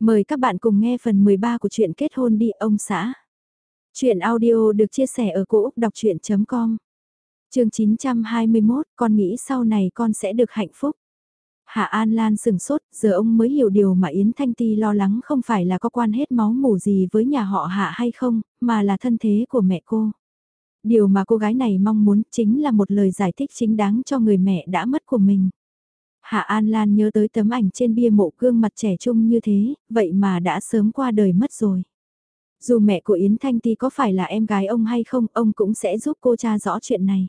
Mời các bạn cùng nghe phần 13 của truyện kết hôn đi ông xã. Chuyện audio được chia sẻ ở cỗ đọc chuyện.com Trường 921, con nghĩ sau này con sẽ được hạnh phúc. Hạ An Lan sừng sốt, giờ ông mới hiểu điều mà Yến Thanh Ti lo lắng không phải là có quan hết máu mủ gì với nhà họ Hạ hay không, mà là thân thế của mẹ cô. Điều mà cô gái này mong muốn chính là một lời giải thích chính đáng cho người mẹ đã mất của mình. Hạ An Lan nhớ tới tấm ảnh trên bia mộ gương mặt trẻ trung như thế, vậy mà đã sớm qua đời mất rồi. Dù mẹ của Yến Thanh Ti có phải là em gái ông hay không, ông cũng sẽ giúp cô cha rõ chuyện này.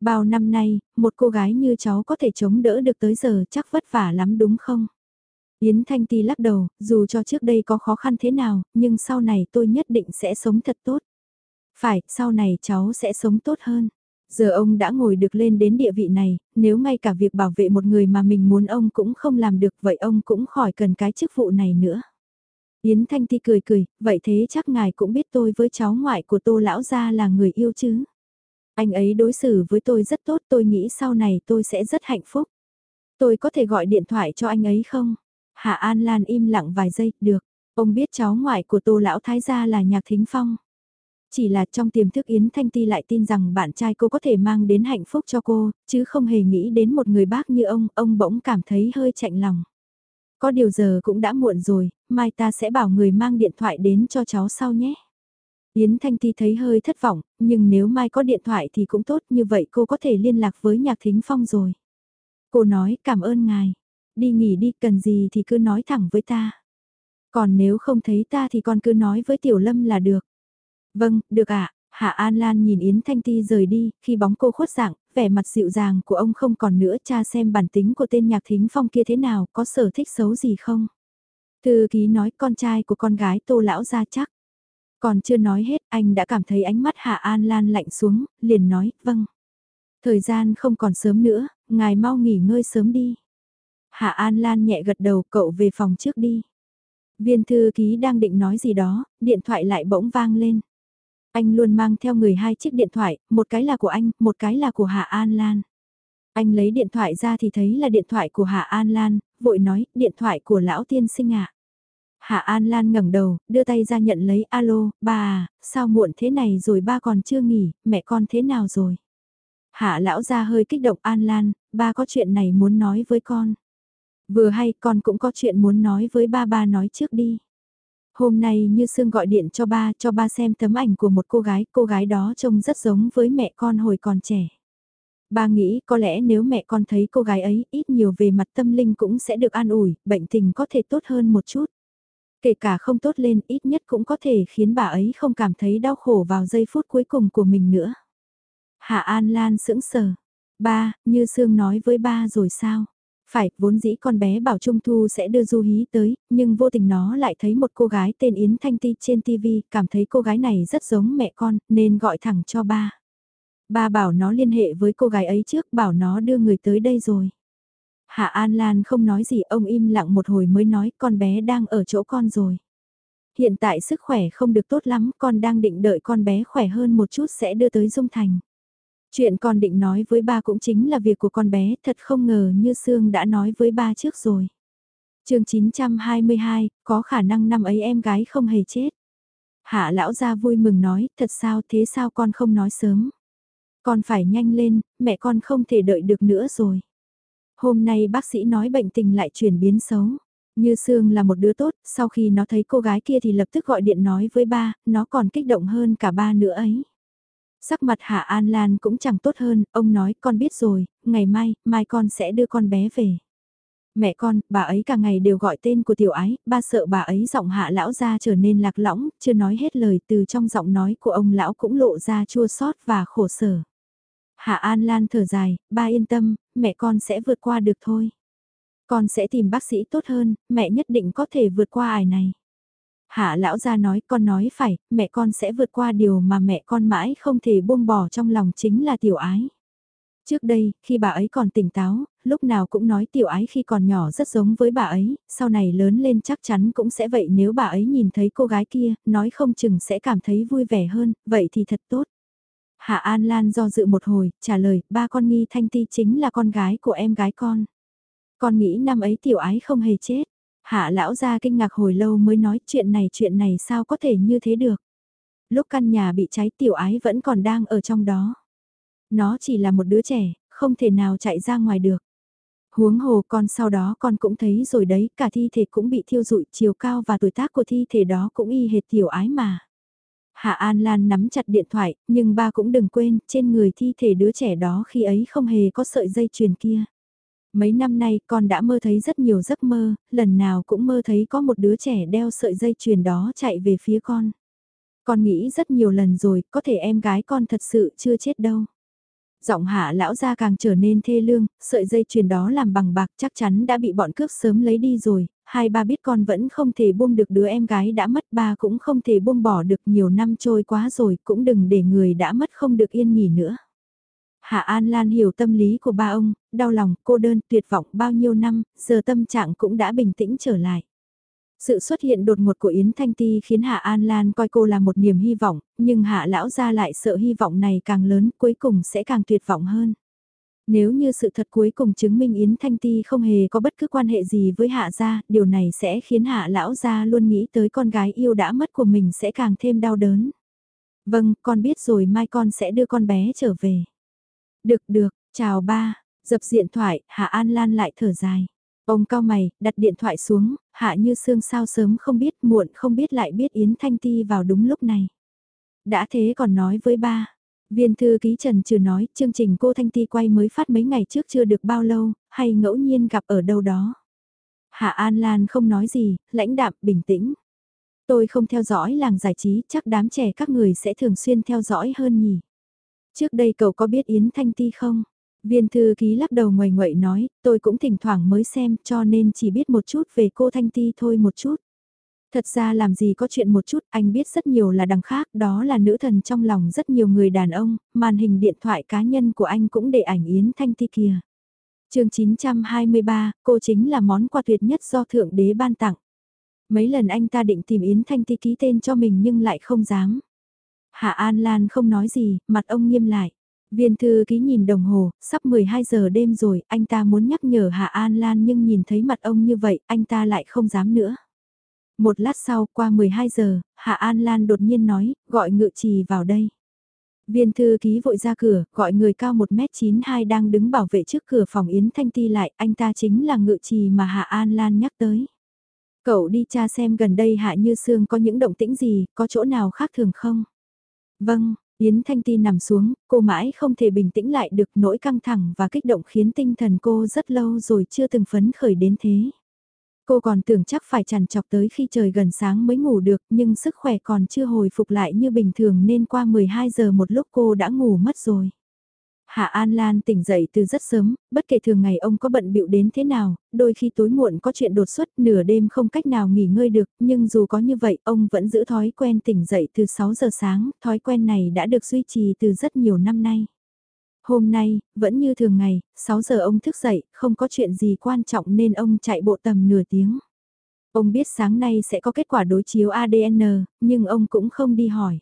Bao năm nay, một cô gái như cháu có thể chống đỡ được tới giờ chắc vất vả lắm đúng không? Yến Thanh Ti lắc đầu, dù cho trước đây có khó khăn thế nào, nhưng sau này tôi nhất định sẽ sống thật tốt. Phải, sau này cháu sẽ sống tốt hơn. Giờ ông đã ngồi được lên đến địa vị này, nếu ngay cả việc bảo vệ một người mà mình muốn ông cũng không làm được vậy ông cũng khỏi cần cái chức vụ này nữa. Yến Thanh Ti cười cười, vậy thế chắc ngài cũng biết tôi với cháu ngoại của tô lão gia là người yêu chứ. Anh ấy đối xử với tôi rất tốt tôi nghĩ sau này tôi sẽ rất hạnh phúc. Tôi có thể gọi điện thoại cho anh ấy không? Hạ An Lan im lặng vài giây, được. Ông biết cháu ngoại của tô lão thái gia là nhạc thính phong. Chỉ là trong tiềm thức Yến Thanh Ti lại tin rằng bạn trai cô có thể mang đến hạnh phúc cho cô, chứ không hề nghĩ đến một người bác như ông, ông bỗng cảm thấy hơi chạnh lòng. Có điều giờ cũng đã muộn rồi, mai ta sẽ bảo người mang điện thoại đến cho cháu sau nhé. Yến Thanh Ti thấy hơi thất vọng, nhưng nếu mai có điện thoại thì cũng tốt như vậy cô có thể liên lạc với Nhạc Thính Phong rồi. Cô nói cảm ơn ngài, đi nghỉ đi cần gì thì cứ nói thẳng với ta. Còn nếu không thấy ta thì con cứ nói với Tiểu Lâm là được. Vâng, được ạ. Hạ An Lan nhìn Yến Thanh Ti rời đi, khi bóng cô khuất dạng, vẻ mặt dịu dàng của ông không còn nữa cha xem bản tính của tên nhạc thính phong kia thế nào, có sở thích xấu gì không. Thư ký nói con trai của con gái tô lão ra chắc. Còn chưa nói hết, anh đã cảm thấy ánh mắt Hạ An Lan lạnh xuống, liền nói, vâng. Thời gian không còn sớm nữa, ngài mau nghỉ ngơi sớm đi. Hạ An Lan nhẹ gật đầu, cậu về phòng trước đi. Viên thư ký đang định nói gì đó, điện thoại lại bỗng vang lên. Anh luôn mang theo người hai chiếc điện thoại, một cái là của anh, một cái là của Hạ An Lan. Anh lấy điện thoại ra thì thấy là điện thoại của Hạ An Lan, vội nói, điện thoại của lão tiên sinh ạ. Hạ An Lan ngẩng đầu, đưa tay ra nhận lấy, alo, ba à, sao muộn thế này rồi ba còn chưa nghỉ, mẹ con thế nào rồi? Hạ lão ra hơi kích động An Lan, ba có chuyện này muốn nói với con. Vừa hay con cũng có chuyện muốn nói với ba ba nói trước đi. Hôm nay Như Sương gọi điện cho ba cho ba xem tấm ảnh của một cô gái, cô gái đó trông rất giống với mẹ con hồi còn trẻ. Ba nghĩ có lẽ nếu mẹ con thấy cô gái ấy ít nhiều về mặt tâm linh cũng sẽ được an ủi, bệnh tình có thể tốt hơn một chút. Kể cả không tốt lên ít nhất cũng có thể khiến bà ấy không cảm thấy đau khổ vào giây phút cuối cùng của mình nữa. Hạ An Lan sững sờ. Ba, như Sương nói với ba rồi sao? Phải, vốn dĩ con bé bảo Trung Thu sẽ đưa Du Hí tới, nhưng vô tình nó lại thấy một cô gái tên Yến Thanh Ti trên TV, cảm thấy cô gái này rất giống mẹ con, nên gọi thẳng cho ba. Ba bảo nó liên hệ với cô gái ấy trước, bảo nó đưa người tới đây rồi. Hạ An Lan không nói gì, ông im lặng một hồi mới nói con bé đang ở chỗ con rồi. Hiện tại sức khỏe không được tốt lắm, con đang định đợi con bé khỏe hơn một chút sẽ đưa tới Dung Thành. Chuyện con định nói với ba cũng chính là việc của con bé, thật không ngờ như Sương đã nói với ba trước rồi. chương 922, có khả năng năm ấy em gái không hề chết. Hạ lão gia vui mừng nói, thật sao thế sao con không nói sớm. Con phải nhanh lên, mẹ con không thể đợi được nữa rồi. Hôm nay bác sĩ nói bệnh tình lại chuyển biến xấu. Như Sương là một đứa tốt, sau khi nó thấy cô gái kia thì lập tức gọi điện nói với ba, nó còn kích động hơn cả ba nữa ấy. Sắc mặt Hạ An Lan cũng chẳng tốt hơn, ông nói con biết rồi, ngày mai, mai con sẽ đưa con bé về. Mẹ con, bà ấy cả ngày đều gọi tên của tiểu ái, ba sợ bà ấy giọng hạ lão ra trở nên lạc lõng, chưa nói hết lời từ trong giọng nói của ông lão cũng lộ ra chua xót và khổ sở. Hạ An Lan thở dài, ba yên tâm, mẹ con sẽ vượt qua được thôi. Con sẽ tìm bác sĩ tốt hơn, mẹ nhất định có thể vượt qua ải này. Hạ lão gia nói con nói phải, mẹ con sẽ vượt qua điều mà mẹ con mãi không thể buông bỏ trong lòng chính là tiểu ái. Trước đây, khi bà ấy còn tỉnh táo, lúc nào cũng nói tiểu ái khi còn nhỏ rất giống với bà ấy, sau này lớn lên chắc chắn cũng sẽ vậy nếu bà ấy nhìn thấy cô gái kia, nói không chừng sẽ cảm thấy vui vẻ hơn, vậy thì thật tốt. Hạ An Lan do dự một hồi, trả lời, ba con nghi Thanh Ti chính là con gái của em gái con. Con nghĩ năm ấy tiểu ái không hề chết. Hạ lão ra kinh ngạc hồi lâu mới nói chuyện này chuyện này sao có thể như thế được. Lúc căn nhà bị cháy tiểu ái vẫn còn đang ở trong đó. Nó chỉ là một đứa trẻ, không thể nào chạy ra ngoài được. Huống hồ con sau đó con cũng thấy rồi đấy, cả thi thể cũng bị thiêu rụi, chiều cao và tuổi tác của thi thể đó cũng y hệt tiểu ái mà. Hạ An Lan nắm chặt điện thoại, nhưng ba cũng đừng quên, trên người thi thể đứa trẻ đó khi ấy không hề có sợi dây chuyền kia. Mấy năm nay con đã mơ thấy rất nhiều giấc mơ, lần nào cũng mơ thấy có một đứa trẻ đeo sợi dây chuyền đó chạy về phía con. Con nghĩ rất nhiều lần rồi, có thể em gái con thật sự chưa chết đâu. Giọng hạ lão ra càng trở nên thê lương, sợi dây chuyền đó làm bằng bạc chắc chắn đã bị bọn cướp sớm lấy đi rồi, hai ba biết con vẫn không thể buông được đứa em gái đã mất ba cũng không thể buông bỏ được nhiều năm trôi quá rồi cũng đừng để người đã mất không được yên nghỉ nữa. Hạ An Lan hiểu tâm lý của ba ông, đau lòng, cô đơn, tuyệt vọng bao nhiêu năm, giờ tâm trạng cũng đã bình tĩnh trở lại. Sự xuất hiện đột ngột của Yến Thanh Ti khiến Hạ An Lan coi cô là một niềm hy vọng, nhưng Hạ Lão gia lại sợ hy vọng này càng lớn cuối cùng sẽ càng tuyệt vọng hơn. Nếu như sự thật cuối cùng chứng minh Yến Thanh Ti không hề có bất cứ quan hệ gì với Hạ gia, điều này sẽ khiến Hạ Lão gia luôn nghĩ tới con gái yêu đã mất của mình sẽ càng thêm đau đớn. Vâng, con biết rồi mai con sẽ đưa con bé trở về. Được được, chào ba, dập điện thoại, Hạ An Lan lại thở dài. Ông cao mày, đặt điện thoại xuống, hạ như sương sao sớm không biết muộn không biết lại biết Yến Thanh Ti vào đúng lúc này. Đã thế còn nói với ba. Viên thư ký Trần Trừ nói chương trình cô Thanh Ti quay mới phát mấy ngày trước chưa được bao lâu, hay ngẫu nhiên gặp ở đâu đó. Hạ An Lan không nói gì, lãnh đạm, bình tĩnh. Tôi không theo dõi làng giải trí, chắc đám trẻ các người sẽ thường xuyên theo dõi hơn nhỉ. Trước đây cậu có biết Yến Thanh Ti không? Viên thư ký lắc đầu ngoài ngoậy nói, tôi cũng thỉnh thoảng mới xem cho nên chỉ biết một chút về cô Thanh Ti thôi một chút. Thật ra làm gì có chuyện một chút, anh biết rất nhiều là đằng khác, đó là nữ thần trong lòng rất nhiều người đàn ông, màn hình điện thoại cá nhân của anh cũng để ảnh Yến Thanh Ti kìa. chương 923, cô chính là món quà tuyệt nhất do Thượng Đế ban tặng. Mấy lần anh ta định tìm Yến Thanh Ti ký tên cho mình nhưng lại không dám. Hạ An Lan không nói gì, mặt ông nghiêm lại. Viên thư ký nhìn đồng hồ, sắp 12 giờ đêm rồi, anh ta muốn nhắc nhở Hạ An Lan nhưng nhìn thấy mặt ông như vậy, anh ta lại không dám nữa. Một lát sau, qua 12 giờ, Hạ An Lan đột nhiên nói, gọi ngự trì vào đây. Viên thư ký vội ra cửa, gọi người cao 1m92 đang đứng bảo vệ trước cửa phòng Yến Thanh Ti lại, anh ta chính là ngự trì mà Hạ An Lan nhắc tới. Cậu đi tra xem gần đây Hạ Như Sương có những động tĩnh gì, có chỗ nào khác thường không? Vâng, Yến Thanh Ti nằm xuống, cô mãi không thể bình tĩnh lại được nỗi căng thẳng và kích động khiến tinh thần cô rất lâu rồi chưa từng phấn khởi đến thế. Cô còn tưởng chắc phải chằn chọc tới khi trời gần sáng mới ngủ được nhưng sức khỏe còn chưa hồi phục lại như bình thường nên qua 12 giờ một lúc cô đã ngủ mất rồi. Hạ An Lan tỉnh dậy từ rất sớm, bất kể thường ngày ông có bận bịu đến thế nào, đôi khi tối muộn có chuyện đột xuất nửa đêm không cách nào nghỉ ngơi được, nhưng dù có như vậy ông vẫn giữ thói quen tỉnh dậy từ 6 giờ sáng, thói quen này đã được duy trì từ rất nhiều năm nay. Hôm nay, vẫn như thường ngày, 6 giờ ông thức dậy, không có chuyện gì quan trọng nên ông chạy bộ tầm nửa tiếng. Ông biết sáng nay sẽ có kết quả đối chiếu ADN, nhưng ông cũng không đi hỏi.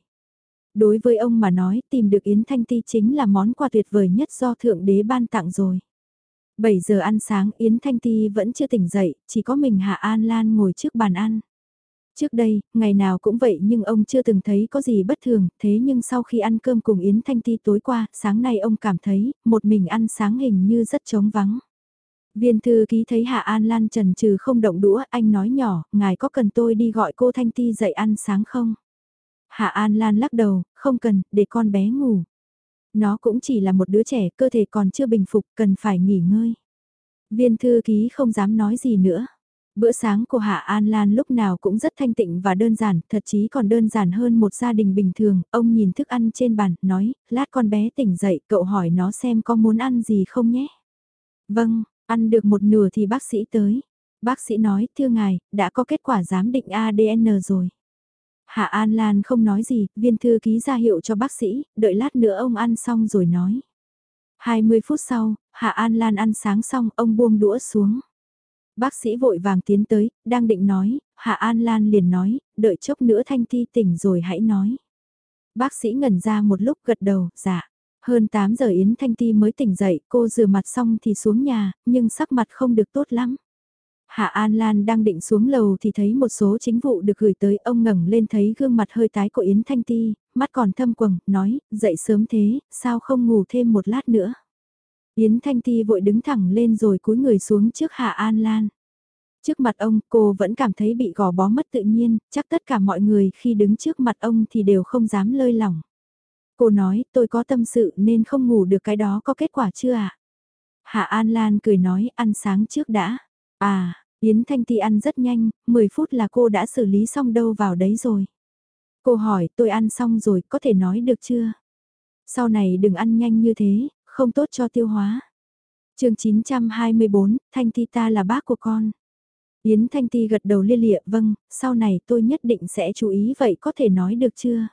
Đối với ông mà nói tìm được Yến Thanh Ti chính là món quà tuyệt vời nhất do Thượng Đế ban tặng rồi. 7 giờ ăn sáng Yến Thanh Ti vẫn chưa tỉnh dậy, chỉ có mình Hạ An Lan ngồi trước bàn ăn. Trước đây, ngày nào cũng vậy nhưng ông chưa từng thấy có gì bất thường, thế nhưng sau khi ăn cơm cùng Yến Thanh Ti tối qua, sáng nay ông cảm thấy, một mình ăn sáng hình như rất trống vắng. Viên thư ký thấy Hạ An Lan trần trừ không động đũa, anh nói nhỏ, ngài có cần tôi đi gọi cô Thanh Ti dậy ăn sáng không? Hạ An Lan lắc đầu, không cần, để con bé ngủ. Nó cũng chỉ là một đứa trẻ, cơ thể còn chưa bình phục, cần phải nghỉ ngơi. Viên thư ký không dám nói gì nữa. Bữa sáng của Hạ An Lan lúc nào cũng rất thanh tịnh và đơn giản, thậm chí còn đơn giản hơn một gia đình bình thường. Ông nhìn thức ăn trên bàn, nói, lát con bé tỉnh dậy, cậu hỏi nó xem có muốn ăn gì không nhé. Vâng, ăn được một nửa thì bác sĩ tới. Bác sĩ nói, thưa ngài, đã có kết quả giám định ADN rồi. Hạ An Lan không nói gì, viên thư ký ra hiệu cho bác sĩ, đợi lát nữa ông ăn xong rồi nói. 20 phút sau, Hạ An Lan ăn sáng xong, ông buông đũa xuống. Bác sĩ vội vàng tiến tới, đang định nói, Hạ An Lan liền nói, đợi chốc nữa Thanh Ti tỉnh rồi hãy nói. Bác sĩ ngẩn ra một lúc gật đầu, dạ. Hơn 8 giờ Yến Thanh Ti mới tỉnh dậy, cô rửa mặt xong thì xuống nhà, nhưng sắc mặt không được tốt lắm. Hạ An Lan đang định xuống lầu thì thấy một số chính vụ được gửi tới ông ngẩng lên thấy gương mặt hơi tái của Yến Thanh Ti, mắt còn thâm quầng, nói, dậy sớm thế, sao không ngủ thêm một lát nữa. Yến Thanh Ti vội đứng thẳng lên rồi cúi người xuống trước Hạ An Lan. Trước mặt ông, cô vẫn cảm thấy bị gò bó mất tự nhiên, chắc tất cả mọi người khi đứng trước mặt ông thì đều không dám lơi lỏng. Cô nói, tôi có tâm sự nên không ngủ được cái đó có kết quả chưa ạ? À? Hạ An Lan cười nói, ăn sáng trước đã. À, Yến Thanh Ti ăn rất nhanh, 10 phút là cô đã xử lý xong đâu vào đấy rồi. Cô hỏi, tôi ăn xong rồi, có thể nói được chưa? Sau này đừng ăn nhanh như thế, không tốt cho tiêu hóa. chương 924, Thanh Ti ta là bác của con. Yến Thanh Ti gật đầu lia lịa, vâng, sau này tôi nhất định sẽ chú ý vậy có thể nói được chưa?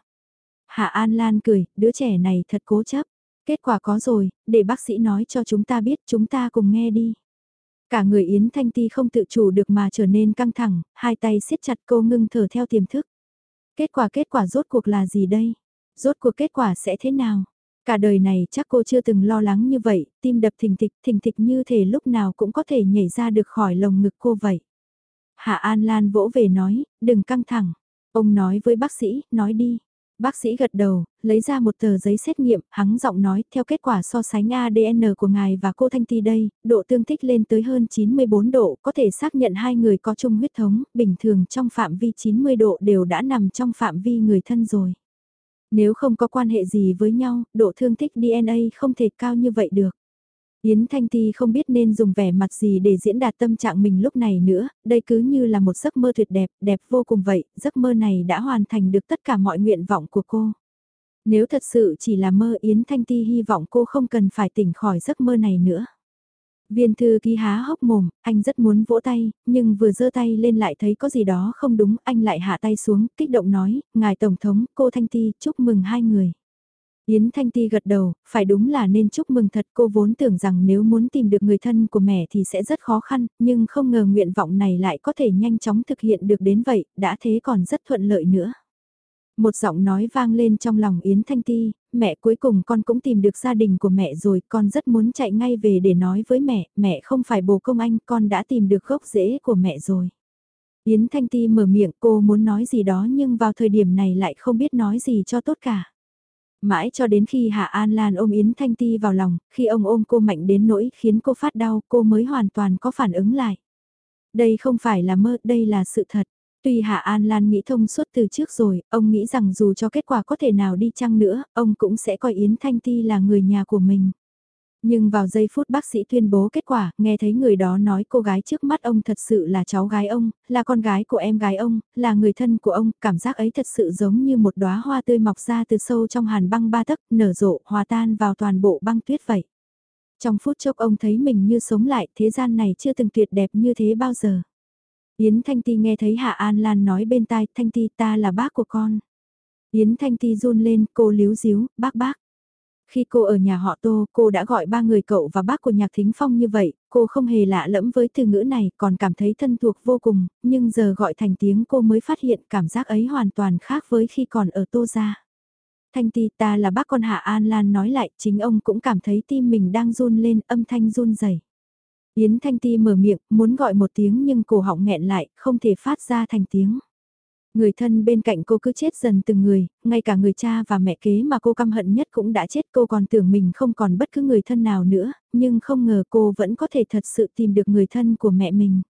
Hạ An Lan cười, đứa trẻ này thật cố chấp. Kết quả có rồi, để bác sĩ nói cho chúng ta biết chúng ta cùng nghe đi. Cả người Yến Thanh Ti không tự chủ được mà trở nên căng thẳng, hai tay siết chặt cô ngưng thở theo tiềm thức. Kết quả kết quả rốt cuộc là gì đây? Rốt cuộc kết quả sẽ thế nào? Cả đời này chắc cô chưa từng lo lắng như vậy, tim đập thình thịch thình thịch như thể lúc nào cũng có thể nhảy ra được khỏi lồng ngực cô vậy. Hạ An Lan vỗ về nói, đừng căng thẳng. Ông nói với bác sĩ, nói đi. Bác sĩ gật đầu, lấy ra một tờ giấy xét nghiệm, hắn giọng nói, theo kết quả so sánh ADN của ngài và cô Thanh Ti đây, độ tương thích lên tới hơn 94 độ, có thể xác nhận hai người có chung huyết thống, bình thường trong phạm vi 90 độ đều đã nằm trong phạm vi người thân rồi. Nếu không có quan hệ gì với nhau, độ thương thích DNA không thể cao như vậy được. Yến Thanh Ti không biết nên dùng vẻ mặt gì để diễn đạt tâm trạng mình lúc này nữa, đây cứ như là một giấc mơ tuyệt đẹp, đẹp vô cùng vậy, giấc mơ này đã hoàn thành được tất cả mọi nguyện vọng của cô. Nếu thật sự chỉ là mơ Yến Thanh Ti hy vọng cô không cần phải tỉnh khỏi giấc mơ này nữa. Viên thư ký há hốc mồm, anh rất muốn vỗ tay, nhưng vừa giơ tay lên lại thấy có gì đó không đúng, anh lại hạ tay xuống, kích động nói, ngài Tổng thống, cô Thanh Ti, chúc mừng hai người. Yến Thanh Ti gật đầu, phải đúng là nên chúc mừng thật cô vốn tưởng rằng nếu muốn tìm được người thân của mẹ thì sẽ rất khó khăn, nhưng không ngờ nguyện vọng này lại có thể nhanh chóng thực hiện được đến vậy, đã thế còn rất thuận lợi nữa. Một giọng nói vang lên trong lòng Yến Thanh Ti, mẹ cuối cùng con cũng tìm được gia đình của mẹ rồi, con rất muốn chạy ngay về để nói với mẹ, mẹ không phải bồ công anh, con đã tìm được gốc rễ của mẹ rồi. Yến Thanh Ti mở miệng cô muốn nói gì đó nhưng vào thời điểm này lại không biết nói gì cho tốt cả. Mãi cho đến khi Hạ An Lan ôm Yến Thanh Ti vào lòng, khi ông ôm cô mạnh đến nỗi khiến cô phát đau, cô mới hoàn toàn có phản ứng lại. Đây không phải là mơ, đây là sự thật. Tuy Hạ An Lan nghĩ thông suốt từ trước rồi, ông nghĩ rằng dù cho kết quả có thể nào đi chăng nữa, ông cũng sẽ coi Yến Thanh Ti là người nhà của mình. Nhưng vào giây phút bác sĩ tuyên bố kết quả, nghe thấy người đó nói cô gái trước mắt ông thật sự là cháu gái ông, là con gái của em gái ông, là người thân của ông, cảm giác ấy thật sự giống như một đóa hoa tươi mọc ra từ sâu trong hàn băng ba tấc, nở rộ, hòa tan vào toàn bộ băng tuyết vậy. Trong phút chốc ông thấy mình như sống lại, thế gian này chưa từng tuyệt đẹp như thế bao giờ. Yến Thanh Ti nghe thấy Hạ An Lan nói bên tai, Thanh Ti ta là bác của con. Yến Thanh Ti run lên, cô líu díu, bác bác. Khi cô ở nhà họ Tô, cô đã gọi ba người cậu và bác của Nhạc Thính Phong như vậy, cô không hề lạ lẫm với từ ngữ này, còn cảm thấy thân thuộc vô cùng, nhưng giờ gọi thành tiếng cô mới phát hiện cảm giác ấy hoàn toàn khác với khi còn ở Tô gia. Thanh Ti ta là bác con Hạ An Lan nói lại, chính ông cũng cảm thấy tim mình đang run lên, âm thanh run rẩy. Yến Thanh Ti mở miệng, muốn gọi một tiếng nhưng cổ họng nghẹn lại, không thể phát ra thành tiếng. Người thân bên cạnh cô cứ chết dần từng người, ngay cả người cha và mẹ kế mà cô căm hận nhất cũng đã chết cô còn tưởng mình không còn bất cứ người thân nào nữa, nhưng không ngờ cô vẫn có thể thật sự tìm được người thân của mẹ mình.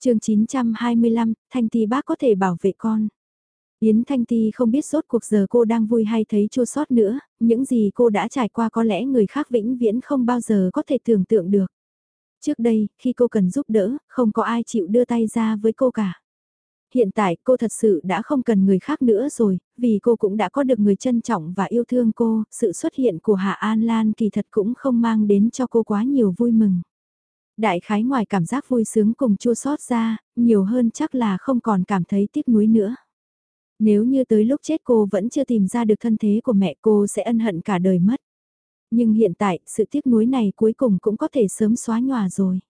chương 925, Thanh Ti bác có thể bảo vệ con. Yến Thanh Ti không biết rốt cuộc giờ cô đang vui hay thấy chua xót nữa, những gì cô đã trải qua có lẽ người khác vĩnh viễn không bao giờ có thể tưởng tượng được. Trước đây, khi cô cần giúp đỡ, không có ai chịu đưa tay ra với cô cả. Hiện tại cô thật sự đã không cần người khác nữa rồi, vì cô cũng đã có được người trân trọng và yêu thương cô, sự xuất hiện của Hạ An Lan kỳ thật cũng không mang đến cho cô quá nhiều vui mừng. Đại khái ngoài cảm giác vui sướng cùng chua xót ra, nhiều hơn chắc là không còn cảm thấy tiếc nuối nữa. Nếu như tới lúc chết cô vẫn chưa tìm ra được thân thế của mẹ cô sẽ ân hận cả đời mất. Nhưng hiện tại, sự tiếc nuối này cuối cùng cũng có thể sớm xóa nhòa rồi.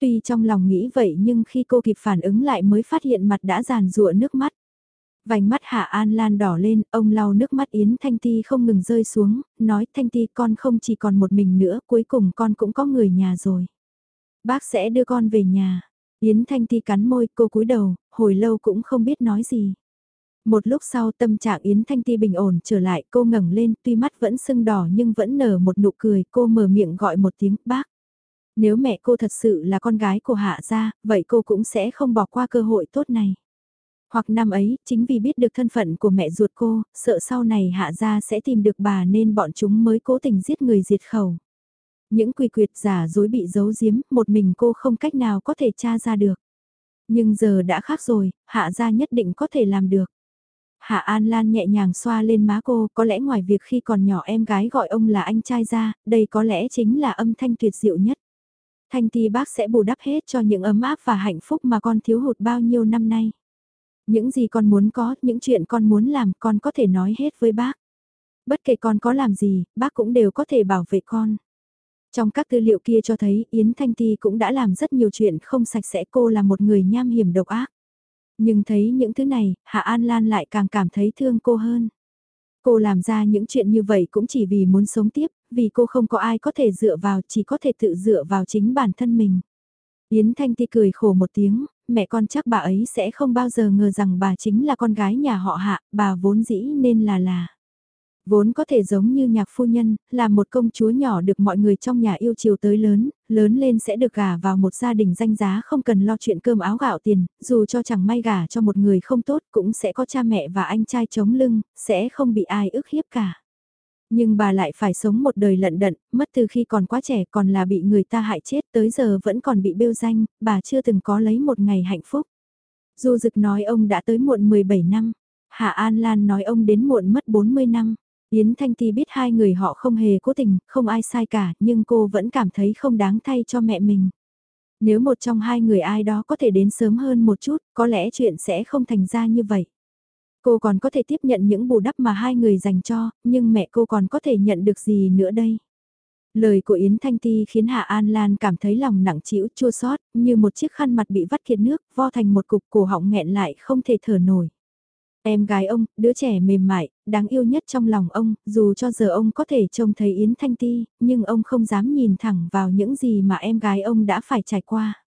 Tuy trong lòng nghĩ vậy nhưng khi cô kịp phản ứng lại mới phát hiện mặt đã giàn rụa nước mắt. Vành mắt Hạ An Lan đỏ lên, ông lau nước mắt Yến Thanh Ti không ngừng rơi xuống, nói Thanh Ti con không chỉ còn một mình nữa, cuối cùng con cũng có người nhà rồi. Bác sẽ đưa con về nhà. Yến Thanh Ti cắn môi, cô cúi đầu, hồi lâu cũng không biết nói gì. Một lúc sau tâm trạng Yến Thanh Ti bình ổn trở lại, cô ngẩng lên, tuy mắt vẫn sưng đỏ nhưng vẫn nở một nụ cười, cô mở miệng gọi một tiếng bác. Nếu mẹ cô thật sự là con gái của Hạ gia, vậy cô cũng sẽ không bỏ qua cơ hội tốt này. Hoặc năm ấy, chính vì biết được thân phận của mẹ ruột cô, sợ sau này Hạ gia sẽ tìm được bà nên bọn chúng mới cố tình giết người diệt khẩu. Những quy quyệt giả dối bị giấu giếm, một mình cô không cách nào có thể tra ra được. Nhưng giờ đã khác rồi, Hạ gia nhất định có thể làm được. Hạ An Lan nhẹ nhàng xoa lên má cô, có lẽ ngoài việc khi còn nhỏ em gái gọi ông là anh trai ra, đây có lẽ chính là âm thanh tuyệt diệu nhất. Thanh ti bác sẽ bù đắp hết cho những ấm áp và hạnh phúc mà con thiếu hụt bao nhiêu năm nay. Những gì con muốn có, những chuyện con muốn làm, con có thể nói hết với bác. Bất kể con có làm gì, bác cũng đều có thể bảo vệ con. Trong các tư liệu kia cho thấy Yến Thanh Ti cũng đã làm rất nhiều chuyện không sạch sẽ cô là một người nham hiểm độc ác. Nhưng thấy những thứ này, Hạ An Lan lại càng cảm thấy thương cô hơn. Cô làm ra những chuyện như vậy cũng chỉ vì muốn sống tiếp, vì cô không có ai có thể dựa vào, chỉ có thể tự dựa vào chính bản thân mình. Yến Thanh Ti cười khổ một tiếng, mẹ con chắc bà ấy sẽ không bao giờ ngờ rằng bà chính là con gái nhà họ hạ, bà vốn dĩ nên là là. Vốn có thể giống như nhạc phu nhân, là một công chúa nhỏ được mọi người trong nhà yêu chiều tới lớn, lớn lên sẽ được gả vào một gia đình danh giá không cần lo chuyện cơm áo gạo tiền, dù cho chẳng may gả cho một người không tốt cũng sẽ có cha mẹ và anh trai chống lưng, sẽ không bị ai ức hiếp cả. Nhưng bà lại phải sống một đời lận đận, mất từ khi còn quá trẻ còn là bị người ta hại chết tới giờ vẫn còn bị bêu danh, bà chưa từng có lấy một ngày hạnh phúc. Du Dực nói ông đã tới muộn 17 năm, Hạ An Lan nói ông đến muộn mất 40 năm. Yến Thanh Ti biết hai người họ không hề cố tình, không ai sai cả, nhưng cô vẫn cảm thấy không đáng thay cho mẹ mình. Nếu một trong hai người ai đó có thể đến sớm hơn một chút, có lẽ chuyện sẽ không thành ra như vậy. Cô còn có thể tiếp nhận những bù đắp mà hai người dành cho, nhưng mẹ cô còn có thể nhận được gì nữa đây? Lời của Yến Thanh Ti khiến Hạ An Lan cảm thấy lòng nặng trĩu chua xót, như một chiếc khăn mặt bị vắt kiệt nước, vo thành một cục cổ họng nghẹn lại không thể thở nổi. Em gái ông, đứa trẻ mềm mại, đáng yêu nhất trong lòng ông, dù cho giờ ông có thể trông thấy Yến Thanh Ti, nhưng ông không dám nhìn thẳng vào những gì mà em gái ông đã phải trải qua.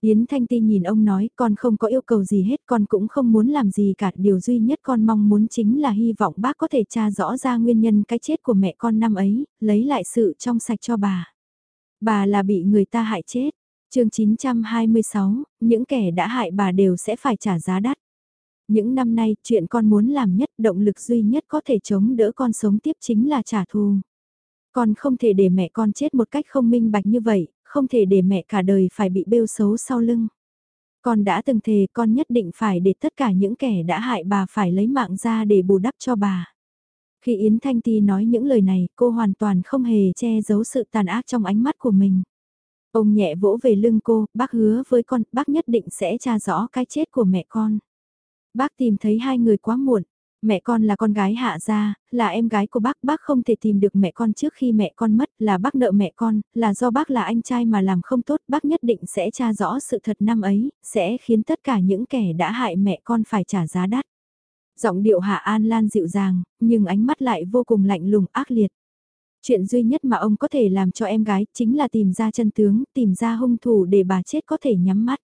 Yến Thanh Ti nhìn ông nói, con không có yêu cầu gì hết, con cũng không muốn làm gì cả, điều duy nhất con mong muốn chính là hy vọng bác có thể tra rõ ra nguyên nhân cái chết của mẹ con năm ấy, lấy lại sự trong sạch cho bà. Bà là bị người ta hại chết. chương 926, những kẻ đã hại bà đều sẽ phải trả giá đắt. Những năm nay, chuyện con muốn làm nhất, động lực duy nhất có thể chống đỡ con sống tiếp chính là trả thù. Con không thể để mẹ con chết một cách không minh bạch như vậy, không thể để mẹ cả đời phải bị bêu xấu sau lưng. Con đã từng thề con nhất định phải để tất cả những kẻ đã hại bà phải lấy mạng ra để bù đắp cho bà. Khi Yến Thanh Ti nói những lời này, cô hoàn toàn không hề che giấu sự tàn ác trong ánh mắt của mình. Ông nhẹ vỗ về lưng cô, bác hứa với con, bác nhất định sẽ tra rõ cái chết của mẹ con. Bác tìm thấy hai người quá muộn, Mẹ con là con gái hạ gia, là em gái của bác, bác không thể tìm được mẹ con trước khi mẹ con mất, là bác nợ mẹ con, là do bác là anh trai mà làm không tốt, bác nhất định sẽ tra rõ sự thật năm ấy, sẽ khiến tất cả những kẻ đã hại mẹ con phải trả giá đắt. Giọng điệu Hạ An Lan dịu dàng, nhưng ánh mắt lại vô cùng lạnh lùng ác liệt. Chuyện duy nhất mà ông có thể làm cho em gái chính là tìm ra chân tướng, tìm ra hung thủ để bà chết có thể nhắm mắt.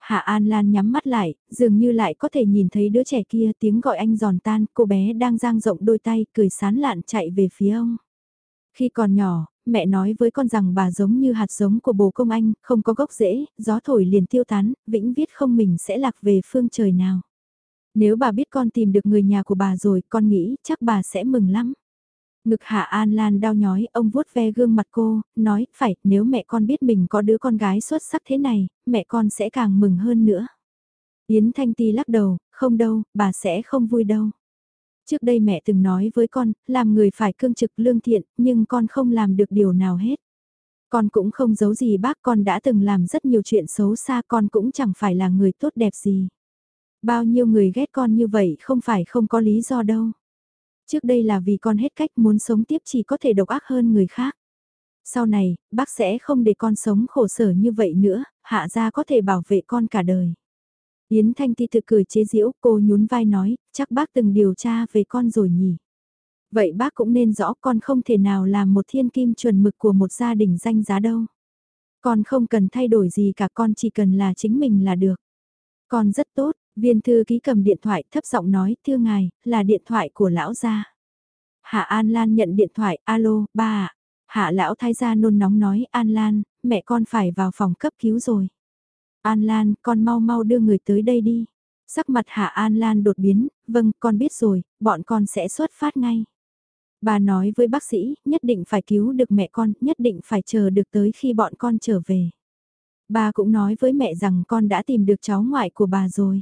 Hạ An Lan nhắm mắt lại, dường như lại có thể nhìn thấy đứa trẻ kia tiếng gọi anh giòn tan, cô bé đang giang rộng đôi tay, cười sán lạn chạy về phía ông. Khi còn nhỏ, mẹ nói với con rằng bà giống như hạt giống của bồ công anh, không có gốc rễ, gió thổi liền tiêu tán, vĩnh viết không mình sẽ lạc về phương trời nào. Nếu bà biết con tìm được người nhà của bà rồi, con nghĩ chắc bà sẽ mừng lắm. Ngực Hạ An Lan đau nhói, ông vuốt ve gương mặt cô, nói, phải, nếu mẹ con biết mình có đứa con gái xuất sắc thế này, mẹ con sẽ càng mừng hơn nữa. Yến Thanh Ti lắc đầu, không đâu, bà sẽ không vui đâu. Trước đây mẹ từng nói với con, làm người phải cương trực lương thiện, nhưng con không làm được điều nào hết. Con cũng không giấu gì bác con đã từng làm rất nhiều chuyện xấu xa con cũng chẳng phải là người tốt đẹp gì. Bao nhiêu người ghét con như vậy không phải không có lý do đâu. Trước đây là vì con hết cách muốn sống tiếp chỉ có thể độc ác hơn người khác. Sau này, bác sẽ không để con sống khổ sở như vậy nữa, hạ gia có thể bảo vệ con cả đời. Yến Thanh Ti thực cười chế giễu, cô nhún vai nói, chắc bác từng điều tra về con rồi nhỉ. Vậy bác cũng nên rõ con không thể nào làm một thiên kim chuẩn mực của một gia đình danh giá đâu. Con không cần thay đổi gì cả con chỉ cần là chính mình là được. Con rất tốt, viên thư ký cầm điện thoại thấp giọng nói, thưa ngài, là điện thoại của lão gia. Hạ An Lan nhận điện thoại, alo, ba ạ. Hạ lão thái gia nôn nóng nói, An Lan, mẹ con phải vào phòng cấp cứu rồi. An Lan, con mau mau đưa người tới đây đi. Sắc mặt Hạ An Lan đột biến, vâng, con biết rồi, bọn con sẽ xuất phát ngay. Bà nói với bác sĩ, nhất định phải cứu được mẹ con, nhất định phải chờ được tới khi bọn con trở về. Bà cũng nói với mẹ rằng con đã tìm được cháu ngoại của bà rồi.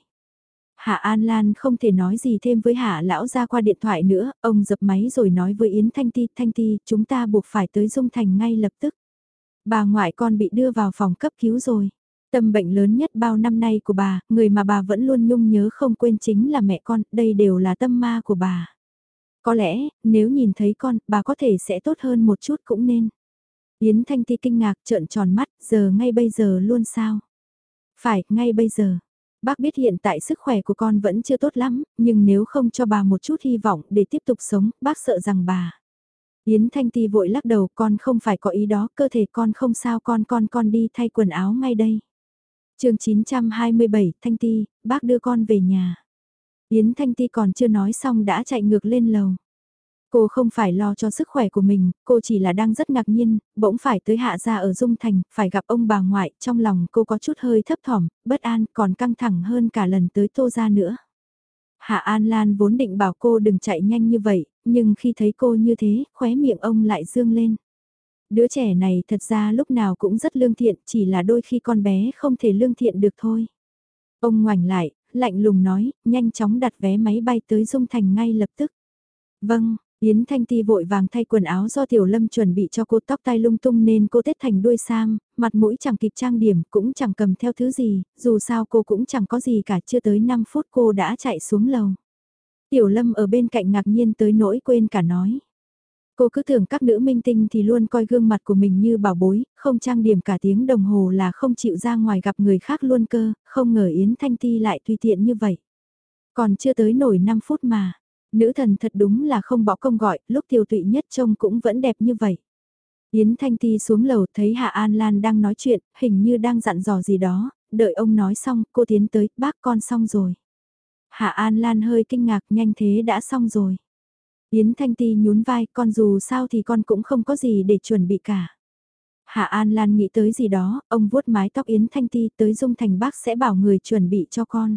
Hạ An Lan không thể nói gì thêm với Hạ Lão ra qua điện thoại nữa, ông dập máy rồi nói với Yến Thanh Ti, Thanh Ti, chúng ta buộc phải tới Dung Thành ngay lập tức. Bà ngoại con bị đưa vào phòng cấp cứu rồi. Tâm bệnh lớn nhất bao năm nay của bà, người mà bà vẫn luôn nhung nhớ không quên chính là mẹ con, đây đều là tâm ma của bà. Có lẽ, nếu nhìn thấy con, bà có thể sẽ tốt hơn một chút cũng nên. Yến Thanh Ti kinh ngạc trợn tròn mắt, giờ ngay bây giờ luôn sao? Phải, ngay bây giờ. Bác biết hiện tại sức khỏe của con vẫn chưa tốt lắm, nhưng nếu không cho bà một chút hy vọng để tiếp tục sống, bác sợ rằng bà. Yến Thanh Ti vội lắc đầu con không phải có ý đó, cơ thể con không sao con con con đi thay quần áo ngay đây. chương 927, Thanh Ti, bác đưa con về nhà. Yến Thanh Ti còn chưa nói xong đã chạy ngược lên lầu. Cô không phải lo cho sức khỏe của mình, cô chỉ là đang rất ngạc nhiên, bỗng phải tới hạ gia ở Dung Thành, phải gặp ông bà ngoại, trong lòng cô có chút hơi thấp thỏm, bất an, còn căng thẳng hơn cả lần tới tô gia nữa. Hạ An Lan vốn định bảo cô đừng chạy nhanh như vậy, nhưng khi thấy cô như thế, khóe miệng ông lại dương lên. Đứa trẻ này thật ra lúc nào cũng rất lương thiện, chỉ là đôi khi con bé không thể lương thiện được thôi. Ông ngoảnh lại, lạnh lùng nói, nhanh chóng đặt vé máy bay tới Dung Thành ngay lập tức. Vâng, Yến Thanh Ti vội vàng thay quần áo do Tiểu Lâm chuẩn bị cho cô tóc tai lung tung nên cô tết thành đuôi sam, mặt mũi chẳng kịp trang điểm cũng chẳng cầm theo thứ gì, dù sao cô cũng chẳng có gì cả chưa tới 5 phút cô đã chạy xuống lầu. Tiểu Lâm ở bên cạnh ngạc nhiên tới nỗi quên cả nói. Cô cứ tưởng các nữ minh tinh thì luôn coi gương mặt của mình như bảo bối, không trang điểm cả tiếng đồng hồ là không chịu ra ngoài gặp người khác luôn cơ, không ngờ Yến Thanh Ti lại tùy tiện như vậy. Còn chưa tới nổi 5 phút mà, nữ thần thật đúng là không bỏ công gọi, lúc tiêu tụy nhất trông cũng vẫn đẹp như vậy. Yến Thanh Ti xuống lầu thấy Hạ An Lan đang nói chuyện, hình như đang dặn dò gì đó, đợi ông nói xong, cô tiến tới, bác con xong rồi. Hạ An Lan hơi kinh ngạc, nhanh thế đã xong rồi. Yến Thanh Ti nhún vai, con dù sao thì con cũng không có gì để chuẩn bị cả. Hạ An Lan nghĩ tới gì đó, ông vuốt mái tóc Yến Thanh Ti tới Dung Thành bác sẽ bảo người chuẩn bị cho con.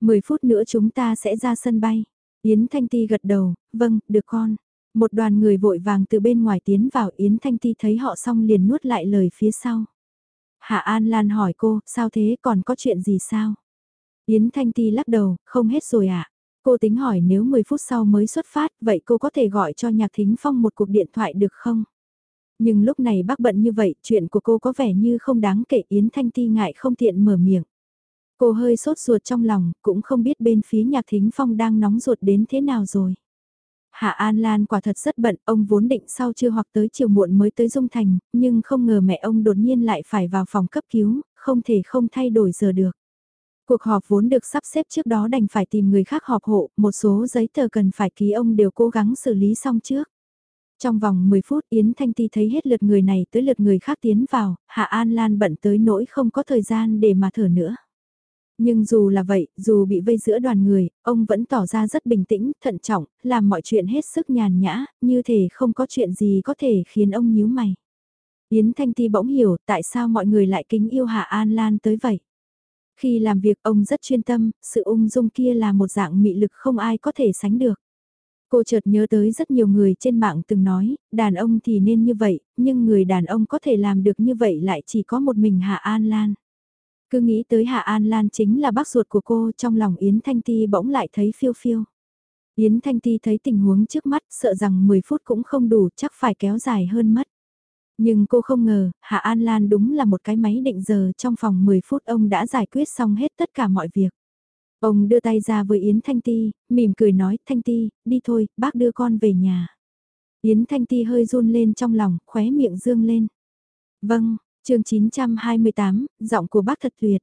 10 phút nữa chúng ta sẽ ra sân bay. Yến Thanh Ti gật đầu, vâng, được con. Một đoàn người vội vàng từ bên ngoài tiến vào Yến Thanh Ti thấy họ xong liền nuốt lại lời phía sau. Hạ An Lan hỏi cô, sao thế còn có chuyện gì sao? Yến Thanh Ti lắc đầu, không hết rồi ạ. À? Cô tính hỏi nếu 10 phút sau mới xuất phát, vậy cô có thể gọi cho Nhạc Thính Phong một cuộc điện thoại được không? Nhưng lúc này bác bận như vậy, chuyện của cô có vẻ như không đáng kể Yến Thanh Ti ngại không tiện mở miệng. Cô hơi sốt ruột trong lòng, cũng không biết bên phía Nhạc Thính Phong đang nóng ruột đến thế nào rồi. Hạ An Lan quả thật rất bận, ông vốn định sau trưa hoặc tới chiều muộn mới tới Dung Thành, nhưng không ngờ mẹ ông đột nhiên lại phải vào phòng cấp cứu, không thể không thay đổi giờ được. Cuộc họp vốn được sắp xếp trước đó đành phải tìm người khác họp hộ, một số giấy tờ cần phải ký ông đều cố gắng xử lý xong trước. Trong vòng 10 phút Yến Thanh Ti thấy hết lượt người này tới lượt người khác tiến vào, Hạ An Lan bận tới nỗi không có thời gian để mà thở nữa. Nhưng dù là vậy, dù bị vây giữa đoàn người, ông vẫn tỏ ra rất bình tĩnh, thận trọng, làm mọi chuyện hết sức nhàn nhã, như thể không có chuyện gì có thể khiến ông nhíu mày. Yến Thanh Ti bỗng hiểu tại sao mọi người lại kính yêu Hạ An Lan tới vậy. Khi làm việc ông rất chuyên tâm, sự ung dung kia là một dạng mị lực không ai có thể sánh được. Cô chợt nhớ tới rất nhiều người trên mạng từng nói, đàn ông thì nên như vậy, nhưng người đàn ông có thể làm được như vậy lại chỉ có một mình Hạ An Lan. Cứ nghĩ tới Hạ An Lan chính là bác ruột của cô trong lòng Yến Thanh Ti bỗng lại thấy phiêu phiêu. Yến Thanh Ti thấy tình huống trước mắt sợ rằng 10 phút cũng không đủ chắc phải kéo dài hơn mất. Nhưng cô không ngờ, Hạ An Lan đúng là một cái máy định giờ trong phòng 10 phút ông đã giải quyết xong hết tất cả mọi việc. Ông đưa tay ra với Yến Thanh Ti, mỉm cười nói, Thanh Ti, đi thôi, bác đưa con về nhà. Yến Thanh Ti hơi run lên trong lòng, khóe miệng dương lên. Vâng, chương 928, giọng của bác thật tuyệt.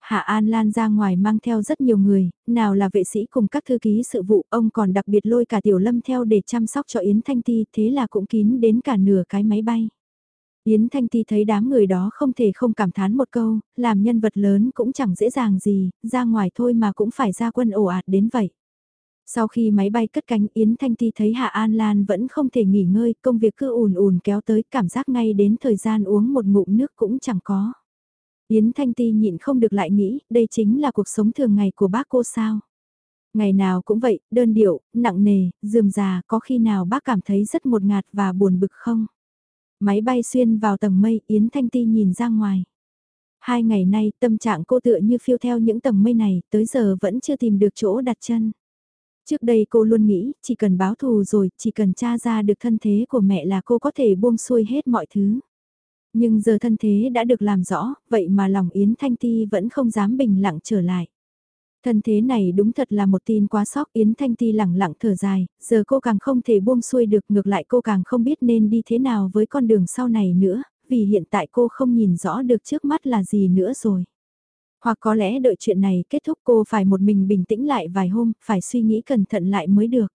Hạ An Lan ra ngoài mang theo rất nhiều người, nào là vệ sĩ cùng các thư ký sự vụ, ông còn đặc biệt lôi cả Tiểu Lâm theo để chăm sóc cho Yến Thanh Ti, thế là cũng kín đến cả nửa cái máy bay. Yến Thanh Ti thấy đám người đó không thể không cảm thán một câu, làm nhân vật lớn cũng chẳng dễ dàng gì, ra ngoài thôi mà cũng phải ra quân ổ ạt đến vậy. Sau khi máy bay cất cánh Yến Thanh Ti thấy Hạ An Lan vẫn không thể nghỉ ngơi, công việc cứ ùn ùn kéo tới, cảm giác ngay đến thời gian uống một ngụm nước cũng chẳng có. Yến Thanh Ti nhịn không được lại nghĩ, đây chính là cuộc sống thường ngày của bác cô sao. Ngày nào cũng vậy, đơn điệu, nặng nề, dườm già, có khi nào bác cảm thấy rất một ngạt và buồn bực không? Máy bay xuyên vào tầng mây, Yến Thanh Ti nhìn ra ngoài. Hai ngày nay tâm trạng cô tựa như phiêu theo những tầng mây này, tới giờ vẫn chưa tìm được chỗ đặt chân. Trước đây cô luôn nghĩ, chỉ cần báo thù rồi, chỉ cần tra ra được thân thế của mẹ là cô có thể buông xuôi hết mọi thứ. Nhưng giờ thân thế đã được làm rõ, vậy mà lòng Yến Thanh Ti vẫn không dám bình lặng trở lại. Thân thế này đúng thật là một tin quá sốc Yến Thanh Ti lẳng lặng thở dài, giờ cô càng không thể buông xuôi được ngược lại cô càng không biết nên đi thế nào với con đường sau này nữa, vì hiện tại cô không nhìn rõ được trước mắt là gì nữa rồi. Hoặc có lẽ đợi chuyện này kết thúc cô phải một mình bình tĩnh lại vài hôm, phải suy nghĩ cẩn thận lại mới được.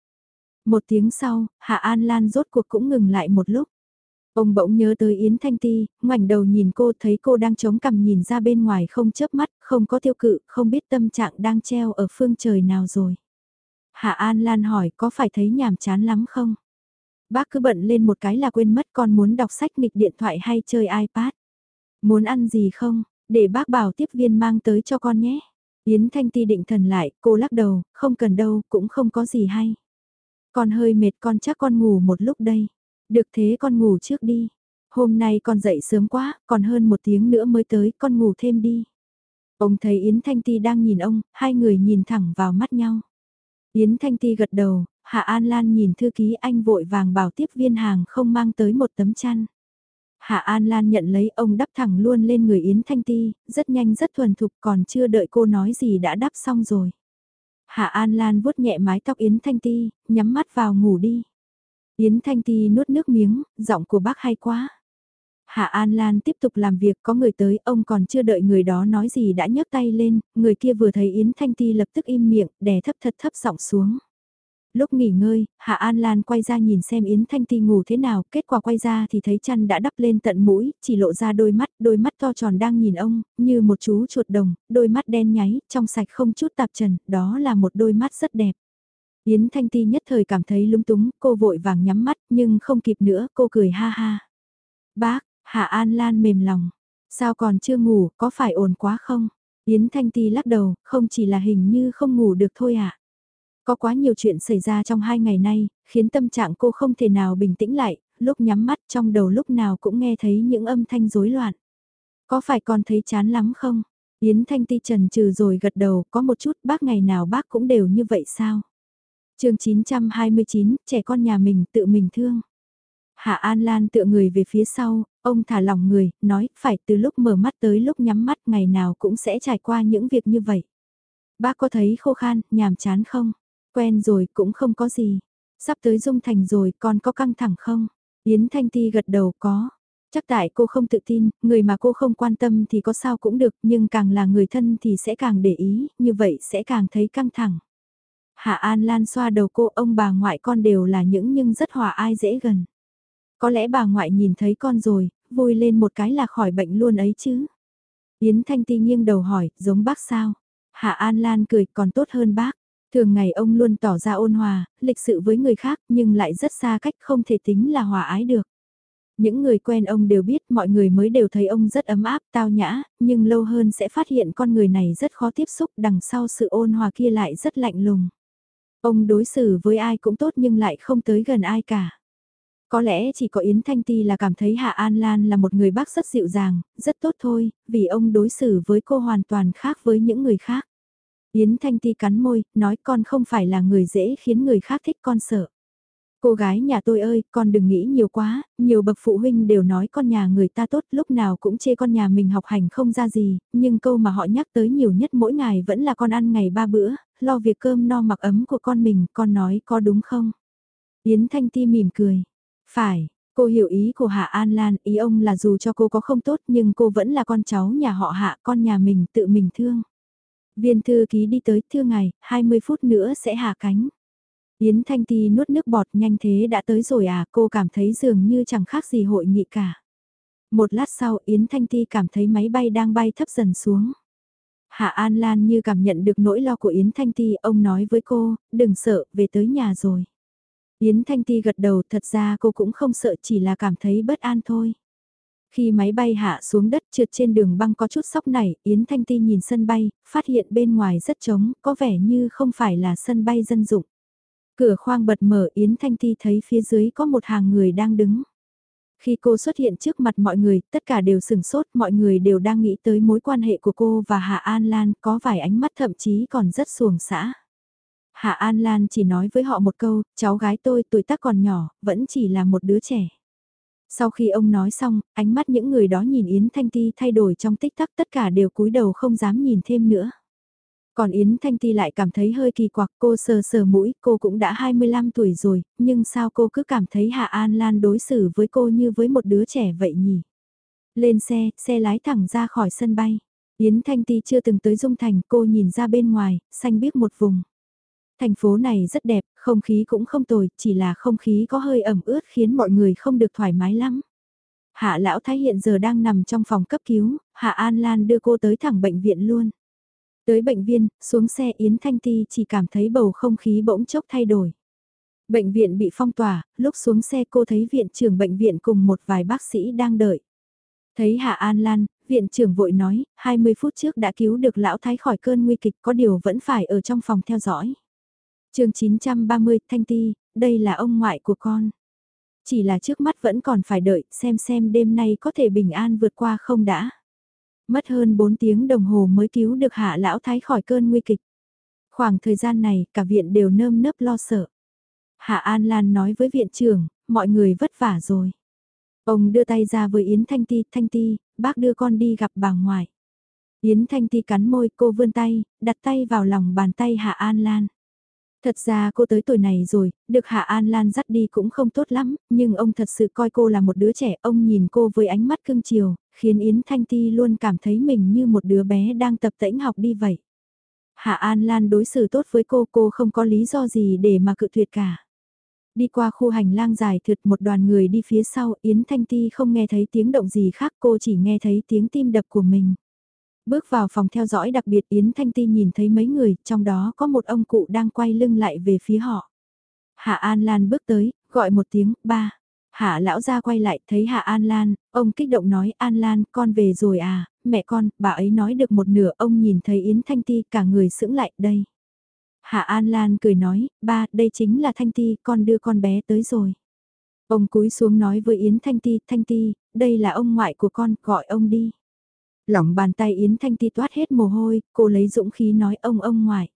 Một tiếng sau, Hạ An Lan rốt cuộc cũng ngừng lại một lúc. Ông bỗng nhớ tới Yến Thanh Ti, ngoảnh đầu nhìn cô thấy cô đang chống cằm nhìn ra bên ngoài không chớp mắt, không có tiêu cự, không biết tâm trạng đang treo ở phương trời nào rồi. Hạ An Lan hỏi có phải thấy nhàm chán lắm không? Bác cứ bận lên một cái là quên mất con muốn đọc sách nghịch điện thoại hay chơi iPad. Muốn ăn gì không? Để bác bảo tiếp viên mang tới cho con nhé. Yến Thanh Ti định thần lại, cô lắc đầu, không cần đâu, cũng không có gì hay. Con hơi mệt con chắc con ngủ một lúc đây. Được thế con ngủ trước đi. Hôm nay con dậy sớm quá, còn hơn một tiếng nữa mới tới, con ngủ thêm đi. Ông thấy Yến Thanh Ti đang nhìn ông, hai người nhìn thẳng vào mắt nhau. Yến Thanh Ti gật đầu, Hạ An Lan nhìn thư ký anh vội vàng bảo tiếp viên hàng không mang tới một tấm chăn. Hạ An Lan nhận lấy ông đắp thẳng luôn lên người Yến Thanh Ti, rất nhanh rất thuần thục còn chưa đợi cô nói gì đã đắp xong rồi. Hạ An Lan vuốt nhẹ mái tóc Yến Thanh Ti, nhắm mắt vào ngủ đi. Yến Thanh Ti nuốt nước miếng, giọng của bác hay quá. Hạ An Lan tiếp tục làm việc có người tới, ông còn chưa đợi người đó nói gì đã nhấc tay lên, người kia vừa thấy Yến Thanh Ti lập tức im miệng, đè thấp thật thấp giọng xuống. Lúc nghỉ ngơi, Hạ An Lan quay ra nhìn xem Yến Thanh Ti ngủ thế nào, kết quả quay ra thì thấy chăn đã đắp lên tận mũi, chỉ lộ ra đôi mắt, đôi mắt to tròn đang nhìn ông, như một chú chuột đồng, đôi mắt đen nháy, trong sạch không chút tạp trần, đó là một đôi mắt rất đẹp. Yến Thanh Ti nhất thời cảm thấy lúng túng, cô vội vàng nhắm mắt, nhưng không kịp nữa, cô cười ha ha. Bác, Hạ An Lan mềm lòng, sao còn chưa ngủ, có phải ồn quá không? Yến Thanh Ti lắc đầu, không chỉ là hình như không ngủ được thôi ạ. À? Có quá nhiều chuyện xảy ra trong hai ngày nay, khiến tâm trạng cô không thể nào bình tĩnh lại, lúc nhắm mắt trong đầu lúc nào cũng nghe thấy những âm thanh rối loạn. Có phải con thấy chán lắm không? Yến Thanh Ti trần trừ rồi gật đầu, có một chút bác ngày nào bác cũng đều như vậy sao? chương 929, trẻ con nhà mình tự mình thương. Hạ An Lan tựa người về phía sau, ông thả lòng người, nói, phải từ lúc mở mắt tới lúc nhắm mắt ngày nào cũng sẽ trải qua những việc như vậy. Bác có thấy khô khan, nhàm chán không? Quen rồi cũng không có gì. Sắp tới Dung Thành rồi con có căng thẳng không? Yến Thanh Ti gật đầu có. Chắc tại cô không tự tin, người mà cô không quan tâm thì có sao cũng được, nhưng càng là người thân thì sẽ càng để ý, như vậy sẽ càng thấy căng thẳng. Hạ An Lan xoa đầu cô ông bà ngoại con đều là những nhưng rất hòa ai dễ gần. Có lẽ bà ngoại nhìn thấy con rồi, vui lên một cái là khỏi bệnh luôn ấy chứ. Yến Thanh Ti nghiêng đầu hỏi, giống bác sao? Hạ An Lan cười còn tốt hơn bác. Thường ngày ông luôn tỏ ra ôn hòa, lịch sự với người khác nhưng lại rất xa cách không thể tính là hòa ái được. Những người quen ông đều biết mọi người mới đều thấy ông rất ấm áp, tao nhã, nhưng lâu hơn sẽ phát hiện con người này rất khó tiếp xúc đằng sau sự ôn hòa kia lại rất lạnh lùng. Ông đối xử với ai cũng tốt nhưng lại không tới gần ai cả. Có lẽ chỉ có Yến Thanh Ti là cảm thấy Hạ An Lan là một người bác rất dịu dàng, rất tốt thôi, vì ông đối xử với cô hoàn toàn khác với những người khác. Yến Thanh Ti cắn môi, nói con không phải là người dễ khiến người khác thích con sợ. Cô gái nhà tôi ơi, con đừng nghĩ nhiều quá, nhiều bậc phụ huynh đều nói con nhà người ta tốt lúc nào cũng chê con nhà mình học hành không ra gì, nhưng câu mà họ nhắc tới nhiều nhất mỗi ngày vẫn là con ăn ngày ba bữa, lo việc cơm no mặc ấm của con mình, con nói có đúng không? Yến Thanh Ti mỉm cười. Phải, cô hiểu ý của Hạ An Lan, ý ông là dù cho cô có không tốt nhưng cô vẫn là con cháu nhà họ Hạ, con nhà mình tự mình thương. Viên thư ký đi tới, thưa ngày, 20 phút nữa sẽ hạ cánh. Yến Thanh Ti nuốt nước bọt nhanh thế đã tới rồi à, cô cảm thấy dường như chẳng khác gì hội nghị cả. Một lát sau Yến Thanh Ti cảm thấy máy bay đang bay thấp dần xuống. Hạ An Lan như cảm nhận được nỗi lo của Yến Thanh Ti, ông nói với cô, đừng sợ, về tới nhà rồi. Yến Thanh Ti gật đầu, thật ra cô cũng không sợ chỉ là cảm thấy bất an thôi. Khi máy bay hạ xuống đất trượt trên đường băng có chút sóc nảy, Yến Thanh Ti nhìn sân bay, phát hiện bên ngoài rất trống, có vẻ như không phải là sân bay dân dụng. Cửa khoang bật mở Yến Thanh Ti thấy phía dưới có một hàng người đang đứng. Khi cô xuất hiện trước mặt mọi người, tất cả đều sừng sốt, mọi người đều đang nghĩ tới mối quan hệ của cô và Hạ An Lan, có vài ánh mắt thậm chí còn rất xuồng xã. Hạ An Lan chỉ nói với họ một câu, cháu gái tôi tuổi tác còn nhỏ, vẫn chỉ là một đứa trẻ. Sau khi ông nói xong, ánh mắt những người đó nhìn Yến Thanh Ti thay đổi trong tích tắc tất cả đều cúi đầu không dám nhìn thêm nữa. Còn Yến Thanh Ti lại cảm thấy hơi kỳ quặc cô sờ sờ mũi, cô cũng đã 25 tuổi rồi, nhưng sao cô cứ cảm thấy Hạ An Lan đối xử với cô như với một đứa trẻ vậy nhỉ? Lên xe, xe lái thẳng ra khỏi sân bay. Yến Thanh Ti chưa từng tới Dung Thành, cô nhìn ra bên ngoài, xanh biếc một vùng. Thành phố này rất đẹp, không khí cũng không tồi, chỉ là không khí có hơi ẩm ướt khiến mọi người không được thoải mái lắm. Hạ Lão Thái hiện giờ đang nằm trong phòng cấp cứu, Hạ An Lan đưa cô tới thẳng bệnh viện luôn. Tới bệnh viện, xuống xe Yến Thanh Ti chỉ cảm thấy bầu không khí bỗng chốc thay đổi. Bệnh viện bị phong tỏa, lúc xuống xe cô thấy viện trưởng bệnh viện cùng một vài bác sĩ đang đợi. Thấy Hạ An Lan, viện trưởng vội nói, 20 phút trước đã cứu được lão thái khỏi cơn nguy kịch có điều vẫn phải ở trong phòng theo dõi chương 930 Thanh Ti, đây là ông ngoại của con. Chỉ là trước mắt vẫn còn phải đợi xem xem đêm nay có thể bình an vượt qua không đã. Mất hơn 4 tiếng đồng hồ mới cứu được hạ lão thái khỏi cơn nguy kịch. Khoảng thời gian này, cả viện đều nơm nớp lo sợ. Hạ An Lan nói với viện trưởng, mọi người vất vả rồi. Ông đưa tay ra với Yến Thanh Ti, Thanh Ti, bác đưa con đi gặp bà ngoại. Yến Thanh Ti cắn môi, cô vươn tay, đặt tay vào lòng bàn tay Hạ An Lan. Thật ra cô tới tuổi này rồi, được Hạ An Lan dắt đi cũng không tốt lắm, nhưng ông thật sự coi cô là một đứa trẻ, ông nhìn cô với ánh mắt cưng chiều, khiến Yến Thanh Ti luôn cảm thấy mình như một đứa bé đang tập tễnh học đi vậy. Hạ An Lan đối xử tốt với cô, cô không có lý do gì để mà cự tuyệt cả. Đi qua khu hành lang dài thượt một đoàn người đi phía sau, Yến Thanh Ti không nghe thấy tiếng động gì khác, cô chỉ nghe thấy tiếng tim đập của mình. Bước vào phòng theo dõi đặc biệt Yến Thanh Ti nhìn thấy mấy người, trong đó có một ông cụ đang quay lưng lại về phía họ. Hạ An Lan bước tới, gọi một tiếng, ba. Hạ lão ra quay lại thấy Hạ An Lan, ông kích động nói An Lan con về rồi à, mẹ con, bà ấy nói được một nửa ông nhìn thấy Yến Thanh Ti cả người sững lại đây. Hạ An Lan cười nói, ba, đây chính là Thanh Ti, con đưa con bé tới rồi. Ông cúi xuống nói với Yến Thanh Ti, Thanh Ti, đây là ông ngoại của con, gọi ông đi. Lỏng bàn tay Yến Thanh Ti toát hết mồ hôi, cô lấy dũng khí nói ông ông ngoại.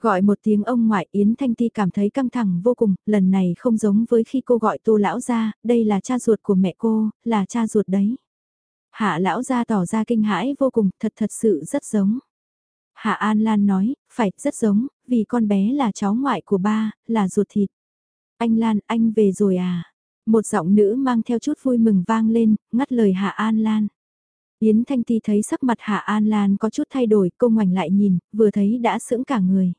Gọi một tiếng ông ngoại Yến Thanh Ti cảm thấy căng thẳng vô cùng, lần này không giống với khi cô gọi tô lão ra, đây là cha ruột của mẹ cô, là cha ruột đấy. Hạ lão ra tỏ ra kinh hãi vô cùng, thật thật sự rất giống. Hạ An Lan nói, phải, rất giống, vì con bé là cháu ngoại của ba, là ruột thịt. Anh Lan, anh về rồi à? Một giọng nữ mang theo chút vui mừng vang lên, ngắt lời Hạ An Lan. Yến Thanh Ti thấy sắc mặt Hạ An Lan có chút thay đổi, cô ngoảnh lại nhìn, vừa thấy đã sững cả người.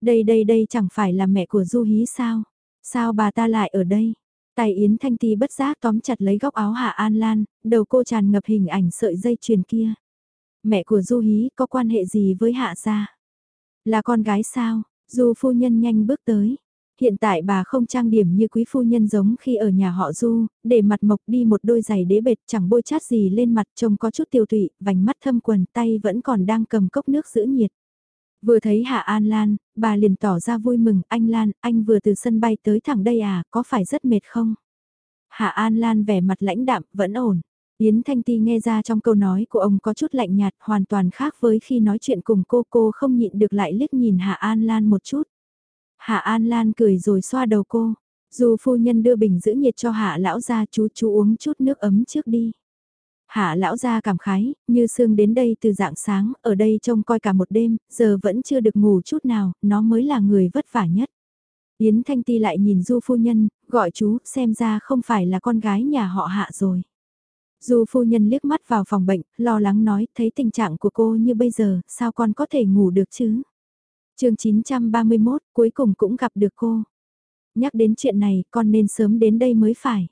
Đây đây đây chẳng phải là mẹ của Du Hí sao? Sao bà ta lại ở đây? Tài Yến Thanh Ti bất giác tóm chặt lấy góc áo Hạ An Lan, đầu cô tràn ngập hình ảnh sợi dây chuyền kia. Mẹ của Du Hí có quan hệ gì với Hạ gia? Là con gái sao? Du phu nhân nhanh bước tới. Hiện tại bà không trang điểm như quý phu nhân giống khi ở nhà họ Du, để mặt mộc đi một đôi giày đế bệt chẳng bôi chát gì lên mặt trông có chút tiêu tụy, vành mắt thâm quần tay vẫn còn đang cầm cốc nước giữ nhiệt. Vừa thấy Hạ An Lan, bà liền tỏ ra vui mừng, anh Lan, anh vừa từ sân bay tới thẳng đây à, có phải rất mệt không? Hạ An Lan vẻ mặt lãnh đạm, vẫn ổn. Yến Thanh Ti nghe ra trong câu nói của ông có chút lạnh nhạt, hoàn toàn khác với khi nói chuyện cùng cô, cô không nhịn được lại liếc nhìn Hạ An Lan một chút. Hạ An Lan cười rồi xoa đầu cô. Dù phu nhân đưa bình giữ nhiệt cho Hạ lão ra chú chú uống chút nước ấm trước đi. Hạ lão ra cảm khái, như sương đến đây từ dạng sáng, ở đây trông coi cả một đêm, giờ vẫn chưa được ngủ chút nào, nó mới là người vất vả nhất. Yến Thanh Ti lại nhìn Du phu nhân, gọi chú, xem ra không phải là con gái nhà họ hạ rồi. Du phu nhân liếc mắt vào phòng bệnh, lo lắng nói, thấy tình trạng của cô như bây giờ, sao con có thể ngủ được chứ? Chương 931, cuối cùng cũng gặp được cô. Nhắc đến chuyện này, con nên sớm đến đây mới phải.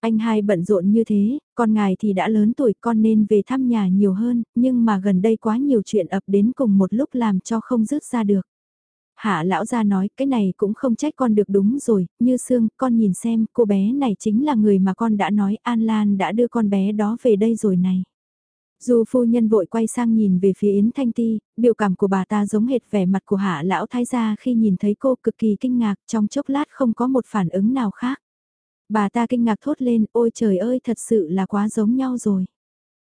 Anh hai bận rộn như thế, con ngài thì đã lớn tuổi con nên về thăm nhà nhiều hơn, nhưng mà gần đây quá nhiều chuyện ập đến cùng một lúc làm cho không dứt ra được. Hạ lão gia nói cái này cũng không trách con được đúng rồi, như xương, con nhìn xem, cô bé này chính là người mà con đã nói An Lan đã đưa con bé đó về đây rồi này. Dù phu nhân vội quay sang nhìn về phía Yến Thanh Ti, biểu cảm của bà ta giống hệt vẻ mặt của hạ lão thái gia khi nhìn thấy cô cực kỳ kinh ngạc trong chốc lát không có một phản ứng nào khác. Bà ta kinh ngạc thốt lên, ôi trời ơi thật sự là quá giống nhau rồi.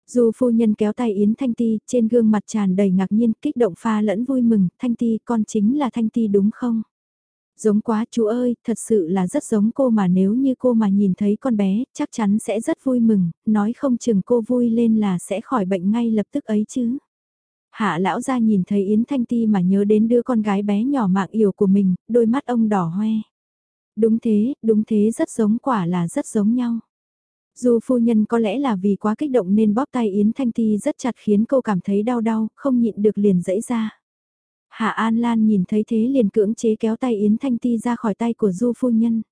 Dù phu nhân kéo tay Yến Thanh Ti, trên gương mặt tràn đầy ngạc nhiên, kích động pha lẫn vui mừng, Thanh Ti con chính là Thanh Ti đúng không? Giống quá chú ơi, thật sự là rất giống cô mà nếu như cô mà nhìn thấy con bé, chắc chắn sẽ rất vui mừng, nói không chừng cô vui lên là sẽ khỏi bệnh ngay lập tức ấy chứ. Hạ lão ra nhìn thấy Yến Thanh Ti mà nhớ đến đứa con gái bé nhỏ mạng yểu của mình, đôi mắt ông đỏ hoe. Đúng thế, đúng thế rất giống quả là rất giống nhau. Dù phu nhân có lẽ là vì quá kích động nên bóp tay Yến Thanh Ti rất chặt khiến cô cảm thấy đau đau, không nhịn được liền dẫy ra. Hạ An Lan nhìn thấy thế liền cưỡng chế kéo tay Yến Thanh Ti ra khỏi tay của Du phu nhân.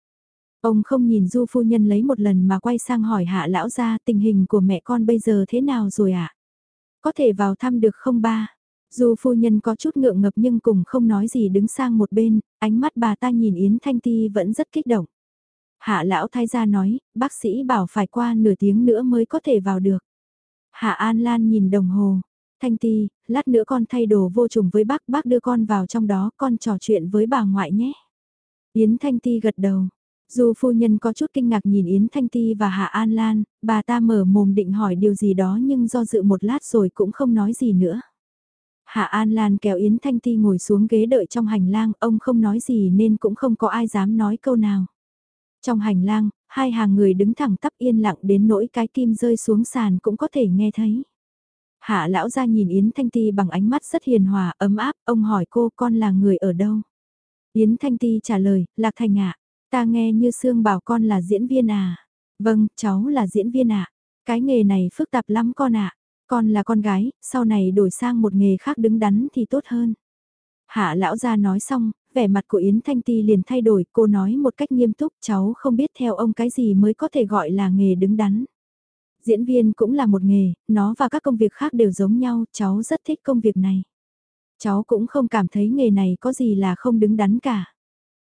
Ông không nhìn Du phu nhân lấy một lần mà quay sang hỏi Hạ lão ra tình hình của mẹ con bây giờ thế nào rồi ạ? À? Có thể vào thăm được không ba? Du phu nhân có chút ngượng ngập nhưng cùng không nói gì đứng sang một bên, ánh mắt bà ta nhìn Yến Thanh Ti vẫn rất kích động. Hạ lão thay ra nói, bác sĩ bảo phải qua nửa tiếng nữa mới có thể vào được. Hạ An Lan nhìn đồng hồ. Thanh Ti, lát nữa con thay đồ vô trùng với bác, bác đưa con vào trong đó, con trò chuyện với bà ngoại nhé. Yến Thanh Ti gật đầu. Dù phu nhân có chút kinh ngạc nhìn Yến Thanh Ti và Hạ An Lan, bà ta mở mồm định hỏi điều gì đó nhưng do dự một lát rồi cũng không nói gì nữa. Hạ An Lan kéo Yến Thanh Ti ngồi xuống ghế đợi trong hành lang, ông không nói gì nên cũng không có ai dám nói câu nào. Trong hành lang, hai hàng người đứng thẳng tắp yên lặng đến nỗi cái kim rơi xuống sàn cũng có thể nghe thấy. Hạ lão ra nhìn Yến Thanh Ti bằng ánh mắt rất hiền hòa, ấm áp, ông hỏi cô con là người ở đâu? Yến Thanh Ti trả lời, Lạc Thành ạ, ta nghe như Sương bảo con là diễn viên à? Vâng, cháu là diễn viên ạ. Cái nghề này phức tạp lắm con ạ. Con là con gái, sau này đổi sang một nghề khác đứng đắn thì tốt hơn. Hạ lão gia nói xong, vẻ mặt của Yến Thanh Ti liền thay đổi, cô nói một cách nghiêm túc, cháu không biết theo ông cái gì mới có thể gọi là nghề đứng đắn. Diễn viên cũng là một nghề, nó và các công việc khác đều giống nhau, cháu rất thích công việc này. Cháu cũng không cảm thấy nghề này có gì là không đứng đắn cả.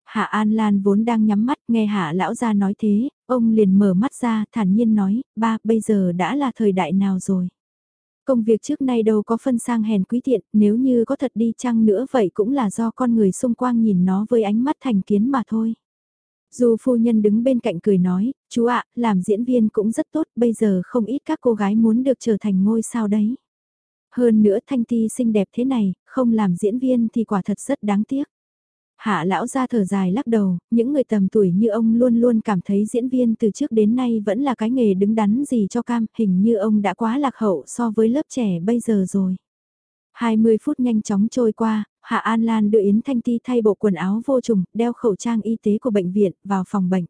Hạ An Lan vốn đang nhắm mắt nghe Hạ lão gia nói thế, ông liền mở mắt ra thản nhiên nói, ba, bây giờ đã là thời đại nào rồi. Công việc trước nay đâu có phân sang hèn quý tiện, nếu như có thật đi chăng nữa vậy cũng là do con người xung quanh nhìn nó với ánh mắt thành kiến mà thôi. Dù phu nhân đứng bên cạnh cười nói, chú ạ, làm diễn viên cũng rất tốt, bây giờ không ít các cô gái muốn được trở thành ngôi sao đấy. Hơn nữa Thanh Ti xinh đẹp thế này, không làm diễn viên thì quả thật rất đáng tiếc. Hạ lão ra thở dài lắc đầu, những người tầm tuổi như ông luôn luôn cảm thấy diễn viên từ trước đến nay vẫn là cái nghề đứng đắn gì cho cam, hình như ông đã quá lạc hậu so với lớp trẻ bây giờ rồi. 20 phút nhanh chóng trôi qua, Hạ An Lan đưa Yến Thanh Ti thay bộ quần áo vô trùng, đeo khẩu trang y tế của bệnh viện, vào phòng bệnh.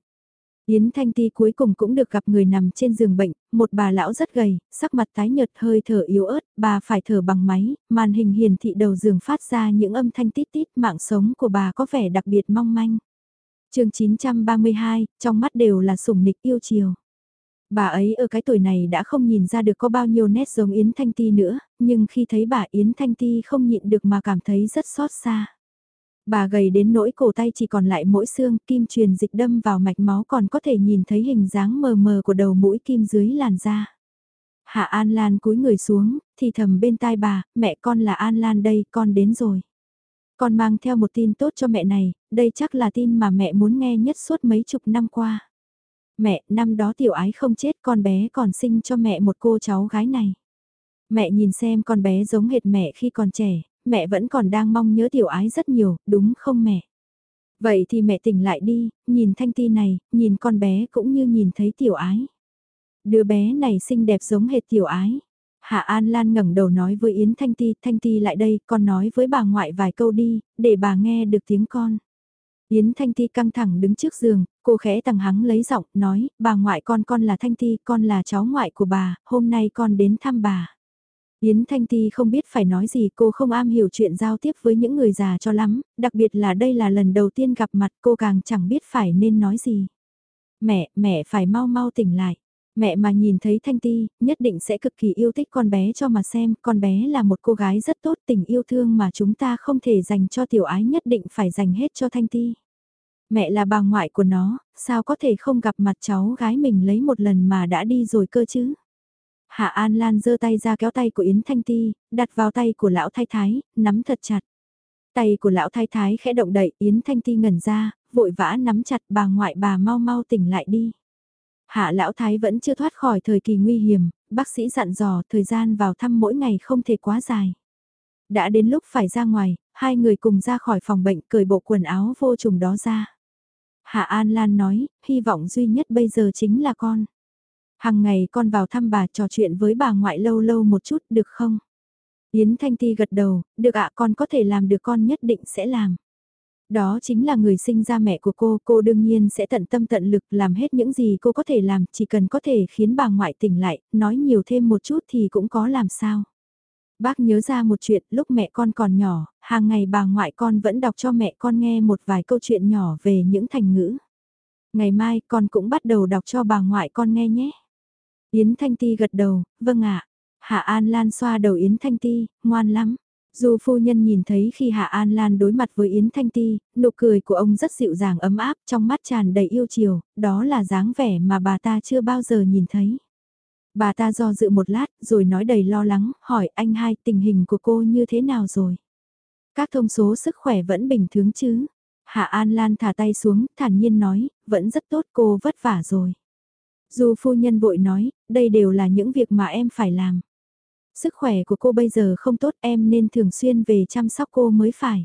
Yến Thanh Ti cuối cùng cũng được gặp người nằm trên giường bệnh, một bà lão rất gầy, sắc mặt tái nhợt hơi thở yếu ớt, bà phải thở bằng máy, màn hình hiển thị đầu giường phát ra những âm thanh tít tít, mạng sống của bà có vẻ đặc biệt mong manh. chương 932, trong mắt đều là sủng nịch yêu chiều. Bà ấy ở cái tuổi này đã không nhìn ra được có bao nhiêu nét giống Yến Thanh Ti nữa, nhưng khi thấy bà Yến Thanh Ti không nhịn được mà cảm thấy rất xót xa. Bà gầy đến nỗi cổ tay chỉ còn lại mỗi xương, kim truyền dịch đâm vào mạch máu còn có thể nhìn thấy hình dáng mờ mờ của đầu mũi kim dưới làn da. Hạ An Lan cúi người xuống, thì thầm bên tai bà, mẹ con là An Lan đây, con đến rồi. Con mang theo một tin tốt cho mẹ này, đây chắc là tin mà mẹ muốn nghe nhất suốt mấy chục năm qua. Mẹ, năm đó tiểu ái không chết con bé còn sinh cho mẹ một cô cháu gái này. Mẹ nhìn xem con bé giống hệt mẹ khi còn trẻ, mẹ vẫn còn đang mong nhớ tiểu ái rất nhiều, đúng không mẹ? Vậy thì mẹ tỉnh lại đi, nhìn thanh ti này, nhìn con bé cũng như nhìn thấy tiểu ái. Đứa bé này xinh đẹp giống hệt tiểu ái. Hạ An Lan ngẩng đầu nói với Yến Thanh Ti, Thanh Ti lại đây, con nói với bà ngoại vài câu đi, để bà nghe được tiếng con. Yến Thanh Ti căng thẳng đứng trước giường, cô khẽ tằng hắng lấy giọng, nói, bà ngoại con con là Thanh Ti, con là cháu ngoại của bà, hôm nay con đến thăm bà. Yến Thanh Ti không biết phải nói gì cô không am hiểu chuyện giao tiếp với những người già cho lắm, đặc biệt là đây là lần đầu tiên gặp mặt cô càng chẳng biết phải nên nói gì. Mẹ, mẹ phải mau mau tỉnh lại. Mẹ mà nhìn thấy Thanh Ti, nhất định sẽ cực kỳ yêu thích con bé cho mà xem, con bé là một cô gái rất tốt tình yêu thương mà chúng ta không thể dành cho tiểu ái nhất định phải dành hết cho Thanh Ti. Mẹ là bà ngoại của nó, sao có thể không gặp mặt cháu gái mình lấy một lần mà đã đi rồi cơ chứ? Hạ An Lan giơ tay ra kéo tay của Yến Thanh Ti, đặt vào tay của lão thái thái, nắm thật chặt. Tay của lão thái thái khẽ động đậy, Yến Thanh Ti ngẩn ra, vội vã nắm chặt bà ngoại bà mau mau tỉnh lại đi. Hạ lão thái vẫn chưa thoát khỏi thời kỳ nguy hiểm, bác sĩ dặn dò thời gian vào thăm mỗi ngày không thể quá dài. Đã đến lúc phải ra ngoài, hai người cùng ra khỏi phòng bệnh cởi bộ quần áo vô trùng đó ra. Hạ An Lan nói, hy vọng duy nhất bây giờ chính là con. Hằng ngày con vào thăm bà trò chuyện với bà ngoại lâu lâu một chút được không? Yến Thanh Ti gật đầu, được ạ con có thể làm được con nhất định sẽ làm. Đó chính là người sinh ra mẹ của cô, cô đương nhiên sẽ tận tâm tận lực làm hết những gì cô có thể làm, chỉ cần có thể khiến bà ngoại tỉnh lại, nói nhiều thêm một chút thì cũng có làm sao. Bác nhớ ra một chuyện lúc mẹ con còn nhỏ, hàng ngày bà ngoại con vẫn đọc cho mẹ con nghe một vài câu chuyện nhỏ về những thành ngữ. Ngày mai con cũng bắt đầu đọc cho bà ngoại con nghe nhé. Yến Thanh Ti gật đầu, vâng ạ. Hạ An Lan xoa đầu Yến Thanh Ti, ngoan lắm. Dù phu nhân nhìn thấy khi Hạ An Lan đối mặt với Yến Thanh Ti, nụ cười của ông rất dịu dàng ấm áp, trong mắt tràn đầy yêu chiều, đó là dáng vẻ mà bà ta chưa bao giờ nhìn thấy. Bà ta do dự một lát, rồi nói đầy lo lắng, hỏi anh hai tình hình của cô như thế nào rồi? Các thông số sức khỏe vẫn bình thường chứ? Hạ An Lan thả tay xuống, thản nhiên nói, vẫn rất tốt cô vất vả rồi. Dù phu nhân vội nói, đây đều là những việc mà em phải làm. Sức khỏe của cô bây giờ không tốt em nên thường xuyên về chăm sóc cô mới phải.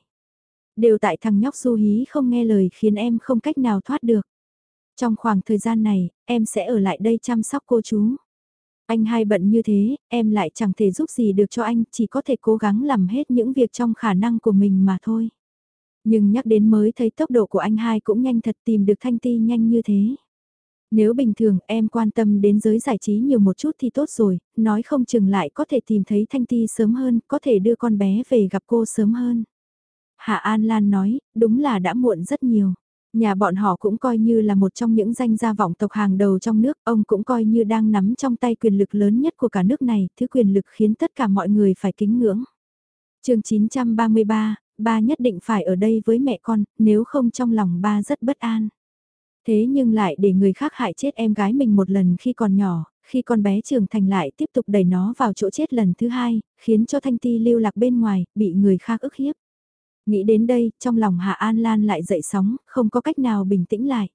Đều tại thằng nhóc du hí không nghe lời khiến em không cách nào thoát được. Trong khoảng thời gian này, em sẽ ở lại đây chăm sóc cô chú. Anh hai bận như thế, em lại chẳng thể giúp gì được cho anh, chỉ có thể cố gắng làm hết những việc trong khả năng của mình mà thôi. Nhưng nhắc đến mới thấy tốc độ của anh hai cũng nhanh thật tìm được thanh ti nhanh như thế. Nếu bình thường em quan tâm đến giới giải trí nhiều một chút thì tốt rồi, nói không chừng lại có thể tìm thấy Thanh Ti sớm hơn, có thể đưa con bé về gặp cô sớm hơn. Hạ An Lan nói, đúng là đã muộn rất nhiều. Nhà bọn họ cũng coi như là một trong những danh gia vọng tộc hàng đầu trong nước, ông cũng coi như đang nắm trong tay quyền lực lớn nhất của cả nước này, thứ quyền lực khiến tất cả mọi người phải kính ngưỡng. chương 933, ba nhất định phải ở đây với mẹ con, nếu không trong lòng ba rất bất an. Thế nhưng lại để người khác hại chết em gái mình một lần khi còn nhỏ, khi con bé trưởng thành lại tiếp tục đẩy nó vào chỗ chết lần thứ hai, khiến cho Thanh Ti lưu lạc bên ngoài, bị người khác ức hiếp. Nghĩ đến đây, trong lòng Hạ An Lan lại dậy sóng, không có cách nào bình tĩnh lại.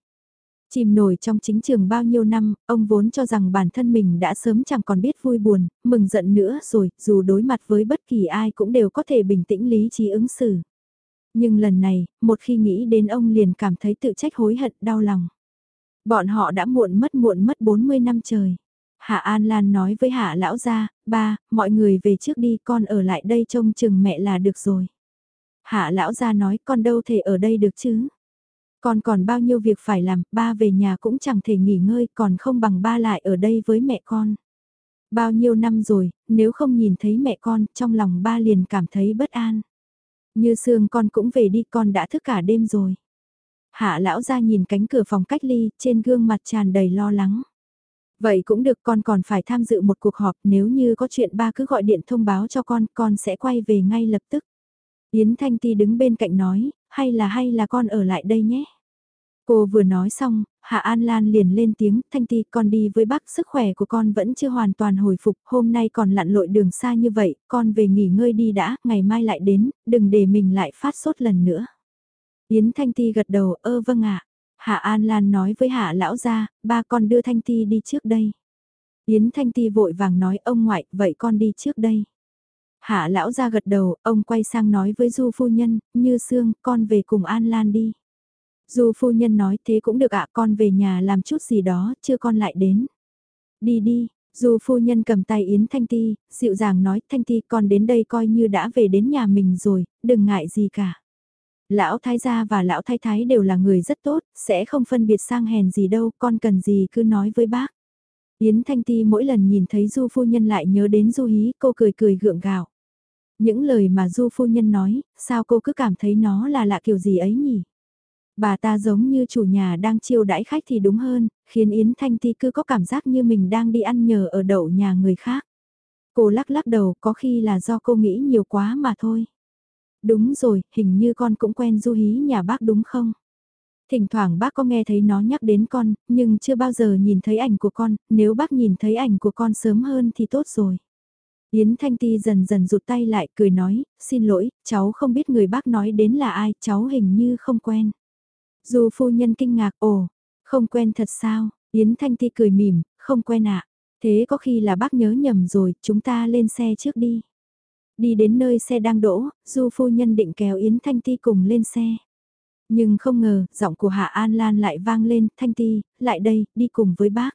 Chìm nổi trong chính trường bao nhiêu năm, ông vốn cho rằng bản thân mình đã sớm chẳng còn biết vui buồn, mừng giận nữa rồi, dù đối mặt với bất kỳ ai cũng đều có thể bình tĩnh lý trí ứng xử. Nhưng lần này, một khi nghĩ đến ông liền cảm thấy tự trách hối hận đau lòng. Bọn họ đã muộn mất muộn mất 40 năm trời. Hạ An Lan nói với Hạ Lão gia, ba, mọi người về trước đi con ở lại đây trông chừng mẹ là được rồi. Hạ Lão gia nói con đâu thể ở đây được chứ. Con còn bao nhiêu việc phải làm, ba về nhà cũng chẳng thể nghỉ ngơi còn không bằng ba lại ở đây với mẹ con. Bao nhiêu năm rồi, nếu không nhìn thấy mẹ con, trong lòng ba liền cảm thấy bất an. Như sương con cũng về đi con đã thức cả đêm rồi. Hạ lão ra nhìn cánh cửa phòng cách ly, trên gương mặt tràn đầy lo lắng. Vậy cũng được con còn phải tham dự một cuộc họp nếu như có chuyện ba cứ gọi điện thông báo cho con, con sẽ quay về ngay lập tức. Yến Thanh Ti đứng bên cạnh nói, hay là hay là con ở lại đây nhé. Cô vừa nói xong, Hạ An Lan liền lên tiếng, Thanh Ti con đi với bác, sức khỏe của con vẫn chưa hoàn toàn hồi phục, hôm nay còn lặn lội đường xa như vậy, con về nghỉ ngơi đi đã, ngày mai lại đến, đừng để mình lại phát sốt lần nữa. Yến Thanh Ti gật đầu, ơ vâng ạ. Hạ An Lan nói với Hạ Lão gia, ba con đưa Thanh Ti đi trước đây. Yến Thanh Ti vội vàng nói ông ngoại, vậy con đi trước đây. Hạ Lão ra gật đầu, ông quay sang nói với Du Phu Nhân, như xương, con về cùng An Lan đi. Du phu nhân nói thế cũng được ạ con về nhà làm chút gì đó, chưa con lại đến. Đi đi, Du phu nhân cầm tay Yến Thanh Ti, dịu dàng nói Thanh Ti con đến đây coi như đã về đến nhà mình rồi, đừng ngại gì cả. Lão thái gia và lão thái thái đều là người rất tốt, sẽ không phân biệt sang hèn gì đâu, con cần gì cứ nói với bác. Yến Thanh Ti mỗi lần nhìn thấy Du phu nhân lại nhớ đến Du hí, cô cười cười gượng gạo. Những lời mà Du phu nhân nói, sao cô cứ cảm thấy nó là lạ kiểu gì ấy nhỉ? Bà ta giống như chủ nhà đang chiêu đãi khách thì đúng hơn, khiến Yến Thanh Ti cứ có cảm giác như mình đang đi ăn nhờ ở đậu nhà người khác. Cô lắc lắc đầu có khi là do cô nghĩ nhiều quá mà thôi. Đúng rồi, hình như con cũng quen du hí nhà bác đúng không? Thỉnh thoảng bác có nghe thấy nó nhắc đến con, nhưng chưa bao giờ nhìn thấy ảnh của con, nếu bác nhìn thấy ảnh của con sớm hơn thì tốt rồi. Yến Thanh Ti dần dần rụt tay lại cười nói, xin lỗi, cháu không biết người bác nói đến là ai, cháu hình như không quen. Dù phu nhân kinh ngạc, ồ, không quen thật sao, Yến Thanh Ti cười mỉm, không quen ạ. Thế có khi là bác nhớ nhầm rồi, chúng ta lên xe trước đi. Đi đến nơi xe đang đỗ, Du phu nhân định kéo Yến Thanh Ti cùng lên xe. Nhưng không ngờ, giọng của Hạ An Lan lại vang lên, Thanh Ti, lại đây, đi cùng với bác.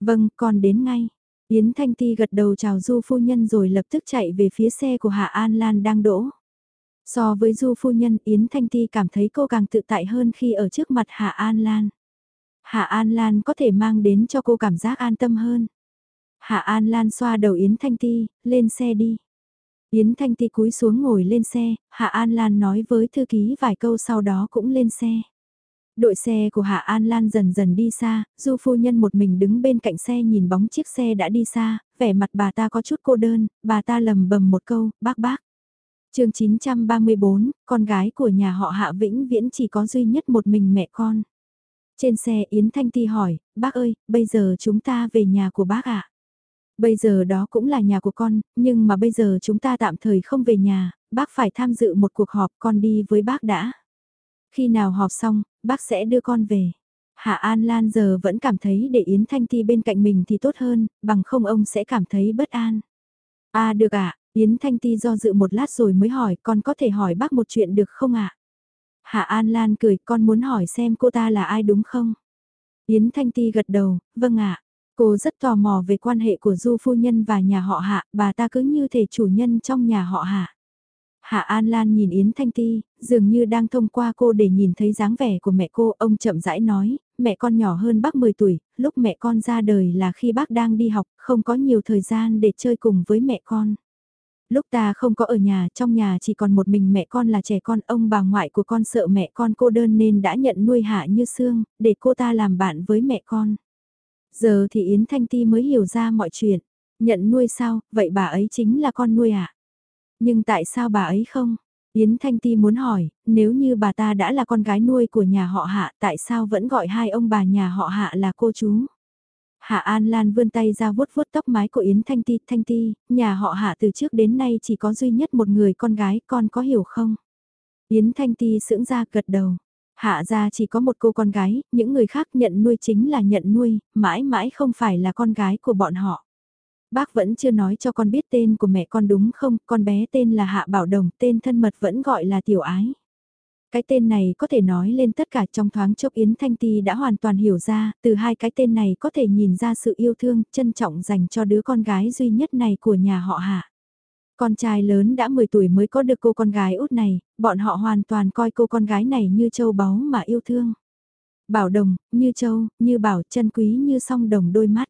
Vâng, con đến ngay. Yến Thanh Ti gật đầu chào Du phu nhân rồi lập tức chạy về phía xe của Hạ An Lan đang đỗ. So với Du phu nhân, Yến Thanh Ti cảm thấy cô càng tự tại hơn khi ở trước mặt Hạ An Lan. Hạ An Lan có thể mang đến cho cô cảm giác an tâm hơn. Hạ An Lan xoa đầu Yến Thanh Ti, lên xe đi. Yến Thanh Ti cúi xuống ngồi lên xe, Hạ An Lan nói với thư ký vài câu sau đó cũng lên xe. Đội xe của Hạ An Lan dần dần đi xa, Du phu nhân một mình đứng bên cạnh xe nhìn bóng chiếc xe đã đi xa, vẻ mặt bà ta có chút cô đơn, bà ta lầm bầm một câu, bác bác. chương 934, con gái của nhà họ Hạ Vĩnh Viễn chỉ có duy nhất một mình mẹ con. Trên xe Yến Thanh Ti hỏi, bác ơi, bây giờ chúng ta về nhà của bác ạ. Bây giờ đó cũng là nhà của con, nhưng mà bây giờ chúng ta tạm thời không về nhà, bác phải tham dự một cuộc họp con đi với bác đã. Khi nào họp xong, bác sẽ đưa con về. Hạ An Lan giờ vẫn cảm thấy để Yến Thanh Ti bên cạnh mình thì tốt hơn, bằng không ông sẽ cảm thấy bất an. À được ạ, Yến Thanh Ti do dự một lát rồi mới hỏi con có thể hỏi bác một chuyện được không ạ? Hạ An Lan cười con muốn hỏi xem cô ta là ai đúng không? Yến Thanh Ti gật đầu, vâng ạ. Cô rất tò mò về quan hệ của Du Phu Nhân và nhà họ Hạ, bà ta cứ như thể chủ nhân trong nhà họ Hạ. Hạ An Lan nhìn Yến Thanh Ti, dường như đang thông qua cô để nhìn thấy dáng vẻ của mẹ cô, ông chậm rãi nói, mẹ con nhỏ hơn bác 10 tuổi, lúc mẹ con ra đời là khi bác đang đi học, không có nhiều thời gian để chơi cùng với mẹ con. Lúc ta không có ở nhà, trong nhà chỉ còn một mình mẹ con là trẻ con, ông bà ngoại của con sợ mẹ con cô đơn nên đã nhận nuôi Hạ như xương, để cô ta làm bạn với mẹ con. Giờ thì Yến Thanh Ti mới hiểu ra mọi chuyện. Nhận nuôi sao, vậy bà ấy chính là con nuôi à? Nhưng tại sao bà ấy không? Yến Thanh Ti muốn hỏi, nếu như bà ta đã là con gái nuôi của nhà họ Hạ tại sao vẫn gọi hai ông bà nhà họ Hạ là cô chú? Hạ An Lan vươn tay ra vuốt vuốt tóc mái của Yến Thanh Ti, Thanh Ti, nhà họ Hạ từ trước đến nay chỉ có duy nhất một người con gái, con có hiểu không? Yến Thanh Ti sững ra gật đầu. Hạ gia chỉ có một cô con gái, những người khác nhận nuôi chính là nhận nuôi, mãi mãi không phải là con gái của bọn họ. Bác vẫn chưa nói cho con biết tên của mẹ con đúng không, con bé tên là Hạ Bảo Đồng, tên thân mật vẫn gọi là Tiểu Ái. Cái tên này có thể nói lên tất cả trong thoáng chốc Yến Thanh Ti đã hoàn toàn hiểu ra, từ hai cái tên này có thể nhìn ra sự yêu thương, trân trọng dành cho đứa con gái duy nhất này của nhà họ Hạ. Con trai lớn đã 10 tuổi mới có được cô con gái út này, bọn họ hoàn toàn coi cô con gái này như châu báu mà yêu thương. Bảo đồng, như châu, như bảo chân quý như song đồng đôi mắt.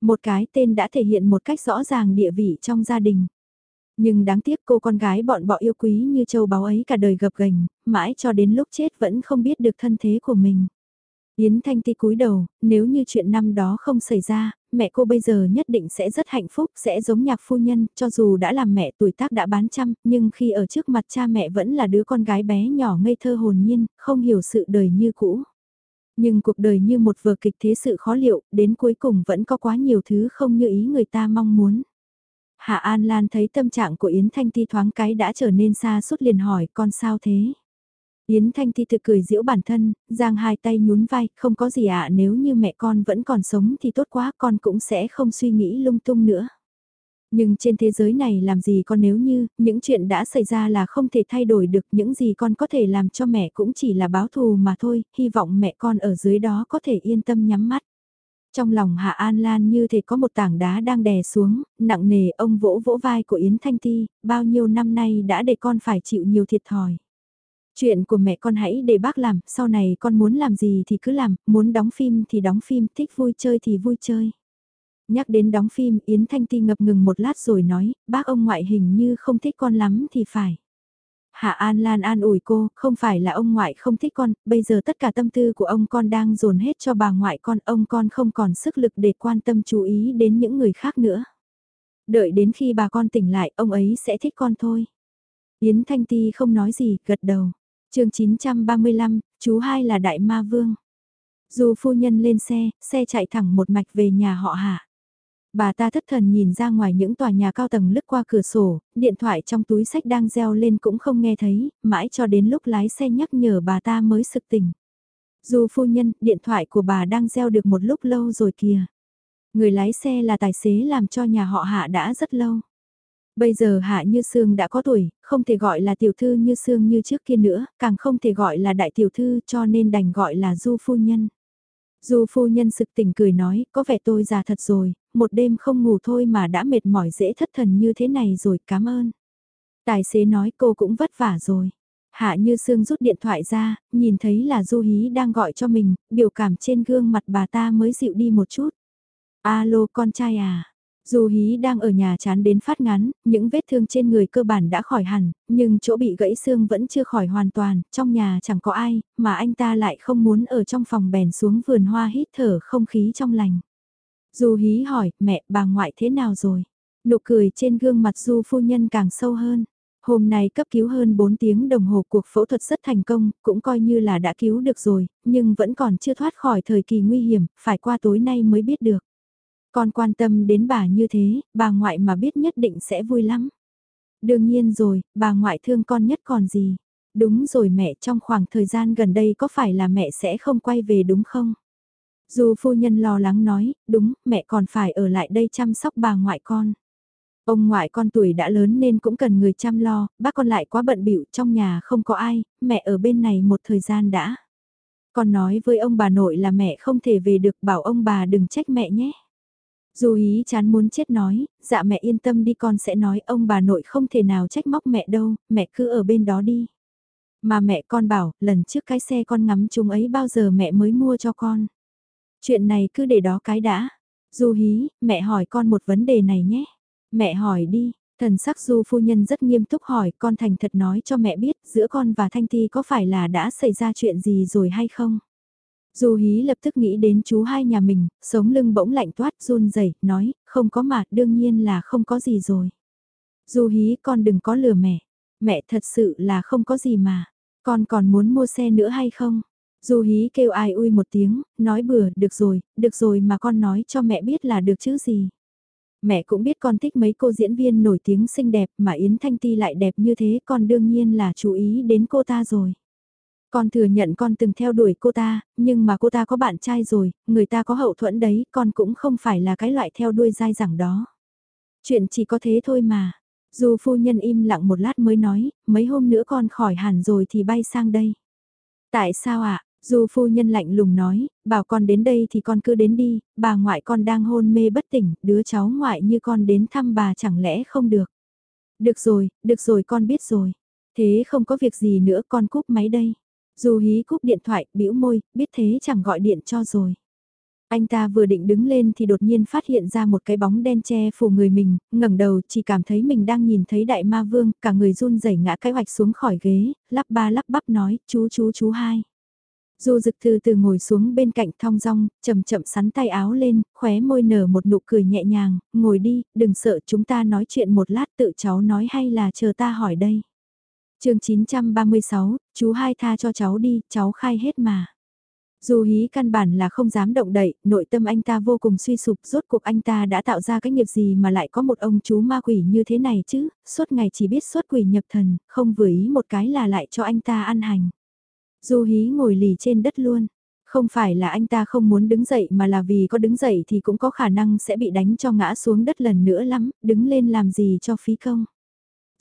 Một cái tên đã thể hiện một cách rõ ràng địa vị trong gia đình. Nhưng đáng tiếc cô con gái bọn bọ yêu quý như châu báu ấy cả đời gập gành, mãi cho đến lúc chết vẫn không biết được thân thế của mình. Yến Thanh Ti cúi đầu, nếu như chuyện năm đó không xảy ra, mẹ cô bây giờ nhất định sẽ rất hạnh phúc, sẽ giống nhạc phu nhân, cho dù đã làm mẹ tuổi tác đã bán trăm, nhưng khi ở trước mặt cha mẹ vẫn là đứa con gái bé nhỏ ngây thơ hồn nhiên, không hiểu sự đời như cũ. Nhưng cuộc đời như một vở kịch thế sự khó liệu, đến cuối cùng vẫn có quá nhiều thứ không như ý người ta mong muốn. Hạ An Lan thấy tâm trạng của Yến Thanh Ti thoáng cái đã trở nên xa suốt liền hỏi con sao thế? Yến Thanh Ti thực cười giễu bản thân, giang hai tay nhún vai, không có gì ạ nếu như mẹ con vẫn còn sống thì tốt quá con cũng sẽ không suy nghĩ lung tung nữa. Nhưng trên thế giới này làm gì con nếu như, những chuyện đã xảy ra là không thể thay đổi được những gì con có thể làm cho mẹ cũng chỉ là báo thù mà thôi, hy vọng mẹ con ở dưới đó có thể yên tâm nhắm mắt. Trong lòng Hạ An Lan như thể có một tảng đá đang đè xuống, nặng nề ông vỗ vỗ vai của Yến Thanh Ti, bao nhiêu năm nay đã để con phải chịu nhiều thiệt thòi. Chuyện của mẹ con hãy để bác làm, sau này con muốn làm gì thì cứ làm, muốn đóng phim thì đóng phim, thích vui chơi thì vui chơi. Nhắc đến đóng phim, Yến Thanh Ti ngập ngừng một lát rồi nói, bác ông ngoại hình như không thích con lắm thì phải. Hạ An Lan an ủi cô, không phải là ông ngoại không thích con, bây giờ tất cả tâm tư của ông con đang dồn hết cho bà ngoại con, ông con không còn sức lực để quan tâm chú ý đến những người khác nữa. Đợi đến khi bà con tỉnh lại, ông ấy sẽ thích con thôi. Yến Thanh Ti không nói gì, gật đầu. chương 935, chú hai là Đại Ma Vương. Dù phu nhân lên xe, xe chạy thẳng một mạch về nhà họ hạ. Bà ta thất thần nhìn ra ngoài những tòa nhà cao tầng lướt qua cửa sổ, điện thoại trong túi sách đang reo lên cũng không nghe thấy, mãi cho đến lúc lái xe nhắc nhở bà ta mới sực tỉnh. Dù phu nhân, điện thoại của bà đang reo được một lúc lâu rồi kìa. Người lái xe là tài xế làm cho nhà họ hạ đã rất lâu. Bây giờ Hạ Như Sương đã có tuổi, không thể gọi là tiểu thư Như Sương như trước kia nữa, càng không thể gọi là đại tiểu thư cho nên đành gọi là Du Phu Nhân. Du Phu Nhân sực tỉnh cười nói, có vẻ tôi già thật rồi, một đêm không ngủ thôi mà đã mệt mỏi dễ thất thần như thế này rồi, cảm ơn. Tài xế nói cô cũng vất vả rồi. Hạ Như Sương rút điện thoại ra, nhìn thấy là Du Hí đang gọi cho mình, biểu cảm trên gương mặt bà ta mới dịu đi một chút. Alo con trai à, dù hí đang ở nhà chán đến phát ngắn, những vết thương trên người cơ bản đã khỏi hẳn, nhưng chỗ bị gãy xương vẫn chưa khỏi hoàn toàn, trong nhà chẳng có ai, mà anh ta lại không muốn ở trong phòng bèn xuống vườn hoa hít thở không khí trong lành. Dù hí hỏi, mẹ, bà ngoại thế nào rồi? Nụ cười trên gương mặt du phu nhân càng sâu hơn. Hôm nay cấp cứu hơn 4 tiếng đồng hồ cuộc phẫu thuật rất thành công, cũng coi như là đã cứu được rồi, nhưng vẫn còn chưa thoát khỏi thời kỳ nguy hiểm, phải qua tối nay mới biết được. Con quan tâm đến bà như thế, bà ngoại mà biết nhất định sẽ vui lắm. Đương nhiên rồi, bà ngoại thương con nhất còn gì. Đúng rồi mẹ trong khoảng thời gian gần đây có phải là mẹ sẽ không quay về đúng không? Dù phu nhân lo lắng nói, đúng, mẹ còn phải ở lại đây chăm sóc bà ngoại con. Ông ngoại con tuổi đã lớn nên cũng cần người chăm lo, bác con lại quá bận bịu trong nhà không có ai, mẹ ở bên này một thời gian đã. Con nói với ông bà nội là mẹ không thể về được bảo ông bà đừng trách mẹ nhé. Dù ý chán muốn chết nói, dạ mẹ yên tâm đi con sẽ nói ông bà nội không thể nào trách móc mẹ đâu, mẹ cứ ở bên đó đi. Mà mẹ con bảo, lần trước cái xe con ngắm chúng ấy bao giờ mẹ mới mua cho con. Chuyện này cứ để đó cái đã. Du hí, mẹ hỏi con một vấn đề này nhé. Mẹ hỏi đi, thần sắc du phu nhân rất nghiêm túc hỏi con thành thật nói cho mẹ biết giữa con và Thanh Ti có phải là đã xảy ra chuyện gì rồi hay không? Du hí lập tức nghĩ đến chú hai nhà mình, sống lưng bỗng lạnh toát run rẩy nói, không có mà, đương nhiên là không có gì rồi. Du hí con đừng có lừa mẹ, mẹ thật sự là không có gì mà, con còn muốn mua xe nữa hay không? Du hí kêu ai ui một tiếng, nói bừa, được rồi, được rồi mà con nói cho mẹ biết là được chứ gì. Mẹ cũng biết con thích mấy cô diễn viên nổi tiếng xinh đẹp mà Yến Thanh Ti lại đẹp như thế con đương nhiên là chú ý đến cô ta rồi. Con thừa nhận con từng theo đuổi cô ta, nhưng mà cô ta có bạn trai rồi, người ta có hậu thuẫn đấy, con cũng không phải là cái loại theo đuôi dai dẳng đó. Chuyện chỉ có thế thôi mà. Dù phu nhân im lặng một lát mới nói, mấy hôm nữa con khỏi hẳn rồi thì bay sang đây. Tại sao ạ? À? Dù phu nhân lạnh lùng nói, bảo con đến đây thì con cứ đến đi, bà ngoại con đang hôn mê bất tỉnh, đứa cháu ngoại như con đến thăm bà chẳng lẽ không được. Được rồi, được rồi con biết rồi. Thế không có việc gì nữa con cúp máy đây. Dù hí cúp điện thoại, bĩu môi, biết thế chẳng gọi điện cho rồi. Anh ta vừa định đứng lên thì đột nhiên phát hiện ra một cái bóng đen che phủ người mình, ngẩng đầu chỉ cảm thấy mình đang nhìn thấy đại ma vương, cả người run rẩy ngã cái hoạch xuống khỏi ghế, lắp ba lắp bắp nói, chú chú chú hai. Du dực từ từ ngồi xuống bên cạnh thong dong, chậm chậm sắn tay áo lên, khóe môi nở một nụ cười nhẹ nhàng, ngồi đi, đừng sợ chúng ta nói chuyện một lát tự cháu nói hay là chờ ta hỏi đây chương 936, chú hai tha cho cháu đi, cháu khai hết mà. Dù hí căn bản là không dám động đậy, nội tâm anh ta vô cùng suy sụp, rốt cuộc anh ta đã tạo ra cái nghiệp gì mà lại có một ông chú ma quỷ như thế này chứ, suốt ngày chỉ biết xuất quỷ nhập thần, không vừa ý một cái là lại cho anh ta ăn hành. Du hí ngồi lì trên đất luôn, không phải là anh ta không muốn đứng dậy mà là vì có đứng dậy thì cũng có khả năng sẽ bị đánh cho ngã xuống đất lần nữa lắm, đứng lên làm gì cho phí công.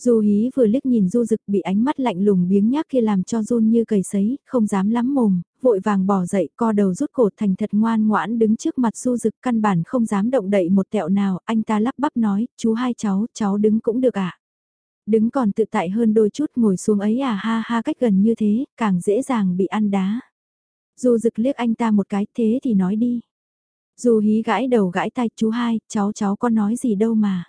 Du hí vừa liếc nhìn du dực bị ánh mắt lạnh lùng biếng nhác kia làm cho run như cầy sấy, không dám lắm mồm, vội vàng bỏ dậy co đầu rút cổ thành thật ngoan ngoãn đứng trước mặt du dực căn bản không dám động đậy một tẹo nào, anh ta lắp bắp nói, chú hai cháu, cháu đứng cũng được ạ. À? Đứng còn tự tại hơn đôi chút ngồi xuống ấy à ha ha cách gần như thế, càng dễ dàng bị ăn đá. Dù rực liếc anh ta một cái thế thì nói đi. dù hí gãi đầu gãi tay chú hai, cháu cháu có nói gì đâu mà.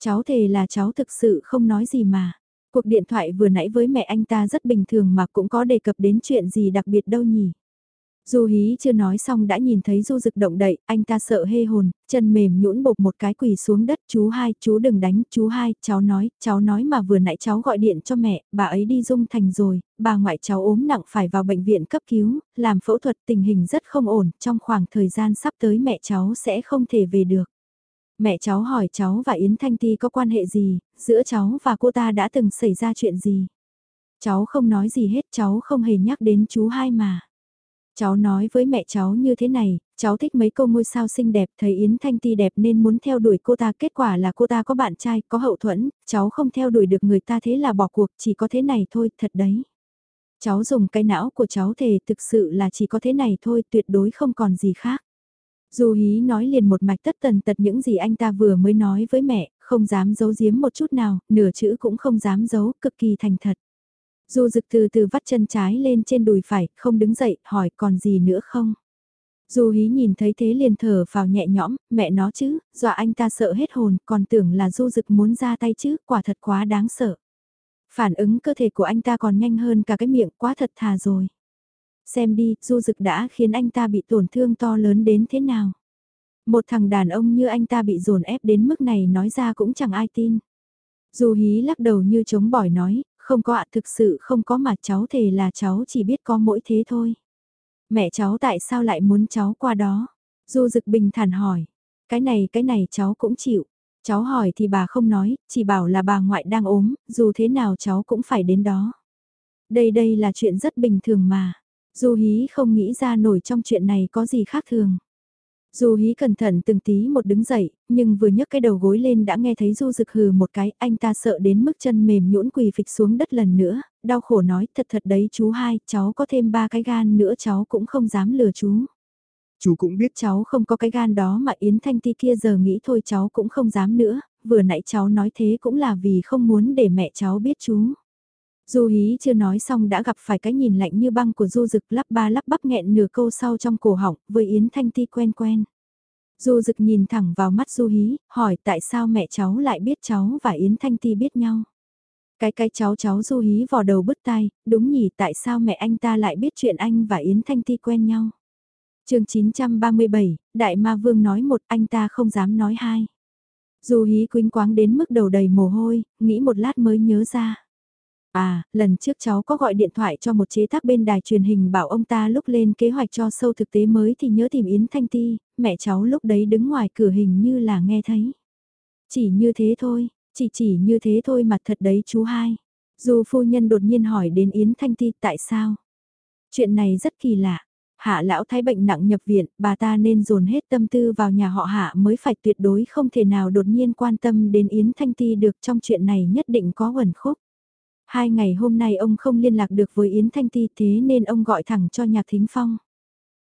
Cháu thề là cháu thực sự không nói gì mà. Cuộc điện thoại vừa nãy với mẹ anh ta rất bình thường mà cũng có đề cập đến chuyện gì đặc biệt đâu nhỉ. Du hí chưa nói xong đã nhìn thấy du rực động đậy, anh ta sợ hê hồn, chân mềm nhũn bột một cái quỳ xuống đất, chú hai, chú đừng đánh, chú hai, cháu nói, cháu nói mà vừa nãy cháu gọi điện cho mẹ, bà ấy đi dung thành rồi, bà ngoại cháu ốm nặng phải vào bệnh viện cấp cứu, làm phẫu thuật tình hình rất không ổn, trong khoảng thời gian sắp tới mẹ cháu sẽ không thể về được. Mẹ cháu hỏi cháu và Yến Thanh Ti có quan hệ gì, giữa cháu và cô ta đã từng xảy ra chuyện gì. Cháu không nói gì hết, cháu không hề nhắc đến chú hai mà. Cháu nói với mẹ cháu như thế này, cháu thích mấy cô ngôi sao xinh đẹp, thấy Yến Thanh Ti đẹp nên muốn theo đuổi cô ta, kết quả là cô ta có bạn trai, có hậu thuẫn, cháu không theo đuổi được người ta thế là bỏ cuộc, chỉ có thế này thôi, thật đấy. Cháu dùng cái não của cháu thề thực sự là chỉ có thế này thôi, tuyệt đối không còn gì khác. Du hí nói liền một mạch tất tần tật những gì anh ta vừa mới nói với mẹ, không dám giấu giếm một chút nào, nửa chữ cũng không dám giấu, cực kỳ thành thật. Du dực từ từ vắt chân trái lên trên đùi phải, không đứng dậy, hỏi còn gì nữa không? Du hí nhìn thấy thế liền thở vào nhẹ nhõm, mẹ nó chứ, dọa anh ta sợ hết hồn, còn tưởng là du dực muốn ra tay chứ, quả thật quá đáng sợ. Phản ứng cơ thể của anh ta còn nhanh hơn cả cái miệng quá thật thà rồi. Xem đi, du dực đã khiến anh ta bị tổn thương to lớn đến thế nào. Một thằng đàn ông như anh ta bị dồn ép đến mức này nói ra cũng chẳng ai tin. Du hí lắc đầu như chống bỏi nói, không có ạ thực sự không có mà cháu thề là cháu chỉ biết có mỗi thế thôi. Mẹ cháu tại sao lại muốn cháu qua đó? Du Dực bình thản hỏi. Cái này cái này cháu cũng chịu. Cháu hỏi thì bà không nói, chỉ bảo là bà ngoại đang ốm, dù thế nào cháu cũng phải đến đó. Đây đây là chuyện rất bình thường mà. Du hí không nghĩ ra nổi trong chuyện này có gì khác thường. Du hí cẩn thận từng tí một đứng dậy, nhưng vừa nhấc cái đầu gối lên đã nghe thấy du rực hừ một cái, anh ta sợ đến mức chân mềm nhũn quỳ phịch xuống đất lần nữa, đau khổ nói thật thật đấy chú hai, cháu có thêm ba cái gan nữa cháu cũng không dám lừa chú. Chú cũng biết cháu không có cái gan đó mà Yến Thanh Ti kia giờ nghĩ thôi cháu cũng không dám nữa, vừa nãy cháu nói thế cũng là vì không muốn để mẹ cháu biết chú. Du hí chưa nói xong đã gặp phải cái nhìn lạnh như băng của du dực lắp ba lắp bắp nghẹn nửa câu sau trong cổ họng với Yến Thanh Ti quen quen. Du dực nhìn thẳng vào mắt du hí, hỏi tại sao mẹ cháu lại biết cháu và Yến Thanh Ti biết nhau. Cái cái cháu cháu du hí vò đầu bứt tai, đúng nhỉ tại sao mẹ anh ta lại biết chuyện anh và Yến Thanh Ti quen nhau. chương 937, Đại Ma Vương nói một anh ta không dám nói hai. Du hí quính quáng đến mức đầu đầy mồ hôi, nghĩ một lát mới nhớ ra. À, lần trước cháu có gọi điện thoại cho một chế tác bên đài truyền hình bảo ông ta lúc lên kế hoạch cho sâu thực tế mới thì nhớ tìm Yến Thanh Ti, mẹ cháu lúc đấy đứng ngoài cửa hình như là nghe thấy. Chỉ như thế thôi, chỉ chỉ như thế thôi mà thật đấy chú hai. Dù phu nhân đột nhiên hỏi đến Yến Thanh Ti tại sao. Chuyện này rất kỳ lạ. Hạ lão thái bệnh nặng nhập viện, bà ta nên dồn hết tâm tư vào nhà họ hạ mới phải tuyệt đối không thể nào đột nhiên quan tâm đến Yến Thanh Ti được trong chuyện này nhất định có quẩn khúc. Hai ngày hôm nay ông không liên lạc được với Yến Thanh Ti thế nên ông gọi thẳng cho Nhạc Thính Phong.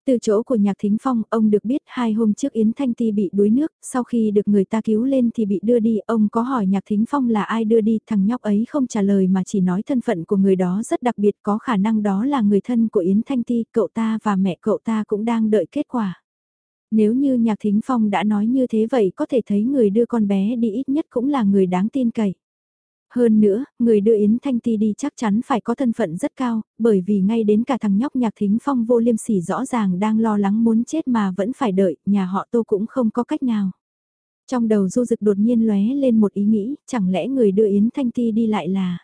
Từ chỗ của Nhạc Thính Phong, ông được biết hai hôm trước Yến Thanh Ti bị đuối nước, sau khi được người ta cứu lên thì bị đưa đi, ông có hỏi Nhạc Thính Phong là ai đưa đi, thằng nhóc ấy không trả lời mà chỉ nói thân phận của người đó rất đặc biệt, có khả năng đó là người thân của Yến Thanh Ti, cậu ta và mẹ cậu ta cũng đang đợi kết quả. Nếu như Nhạc Thính Phong đã nói như thế vậy có thể thấy người đưa con bé đi ít nhất cũng là người đáng tin cậy. Hơn nữa, người đưa Yến Thanh Ti đi chắc chắn phải có thân phận rất cao, bởi vì ngay đến cả thằng nhóc nhạc thính phong vô liêm sỉ rõ ràng đang lo lắng muốn chết mà vẫn phải đợi, nhà họ tô cũng không có cách nào. Trong đầu Du Dực đột nhiên lóe lên một ý nghĩ, chẳng lẽ người đưa Yến Thanh Ti đi lại là...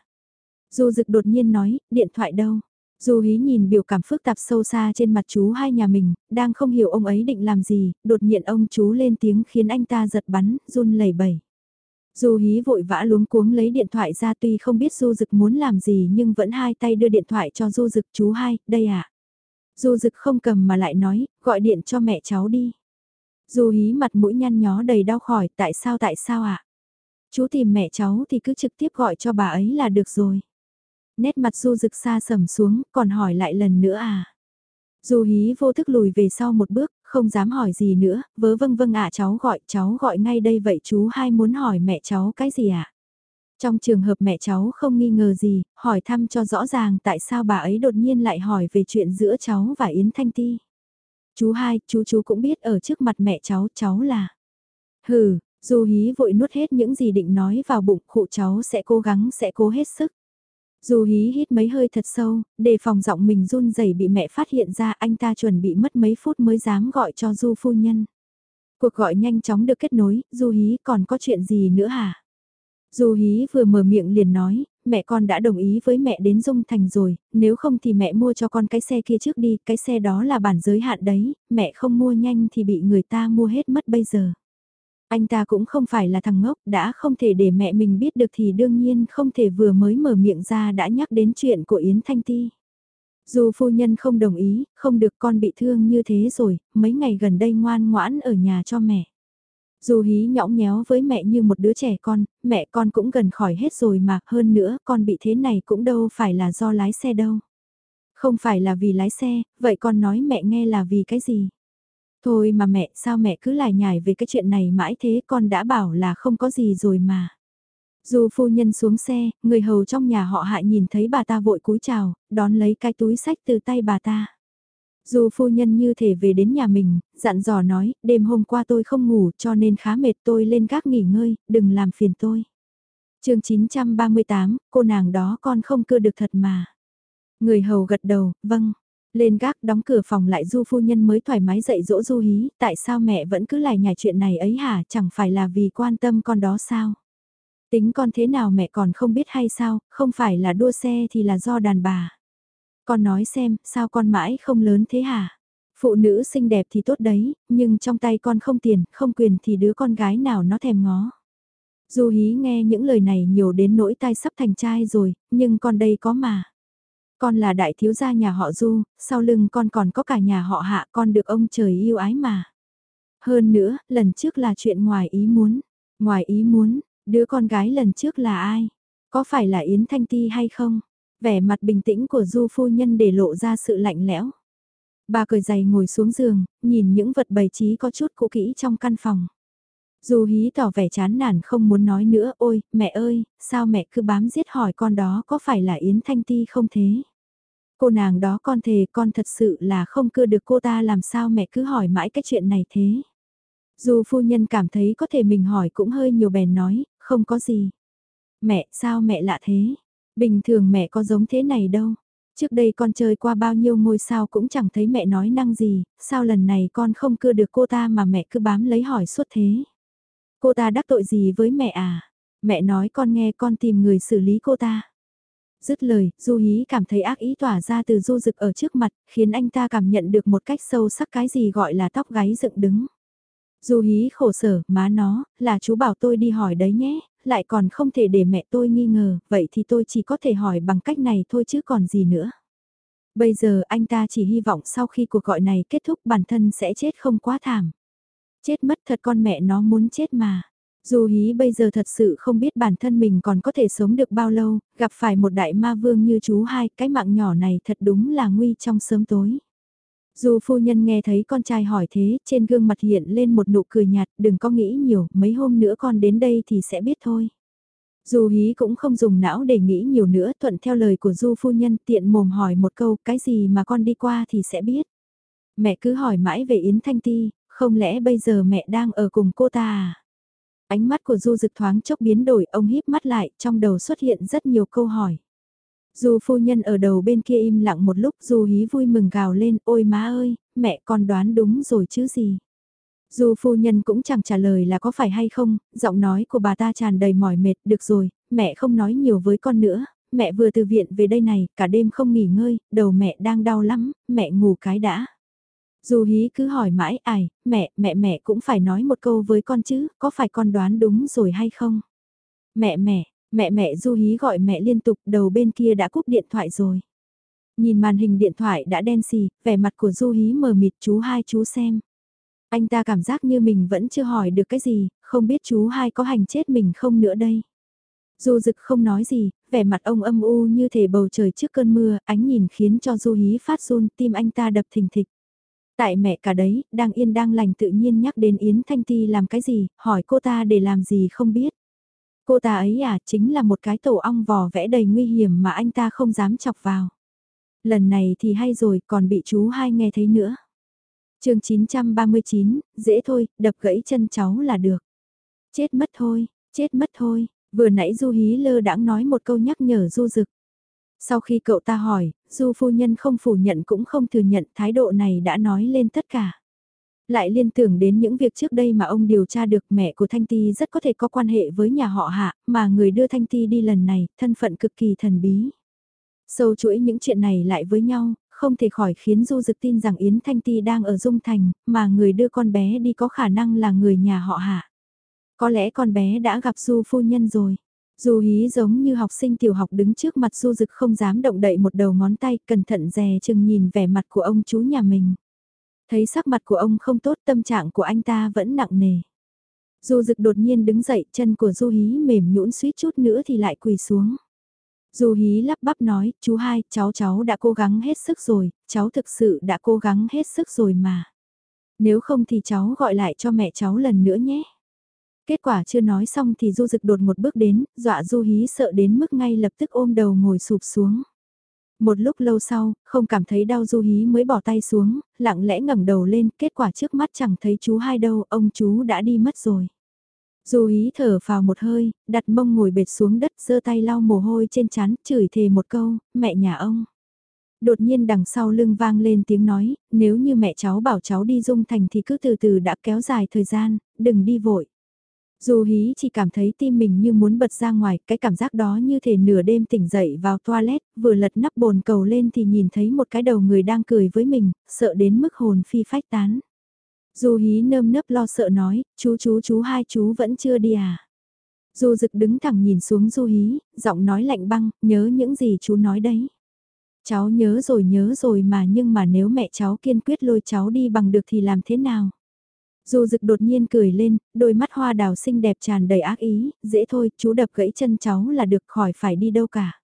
Du Dực đột nhiên nói, điện thoại đâu? Du hí nhìn biểu cảm phức tạp sâu xa trên mặt chú hai nhà mình, đang không hiểu ông ấy định làm gì, đột nhiên ông chú lên tiếng khiến anh ta giật bắn, run lẩy bẩy. Du hí vội vã luống cuống lấy điện thoại ra tuy không biết Du Dực muốn làm gì nhưng vẫn hai tay đưa điện thoại cho Du Dực chú hai, đây à. Du Dực không cầm mà lại nói, gọi điện cho mẹ cháu đi. Du hí mặt mũi nhăn nhó đầy đau khỏi, tại sao tại sao ạ? À? Chú tìm mẹ cháu thì cứ trực tiếp gọi cho bà ấy là được rồi. Nét mặt Du Dực xa sầm xuống, còn hỏi lại lần nữa à? Du hí vô thức lùi về sau một bước, không dám hỏi gì nữa, vớ vâng vâng ạ cháu gọi, cháu gọi ngay đây vậy chú hai muốn hỏi mẹ cháu cái gì ạ? À? Trong trường hợp mẹ cháu không nghi ngờ gì, hỏi thăm cho rõ ràng tại sao bà ấy đột nhiên lại hỏi về chuyện giữa cháu và Yến Thanh Ti. Chú hai, chú chú cũng biết ở trước mặt mẹ cháu, cháu là... Hừ, dù hí vội nuốt hết những gì định nói vào bụng, khụ cháu sẽ cố gắng sẽ cố hết sức. Du hí hít mấy hơi thật sâu, đề phòng giọng mình run rẩy bị mẹ phát hiện ra anh ta chuẩn bị mất mấy phút mới dám gọi cho Du phu nhân. Cuộc gọi nhanh chóng được kết nối, Du hí còn có chuyện gì nữa hả? Du hí vừa mở miệng liền nói, mẹ con đã đồng ý với mẹ đến Dung Thành rồi, nếu không thì mẹ mua cho con cái xe kia trước đi, cái xe đó là bản giới hạn đấy, mẹ không mua nhanh thì bị người ta mua hết mất bây giờ. Anh ta cũng không phải là thằng ngốc, đã không thể để mẹ mình biết được thì đương nhiên không thể vừa mới mở miệng ra đã nhắc đến chuyện của Yến Thanh Ti. Dù phu nhân không đồng ý, không được con bị thương như thế rồi, mấy ngày gần đây ngoan ngoãn ở nhà cho mẹ. Dù hí nhõng nhéo với mẹ như một đứa trẻ con, mẹ con cũng gần khỏi hết rồi mà, hơn nữa con bị thế này cũng đâu phải là do lái xe đâu. Không phải là vì lái xe, vậy con nói mẹ nghe là vì cái gì? Thôi mà mẹ, sao mẹ cứ lại nhải về cái chuyện này mãi thế con đã bảo là không có gì rồi mà. Dù phu nhân xuống xe, người hầu trong nhà họ hại nhìn thấy bà ta vội cúi chào, đón lấy cái túi sách từ tay bà ta. Dù phu nhân như thể về đến nhà mình, dặn dò nói, đêm hôm qua tôi không ngủ cho nên khá mệt tôi lên gác nghỉ ngơi, đừng làm phiền tôi. chương 938, cô nàng đó con không cưa được thật mà. Người hầu gật đầu, vâng. Lên gác đóng cửa phòng lại du phu nhân mới thoải mái dạy dỗ du hí, tại sao mẹ vẫn cứ lại nhảy chuyện này ấy hả, chẳng phải là vì quan tâm con đó sao? Tính con thế nào mẹ còn không biết hay sao, không phải là đua xe thì là do đàn bà. Con nói xem, sao con mãi không lớn thế hả? Phụ nữ xinh đẹp thì tốt đấy, nhưng trong tay con không tiền, không quyền thì đứa con gái nào nó thèm ngó. Du hí nghe những lời này nhiều đến nỗi tai sắp thành trai rồi, nhưng con đây có mà. Con là đại thiếu gia nhà họ Du, sau lưng con còn có cả nhà họ hạ con được ông trời yêu ái mà. Hơn nữa, lần trước là chuyện ngoài ý muốn. Ngoài ý muốn, đứa con gái lần trước là ai? Có phải là Yến Thanh Ti hay không? Vẻ mặt bình tĩnh của Du phu nhân để lộ ra sự lạnh lẽo. Bà cười giày ngồi xuống giường, nhìn những vật bày trí có chút cũ kỹ trong căn phòng. Du hí tỏ vẻ chán nản không muốn nói nữa, ôi, mẹ ơi, sao mẹ cứ bám giết hỏi con đó có phải là Yến Thanh Ti không thế? Cô nàng đó con thề con thật sự là không cưa được cô ta làm sao mẹ cứ hỏi mãi cái chuyện này thế? Dù phu nhân cảm thấy có thể mình hỏi cũng hơi nhiều bèn nói, không có gì. Mẹ, sao mẹ lạ thế? Bình thường mẹ có giống thế này đâu. Trước đây con chơi qua bao nhiêu ngôi sao cũng chẳng thấy mẹ nói năng gì, sao lần này con không cưa được cô ta mà mẹ cứ bám lấy hỏi suốt thế. Cô ta đắc tội gì với mẹ à? Mẹ nói con nghe con tìm người xử lý cô ta. Dứt lời, Du Hí cảm thấy ác ý tỏa ra từ Du Dực ở trước mặt, khiến anh ta cảm nhận được một cách sâu sắc cái gì gọi là tóc gáy dựng đứng. Du Hí khổ sở, má nó, là chú bảo tôi đi hỏi đấy nhé, lại còn không thể để mẹ tôi nghi ngờ, vậy thì tôi chỉ có thể hỏi bằng cách này thôi chứ còn gì nữa. Bây giờ anh ta chỉ hy vọng sau khi cuộc gọi này kết thúc bản thân sẽ chết không quá thảm. Chết mất thật con mẹ nó muốn chết mà. Dù hí bây giờ thật sự không biết bản thân mình còn có thể sống được bao lâu, gặp phải một đại ma vương như chú hai, cái mạng nhỏ này thật đúng là nguy trong sớm tối. Dù phu nhân nghe thấy con trai hỏi thế, trên gương mặt hiện lên một nụ cười nhạt, đừng có nghĩ nhiều, mấy hôm nữa con đến đây thì sẽ biết thôi. Dù hí cũng không dùng não để nghĩ nhiều nữa, thuận theo lời của du phu nhân tiện mồm hỏi một câu, cái gì mà con đi qua thì sẽ biết. Mẹ cứ hỏi mãi về Yến Thanh Ti, không lẽ bây giờ mẹ đang ở cùng cô ta à? Ánh mắt của Du Dực thoáng chốc biến đổi, ông híp mắt lại, trong đầu xuất hiện rất nhiều câu hỏi. Du phu nhân ở đầu bên kia im lặng một lúc Du hí vui mừng gào lên, ôi má ơi, mẹ con đoán đúng rồi chứ gì. Du phu nhân cũng chẳng trả lời là có phải hay không, giọng nói của bà ta tràn đầy mỏi mệt, được rồi, mẹ không nói nhiều với con nữa, mẹ vừa từ viện về đây này, cả đêm không nghỉ ngơi, đầu mẹ đang đau lắm, mẹ ngủ cái đã. Du hí cứ hỏi mãi, ải, mẹ, mẹ mẹ cũng phải nói một câu với con chứ, có phải con đoán đúng rồi hay không? Mẹ mẹ, Mẹ mẹ Du Hí gọi mẹ liên tục đầu bên kia đã cúp điện thoại rồi. Nhìn màn hình điện thoại đã đen xì, vẻ mặt của Du Hí mờ mịt chú hai chú xem. Anh ta cảm giác như mình vẫn chưa hỏi được cái gì, không biết chú hai có hành chết mình không nữa đây. Du Dực không nói gì, vẻ mặt ông âm u như thể bầu trời trước cơn mưa, ánh nhìn khiến cho Du Hí phát run, tim anh ta đập thình thịch. Tại mẹ cả đấy, đang yên đang lành tự nhiên nhắc đến Yến Thanh Ti làm cái gì, hỏi cô ta để làm gì không biết. Cô ta ấy à, chính là một cái tổ ong vò vẽ đầy nguy hiểm mà anh ta không dám chọc vào. Lần này thì hay rồi, còn bị chú hai nghe thấy nữa. chương 939, dễ thôi, đập gãy chân cháu là được. Chết mất thôi, chết mất thôi, vừa nãy Du Hí lơ đãng nói một câu nhắc nhở Du Dực. Sau khi cậu ta hỏi, Du phu nhân không phủ nhận cũng không thừa nhận thái độ này đã nói lên tất cả. Lại liên tưởng đến những việc trước đây mà ông điều tra được mẹ của Thanh Ti rất có thể có quan hệ với nhà họ Hạ, mà người đưa Thanh Ti đi lần này, thân phận cực kỳ thần bí. Sâu chuỗi những chuyện này lại với nhau, không thể khỏi khiến Du Dực tin rằng Yến Thanh Ti đang ở Dung Thành, mà người đưa con bé đi có khả năng là người nhà họ Hạ. Có lẽ con bé đã gặp Du phu nhân rồi. Du hí giống như học sinh tiểu học đứng trước mặt Du Dực không dám động đậy một đầu ngón tay, cẩn thận dè chừng nhìn vẻ mặt của ông chú nhà mình. Thấy sắc mặt của ông không tốt tâm trạng của anh ta vẫn nặng nề. Du Dực đột nhiên đứng dậy, chân của Du hí mềm nhũn suýt chút nữa thì lại quỳ xuống. Du hí lắp bắp nói, chú hai, cháu cháu đã cố gắng hết sức rồi, cháu thực sự đã cố gắng hết sức rồi mà. Nếu không thì cháu gọi lại cho mẹ cháu lần nữa nhé. Kết quả chưa nói xong thì Du Dực đột một bước đến, dọa Du hí sợ đến mức ngay lập tức ôm đầu ngồi sụp xuống. Một lúc lâu sau, không cảm thấy đau Du hí mới bỏ tay xuống, lặng lẽ ngẩng đầu lên, kết quả trước mắt chẳng thấy chú hai đâu, ông chú đã đi mất rồi. Du hí thở vào một hơi, đặt mông ngồi bệt xuống đất giơ tay lau mồ hôi trên trán, chửi thề một câu, mẹ nhà ông. Đột nhiên đằng sau lưng vang lên tiếng nói, nếu như mẹ cháu bảo cháu đi dung thành thì cứ từ từ đã kéo dài thời gian, đừng đi vội. Dù hí chỉ cảm thấy tim mình như muốn bật ra ngoài, cái cảm giác đó như thể nửa đêm tỉnh dậy vào toilet, vừa lật nắp bồn cầu lên thì nhìn thấy một cái đầu người đang cười với mình, sợ đến mức hồn phi phách tán. Du hí nơm nớp lo sợ nói, chú chú chú hai chú vẫn chưa đi à. Du rực đứng thẳng nhìn xuống du hí, giọng nói lạnh băng, nhớ những gì chú nói đấy. Cháu nhớ rồi nhớ rồi mà nhưng mà nếu mẹ cháu kiên quyết lôi cháu đi bằng được thì làm thế nào? Dù rực đột nhiên cười lên, đôi mắt hoa đào xinh đẹp tràn đầy ác ý, dễ thôi, chú đập gãy chân cháu là được khỏi phải đi đâu cả.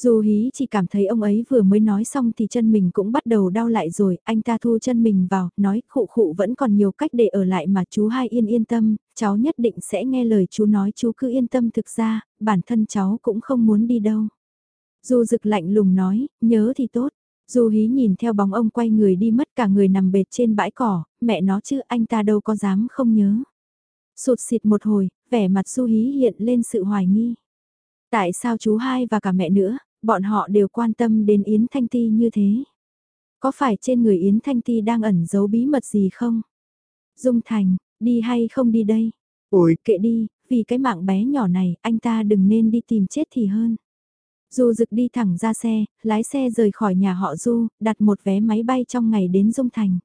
Dù hí chỉ cảm thấy ông ấy vừa mới nói xong thì chân mình cũng bắt đầu đau lại rồi, anh ta thu chân mình vào, nói khụ khụ vẫn còn nhiều cách để ở lại mà chú hai yên yên tâm, cháu nhất định sẽ nghe lời chú nói chú cứ yên tâm thực ra, bản thân cháu cũng không muốn đi đâu. Dù rực lạnh lùng nói, nhớ thì tốt. Dù hí nhìn theo bóng ông quay người đi mất cả người nằm bệt trên bãi cỏ, mẹ nó chứ anh ta đâu có dám không nhớ. Sụt xịt một hồi, vẻ mặt Du hí hiện lên sự hoài nghi. Tại sao chú hai và cả mẹ nữa, bọn họ đều quan tâm đến Yến Thanh Ti như thế? Có phải trên người Yến Thanh Ti đang ẩn giấu bí mật gì không? Dung Thành, đi hay không đi đây? Ôi, kệ đi, vì cái mạng bé nhỏ này, anh ta đừng nên đi tìm chết thì hơn. Du Dực đi thẳng ra xe, lái xe rời khỏi nhà họ Du, đặt một vé máy bay trong ngày đến Dung Thành.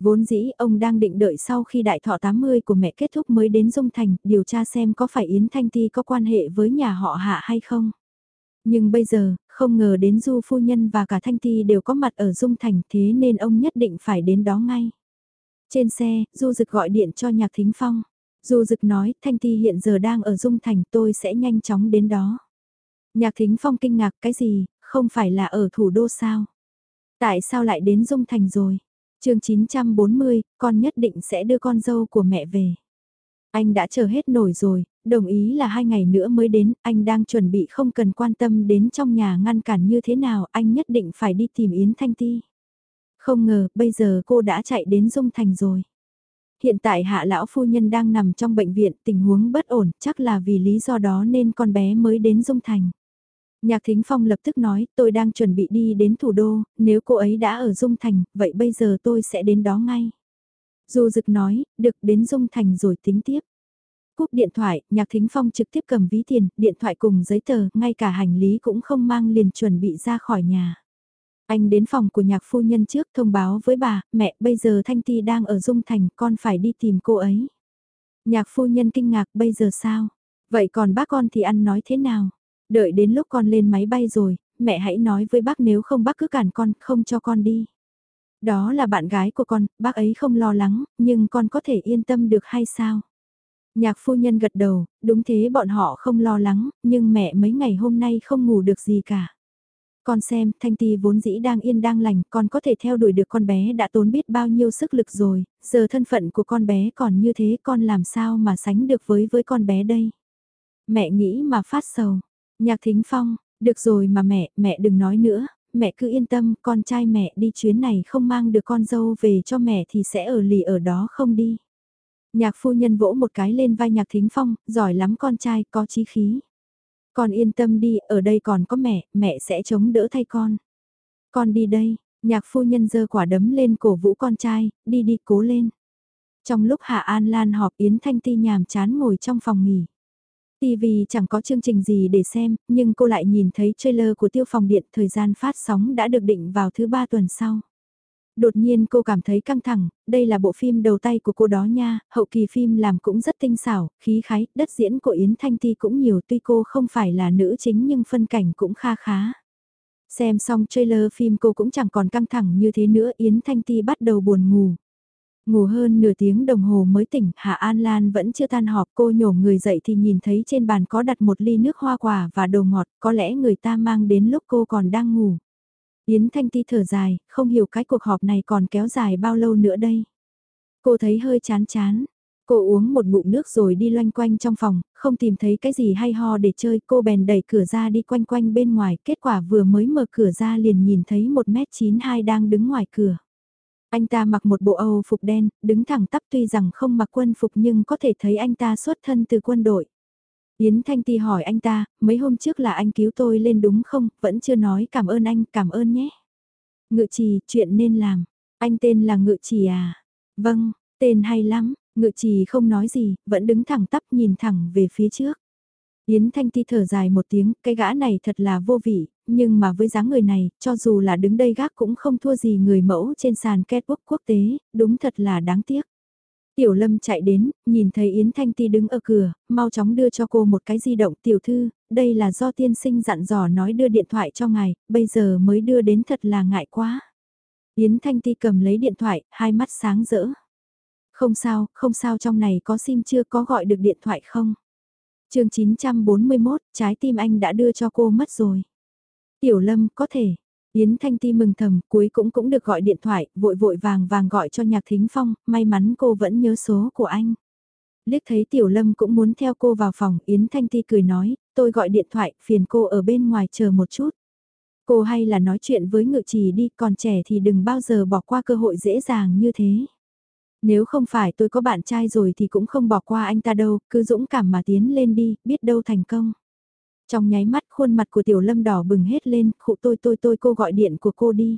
Vốn dĩ ông đang định đợi sau khi đại thọ 80 của mẹ kết thúc mới đến Dung Thành, điều tra xem có phải Yến Thanh Ti có quan hệ với nhà họ Hạ hay không. Nhưng bây giờ, không ngờ đến Du Phu Nhân và cả Thanh Ti đều có mặt ở Dung Thành thế nên ông nhất định phải đến đó ngay. Trên xe, Du Dực gọi điện cho Nhạc Thính Phong. Du Dực nói, Thanh Ti hiện giờ đang ở Dung Thành tôi sẽ nhanh chóng đến đó. Nhạc Thính Phong kinh ngạc cái gì, không phải là ở thủ đô sao? Tại sao lại đến Dung Thành rồi? chương 940, con nhất định sẽ đưa con dâu của mẹ về. Anh đã chờ hết nổi rồi, đồng ý là hai ngày nữa mới đến, anh đang chuẩn bị không cần quan tâm đến trong nhà ngăn cản như thế nào, anh nhất định phải đi tìm Yến Thanh Ti. Không ngờ, bây giờ cô đã chạy đến Dung Thành rồi. Hiện tại hạ lão phu nhân đang nằm trong bệnh viện, tình huống bất ổn, chắc là vì lý do đó nên con bé mới đến Dung Thành. Nhạc Thính Phong lập tức nói, tôi đang chuẩn bị đi đến thủ đô, nếu cô ấy đã ở Dung Thành, vậy bây giờ tôi sẽ đến đó ngay. Du Dực nói, được đến Dung Thành rồi tính tiếp. Cúp điện thoại, Nhạc Thính Phong trực tiếp cầm ví tiền, điện thoại cùng giấy tờ, ngay cả hành lý cũng không mang liền chuẩn bị ra khỏi nhà. Anh đến phòng của nhạc phu nhân trước thông báo với bà, mẹ bây giờ Thanh Ti đang ở Dung Thành, con phải đi tìm cô ấy. Nhạc phu nhân kinh ngạc bây giờ sao? Vậy còn bác con thì ăn nói thế nào? Đợi đến lúc con lên máy bay rồi, mẹ hãy nói với bác nếu không bác cứ cản con, không cho con đi. Đó là bạn gái của con, bác ấy không lo lắng, nhưng con có thể yên tâm được hay sao? Nhạc phu nhân gật đầu, đúng thế bọn họ không lo lắng, nhưng mẹ mấy ngày hôm nay không ngủ được gì cả. Con xem, Thanh Ti vốn dĩ đang yên đang lành, con có thể theo đuổi được con bé đã tốn biết bao nhiêu sức lực rồi, giờ thân phận của con bé còn như thế con làm sao mà sánh được với với con bé đây. Mẹ nghĩ mà phát sầu, Nhạc Thính Phong, được rồi mà mẹ, mẹ đừng nói nữa, mẹ cứ yên tâm, con trai mẹ đi chuyến này không mang được con dâu về cho mẹ thì sẽ ở lì ở đó không đi. Nhạc phu nhân vỗ một cái lên vai nhạc thính phong, giỏi lắm con trai, có chí khí. Con yên tâm đi, ở đây còn có mẹ, mẹ sẽ chống đỡ thay con. Con đi đây, nhạc phu nhân giơ quả đấm lên cổ vũ con trai, đi đi cố lên. Trong lúc Hạ An Lan họp Yến Thanh Ti nhàm chán ngồi trong phòng nghỉ. TV chẳng có chương trình gì để xem, nhưng cô lại nhìn thấy trailer của tiêu phòng điện thời gian phát sóng đã được định vào thứ ba tuần sau. Đột nhiên cô cảm thấy căng thẳng, đây là bộ phim đầu tay của cô đó nha, hậu kỳ phim làm cũng rất tinh xảo, khí khái, đất diễn của Yến Thanh Ti cũng nhiều tuy cô không phải là nữ chính nhưng phân cảnh cũng kha khá. Xem xong trailer phim cô cũng chẳng còn căng thẳng như thế nữa Yến Thanh Ti bắt đầu buồn ngủ. Ngủ hơn nửa tiếng đồng hồ mới tỉnh, Hạ An Lan vẫn chưa tan họp cô nhổ người dậy thì nhìn thấy trên bàn có đặt một ly nước hoa quả và đồ ngọt, có lẽ người ta mang đến lúc cô còn đang ngủ. Yến Thanh Ti thở dài, không hiểu cái cuộc họp này còn kéo dài bao lâu nữa đây. Cô thấy hơi chán chán. Cô uống một ngụm nước rồi đi loanh quanh trong phòng, không tìm thấy cái gì hay ho để chơi. Cô bèn đẩy cửa ra đi quanh quanh bên ngoài. Kết quả vừa mới mở cửa ra liền nhìn thấy một m hai đang đứng ngoài cửa. Anh ta mặc một bộ Âu phục đen, đứng thẳng tắp tuy rằng không mặc quân phục nhưng có thể thấy anh ta xuất thân từ quân đội. Yến Thanh Ti hỏi anh ta, mấy hôm trước là anh cứu tôi lên đúng không, vẫn chưa nói cảm ơn anh, cảm ơn nhé. Ngự trì, chuyện nên làm. Anh tên là Ngự trì à? Vâng, tên hay lắm, Ngự trì không nói gì, vẫn đứng thẳng tắp nhìn thẳng về phía trước. Yến Thanh Ti thở dài một tiếng, cái gã này thật là vô vị, nhưng mà với dáng người này, cho dù là đứng đây gác cũng không thua gì người mẫu trên sàn catwalk quốc tế, đúng thật là đáng tiếc. Tiểu Lâm chạy đến, nhìn thấy Yến Thanh Ti đứng ở cửa, mau chóng đưa cho cô một cái di động tiểu thư, đây là do tiên sinh dặn dò nói đưa điện thoại cho ngài, bây giờ mới đưa đến thật là ngại quá. Yến Thanh Ti cầm lấy điện thoại, hai mắt sáng rỡ. Không sao, không sao trong này có sim chưa có gọi được điện thoại không? Chương 941, trái tim anh đã đưa cho cô mất rồi. Tiểu Lâm, có thể. Yến Thanh Ti mừng thầm, cuối cũng cũng được gọi điện thoại, vội vội vàng vàng gọi cho Nhạc Thính Phong, may mắn cô vẫn nhớ số của anh. Liếc thấy Tiểu Lâm cũng muốn theo cô vào phòng, Yến Thanh Ti cười nói, tôi gọi điện thoại, phiền cô ở bên ngoài chờ một chút. Cô hay là nói chuyện với ngự trì đi, còn trẻ thì đừng bao giờ bỏ qua cơ hội dễ dàng như thế. Nếu không phải tôi có bạn trai rồi thì cũng không bỏ qua anh ta đâu, cứ dũng cảm mà tiến lên đi, biết đâu thành công. Trong nháy mắt khuôn mặt của tiểu lâm đỏ bừng hết lên, khụ tôi tôi tôi cô gọi điện của cô đi.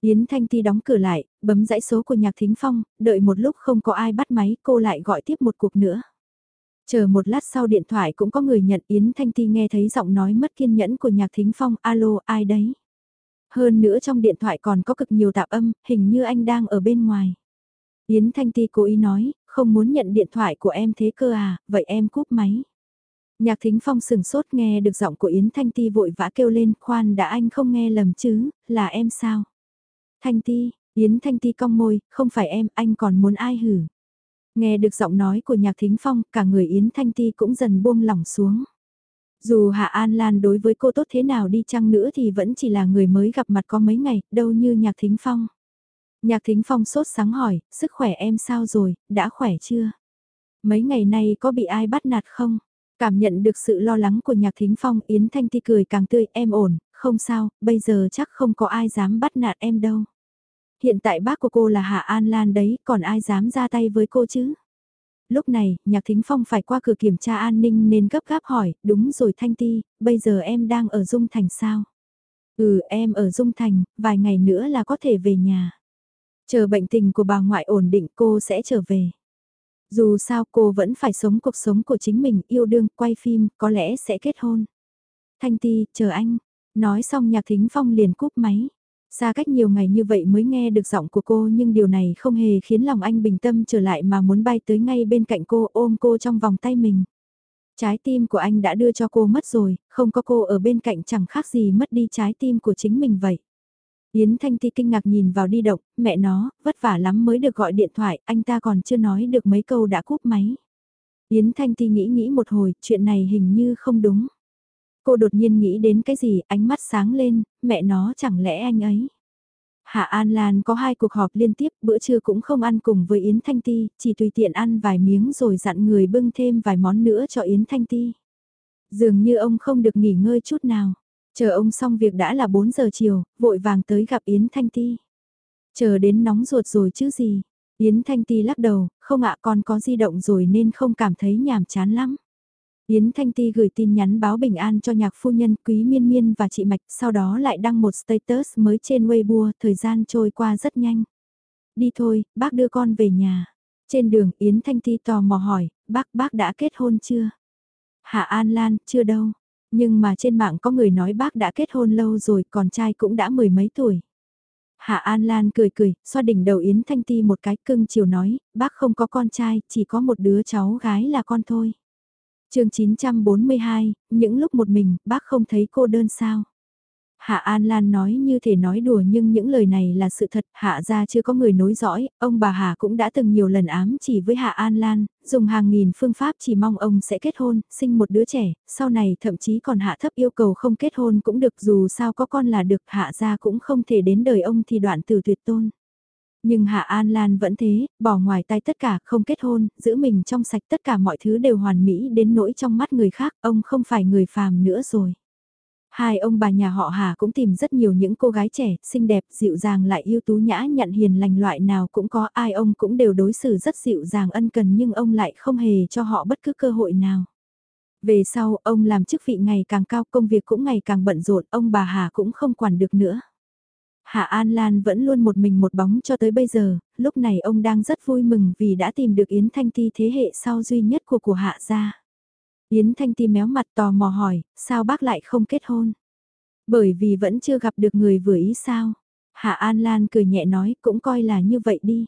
Yến Thanh Ti đóng cửa lại, bấm dãy số của Nhạc Thính Phong, đợi một lúc không có ai bắt máy cô lại gọi tiếp một cuộc nữa. Chờ một lát sau điện thoại cũng có người nhận Yến Thanh Ti nghe thấy giọng nói mất kiên nhẫn của Nhạc Thính Phong, alo, ai đấy? Hơn nữa trong điện thoại còn có cực nhiều tạp âm, hình như anh đang ở bên ngoài. Yến Thanh Ti cố ý nói, không muốn nhận điện thoại của em thế cơ à, vậy em cúp máy. Nhạc Thính Phong sừng sốt nghe được giọng của Yến Thanh Ti vội vã kêu lên, khoan đã anh không nghe lầm chứ, là em sao? Thanh Ti, Yến Thanh Ti cong môi, không phải em, anh còn muốn ai hử? Nghe được giọng nói của Nhạc Thính Phong, cả người Yến Thanh Ti cũng dần buông lỏng xuống. Dù Hạ An Lan đối với cô tốt thế nào đi chăng nữa thì vẫn chỉ là người mới gặp mặt có mấy ngày, đâu như Nhạc Thính Phong. Nhạc Thính Phong sốt sáng hỏi, sức khỏe em sao rồi, đã khỏe chưa? Mấy ngày nay có bị ai bắt nạt không? Cảm nhận được sự lo lắng của Nhạc Thính Phong, Yến Thanh Ti cười càng tươi, em ổn, không sao, bây giờ chắc không có ai dám bắt nạt em đâu. Hiện tại bác của cô là Hạ An Lan đấy, còn ai dám ra tay với cô chứ? Lúc này, Nhạc Thính Phong phải qua cửa kiểm tra an ninh nên gấp gáp hỏi, đúng rồi Thanh Ti, bây giờ em đang ở Dung Thành sao? Ừ, em ở Dung Thành, vài ngày nữa là có thể về nhà. Chờ bệnh tình của bà ngoại ổn định cô sẽ trở về. Dù sao cô vẫn phải sống cuộc sống của chính mình, yêu đương, quay phim, có lẽ sẽ kết hôn. Thanh Ti, chờ anh. Nói xong nhạc thính phong liền cúp máy. Xa cách nhiều ngày như vậy mới nghe được giọng của cô nhưng điều này không hề khiến lòng anh bình tâm trở lại mà muốn bay tới ngay bên cạnh cô ôm cô trong vòng tay mình. Trái tim của anh đã đưa cho cô mất rồi, không có cô ở bên cạnh chẳng khác gì mất đi trái tim của chính mình vậy. Yến Thanh Ti kinh ngạc nhìn vào đi động, mẹ nó, vất vả lắm mới được gọi điện thoại, anh ta còn chưa nói được mấy câu đã cúp máy. Yến Thanh Ti nghĩ nghĩ một hồi, chuyện này hình như không đúng. Cô đột nhiên nghĩ đến cái gì, ánh mắt sáng lên, mẹ nó chẳng lẽ anh ấy. Hạ An Lan có hai cuộc họp liên tiếp, bữa trưa cũng không ăn cùng với Yến Thanh Ti, chỉ tùy tiện ăn vài miếng rồi dặn người bưng thêm vài món nữa cho Yến Thanh Ti. Dường như ông không được nghỉ ngơi chút nào. Chờ ông xong việc đã là 4 giờ chiều, vội vàng tới gặp Yến Thanh Ti. Chờ đến nóng ruột rồi chứ gì. Yến Thanh Ti lắc đầu, không ạ con có di động rồi nên không cảm thấy nhàm chán lắm. Yến Thanh Ti gửi tin nhắn báo bình an cho nhạc phu nhân Quý Miên Miên và chị Mạch, sau đó lại đăng một status mới trên Weibo, thời gian trôi qua rất nhanh. Đi thôi, bác đưa con về nhà. Trên đường Yến Thanh Ti tò mò hỏi, bác bác đã kết hôn chưa? Hạ An Lan, chưa đâu. Nhưng mà trên mạng có người nói bác đã kết hôn lâu rồi, còn trai cũng đã mười mấy tuổi. Hạ An Lan cười cười, xoa đỉnh đầu Yến Thanh Ti một cái cưng chiều nói, bác không có con trai, chỉ có một đứa cháu gái là con thôi. chương 942, những lúc một mình, bác không thấy cô đơn sao. Hạ An Lan nói như thể nói đùa nhưng những lời này là sự thật, Hạ gia chưa có người nối dõi, ông bà Hạ cũng đã từng nhiều lần ám chỉ với Hạ An Lan, dùng hàng nghìn phương pháp chỉ mong ông sẽ kết hôn, sinh một đứa trẻ, sau này thậm chí còn Hạ thấp yêu cầu không kết hôn cũng được dù sao có con là được, Hạ gia cũng không thể đến đời ông thì đoạn từ tuyệt tôn. Nhưng Hạ An Lan vẫn thế, bỏ ngoài tay tất cả, không kết hôn, giữ mình trong sạch tất cả mọi thứ đều hoàn mỹ đến nỗi trong mắt người khác, ông không phải người phàm nữa rồi. Hai ông bà nhà họ Hà cũng tìm rất nhiều những cô gái trẻ, xinh đẹp, dịu dàng lại ưu tú nhã nhặn hiền lành loại nào cũng có ai ông cũng đều đối xử rất dịu dàng ân cần nhưng ông lại không hề cho họ bất cứ cơ hội nào. Về sau, ông làm chức vị ngày càng cao công việc cũng ngày càng bận rộn, ông bà Hà cũng không quản được nữa. Hạ An Lan vẫn luôn một mình một bóng cho tới bây giờ, lúc này ông đang rất vui mừng vì đã tìm được Yến Thanh Ti thế hệ sau duy nhất của của Hạ gia. Yến Thanh Ti méo mặt tò mò hỏi, sao bác lại không kết hôn? Bởi vì vẫn chưa gặp được người vừa ý sao? Hạ An Lan cười nhẹ nói, cũng coi là như vậy đi.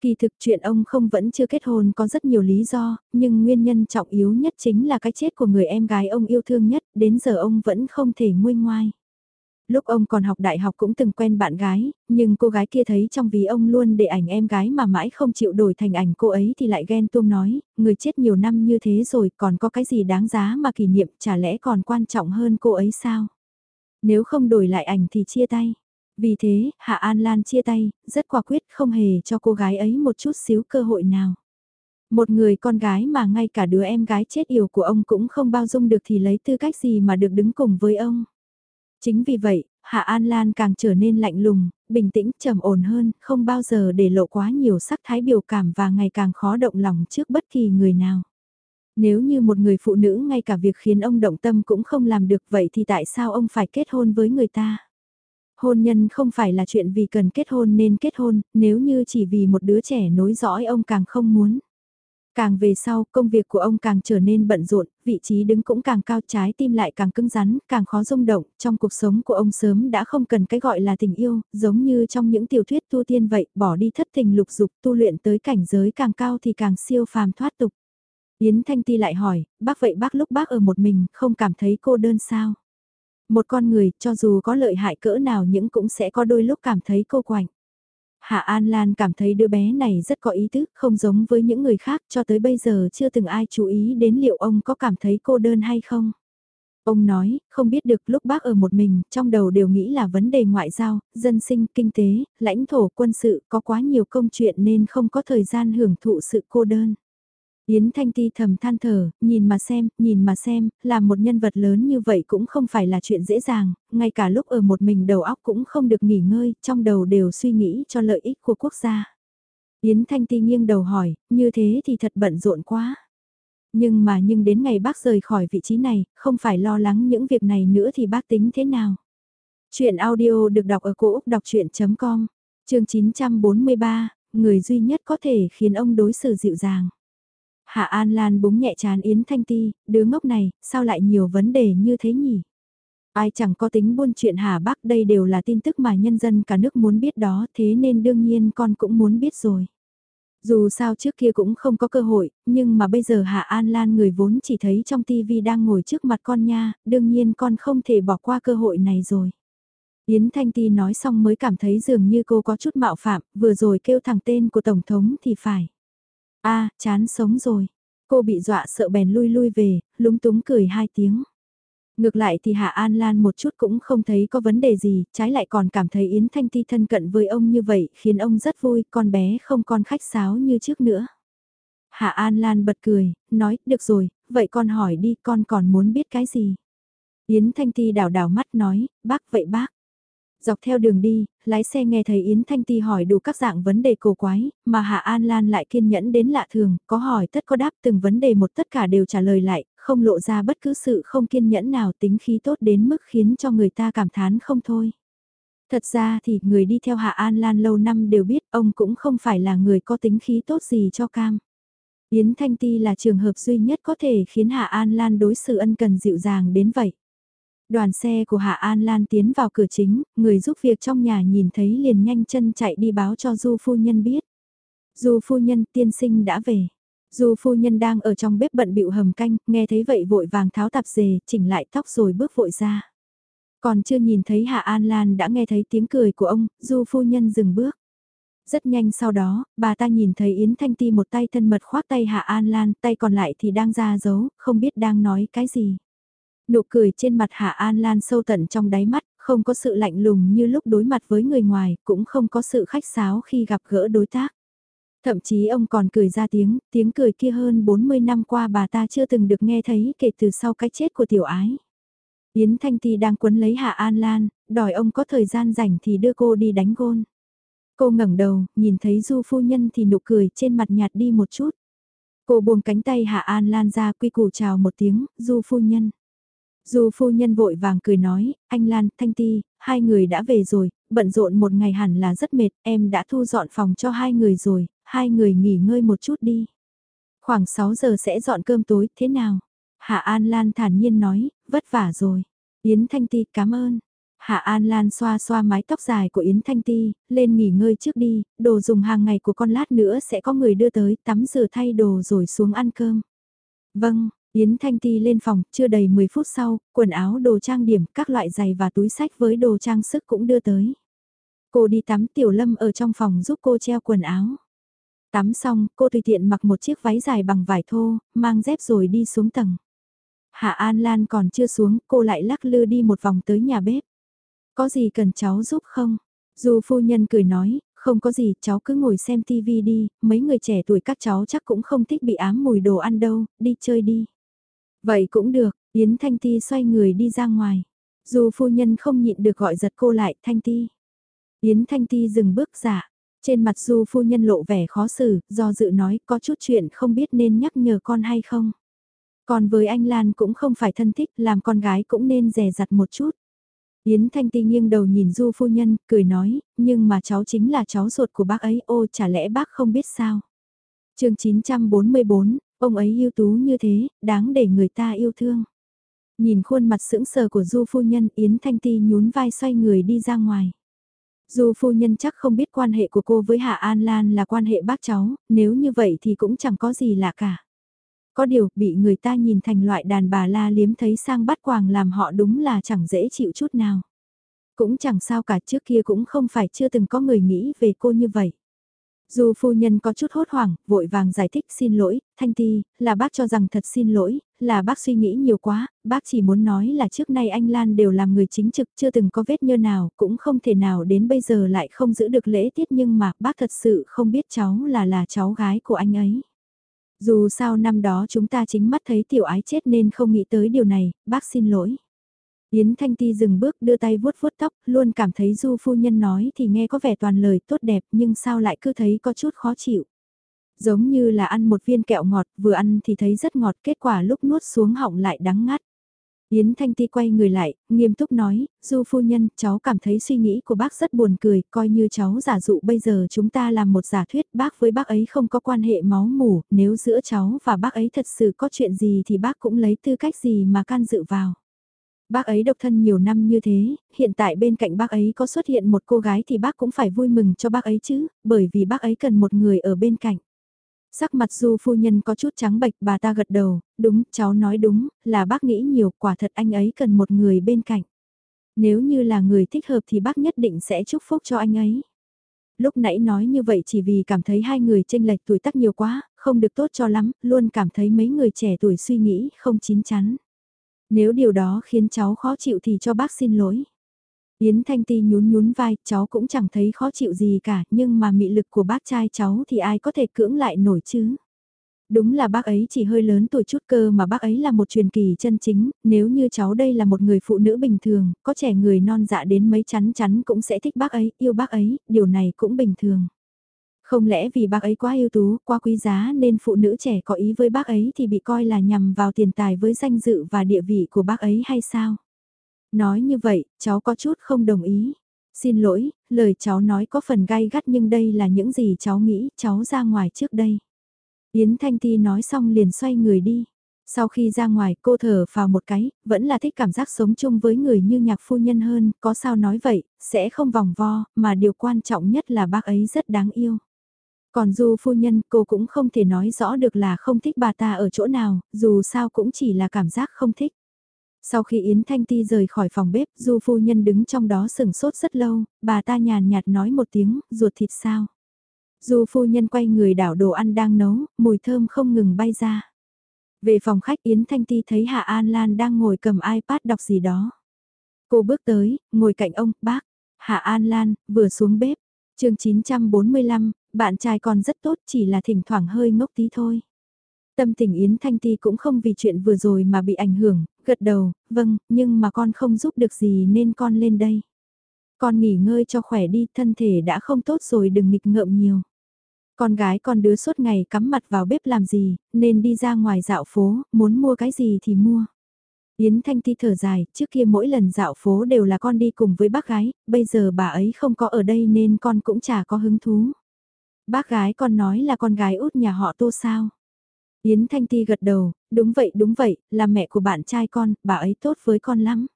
Kỳ thực chuyện ông không vẫn chưa kết hôn có rất nhiều lý do, nhưng nguyên nhân trọng yếu nhất chính là cái chết của người em gái ông yêu thương nhất, đến giờ ông vẫn không thể nguôi ngoai. Lúc ông còn học đại học cũng từng quen bạn gái, nhưng cô gái kia thấy trong ví ông luôn để ảnh em gái mà mãi không chịu đổi thành ảnh cô ấy thì lại ghen tuông nói, người chết nhiều năm như thế rồi còn có cái gì đáng giá mà kỷ niệm chả lẽ còn quan trọng hơn cô ấy sao? Nếu không đổi lại ảnh thì chia tay. Vì thế, Hạ An Lan chia tay, rất quả quyết không hề cho cô gái ấy một chút xíu cơ hội nào. Một người con gái mà ngay cả đứa em gái chết yểu của ông cũng không bao dung được thì lấy tư cách gì mà được đứng cùng với ông. Chính vì vậy, Hạ An Lan càng trở nên lạnh lùng, bình tĩnh, trầm ổn hơn, không bao giờ để lộ quá nhiều sắc thái biểu cảm và ngày càng khó động lòng trước bất kỳ người nào. Nếu như một người phụ nữ ngay cả việc khiến ông động tâm cũng không làm được vậy thì tại sao ông phải kết hôn với người ta? Hôn nhân không phải là chuyện vì cần kết hôn nên kết hôn, nếu như chỉ vì một đứa trẻ nối dõi ông càng không muốn. Càng về sau, công việc của ông càng trở nên bận rộn, vị trí đứng cũng càng cao trái tim lại càng cứng rắn, càng khó rung động, trong cuộc sống của ông sớm đã không cần cái gọi là tình yêu, giống như trong những tiểu thuyết tu tiên vậy, bỏ đi thất tình lục dục, tu luyện tới cảnh giới càng cao thì càng siêu phàm thoát tục. Yến Thanh Ti lại hỏi, bác vậy bác lúc bác ở một mình, không cảm thấy cô đơn sao? Một con người, cho dù có lợi hại cỡ nào những cũng sẽ có đôi lúc cảm thấy cô quạnh. Hạ An Lan cảm thấy đứa bé này rất có ý thức, không giống với những người khác cho tới bây giờ chưa từng ai chú ý đến liệu ông có cảm thấy cô đơn hay không. Ông nói, không biết được lúc bác ở một mình, trong đầu đều nghĩ là vấn đề ngoại giao, dân sinh, kinh tế, lãnh thổ, quân sự, có quá nhiều công chuyện nên không có thời gian hưởng thụ sự cô đơn. Yến Thanh Ti thầm than thở, nhìn mà xem, nhìn mà xem, làm một nhân vật lớn như vậy cũng không phải là chuyện dễ dàng, ngay cả lúc ở một mình đầu óc cũng không được nghỉ ngơi, trong đầu đều suy nghĩ cho lợi ích của quốc gia. Yến Thanh Ti nghiêng đầu hỏi, như thế thì thật bận rộn quá. Nhưng mà nhưng đến ngày bác rời khỏi vị trí này, không phải lo lắng những việc này nữa thì bác tính thế nào. Chuyện audio được đọc ở cổ Úc đọc chuyện.com, trường 943, người duy nhất có thể khiến ông đối xử dịu dàng. Hạ An Lan búng nhẹ chán Yến Thanh Ti, đứa ngốc này, sao lại nhiều vấn đề như thế nhỉ? Ai chẳng có tính buôn chuyện Hà Bắc đây đều là tin tức mà nhân dân cả nước muốn biết đó thế nên đương nhiên con cũng muốn biết rồi. Dù sao trước kia cũng không có cơ hội, nhưng mà bây giờ Hạ An Lan người vốn chỉ thấy trong tivi đang ngồi trước mặt con nha, đương nhiên con không thể bỏ qua cơ hội này rồi. Yến Thanh Ti nói xong mới cảm thấy dường như cô có chút mạo phạm, vừa rồi kêu thẳng tên của Tổng thống thì phải a chán sống rồi. Cô bị dọa sợ bèn lui lui về, lúng túng cười hai tiếng. Ngược lại thì Hạ An Lan một chút cũng không thấy có vấn đề gì, trái lại còn cảm thấy Yến Thanh Ti thân cận với ông như vậy, khiến ông rất vui, con bé không còn khách sáo như trước nữa. Hạ An Lan bật cười, nói, được rồi, vậy con hỏi đi, con còn muốn biết cái gì? Yến Thanh Ti đảo đảo mắt nói, bác vậy bác. Dọc theo đường đi, lái xe nghe thấy Yến Thanh Ti hỏi đủ các dạng vấn đề cổ quái, mà Hạ An Lan lại kiên nhẫn đến lạ thường, có hỏi tất có đáp từng vấn đề một tất cả đều trả lời lại, không lộ ra bất cứ sự không kiên nhẫn nào tính khí tốt đến mức khiến cho người ta cảm thán không thôi. Thật ra thì người đi theo Hạ An Lan lâu năm đều biết ông cũng không phải là người có tính khí tốt gì cho cam. Yến Thanh Ti là trường hợp duy nhất có thể khiến Hạ An Lan đối xử ân cần dịu dàng đến vậy. Đoàn xe của Hạ An Lan tiến vào cửa chính, người giúp việc trong nhà nhìn thấy liền nhanh chân chạy đi báo cho Du phu nhân biết. Du phu nhân tiên sinh đã về. Du phu nhân đang ở trong bếp bận bịu hầm canh, nghe thấy vậy vội vàng tháo tạp dề, chỉnh lại tóc rồi bước vội ra. Còn chưa nhìn thấy Hạ An Lan đã nghe thấy tiếng cười của ông, Du phu nhân dừng bước. Rất nhanh sau đó, bà ta nhìn thấy Yến Thanh Ti một tay thân mật khoác tay Hạ An Lan, tay còn lại thì đang ra giấu, không biết đang nói cái gì. Nụ cười trên mặt Hạ An Lan sâu tận trong đáy mắt, không có sự lạnh lùng như lúc đối mặt với người ngoài, cũng không có sự khách sáo khi gặp gỡ đối tác. Thậm chí ông còn cười ra tiếng, tiếng cười kia hơn 40 năm qua bà ta chưa từng được nghe thấy kể từ sau cái chết của tiểu ái. Yến Thanh Ti đang quấn lấy Hạ An Lan, đòi ông có thời gian rảnh thì đưa cô đi đánh gôn. Cô ngẩng đầu, nhìn thấy Du phu nhân thì nụ cười trên mặt nhạt đi một chút. Cô buông cánh tay Hạ An Lan ra quy củ chào một tiếng, Du phu nhân. Du phu nhân vội vàng cười nói, anh Lan, Thanh Ti, hai người đã về rồi, bận rộn một ngày hẳn là rất mệt, em đã thu dọn phòng cho hai người rồi, hai người nghỉ ngơi một chút đi. Khoảng 6 giờ sẽ dọn cơm tối, thế nào? Hạ An Lan thản nhiên nói, vất vả rồi. Yến Thanh Ti cảm ơn. Hạ An Lan xoa xoa mái tóc dài của Yến Thanh Ti, lên nghỉ ngơi trước đi, đồ dùng hàng ngày của con lát nữa sẽ có người đưa tới, tắm rửa thay đồ rồi xuống ăn cơm. Vâng, Yến Thanh Ti lên phòng, chưa đầy 10 phút sau, quần áo đồ trang điểm, các loại giày và túi sách với đồ trang sức cũng đưa tới. Cô đi tắm Tiểu Lâm ở trong phòng giúp cô treo quần áo. Tắm xong, cô tùy tiện mặc một chiếc váy dài bằng vải thô, mang dép rồi đi xuống tầng. Hạ An Lan còn chưa xuống, cô lại lắc lư đi một vòng tới nhà bếp. Có gì cần cháu giúp không? Dù phu nhân cười nói, không có gì, cháu cứ ngồi xem tivi đi, mấy người trẻ tuổi các cháu chắc cũng không thích bị ám mùi đồ ăn đâu, đi chơi đi. Vậy cũng được, Yến Thanh Ti xoay người đi ra ngoài. Dù phu nhân không nhịn được gọi giật cô lại, Thanh Ti. Yến Thanh Ti dừng bước giả. Trên mặt Du phu nhân lộ vẻ khó xử, do dự nói có chút chuyện không biết nên nhắc nhở con hay không. Còn với anh Lan cũng không phải thân thích, làm con gái cũng nên rè rặt một chút. Yến Thanh Ti nghiêng đầu nhìn Du phu nhân, cười nói, nhưng mà cháu chính là cháu ruột của bác ấy, ô chả lẽ bác không biết sao. chương 944, ông ấy ưu tú như thế, đáng để người ta yêu thương. Nhìn khuôn mặt sững sờ của Du phu nhân, Yến Thanh Ti nhún vai xoay người đi ra ngoài. Du phu nhân chắc không biết quan hệ của cô với Hạ An Lan là quan hệ bác cháu, nếu như vậy thì cũng chẳng có gì lạ cả. Có điều, bị người ta nhìn thành loại đàn bà la liếm thấy sang bắt quàng làm họ đúng là chẳng dễ chịu chút nào. Cũng chẳng sao cả trước kia cũng không phải chưa từng có người nghĩ về cô như vậy. Dù phu nhân có chút hốt hoảng, vội vàng giải thích xin lỗi, Thanh Ti, là bác cho rằng thật xin lỗi, là bác suy nghĩ nhiều quá, bác chỉ muốn nói là trước nay anh Lan đều làm người chính trực chưa từng có vết nhơ nào, cũng không thể nào đến bây giờ lại không giữ được lễ tiết nhưng mà bác thật sự không biết cháu là là cháu gái của anh ấy. Dù sao năm đó chúng ta chính mắt thấy tiểu ái chết nên không nghĩ tới điều này, bác xin lỗi. Yến Thanh Ti dừng bước đưa tay vuốt vuốt tóc, luôn cảm thấy Du phu nhân nói thì nghe có vẻ toàn lời tốt đẹp nhưng sao lại cứ thấy có chút khó chịu. Giống như là ăn một viên kẹo ngọt, vừa ăn thì thấy rất ngọt, kết quả lúc nuốt xuống họng lại đắng ngắt. Yến Thanh Ti quay người lại, nghiêm túc nói, Du phu nhân, cháu cảm thấy suy nghĩ của bác rất buồn cười, coi như cháu giả dụ bây giờ chúng ta làm một giả thuyết bác với bác ấy không có quan hệ máu mủ, nếu giữa cháu và bác ấy thật sự có chuyện gì thì bác cũng lấy tư cách gì mà can dự vào. Bác ấy độc thân nhiều năm như thế, hiện tại bên cạnh bác ấy có xuất hiện một cô gái thì bác cũng phải vui mừng cho bác ấy chứ, bởi vì bác ấy cần một người ở bên cạnh. Sắc mặt du phu nhân có chút trắng bệch bà ta gật đầu, đúng, cháu nói đúng, là bác nghĩ nhiều, quả thật anh ấy cần một người bên cạnh. Nếu như là người thích hợp thì bác nhất định sẽ chúc phúc cho anh ấy. Lúc nãy nói như vậy chỉ vì cảm thấy hai người tranh lệch tuổi tác nhiều quá, không được tốt cho lắm, luôn cảm thấy mấy người trẻ tuổi suy nghĩ không chín chắn. Nếu điều đó khiến cháu khó chịu thì cho bác xin lỗi. Yến Thanh Ti nhún nhún vai, cháu cũng chẳng thấy khó chịu gì cả, nhưng mà mị lực của bác trai cháu thì ai có thể cưỡng lại nổi chứ. Đúng là bác ấy chỉ hơi lớn tuổi chút cơ mà bác ấy là một truyền kỳ chân chính, nếu như cháu đây là một người phụ nữ bình thường, có trẻ người non dạ đến mấy chắn chắn cũng sẽ thích bác ấy, yêu bác ấy, điều này cũng bình thường. Không lẽ vì bác ấy quá ưu tú, quá quý giá nên phụ nữ trẻ có ý với bác ấy thì bị coi là nhằm vào tiền tài với danh dự và địa vị của bác ấy hay sao? Nói như vậy, cháu có chút không đồng ý. Xin lỗi, lời cháu nói có phần gai gắt nhưng đây là những gì cháu nghĩ, cháu ra ngoài trước đây. Yến Thanh Ti nói xong liền xoay người đi. Sau khi ra ngoài cô thở vào một cái, vẫn là thích cảm giác sống chung với người như nhạc phu nhân hơn, có sao nói vậy, sẽ không vòng vo, mà điều quan trọng nhất là bác ấy rất đáng yêu. Còn dù phu nhân cô cũng không thể nói rõ được là không thích bà ta ở chỗ nào, dù sao cũng chỉ là cảm giác không thích. Sau khi Yến Thanh Ti rời khỏi phòng bếp, Du phu nhân đứng trong đó sừng sốt rất lâu, bà ta nhàn nhạt nói một tiếng, ruột thịt sao. Du phu nhân quay người đảo đồ ăn đang nấu, mùi thơm không ngừng bay ra. Về phòng khách Yến Thanh Ti thấy Hạ An Lan đang ngồi cầm iPad đọc gì đó. Cô bước tới, ngồi cạnh ông, bác. Hạ An Lan, vừa xuống bếp. chương 945, bạn trai con rất tốt chỉ là thỉnh thoảng hơi ngốc tí thôi. Tâm tình Yến Thanh Ti cũng không vì chuyện vừa rồi mà bị ảnh hưởng, gật đầu, vâng, nhưng mà con không giúp được gì nên con lên đây. Con nghỉ ngơi cho khỏe đi, thân thể đã không tốt rồi đừng nghịch ngợm nhiều. Con gái con đứa suốt ngày cắm mặt vào bếp làm gì, nên đi ra ngoài dạo phố, muốn mua cái gì thì mua. Yến Thanh Ti thở dài, trước kia mỗi lần dạo phố đều là con đi cùng với bác gái, bây giờ bà ấy không có ở đây nên con cũng chả có hứng thú. Bác gái con nói là con gái út nhà họ tô sao. Yến Thanh Ti gật đầu, đúng vậy đúng vậy, là mẹ của bạn trai con, bà ấy tốt với con lắm.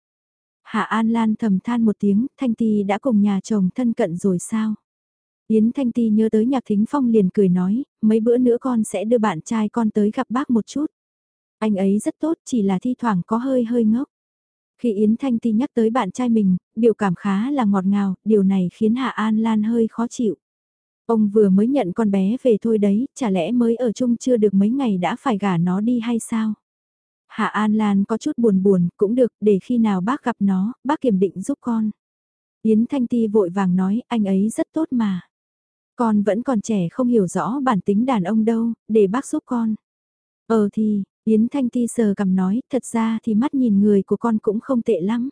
Hạ An Lan thầm than một tiếng, Thanh Ti đã cùng nhà chồng thân cận rồi sao? Yến Thanh Ti nhớ tới nhạc thính phong liền cười nói, mấy bữa nữa con sẽ đưa bạn trai con tới gặp bác một chút. Anh ấy rất tốt chỉ là thi thoảng có hơi hơi ngốc. Khi Yến Thanh Ti nhắc tới bạn trai mình, biểu cảm khá là ngọt ngào, điều này khiến Hạ An Lan hơi khó chịu. Ông vừa mới nhận con bé về thôi đấy, chả lẽ mới ở chung chưa được mấy ngày đã phải gả nó đi hay sao? Hạ An Lan có chút buồn buồn, cũng được, để khi nào bác gặp nó, bác kiểm định giúp con. Yến Thanh Ti vội vàng nói, anh ấy rất tốt mà. Con vẫn còn trẻ không hiểu rõ bản tính đàn ông đâu, để bác giúp con. Ờ thì, Yến Thanh Ti sờ cầm nói, thật ra thì mắt nhìn người của con cũng không tệ lắm.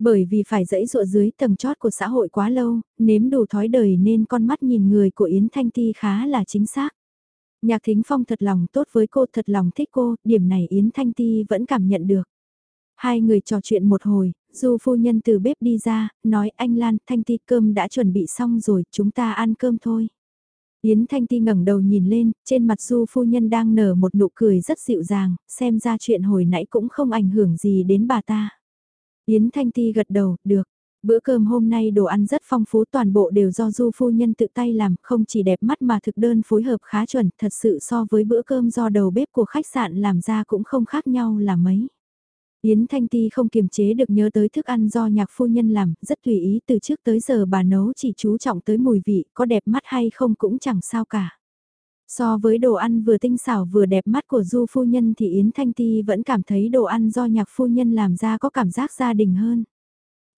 Bởi vì phải dẫy dụa dưới tầng chót của xã hội quá lâu, nếm đủ thói đời nên con mắt nhìn người của Yến Thanh Ti khá là chính xác. Nhạc Thính Phong thật lòng tốt với cô, thật lòng thích cô, điểm này Yến Thanh Ti vẫn cảm nhận được. Hai người trò chuyện một hồi, Du phu nhân từ bếp đi ra, nói anh Lan, Thanh Ti cơm đã chuẩn bị xong rồi, chúng ta ăn cơm thôi. Yến Thanh Ti ngẩng đầu nhìn lên, trên mặt Du phu nhân đang nở một nụ cười rất dịu dàng, xem ra chuyện hồi nãy cũng không ảnh hưởng gì đến bà ta. Yến Thanh Ti gật đầu, được. Bữa cơm hôm nay đồ ăn rất phong phú toàn bộ đều do du phu nhân tự tay làm, không chỉ đẹp mắt mà thực đơn phối hợp khá chuẩn, thật sự so với bữa cơm do đầu bếp của khách sạn làm ra cũng không khác nhau là mấy. Yến Thanh Ti không kiềm chế được nhớ tới thức ăn do nhạc phu nhân làm, rất tùy ý từ trước tới giờ bà nấu chỉ chú trọng tới mùi vị, có đẹp mắt hay không cũng chẳng sao cả. So với đồ ăn vừa tinh xảo vừa đẹp mắt của du phu nhân thì Yến Thanh Ti vẫn cảm thấy đồ ăn do nhạc phu nhân làm ra có cảm giác gia đình hơn.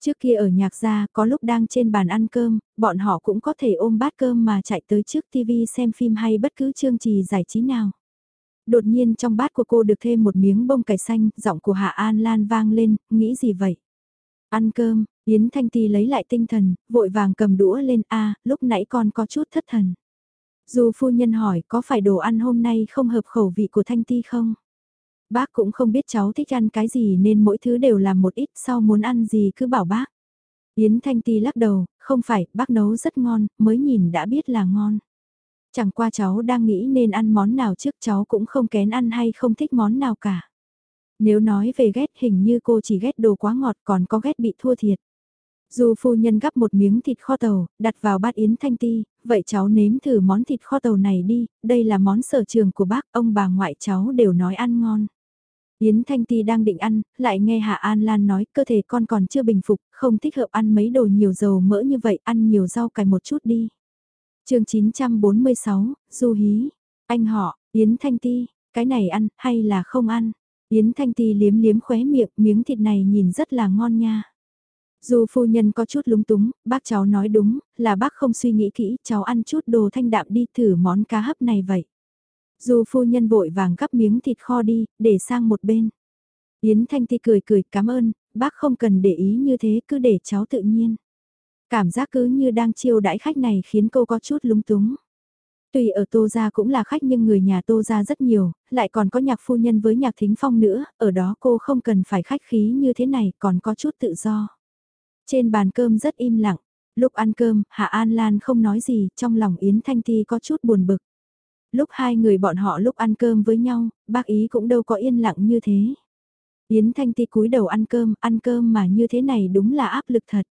Trước kia ở nhạc gia, có lúc đang trên bàn ăn cơm, bọn họ cũng có thể ôm bát cơm mà chạy tới trước TV xem phim hay bất cứ chương trình giải trí nào. Đột nhiên trong bát của cô được thêm một miếng bông cải xanh, giọng của Hạ An Lan vang lên, nghĩ gì vậy? Ăn cơm, Yến Thanh Ti lấy lại tinh thần, vội vàng cầm đũa lên a lúc nãy con có chút thất thần. Dù phu nhân hỏi có phải đồ ăn hôm nay không hợp khẩu vị của Thanh Ti không? Bác cũng không biết cháu thích ăn cái gì nên mỗi thứ đều làm một ít sau muốn ăn gì cứ bảo bác. Yến Thanh Ti lắc đầu, không phải, bác nấu rất ngon, mới nhìn đã biết là ngon. Chẳng qua cháu đang nghĩ nên ăn món nào trước cháu cũng không kén ăn hay không thích món nào cả. Nếu nói về ghét hình như cô chỉ ghét đồ quá ngọt còn có ghét bị thua thiệt. Dù phu nhân gắp một miếng thịt kho tàu, đặt vào bát Yến Thanh Ti, vậy cháu nếm thử món thịt kho tàu này đi, đây là món sở trường của bác, ông bà ngoại cháu đều nói ăn ngon. Yến Thanh Ti đang định ăn, lại nghe Hạ An Lan nói cơ thể con còn chưa bình phục, không thích hợp ăn mấy đồ nhiều dầu mỡ như vậy, ăn nhiều rau cải một chút đi. chương 946, Du Hí, anh họ, Yến Thanh Ti, cái này ăn, hay là không ăn? Yến Thanh Ti liếm liếm khóe miệng, miếng thịt này nhìn rất là ngon nha. Dù phu nhân có chút lúng túng, bác cháu nói đúng, là bác không suy nghĩ kỹ, cháu ăn chút đồ thanh đạm đi thử món cá hấp này vậy. Dù phu nhân vội vàng gắp miếng thịt kho đi, để sang một bên. Yến Thanh Ti cười cười cảm ơn, bác không cần để ý như thế cứ để cháu tự nhiên. Cảm giác cứ như đang chiêu đãi khách này khiến cô có chút lúng túng. Tuy ở Tô Gia cũng là khách nhưng người nhà Tô Gia rất nhiều, lại còn có nhạc phu nhân với nhạc thính phong nữa, ở đó cô không cần phải khách khí như thế này, còn có chút tự do. Trên bàn cơm rất im lặng, lúc ăn cơm, Hạ An Lan không nói gì, trong lòng Yến Thanh Ti có chút buồn bực. Lúc hai người bọn họ lúc ăn cơm với nhau, bác ý cũng đâu có yên lặng như thế. Yến Thanh Ti cúi đầu ăn cơm, ăn cơm mà như thế này đúng là áp lực thật.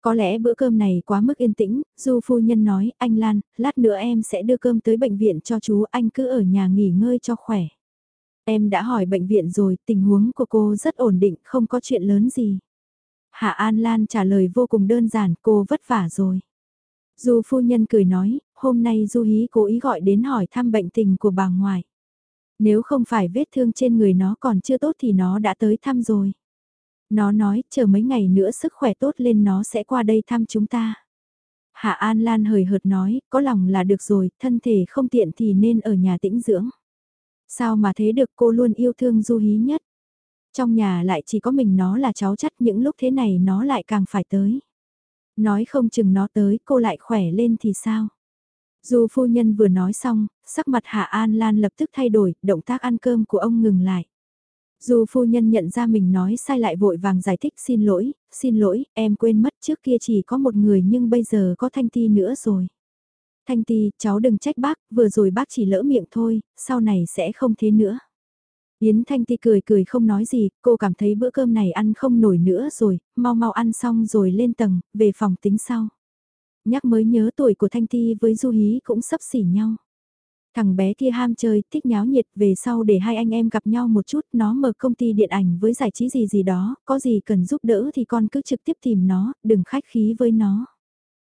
Có lẽ bữa cơm này quá mức yên tĩnh, Du phu nhân nói, anh Lan, lát nữa em sẽ đưa cơm tới bệnh viện cho chú, anh cứ ở nhà nghỉ ngơi cho khỏe. Em đã hỏi bệnh viện rồi, tình huống của cô rất ổn định, không có chuyện lớn gì. Hạ An Lan trả lời vô cùng đơn giản, cô vất vả rồi. Du phu nhân cười nói, hôm nay Du Hí cố ý gọi đến hỏi thăm bệnh tình của bà ngoại. Nếu không phải vết thương trên người nó còn chưa tốt thì nó đã tới thăm rồi. Nó nói, chờ mấy ngày nữa sức khỏe tốt lên nó sẽ qua đây thăm chúng ta. Hạ An Lan hời hợt nói, có lòng là được rồi, thân thể không tiện thì nên ở nhà tĩnh dưỡng. Sao mà thế được cô luôn yêu thương Du Hí nhất. Trong nhà lại chỉ có mình nó là cháu chắt những lúc thế này nó lại càng phải tới. Nói không chừng nó tới cô lại khỏe lên thì sao? Dù phu nhân vừa nói xong, sắc mặt Hạ An Lan lập tức thay đổi, động tác ăn cơm của ông ngừng lại. Dù phu nhân nhận ra mình nói sai lại vội vàng giải thích xin lỗi, xin lỗi, em quên mất trước kia chỉ có một người nhưng bây giờ có Thanh Ti nữa rồi. Thanh Ti, cháu đừng trách bác, vừa rồi bác chỉ lỡ miệng thôi, sau này sẽ không thế nữa. Yến Thanh Ti cười cười không nói gì, cô cảm thấy bữa cơm này ăn không nổi nữa rồi, mau mau ăn xong rồi lên tầng, về phòng tính sau. Nhắc mới nhớ tuổi của Thanh Ti với Du Hí cũng sắp xỉ nhau. Thằng bé kia ham chơi, thích nháo nhiệt, về sau để hai anh em gặp nhau một chút, nó mở công ty điện ảnh với giải trí gì gì đó, có gì cần giúp đỡ thì con cứ trực tiếp tìm nó, đừng khách khí với nó.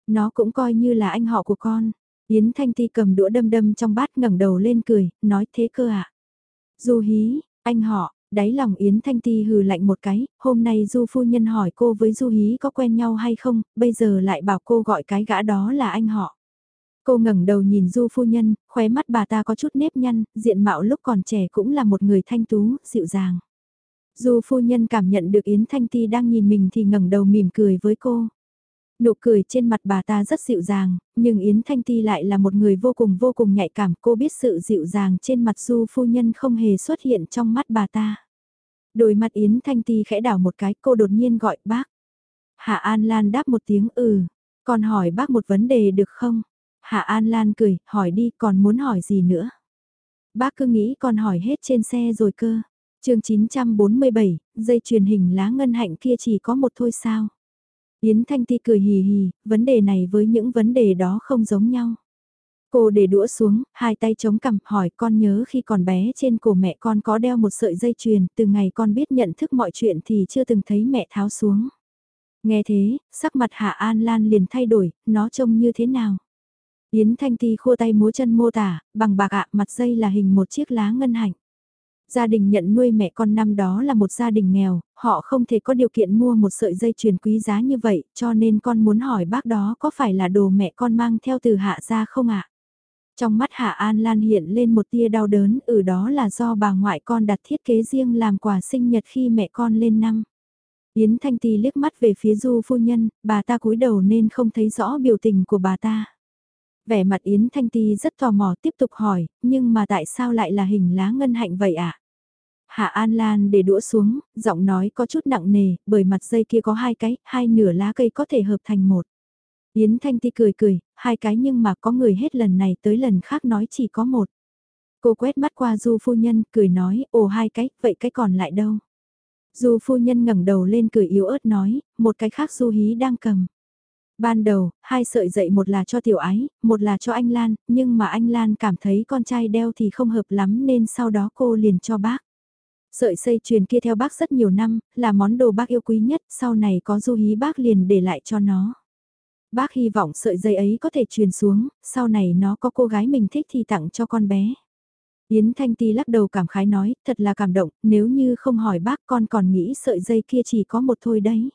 Nó cũng coi như là anh họ của con. Yến Thanh Ti cầm đũa đâm đâm trong bát ngẩng đầu lên cười, nói thế cơ ạ. À? Du hí, anh họ, đáy lòng Yến Thanh Ti hừ lạnh một cái, hôm nay Du phu nhân hỏi cô với Du hí có quen nhau hay không, bây giờ lại bảo cô gọi cái gã đó là anh họ. Cô ngẩng đầu nhìn Du phu nhân, khóe mắt bà ta có chút nếp nhăn, diện mạo lúc còn trẻ cũng là một người thanh tú, dịu dàng. Du phu nhân cảm nhận được Yến Thanh Ti đang nhìn mình thì ngẩng đầu mỉm cười với cô. Nụ cười trên mặt bà ta rất dịu dàng, nhưng Yến Thanh Ti lại là một người vô cùng vô cùng nhạy cảm. Cô biết sự dịu dàng trên mặt Du phu nhân không hề xuất hiện trong mắt bà ta. Đôi mặt Yến Thanh Ti khẽ đảo một cái cô đột nhiên gọi bác. Hạ An Lan đáp một tiếng ừ, còn hỏi bác một vấn đề được không? Hạ An Lan cười, hỏi đi còn muốn hỏi gì nữa? Bác cứ nghĩ còn hỏi hết trên xe rồi cơ. chương 947, dây truyền hình lá ngân hạnh kia chỉ có một thôi sao? Yến Thanh Ti cười hì hì, vấn đề này với những vấn đề đó không giống nhau. Cô để đũa xuống, hai tay chống cằm hỏi con nhớ khi còn bé trên cổ mẹ con có đeo một sợi dây chuyền, từ ngày con biết nhận thức mọi chuyện thì chưa từng thấy mẹ tháo xuống. Nghe thế, sắc mặt Hạ An Lan liền thay đổi, nó trông như thế nào? Yến Thanh Ti khô tay múa chân mô tả, bằng bạc ạ mặt dây là hình một chiếc lá ngân hạnh. Gia đình nhận nuôi mẹ con năm đó là một gia đình nghèo, họ không thể có điều kiện mua một sợi dây chuyền quý giá như vậy, cho nên con muốn hỏi bác đó có phải là đồ mẹ con mang theo từ hạ ra không ạ? Trong mắt Hạ An Lan hiện lên một tia đau đớn, ở đó là do bà ngoại con đặt thiết kế riêng làm quà sinh nhật khi mẹ con lên năm. Yến Thanh Ti liếc mắt về phía Du phu nhân, bà ta cúi đầu nên không thấy rõ biểu tình của bà ta. Vẻ mặt Yến Thanh Ti rất tò mò tiếp tục hỏi, nhưng mà tại sao lại là hình lá ngân hạnh vậy ạ? À? Hạ An Lan để đũa xuống, giọng nói có chút nặng nề, bởi mặt dây kia có hai cái, hai nửa lá cây có thể hợp thành một. Yến Thanh Ti cười cười, hai cái nhưng mà có người hết lần này tới lần khác nói chỉ có một. Cô quét mắt qua Du phu nhân, cười nói, ồ hai cái, vậy cái còn lại đâu? Du phu nhân ngẩng đầu lên cười yếu ớt nói, một cái khác Du hí đang cầm. Ban đầu, hai sợi dậy một là cho tiểu ái, một là cho anh Lan, nhưng mà anh Lan cảm thấy con trai đeo thì không hợp lắm nên sau đó cô liền cho bác. Sợi dây truyền kia theo bác rất nhiều năm, là món đồ bác yêu quý nhất, sau này có du hí bác liền để lại cho nó. Bác hy vọng sợi dây ấy có thể truyền xuống, sau này nó có cô gái mình thích thì tặng cho con bé. Yến Thanh Ti lắc đầu cảm khái nói, thật là cảm động, nếu như không hỏi bác con còn nghĩ sợi dây kia chỉ có một thôi đấy.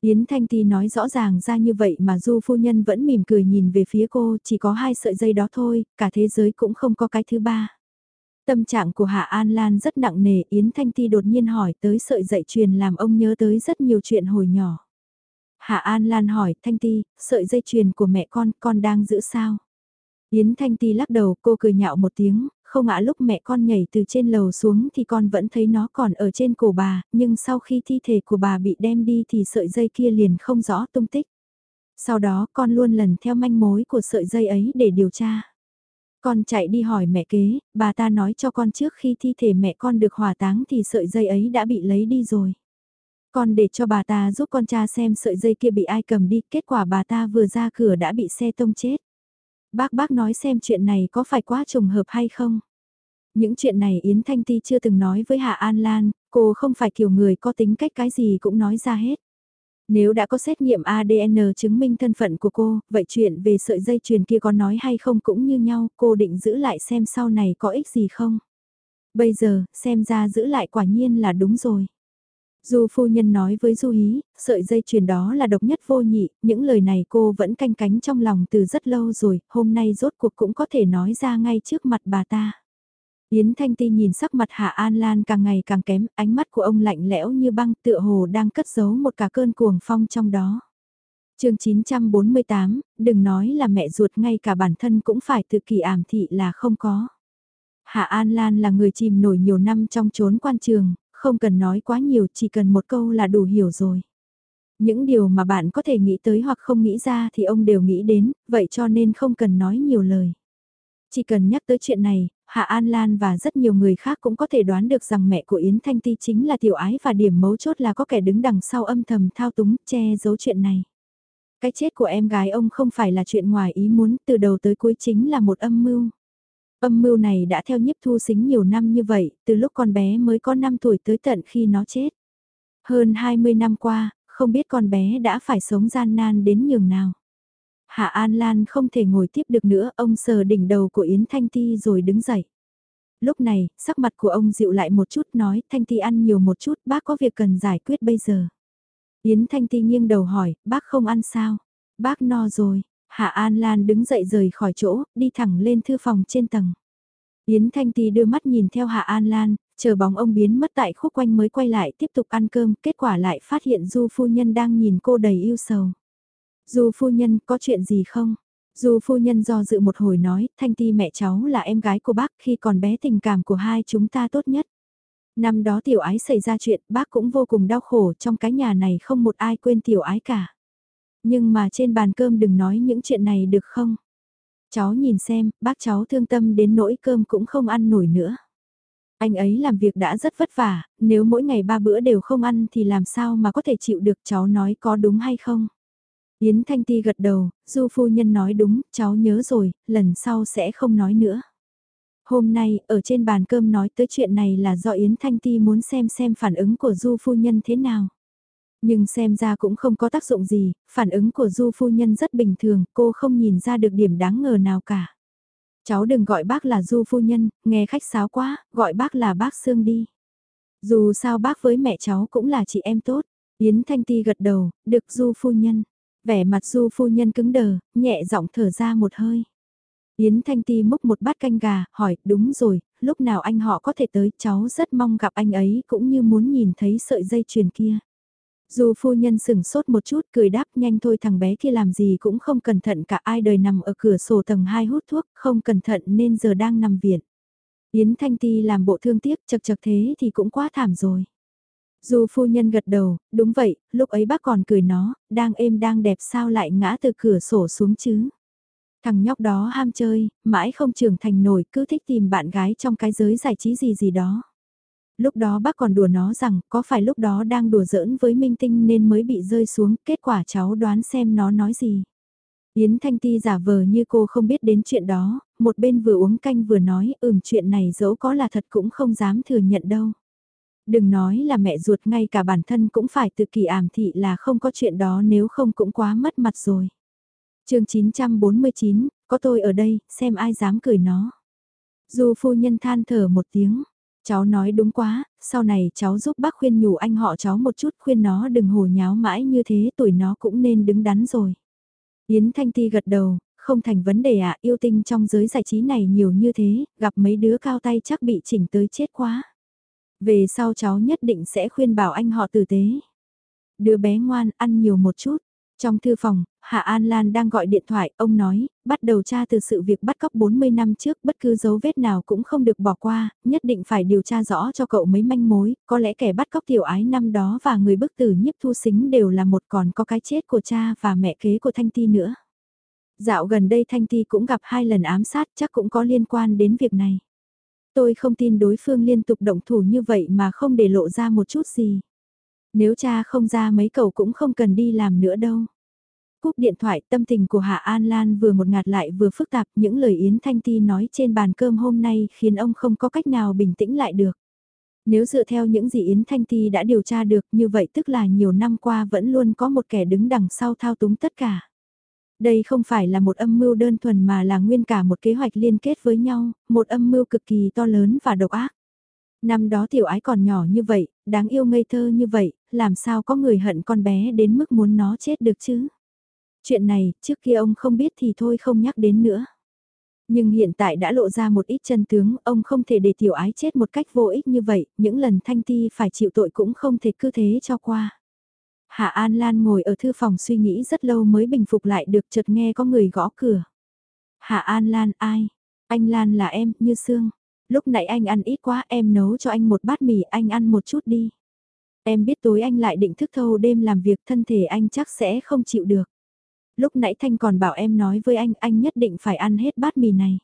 Yến Thanh Ti nói rõ ràng ra như vậy mà Du phu nhân vẫn mỉm cười nhìn về phía cô, chỉ có hai sợi dây đó thôi, cả thế giới cũng không có cái thứ ba. Tâm trạng của Hạ An Lan rất nặng nề, Yến Thanh Ti đột nhiên hỏi tới sợi dây truyền làm ông nhớ tới rất nhiều chuyện hồi nhỏ. Hạ An Lan hỏi, Thanh Ti, sợi dây chuyền của mẹ con, con đang giữ sao? Yến Thanh Ti lắc đầu cô cười nhạo một tiếng, không ạ lúc mẹ con nhảy từ trên lầu xuống thì con vẫn thấy nó còn ở trên cổ bà, nhưng sau khi thi thể của bà bị đem đi thì sợi dây kia liền không rõ tung tích. Sau đó con luôn lần theo manh mối của sợi dây ấy để điều tra. Con chạy đi hỏi mẹ kế, bà ta nói cho con trước khi thi thể mẹ con được hỏa táng thì sợi dây ấy đã bị lấy đi rồi. Con để cho bà ta giúp con cha xem sợi dây kia bị ai cầm đi, kết quả bà ta vừa ra cửa đã bị xe tông chết. Bác bác nói xem chuyện này có phải quá trùng hợp hay không? Những chuyện này Yến Thanh Ti chưa từng nói với Hạ An Lan, cô không phải kiểu người có tính cách cái gì cũng nói ra hết. Nếu đã có xét nghiệm ADN chứng minh thân phận của cô, vậy chuyện về sợi dây chuyền kia có nói hay không cũng như nhau, cô định giữ lại xem sau này có ích gì không? Bây giờ, xem ra giữ lại quả nhiên là đúng rồi. Du phu nhân nói với Du Hí, sợi dây chuyền đó là độc nhất vô nhị, những lời này cô vẫn canh cánh trong lòng từ rất lâu rồi, hôm nay rốt cuộc cũng có thể nói ra ngay trước mặt bà ta. Yến Thanh Ti nhìn sắc mặt Hạ An Lan càng ngày càng kém, ánh mắt của ông lạnh lẽo như băng tựa hồ đang cất giấu một cả cơn cuồng phong trong đó. chương 948, đừng nói là mẹ ruột ngay cả bản thân cũng phải tự kỳ ảm thị là không có. Hạ An Lan là người chìm nổi nhiều năm trong chốn quan trường, không cần nói quá nhiều chỉ cần một câu là đủ hiểu rồi. Những điều mà bạn có thể nghĩ tới hoặc không nghĩ ra thì ông đều nghĩ đến, vậy cho nên không cần nói nhiều lời. Chỉ cần nhắc tới chuyện này, Hạ An Lan và rất nhiều người khác cũng có thể đoán được rằng mẹ của Yến Thanh Ti chính là tiểu ái và điểm mấu chốt là có kẻ đứng đằng sau âm thầm thao túng che giấu chuyện này. Cái chết của em gái ông không phải là chuyện ngoài ý muốn từ đầu tới cuối chính là một âm mưu. Âm mưu này đã theo nhiếp thu xính nhiều năm như vậy, từ lúc con bé mới có 5 tuổi tới tận khi nó chết. Hơn 20 năm qua, không biết con bé đã phải sống gian nan đến nhường nào. Hạ An Lan không thể ngồi tiếp được nữa, ông sờ đỉnh đầu của Yến Thanh Ti rồi đứng dậy. Lúc này, sắc mặt của ông dịu lại một chút nói, Thanh Ti ăn nhiều một chút, bác có việc cần giải quyết bây giờ. Yến Thanh Ti nghiêng đầu hỏi, bác không ăn sao? Bác no rồi, Hạ An Lan đứng dậy rời khỏi chỗ, đi thẳng lên thư phòng trên tầng. Yến Thanh Ti đưa mắt nhìn theo Hạ An Lan, chờ bóng ông biến mất tại khúc quanh mới quay lại tiếp tục ăn cơm, kết quả lại phát hiện Du phu nhân đang nhìn cô đầy yêu sầu. Du phu nhân có chuyện gì không? Du phu nhân do dự một hồi nói, Thanh Ti mẹ cháu là em gái của bác khi còn bé tình cảm của hai chúng ta tốt nhất. Năm đó tiểu ái xảy ra chuyện, bác cũng vô cùng đau khổ, trong cái nhà này không một ai quên tiểu ái cả. Nhưng mà trên bàn cơm đừng nói những chuyện này được không? Cháu nhìn xem, bác cháu thương tâm đến nỗi cơm cũng không ăn nổi nữa. Anh ấy làm việc đã rất vất vả, nếu mỗi ngày ba bữa đều không ăn thì làm sao mà có thể chịu được cháu nói có đúng hay không? Yến Thanh Ti gật đầu, Du phu nhân nói đúng, cháu nhớ rồi, lần sau sẽ không nói nữa. Hôm nay, ở trên bàn cơm nói tới chuyện này là do Yến Thanh Ti muốn xem xem phản ứng của Du phu nhân thế nào. Nhưng xem ra cũng không có tác dụng gì, phản ứng của Du phu nhân rất bình thường, cô không nhìn ra được điểm đáng ngờ nào cả. Cháu đừng gọi bác là Du phu nhân, nghe khách sáo quá, gọi bác là bác Sương đi. Dù sao bác với mẹ cháu cũng là chị em tốt. Yến Thanh Ti gật đầu, được Du phu nhân. Vẻ mặt Du phu nhân cứng đờ, nhẹ giọng thở ra một hơi. Yến Thanh Ti múc một bát canh gà, hỏi, đúng rồi, lúc nào anh họ có thể tới, cháu rất mong gặp anh ấy cũng như muốn nhìn thấy sợi dây chuyền kia. Dù phu nhân sừng sốt một chút cười đáp nhanh thôi thằng bé kia làm gì cũng không cẩn thận cả ai đời nằm ở cửa sổ tầng 2 hút thuốc không cẩn thận nên giờ đang nằm viện. Yến Thanh Ti làm bộ thương tiếc chật chật thế thì cũng quá thảm rồi. Dù phu nhân gật đầu, đúng vậy, lúc ấy bác còn cười nó, đang êm đang đẹp sao lại ngã từ cửa sổ xuống chứ. Thằng nhóc đó ham chơi, mãi không trưởng thành nổi cứ thích tìm bạn gái trong cái giới giải trí gì gì đó lúc đó bác còn đùa nó rằng có phải lúc đó đang đùa giỡn với minh tinh nên mới bị rơi xuống, kết quả cháu đoán xem nó nói gì. Yến Thanh Ti giả vờ như cô không biết đến chuyện đó, một bên vừa uống canh vừa nói ừm chuyện này dẫu có là thật cũng không dám thừa nhận đâu. Đừng nói là mẹ ruột ngay cả bản thân cũng phải tự kỳ ảm thị là không có chuyện đó nếu không cũng quá mất mặt rồi. chương 949, có tôi ở đây, xem ai dám cười nó. Dù phu nhân than thở một tiếng, Cháu nói đúng quá, sau này cháu giúp bác khuyên nhủ anh họ cháu một chút khuyên nó đừng hồ nháo mãi như thế tuổi nó cũng nên đứng đắn rồi. Yến Thanh Ti gật đầu, không thành vấn đề ạ, yêu tinh trong giới giải trí này nhiều như thế, gặp mấy đứa cao tay chắc bị chỉnh tới chết quá. Về sau cháu nhất định sẽ khuyên bảo anh họ tử tế. Đứa bé ngoan, ăn nhiều một chút. Trong thư phòng, Hạ An Lan đang gọi điện thoại, ông nói, bắt đầu tra từ sự việc bắt cóc 40 năm trước, bất cứ dấu vết nào cũng không được bỏ qua, nhất định phải điều tra rõ cho cậu mấy manh mối, có lẽ kẻ bắt cóc tiểu ái năm đó và người bức tử nhiếp thu xính đều là một còn có cái chết của cha và mẹ kế của Thanh Ti nữa. Dạo gần đây Thanh Ti cũng gặp hai lần ám sát chắc cũng có liên quan đến việc này. Tôi không tin đối phương liên tục động thủ như vậy mà không để lộ ra một chút gì. Nếu cha không ra mấy cậu cũng không cần đi làm nữa đâu. Cúp điện thoại, tâm tình của Hạ An Lan vừa một ngạt lại vừa phức tạp, những lời Yến Thanh Ti nói trên bàn cơm hôm nay khiến ông không có cách nào bình tĩnh lại được. Nếu dựa theo những gì Yến Thanh Ti đã điều tra được, như vậy tức là nhiều năm qua vẫn luôn có một kẻ đứng đằng sau thao túng tất cả. Đây không phải là một âm mưu đơn thuần mà là nguyên cả một kế hoạch liên kết với nhau, một âm mưu cực kỳ to lớn và độc ác. Năm đó tiểu ái còn nhỏ như vậy, đáng yêu ngây thơ như vậy, làm sao có người hận con bé đến mức muốn nó chết được chứ? Chuyện này, trước kia ông không biết thì thôi không nhắc đến nữa. Nhưng hiện tại đã lộ ra một ít chân tướng, ông không thể để tiểu ái chết một cách vô ích như vậy, những lần Thanh Ti phải chịu tội cũng không thể cứ thế cho qua. Hạ An Lan ngồi ở thư phòng suy nghĩ rất lâu mới bình phục lại được chợt nghe có người gõ cửa. Hạ An Lan ai? Anh Lan là em, như xương. Lúc nãy anh ăn ít quá em nấu cho anh một bát mì anh ăn một chút đi. Em biết tối anh lại định thức thâu đêm làm việc thân thể anh chắc sẽ không chịu được. Lúc nãy Thanh còn bảo em nói với anh anh nhất định phải ăn hết bát mì này.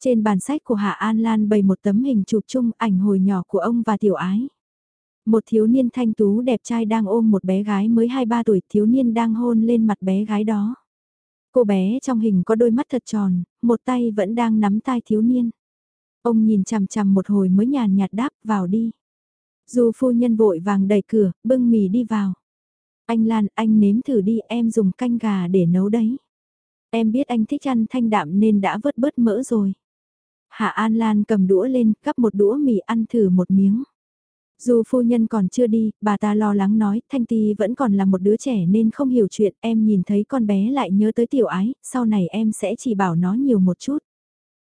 Trên bàn sách của Hạ An Lan bày một tấm hình chụp chung ảnh hồi nhỏ của ông và tiểu ái. Một thiếu niên thanh tú đẹp trai đang ôm một bé gái mới 2-3 tuổi thiếu niên đang hôn lên mặt bé gái đó. Cô bé trong hình có đôi mắt thật tròn, một tay vẫn đang nắm tay thiếu niên. Ông nhìn chằm chằm một hồi mới nhàn nhạt đáp vào đi. Dù phu nhân vội vàng đẩy cửa, bưng mì đi vào. Anh Lan, anh nếm thử đi, em dùng canh gà để nấu đấy. Em biết anh thích ăn thanh đạm nên đã vớt bớt mỡ rồi. Hạ An Lan cầm đũa lên, cắp một đũa mì ăn thử một miếng. Dù phu nhân còn chưa đi, bà ta lo lắng nói, Thanh Ti vẫn còn là một đứa trẻ nên không hiểu chuyện, em nhìn thấy con bé lại nhớ tới tiểu ái, sau này em sẽ chỉ bảo nó nhiều một chút.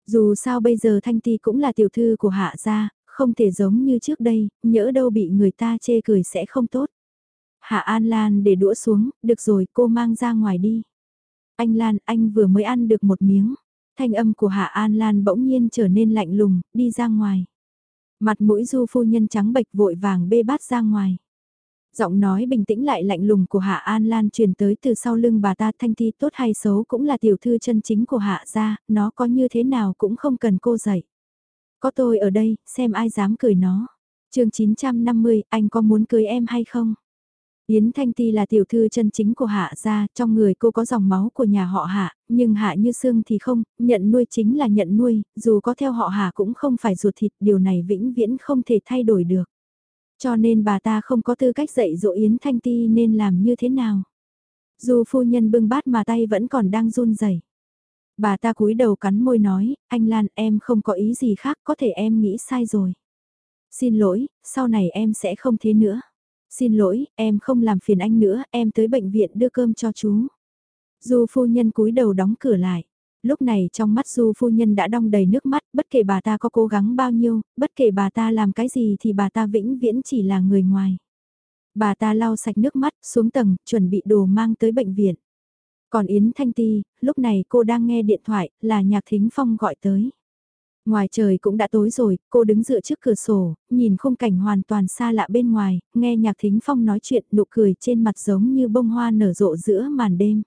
Dù sao bây giờ Thanh Ti cũng là tiểu thư của hạ gia, không thể giống như trước đây, nhỡ đâu bị người ta chê cười sẽ không tốt. Hạ An Lan để đũa xuống, được rồi cô mang ra ngoài đi. Anh Lan, anh vừa mới ăn được một miếng. Thanh âm của Hạ An Lan bỗng nhiên trở nên lạnh lùng, đi ra ngoài. Mặt mũi du phu nhân trắng bệch vội vàng bê bát ra ngoài. Giọng nói bình tĩnh lại lạnh lùng của Hạ An Lan truyền tới từ sau lưng bà ta thanh thi tốt hay xấu cũng là tiểu thư chân chính của Hạ gia, nó có như thế nào cũng không cần cô dạy. Có tôi ở đây, xem ai dám cười nó. chương 950, anh có muốn cưới em hay không? Yến Thanh Ti là tiểu thư chân chính của Hạ gia, trong người cô có dòng máu của nhà họ Hạ, nhưng Hạ Như Sương thì không, nhận nuôi chính là nhận nuôi, dù có theo họ Hạ cũng không phải ruột thịt, điều này vĩnh viễn không thể thay đổi được. Cho nên bà ta không có tư cách dạy dỗ Yến Thanh Ti nên làm như thế nào. Dù phu nhân bưng bát mà tay vẫn còn đang run rẩy. Bà ta cúi đầu cắn môi nói, anh Lan em không có ý gì khác, có thể em nghĩ sai rồi. Xin lỗi, sau này em sẽ không thế nữa. Xin lỗi, em không làm phiền anh nữa, em tới bệnh viện đưa cơm cho chú. Du phu nhân cúi đầu đóng cửa lại. Lúc này trong mắt Du phu nhân đã đong đầy nước mắt, bất kể bà ta có cố gắng bao nhiêu, bất kể bà ta làm cái gì thì bà ta vĩnh viễn chỉ là người ngoài. Bà ta lau sạch nước mắt, xuống tầng, chuẩn bị đồ mang tới bệnh viện. Còn Yến Thanh Ti, lúc này cô đang nghe điện thoại, là Nhạc Thính Phong gọi tới. Ngoài trời cũng đã tối rồi, cô đứng dựa trước cửa sổ, nhìn khung cảnh hoàn toàn xa lạ bên ngoài, nghe nhạc thính phong nói chuyện nụ cười trên mặt giống như bông hoa nở rộ giữa màn đêm.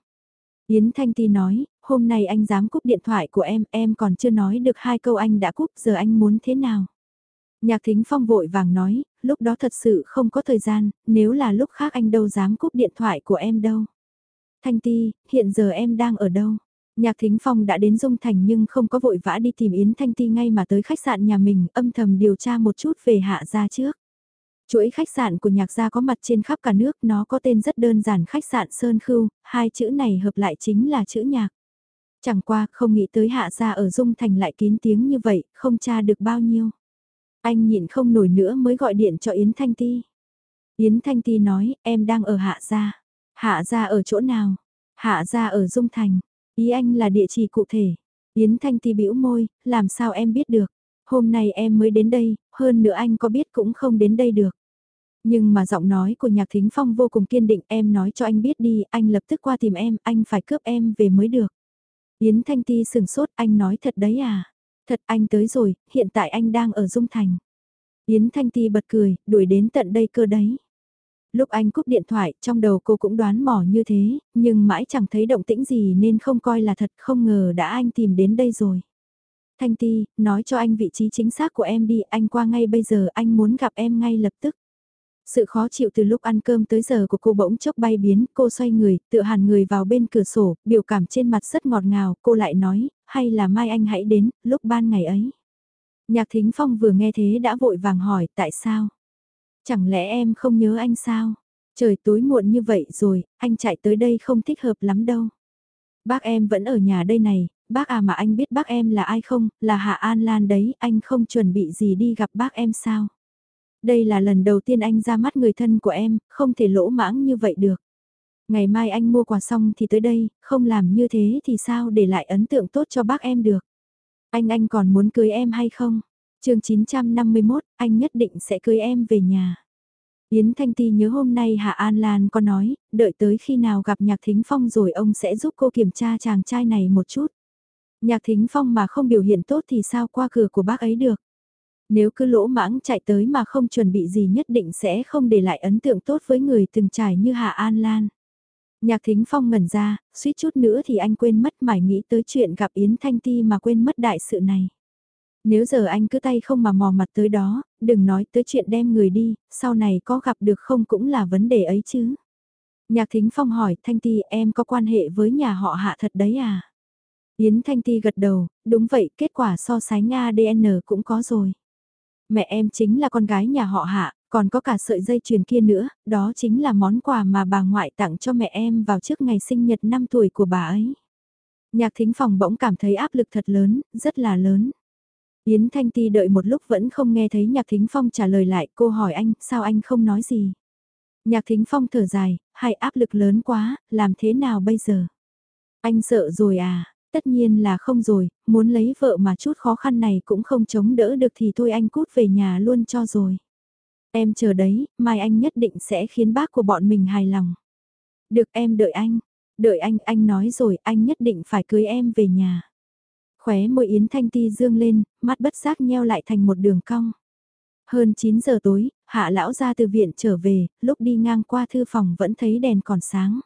Yến Thanh Ti nói, hôm nay anh dám cúp điện thoại của em, em còn chưa nói được hai câu anh đã cúp, giờ anh muốn thế nào? Nhạc thính phong vội vàng nói, lúc đó thật sự không có thời gian, nếu là lúc khác anh đâu dám cúp điện thoại của em đâu. Thanh Ti, hiện giờ em đang ở đâu? Nhạc Thính Phong đã đến Dung Thành nhưng không có vội vã đi tìm Yến Thanh Ti ngay mà tới khách sạn nhà mình âm thầm điều tra một chút về hạ gia trước. Chuỗi khách sạn của nhạc gia có mặt trên khắp cả nước, nó có tên rất đơn giản khách sạn Sơn Khưu, hai chữ này hợp lại chính là chữ nhạc. Chẳng qua không nghĩ tới hạ gia ở Dung Thành lại kín tiếng như vậy, không tra được bao nhiêu. Anh nhịn không nổi nữa mới gọi điện cho Yến Thanh Ti. Yến Thanh Ti nói, em đang ở hạ gia. Hạ gia ở chỗ nào? Hạ gia ở Dung Thành. Ý anh là địa chỉ cụ thể. Yến Thanh Ti bĩu môi, làm sao em biết được. Hôm nay em mới đến đây, hơn nữa anh có biết cũng không đến đây được. Nhưng mà giọng nói của Nhạc Thính Phong vô cùng kiên định em nói cho anh biết đi, anh lập tức qua tìm em, anh phải cướp em về mới được. Yến Thanh Ti sừng sốt, anh nói thật đấy à? Thật anh tới rồi, hiện tại anh đang ở Dung Thành. Yến Thanh Ti bật cười, đuổi đến tận đây cơ đấy. Lúc anh cúp điện thoại, trong đầu cô cũng đoán mò như thế, nhưng mãi chẳng thấy động tĩnh gì nên không coi là thật, không ngờ đã anh tìm đến đây rồi. Thanh Ti, nói cho anh vị trí chính xác của em đi, anh qua ngay bây giờ, anh muốn gặp em ngay lập tức. Sự khó chịu từ lúc ăn cơm tới giờ của cô bỗng chốc bay biến, cô xoay người, tựa hàn người vào bên cửa sổ, biểu cảm trên mặt rất ngọt ngào, cô lại nói, hay là mai anh hãy đến, lúc ban ngày ấy. Nhạc Thính Phong vừa nghe thế đã vội vàng hỏi, tại sao? Chẳng lẽ em không nhớ anh sao? Trời tối muộn như vậy rồi, anh chạy tới đây không thích hợp lắm đâu. Bác em vẫn ở nhà đây này, bác à mà anh biết bác em là ai không, là Hạ An Lan đấy, anh không chuẩn bị gì đi gặp bác em sao? Đây là lần đầu tiên anh ra mắt người thân của em, không thể lỗ mãng như vậy được. Ngày mai anh mua quà xong thì tới đây, không làm như thế thì sao để lại ấn tượng tốt cho bác em được. Anh anh còn muốn cưới em hay không? Chương 951, anh nhất định sẽ cưới em về nhà. Yến Thanh Ti nhớ hôm nay Hạ An Lan có nói, đợi tới khi nào gặp Nhạc Thính Phong rồi ông sẽ giúp cô kiểm tra chàng trai này một chút. Nhạc Thính Phong mà không biểu hiện tốt thì sao qua cửa của bác ấy được. Nếu cứ lỗ mãng chạy tới mà không chuẩn bị gì nhất định sẽ không để lại ấn tượng tốt với người từng trải như Hạ An Lan. Nhạc Thính Phong ngẩn ra, suýt chút nữa thì anh quên mất mải nghĩ tới chuyện gặp Yến Thanh Ti mà quên mất đại sự này. Nếu giờ anh cứ tay không mà mò mặt tới đó, đừng nói tới chuyện đem người đi, sau này có gặp được không cũng là vấn đề ấy chứ. Nhạc Thính Phong hỏi Thanh Ti em có quan hệ với nhà họ hạ thật đấy à? Yến Thanh Ti gật đầu, đúng vậy, kết quả so sánh ADN cũng có rồi. Mẹ em chính là con gái nhà họ hạ, còn có cả sợi dây chuyền kia nữa, đó chính là món quà mà bà ngoại tặng cho mẹ em vào trước ngày sinh nhật 5 tuổi của bà ấy. Nhạc thính phòng bỗng cảm thấy áp lực thật lớn, rất là lớn. Yến Thanh Ti đợi một lúc vẫn không nghe thấy Nhạc Thính Phong trả lời lại, cô hỏi anh, sao anh không nói gì? Nhạc Thính Phong thở dài, hay áp lực lớn quá, làm thế nào bây giờ? Anh sợ rồi à? Tất nhiên là không rồi, muốn lấy vợ mà chút khó khăn này cũng không chống đỡ được thì thôi anh cút về nhà luôn cho rồi. Em chờ đấy, mai anh nhất định sẽ khiến bác của bọn mình hài lòng. Được em đợi anh, đợi anh, anh nói rồi, anh nhất định phải cưới em về nhà. Khóe môi Yến Thanh Ti dương lên, mắt bất giác nheo lại thành một đường cong. Hơn 9 giờ tối, hạ lão ra từ viện trở về, lúc đi ngang qua thư phòng vẫn thấy đèn còn sáng.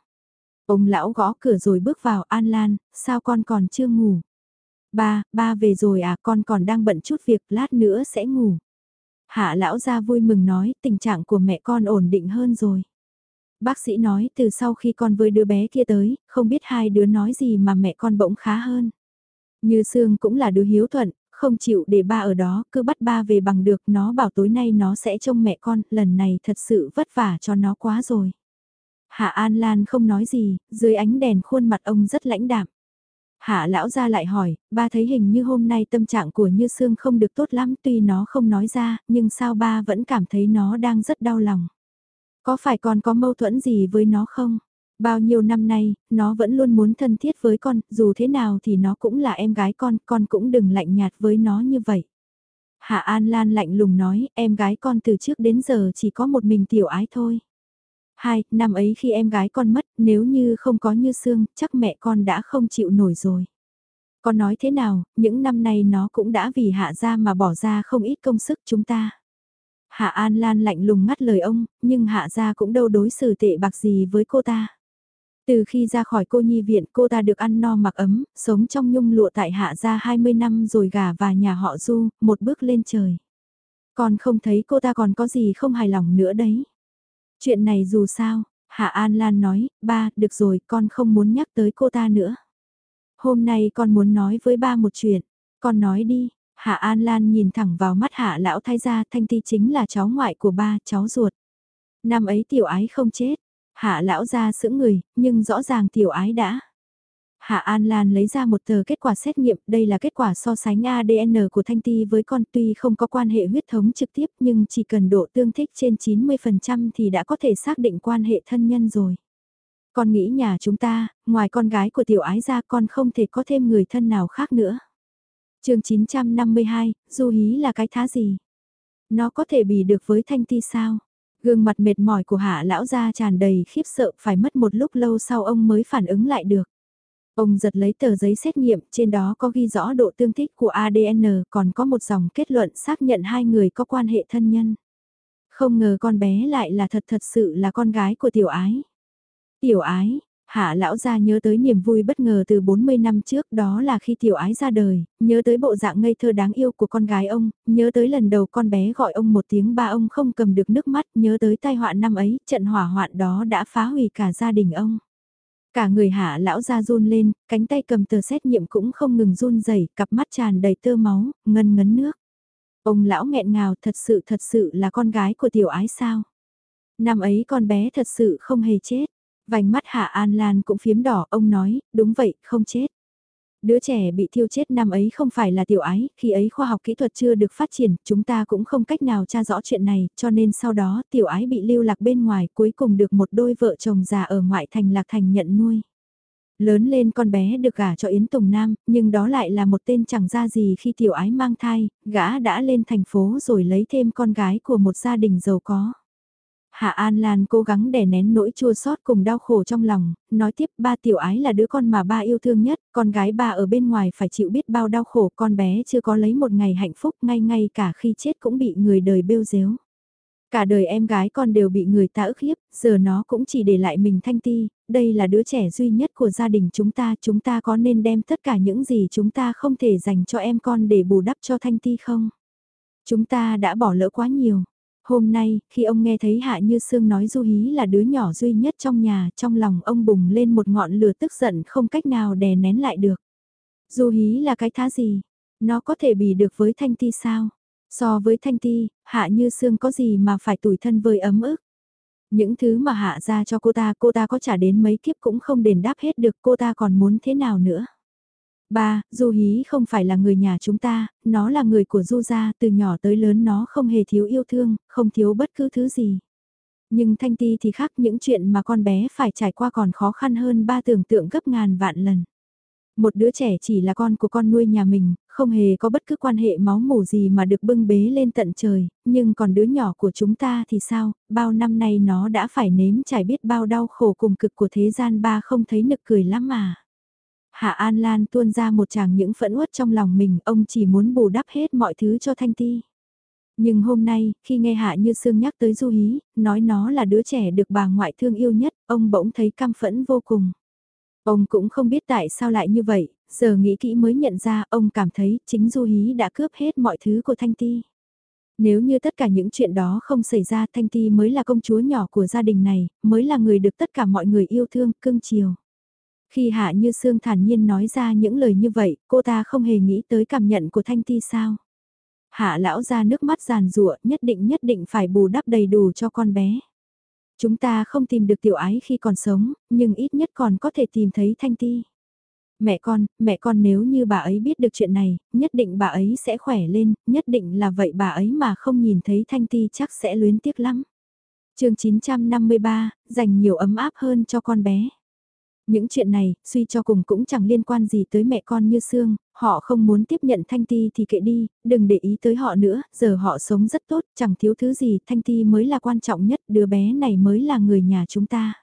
Ông lão gõ cửa rồi bước vào An Lan, sao con còn chưa ngủ? Ba, ba về rồi à con còn đang bận chút việc, lát nữa sẽ ngủ. Hạ lão ra vui mừng nói tình trạng của mẹ con ổn định hơn rồi. Bác sĩ nói từ sau khi con với đứa bé kia tới, không biết hai đứa nói gì mà mẹ con bỗng khá hơn. Như Sương cũng là đứa hiếu thuận, không chịu để ba ở đó, cứ bắt ba về bằng được, nó bảo tối nay nó sẽ trông mẹ con, lần này thật sự vất vả cho nó quá rồi. Hạ An Lan không nói gì, dưới ánh đèn khuôn mặt ông rất lãnh đạm. Hạ lão ra lại hỏi, ba thấy hình như hôm nay tâm trạng của Như Sương không được tốt lắm tuy nó không nói ra, nhưng sao ba vẫn cảm thấy nó đang rất đau lòng. Có phải còn có mâu thuẫn gì với nó không? Bao nhiêu năm nay, nó vẫn luôn muốn thân thiết với con, dù thế nào thì nó cũng là em gái con, con cũng đừng lạnh nhạt với nó như vậy. Hạ An Lan lạnh lùng nói, em gái con từ trước đến giờ chỉ có một mình tiểu ái thôi. Hai, năm ấy khi em gái con mất, nếu như không có như xương, chắc mẹ con đã không chịu nổi rồi. Con nói thế nào, những năm nay nó cũng đã vì hạ ra mà bỏ ra không ít công sức chúng ta. Hạ An Lan lạnh lùng ngắt lời ông, nhưng hạ ra cũng đâu đối xử tệ bạc gì với cô ta. Từ khi ra khỏi cô nhi viện cô ta được ăn no mặc ấm, sống trong nhung lụa tại hạ ra 20 năm rồi gả và nhà họ du, một bước lên trời. Còn không thấy cô ta còn có gì không hài lòng nữa đấy. Chuyện này dù sao, Hạ An Lan nói, ba, được rồi, con không muốn nhắc tới cô ta nữa. Hôm nay con muốn nói với ba một chuyện, con nói đi. Hạ An Lan nhìn thẳng vào mắt Hạ Lão Thái gia Thanh Ti chính là cháu ngoại của ba, cháu ruột. Năm ấy tiểu ái không chết, Hạ Lão ra sững người, nhưng rõ ràng tiểu ái đã. Hạ An Lan lấy ra một tờ kết quả xét nghiệm, đây là kết quả so sánh ADN của Thanh Ti với con tuy không có quan hệ huyết thống trực tiếp nhưng chỉ cần độ tương thích trên 90% thì đã có thể xác định quan hệ thân nhân rồi. Con nghĩ nhà chúng ta, ngoài con gái của tiểu ái ra con không thể có thêm người thân nào khác nữa. chương 952, Du Hí là cái thá gì? Nó có thể bì được với Thanh Ti sao? Gương mặt mệt mỏi của hạ lão gia tràn đầy khiếp sợ phải mất một lúc lâu sau ông mới phản ứng lại được. Ông giật lấy tờ giấy xét nghiệm, trên đó có ghi rõ độ tương thích của ADN, còn có một dòng kết luận xác nhận hai người có quan hệ thân nhân. Không ngờ con bé lại là thật thật sự là con gái của tiểu ái. Tiểu ái, Hạ lão gia nhớ tới niềm vui bất ngờ từ 40 năm trước đó là khi tiểu ái ra đời, nhớ tới bộ dạng ngây thơ đáng yêu của con gái ông, nhớ tới lần đầu con bé gọi ông một tiếng ba ông không cầm được nước mắt, nhớ tới tai họa năm ấy, trận hỏa hoạn đó đã phá hủy cả gia đình ông. Cả người hạ lão ra run lên, cánh tay cầm tờ xét nghiệm cũng không ngừng run rẩy, cặp mắt tràn đầy tơ máu, ngân ngấn nước. Ông lão nghẹn ngào thật sự thật sự là con gái của tiểu ái sao. Năm ấy con bé thật sự không hề chết. Vành mắt Hạ An Lan cũng phiếm đỏ, ông nói, đúng vậy, không chết. Đứa trẻ bị thiêu chết năm ấy không phải là tiểu ái, khi ấy khoa học kỹ thuật chưa được phát triển, chúng ta cũng không cách nào tra rõ chuyện này, cho nên sau đó tiểu ái bị lưu lạc bên ngoài, cuối cùng được một đôi vợ chồng già ở ngoại thành lạc thành nhận nuôi. Lớn lên con bé được gả cho Yến Tùng Nam, nhưng đó lại là một tên chẳng ra gì khi tiểu ái mang thai, gã đã lên thành phố rồi lấy thêm con gái của một gia đình giàu có. Hạ An Lan cố gắng đè nén nỗi chua xót cùng đau khổ trong lòng, nói tiếp ba tiểu ái là đứa con mà ba yêu thương nhất, con gái ba ở bên ngoài phải chịu biết bao đau khổ, con bé chưa có lấy một ngày hạnh phúc ngay ngay cả khi chết cũng bị người đời bêu dếu. Cả đời em gái con đều bị người ta ức hiếp, giờ nó cũng chỉ để lại mình thanh ti, đây là đứa trẻ duy nhất của gia đình chúng ta, chúng ta có nên đem tất cả những gì chúng ta không thể dành cho em con để bù đắp cho thanh ti không? Chúng ta đã bỏ lỡ quá nhiều. Hôm nay, khi ông nghe thấy Hạ Như Sương nói Du Hí là đứa nhỏ duy nhất trong nhà, trong lòng ông bùng lên một ngọn lửa tức giận không cách nào đè nén lại được. Du Hí là cái thá gì? Nó có thể bì được với Thanh Ti sao? So với Thanh Ti, Hạ Như Sương có gì mà phải tủi thân với ấm ức? Những thứ mà Hạ ra cho cô ta, cô ta có trả đến mấy kiếp cũng không đền đáp hết được, cô ta còn muốn thế nào nữa? Ba, Du Hí không phải là người nhà chúng ta, nó là người của Du gia, từ nhỏ tới lớn nó không hề thiếu yêu thương, không thiếu bất cứ thứ gì. Nhưng Thanh Ti thì khác những chuyện mà con bé phải trải qua còn khó khăn hơn ba tưởng tượng gấp ngàn vạn lần. Một đứa trẻ chỉ là con của con nuôi nhà mình, không hề có bất cứ quan hệ máu mủ gì mà được bưng bế lên tận trời, nhưng còn đứa nhỏ của chúng ta thì sao, bao năm nay nó đã phải nếm trải biết bao đau khổ cùng cực của thế gian ba không thấy nực cười lắm mà. Hạ An Lan tuôn ra một chàng những phẫn uất trong lòng mình, ông chỉ muốn bù đắp hết mọi thứ cho Thanh Ti. Nhưng hôm nay, khi nghe Hạ Như Sương nhắc tới Du Hí, nói nó là đứa trẻ được bà ngoại thương yêu nhất, ông bỗng thấy căm phẫn vô cùng. Ông cũng không biết tại sao lại như vậy, giờ nghĩ kỹ mới nhận ra ông cảm thấy chính Du Hí đã cướp hết mọi thứ của Thanh Ti. Nếu như tất cả những chuyện đó không xảy ra Thanh Ti mới là công chúa nhỏ của gia đình này, mới là người được tất cả mọi người yêu thương, cưng chiều. Khi Hạ Như Sương thản nhiên nói ra những lời như vậy, cô ta không hề nghĩ tới cảm nhận của Thanh Ti sao. Hạ lão ra nước mắt giàn rụa nhất định nhất định phải bù đắp đầy đủ cho con bé. Chúng ta không tìm được tiểu ái khi còn sống, nhưng ít nhất còn có thể tìm thấy Thanh Ti. Mẹ con, mẹ con nếu như bà ấy biết được chuyện này, nhất định bà ấy sẽ khỏe lên, nhất định là vậy bà ấy mà không nhìn thấy Thanh Ti chắc sẽ luyến tiếc lắm. chương 953, dành nhiều ấm áp hơn cho con bé. Những chuyện này, suy cho cùng cũng chẳng liên quan gì tới mẹ con như xương, họ không muốn tiếp nhận Thanh Ti thì kệ đi, đừng để ý tới họ nữa, giờ họ sống rất tốt, chẳng thiếu thứ gì, Thanh Ti mới là quan trọng nhất, đứa bé này mới là người nhà chúng ta.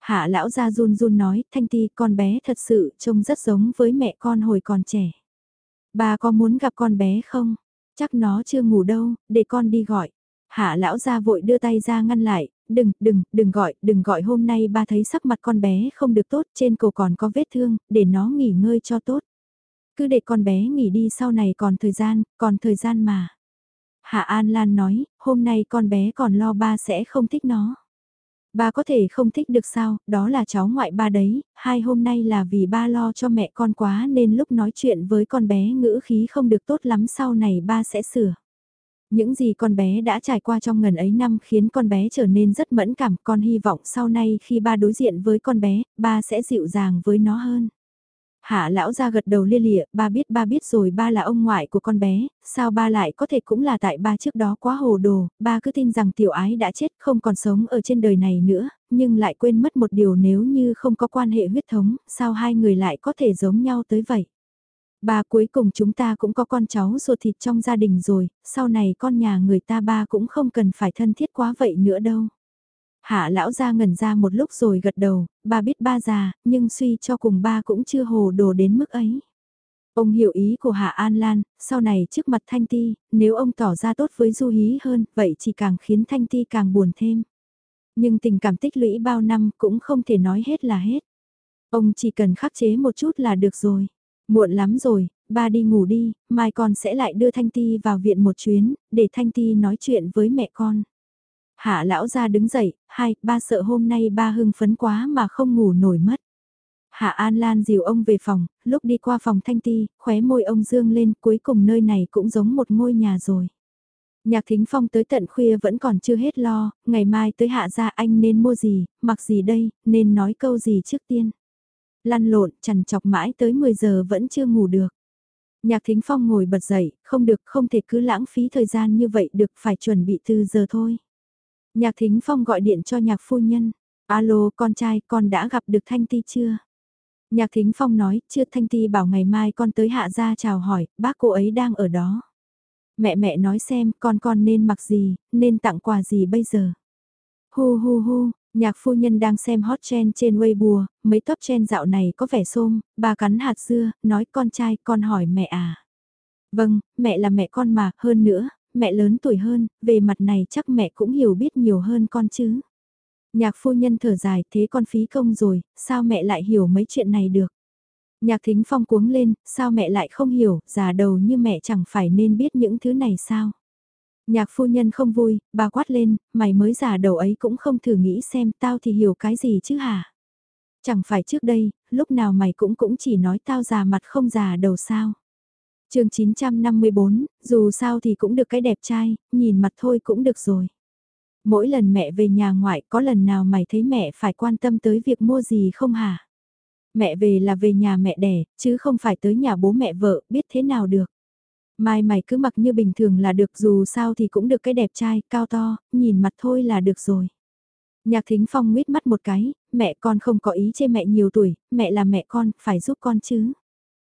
Hạ lão gia run run nói, Thanh Ti con bé thật sự trông rất giống với mẹ con hồi còn trẻ. Bà có muốn gặp con bé không? Chắc nó chưa ngủ đâu, để con đi gọi. Hạ lão gia vội đưa tay ra ngăn lại, đừng, đừng, đừng gọi, đừng gọi hôm nay ba thấy sắc mặt con bé không được tốt, trên cổ còn có vết thương, để nó nghỉ ngơi cho tốt. Cứ để con bé nghỉ đi sau này còn thời gian, còn thời gian mà. Hạ An Lan nói, hôm nay con bé còn lo ba sẽ không thích nó. Ba có thể không thích được sao, đó là cháu ngoại ba đấy, hai hôm nay là vì ba lo cho mẹ con quá nên lúc nói chuyện với con bé ngữ khí không được tốt lắm sau này ba sẽ sửa. Những gì con bé đã trải qua trong ngần ấy năm khiến con bé trở nên rất mẫn cảm, con hy vọng sau này khi ba đối diện với con bé, ba sẽ dịu dàng với nó hơn. Hạ lão ra gật đầu lia lịa, ba biết ba biết rồi ba là ông ngoại của con bé, sao ba lại có thể cũng là tại ba trước đó quá hồ đồ, ba cứ tin rằng tiểu ái đã chết không còn sống ở trên đời này nữa, nhưng lại quên mất một điều nếu như không có quan hệ huyết thống, sao hai người lại có thể giống nhau tới vậy. Ba cuối cùng chúng ta cũng có con cháu ruột thịt trong gia đình rồi, sau này con nhà người ta ba cũng không cần phải thân thiết quá vậy nữa đâu. Hạ lão ra ngẩn ra một lúc rồi gật đầu, ba biết ba già, nhưng suy cho cùng ba cũng chưa hồ đồ đến mức ấy. Ông hiểu ý của Hạ An Lan, sau này trước mặt Thanh Ti, nếu ông tỏ ra tốt với Du Hí hơn, vậy chỉ càng khiến Thanh Ti càng buồn thêm. Nhưng tình cảm tích lũy bao năm cũng không thể nói hết là hết. Ông chỉ cần khắc chế một chút là được rồi. Muộn lắm rồi, ba đi ngủ đi, mai con sẽ lại đưa Thanh Ti vào viện một chuyến, để Thanh Ti nói chuyện với mẹ con. Hạ lão ra đứng dậy, hai, ba sợ hôm nay ba hưng phấn quá mà không ngủ nổi mất. Hạ An Lan dìu ông về phòng, lúc đi qua phòng Thanh Ti, khóe môi ông dương lên, cuối cùng nơi này cũng giống một ngôi nhà rồi. Nhạc Thính Phong tới tận khuya vẫn còn chưa hết lo, ngày mai tới hạ gia anh nên mua gì, mặc gì đây, nên nói câu gì trước tiên. Lăn lộn, chằn chọc mãi tới 10 giờ vẫn chưa ngủ được. Nhạc Thính Phong ngồi bật dậy, không được, không thể cứ lãng phí thời gian như vậy được, phải chuẩn bị từ giờ thôi. Nhạc Thính Phong gọi điện cho nhạc phu nhân. Alo, con trai, con đã gặp được Thanh Ti chưa? Nhạc Thính Phong nói, chưa Thanh Ti bảo ngày mai con tới hạ gia chào hỏi, bác cô ấy đang ở đó. Mẹ mẹ nói xem, con con nên mặc gì, nên tặng quà gì bây giờ? Hu hu hu, nhạc phu nhân đang xem hot trend trên Weibo, mấy top trend dạo này có vẻ xôm, bà cắn hạt dưa, nói con trai, con hỏi mẹ à. Vâng, mẹ là mẹ con mà, hơn nữa, mẹ lớn tuổi hơn, về mặt này chắc mẹ cũng hiểu biết nhiều hơn con chứ. Nhạc phu nhân thở dài, thế con phí công rồi, sao mẹ lại hiểu mấy chuyện này được? Nhạc thính phong cuống lên, sao mẹ lại không hiểu, già đầu như mẹ chẳng phải nên biết những thứ này sao? Nhạc phu nhân không vui, bà quát lên, mày mới già đầu ấy cũng không thử nghĩ xem tao thì hiểu cái gì chứ hả? Chẳng phải trước đây, lúc nào mày cũng cũng chỉ nói tao già mặt không già đầu sao? chương 954, dù sao thì cũng được cái đẹp trai, nhìn mặt thôi cũng được rồi. Mỗi lần mẹ về nhà ngoại có lần nào mày thấy mẹ phải quan tâm tới việc mua gì không hả? Mẹ về là về nhà mẹ đẻ, chứ không phải tới nhà bố mẹ vợ, biết thế nào được. Mai mày cứ mặc như bình thường là được dù sao thì cũng được cái đẹp trai, cao to, nhìn mặt thôi là được rồi. Nhạc thính phong nguyết mắt một cái, mẹ con không có ý chê mẹ nhiều tuổi, mẹ là mẹ con, phải giúp con chứ.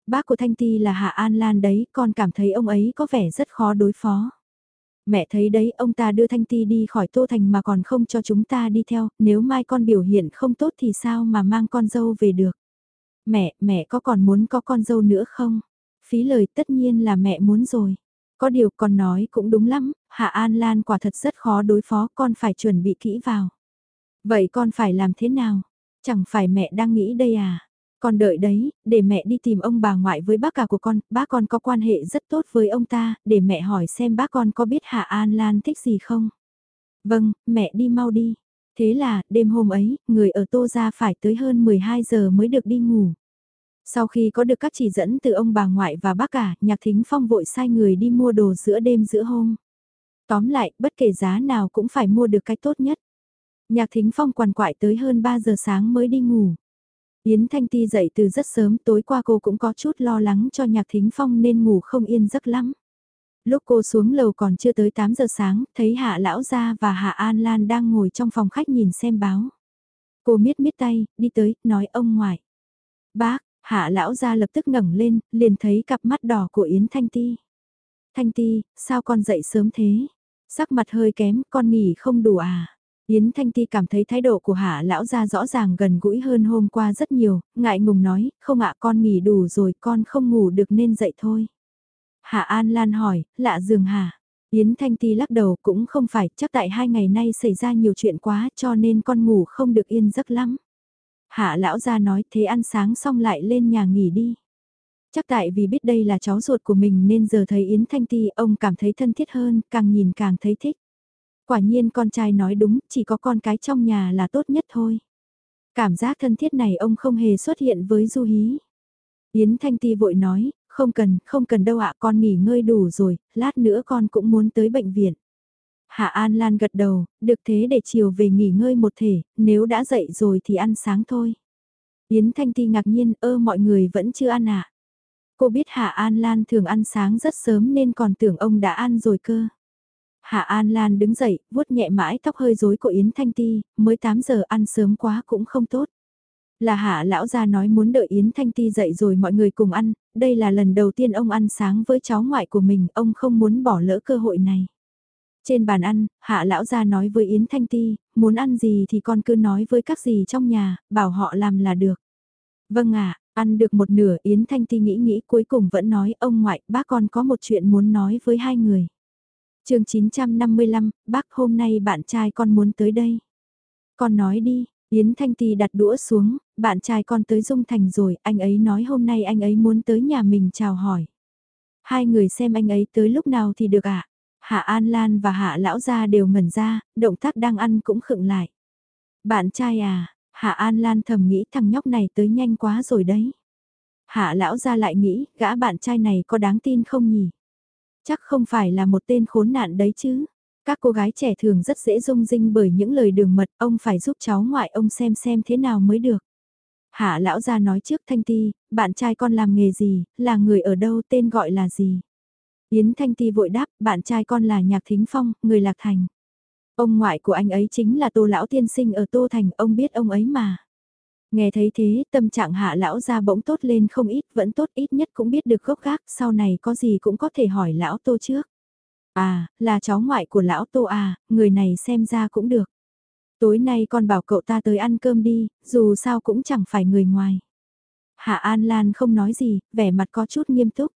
Bác của Thanh Ti là Hạ An Lan đấy, con cảm thấy ông ấy có vẻ rất khó đối phó. Mẹ thấy đấy, ông ta đưa Thanh Ti đi khỏi Tô Thành mà còn không cho chúng ta đi theo, nếu mai con biểu hiện không tốt thì sao mà mang con dâu về được. Mẹ, mẹ có còn muốn có con dâu nữa không? Phí lời tất nhiên là mẹ muốn rồi. Có điều con nói cũng đúng lắm, Hạ An Lan quả thật rất khó đối phó, con phải chuẩn bị kỹ vào. Vậy con phải làm thế nào? Chẳng phải mẹ đang nghĩ đây à? Con đợi đấy, để mẹ đi tìm ông bà ngoại với bác cả của con, bác con có quan hệ rất tốt với ông ta, để mẹ hỏi xem bác con có biết Hạ An Lan thích gì không? Vâng, mẹ đi mau đi. Thế là, đêm hôm ấy, người ở Tô Gia phải tới hơn 12 giờ mới được đi ngủ. Sau khi có được các chỉ dẫn từ ông bà ngoại và bác cả, Nhạc Thính Phong vội sai người đi mua đồ giữa đêm giữa hôm. Tóm lại, bất kể giá nào cũng phải mua được cái tốt nhất. Nhạc Thính Phong quằn quại tới hơn 3 giờ sáng mới đi ngủ. Yến Thanh Ti dậy từ rất sớm tối qua cô cũng có chút lo lắng cho Nhạc Thính Phong nên ngủ không yên giấc lắm. Lúc cô xuống lầu còn chưa tới 8 giờ sáng, thấy Hạ Lão Gia và Hạ An Lan đang ngồi trong phòng khách nhìn xem báo. Cô miết miết tay, đi tới, nói ông ngoại. Bác, Hạ Lão Gia lập tức ngẩng lên, liền thấy cặp mắt đỏ của Yến Thanh Ti. Thanh Ti, sao con dậy sớm thế? Sắc mặt hơi kém, con nghỉ không đủ à? Yến Thanh Ti cảm thấy thái độ của hạ lão gia rõ ràng gần gũi hơn hôm qua rất nhiều, ngại ngùng nói, không ạ con nghỉ đủ rồi con không ngủ được nên dậy thôi. Hạ An Lan hỏi, lạ giường hả? Yến Thanh Ti lắc đầu cũng không phải, chắc tại hai ngày nay xảy ra nhiều chuyện quá cho nên con ngủ không được yên giấc lắm. Hạ lão ra nói thế ăn sáng xong lại lên nhà nghỉ đi. Chắc tại vì biết đây là cháu ruột của mình nên giờ thấy Yến Thanh Ti ông cảm thấy thân thiết hơn, càng nhìn càng thấy thích. Quả nhiên con trai nói đúng, chỉ có con cái trong nhà là tốt nhất thôi. Cảm giác thân thiết này ông không hề xuất hiện với Du Hí. Yến Thanh Ti vội nói, không cần, không cần đâu ạ con nghỉ ngơi đủ rồi, lát nữa con cũng muốn tới bệnh viện. Hạ An Lan gật đầu, được thế để chiều về nghỉ ngơi một thể, nếu đã dậy rồi thì ăn sáng thôi. Yến Thanh Ti ngạc nhiên, ơ mọi người vẫn chưa ăn ạ. À? Cô biết Hạ An Lan thường ăn sáng rất sớm nên còn tưởng ông đã ăn rồi cơ. Hạ An Lan đứng dậy, vuốt nhẹ mãi tóc hơi rối của Yến Thanh Ti, mới 8 giờ ăn sớm quá cũng không tốt. Là hạ lão gia nói muốn đợi Yến Thanh Ti dậy rồi mọi người cùng ăn, đây là lần đầu tiên ông ăn sáng với cháu ngoại của mình, ông không muốn bỏ lỡ cơ hội này. Trên bàn ăn, hạ lão ra nói với Yến Thanh Ti, muốn ăn gì thì con cứ nói với các gì trong nhà, bảo họ làm là được. Vâng ạ, ăn được một nửa Yến Thanh Ti nghĩ nghĩ cuối cùng vẫn nói ông ngoại, bác con có một chuyện muốn nói với hai người. chương 955, bác hôm nay bạn trai con muốn tới đây. Con nói đi, Yến Thanh Ti đặt đũa xuống, bạn trai con tới Dung Thành rồi, anh ấy nói hôm nay anh ấy muốn tới nhà mình chào hỏi. Hai người xem anh ấy tới lúc nào thì được ạ. À? Hạ An Lan và Hạ Lão Gia đều ngẩn ra, động tác đang ăn cũng khựng lại. Bạn trai à, Hạ An Lan thầm nghĩ thằng nhóc này tới nhanh quá rồi đấy. Hạ Lão Gia lại nghĩ, gã bạn trai này có đáng tin không nhỉ? Chắc không phải là một tên khốn nạn đấy chứ. Các cô gái trẻ thường rất dễ rung rinh bởi những lời đường mật, ông phải giúp cháu ngoại ông xem xem thế nào mới được. Hạ lão gia nói trước Thanh Ti, bạn trai con làm nghề gì, là người ở đâu tên gọi là gì. Yến Thanh Ti vội đáp, bạn trai con là Nhạc Thính Phong, người Lạc Thành. Ông ngoại của anh ấy chính là Tô Lão Tiên Sinh ở Tô Thành, ông biết ông ấy mà. Nghe thấy thế, tâm trạng hạ lão ra bỗng tốt lên không ít, vẫn tốt ít nhất cũng biết được gốc gác, sau này có gì cũng có thể hỏi lão Tô trước. À, là cháu ngoại của lão Tô à, người này xem ra cũng được. Tối nay con bảo cậu ta tới ăn cơm đi, dù sao cũng chẳng phải người ngoài. Hạ An Lan không nói gì, vẻ mặt có chút nghiêm túc.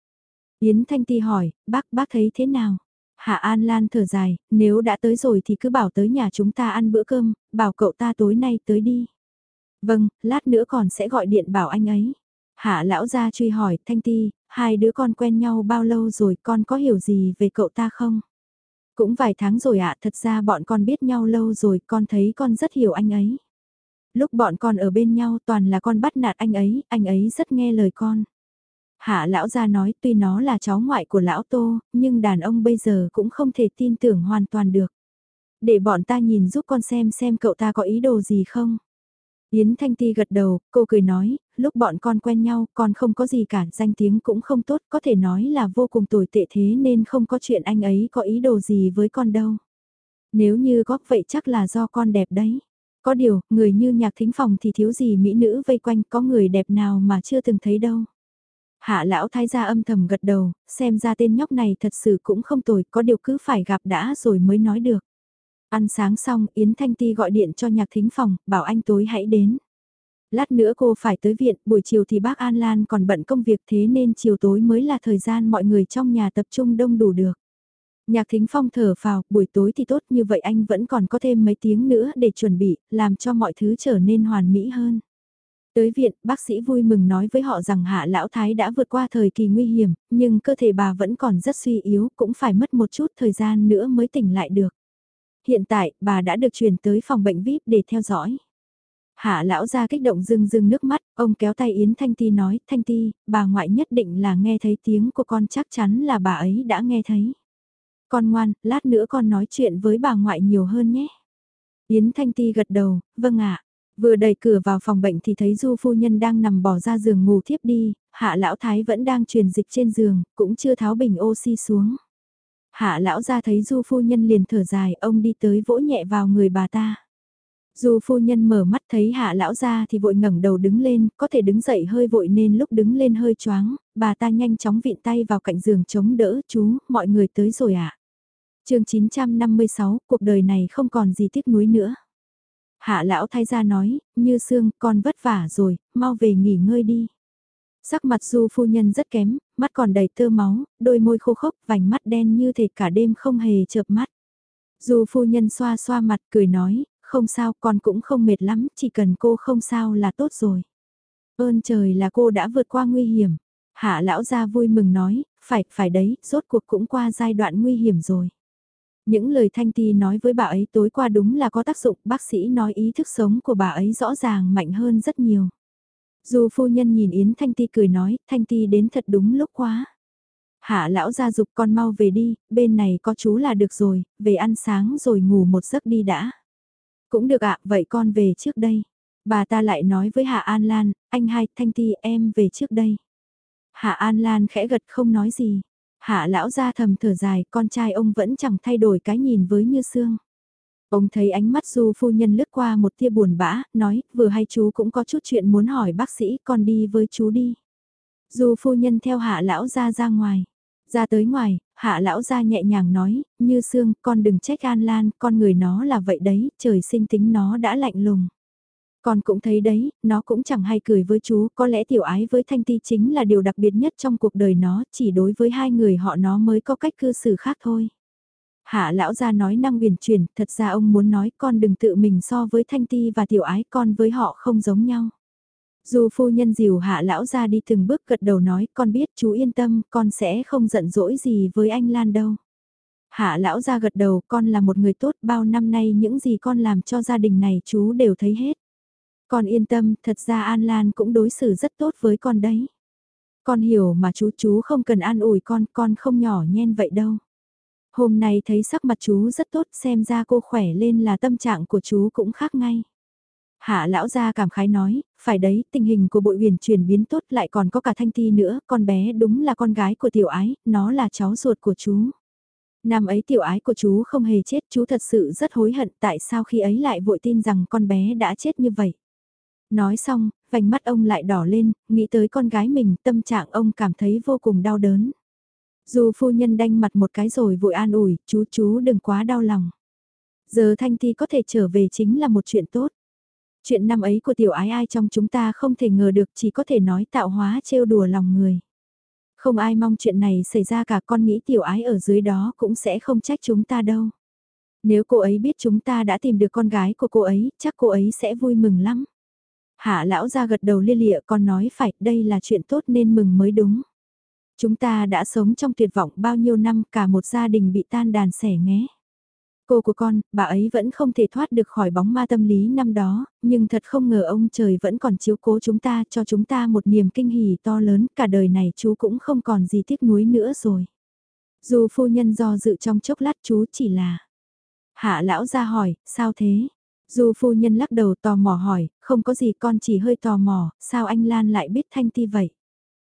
Yến Thanh Ti hỏi, bác, bác thấy thế nào? Hạ An Lan thở dài, nếu đã tới rồi thì cứ bảo tới nhà chúng ta ăn bữa cơm, bảo cậu ta tối nay tới đi. Vâng, lát nữa còn sẽ gọi điện bảo anh ấy. Hạ lão gia truy hỏi, Thanh Ti, hai đứa con quen nhau bao lâu rồi con có hiểu gì về cậu ta không? Cũng vài tháng rồi ạ, thật ra bọn con biết nhau lâu rồi, con thấy con rất hiểu anh ấy. Lúc bọn con ở bên nhau toàn là con bắt nạt anh ấy, anh ấy rất nghe lời con. Hạ lão gia nói tuy nó là cháu ngoại của lão Tô, nhưng đàn ông bây giờ cũng không thể tin tưởng hoàn toàn được. Để bọn ta nhìn giúp con xem xem cậu ta có ý đồ gì không. Yến Thanh Ti gật đầu, cô cười nói, lúc bọn con quen nhau, con không có gì cả, danh tiếng cũng không tốt, có thể nói là vô cùng tồi tệ thế nên không có chuyện anh ấy có ý đồ gì với con đâu. Nếu như có vậy chắc là do con đẹp đấy. Có điều, người như nhạc thính phòng thì thiếu gì mỹ nữ vây quanh, có người đẹp nào mà chưa từng thấy đâu. Hạ lão thái gia âm thầm gật đầu, xem ra tên nhóc này thật sự cũng không tồi, có điều cứ phải gặp đã rồi mới nói được. Ăn sáng xong, Yến Thanh Ti gọi điện cho nhạc thính phòng, bảo anh tối hãy đến. Lát nữa cô phải tới viện, buổi chiều thì bác An Lan còn bận công việc thế nên chiều tối mới là thời gian mọi người trong nhà tập trung đông đủ được. Nhạc thính phong thở vào, buổi tối thì tốt như vậy anh vẫn còn có thêm mấy tiếng nữa để chuẩn bị, làm cho mọi thứ trở nên hoàn mỹ hơn. Tới viện, bác sĩ vui mừng nói với họ rằng hạ lão thái đã vượt qua thời kỳ nguy hiểm, nhưng cơ thể bà vẫn còn rất suy yếu, cũng phải mất một chút thời gian nữa mới tỉnh lại được. Hiện tại, bà đã được chuyển tới phòng bệnh VIP để theo dõi. Hạ lão ra kích động rưng rưng nước mắt, ông kéo tay Yến Thanh Ti nói, Thanh Ti, bà ngoại nhất định là nghe thấy tiếng của con chắc chắn là bà ấy đã nghe thấy. Con ngoan, lát nữa con nói chuyện với bà ngoại nhiều hơn nhé. Yến Thanh Ti gật đầu, vâng ạ. Vừa đẩy cửa vào phòng bệnh thì thấy Du phu nhân đang nằm bỏ ra giường ngủ thiếp đi, hạ lão thái vẫn đang truyền dịch trên giường, cũng chưa tháo bình oxy xuống. Hạ lão ra thấy Du phu nhân liền thở dài, ông đi tới vỗ nhẹ vào người bà ta. Du phu nhân mở mắt thấy hạ lão ra thì vội ngẩng đầu đứng lên, có thể đứng dậy hơi vội nên lúc đứng lên hơi choáng, bà ta nhanh chóng vịn tay vào cạnh giường chống đỡ, chú, mọi người tới rồi ạ. À? chương 956, cuộc đời này không còn gì tiếc nuối nữa. Hạ lão thay ra nói, như xương, con vất vả rồi, mau về nghỉ ngơi đi. Sắc mặt du phu nhân rất kém, mắt còn đầy tơ máu, đôi môi khô khốc, vành mắt đen như thể cả đêm không hề chợp mắt. Du phu nhân xoa xoa mặt cười nói, không sao con cũng không mệt lắm, chỉ cần cô không sao là tốt rồi. Ơn trời là cô đã vượt qua nguy hiểm. Hạ lão gia vui mừng nói, phải, phải đấy, rốt cuộc cũng qua giai đoạn nguy hiểm rồi. Những lời Thanh Ti nói với bà ấy tối qua đúng là có tác dụng, bác sĩ nói ý thức sống của bà ấy rõ ràng mạnh hơn rất nhiều. Dù phu nhân nhìn Yến Thanh Ti cười nói, Thanh Ti đến thật đúng lúc quá. Hạ lão gia dục con mau về đi, bên này có chú là được rồi, về ăn sáng rồi ngủ một giấc đi đã. Cũng được ạ, vậy con về trước đây. Bà ta lại nói với Hạ An Lan, anh hai, Thanh Ti em về trước đây. Hạ An Lan khẽ gật không nói gì. Hạ lão ra thầm thở dài, con trai ông vẫn chẳng thay đổi cái nhìn với Như xương Ông thấy ánh mắt du phu nhân lướt qua một tia buồn bã, nói, vừa hay chú cũng có chút chuyện muốn hỏi bác sĩ, con đi với chú đi. Du phu nhân theo hạ lão ra ra ngoài. Ra tới ngoài, hạ lão ra nhẹ nhàng nói, như xương, con đừng trách An Lan, con người nó là vậy đấy, trời sinh tính nó đã lạnh lùng. Con cũng thấy đấy, nó cũng chẳng hay cười với chú, có lẽ tiểu ái với Thanh Ti chính là điều đặc biệt nhất trong cuộc đời nó, chỉ đối với hai người họ nó mới có cách cư xử khác thôi. Hạ lão gia nói năng huyền chuyển, thật ra ông muốn nói con đừng tự mình so với Thanh Ti và tiểu ái con với họ không giống nhau. Dù phu nhân dìu hạ lão gia đi từng bước gật đầu nói con biết chú yên tâm, con sẽ không giận dỗi gì với anh Lan đâu. Hạ lão gia gật đầu con là một người tốt bao năm nay những gì con làm cho gia đình này chú đều thấy hết. Con yên tâm, thật ra An Lan cũng đối xử rất tốt với con đấy. Con hiểu mà chú chú không cần an ủi con, con không nhỏ nhen vậy đâu. Hôm nay thấy sắc mặt chú rất tốt xem ra cô khỏe lên là tâm trạng của chú cũng khác ngay. Hạ lão gia cảm khái nói, phải đấy, tình hình của bội huyền chuyển biến tốt lại còn có cả thanh ti nữa, con bé đúng là con gái của tiểu ái, nó là cháu ruột của chú. Năm ấy tiểu ái của chú không hề chết, chú thật sự rất hối hận tại sao khi ấy lại vội tin rằng con bé đã chết như vậy. Nói xong, vành mắt ông lại đỏ lên, nghĩ tới con gái mình, tâm trạng ông cảm thấy vô cùng đau đớn. Dù phu nhân đanh mặt một cái rồi vội an ủi, chú chú đừng quá đau lòng. Giờ Thanh Ti có thể trở về chính là một chuyện tốt. Chuyện năm ấy của tiểu ái ai trong chúng ta không thể ngờ được chỉ có thể nói tạo hóa trêu đùa lòng người. Không ai mong chuyện này xảy ra cả con nghĩ tiểu ái ở dưới đó cũng sẽ không trách chúng ta đâu. Nếu cô ấy biết chúng ta đã tìm được con gái của cô ấy, chắc cô ấy sẽ vui mừng lắm. Hạ lão ra gật đầu lia lịa con nói phải, đây là chuyện tốt nên mừng mới đúng. Chúng ta đã sống trong tuyệt vọng bao nhiêu năm cả một gia đình bị tan đàn xẻ nghé. Cô của con, bà ấy vẫn không thể thoát được khỏi bóng ma tâm lý năm đó, nhưng thật không ngờ ông trời vẫn còn chiếu cố chúng ta cho chúng ta một niềm kinh hỉ to lớn, cả đời này chú cũng không còn gì tiếc nuối nữa rồi. Dù phu nhân do dự trong chốc lát chú chỉ là... Hạ lão ra hỏi, sao thế? Dù phu nhân lắc đầu tò mò hỏi, không có gì con chỉ hơi tò mò, sao anh Lan lại biết Thanh Ti vậy?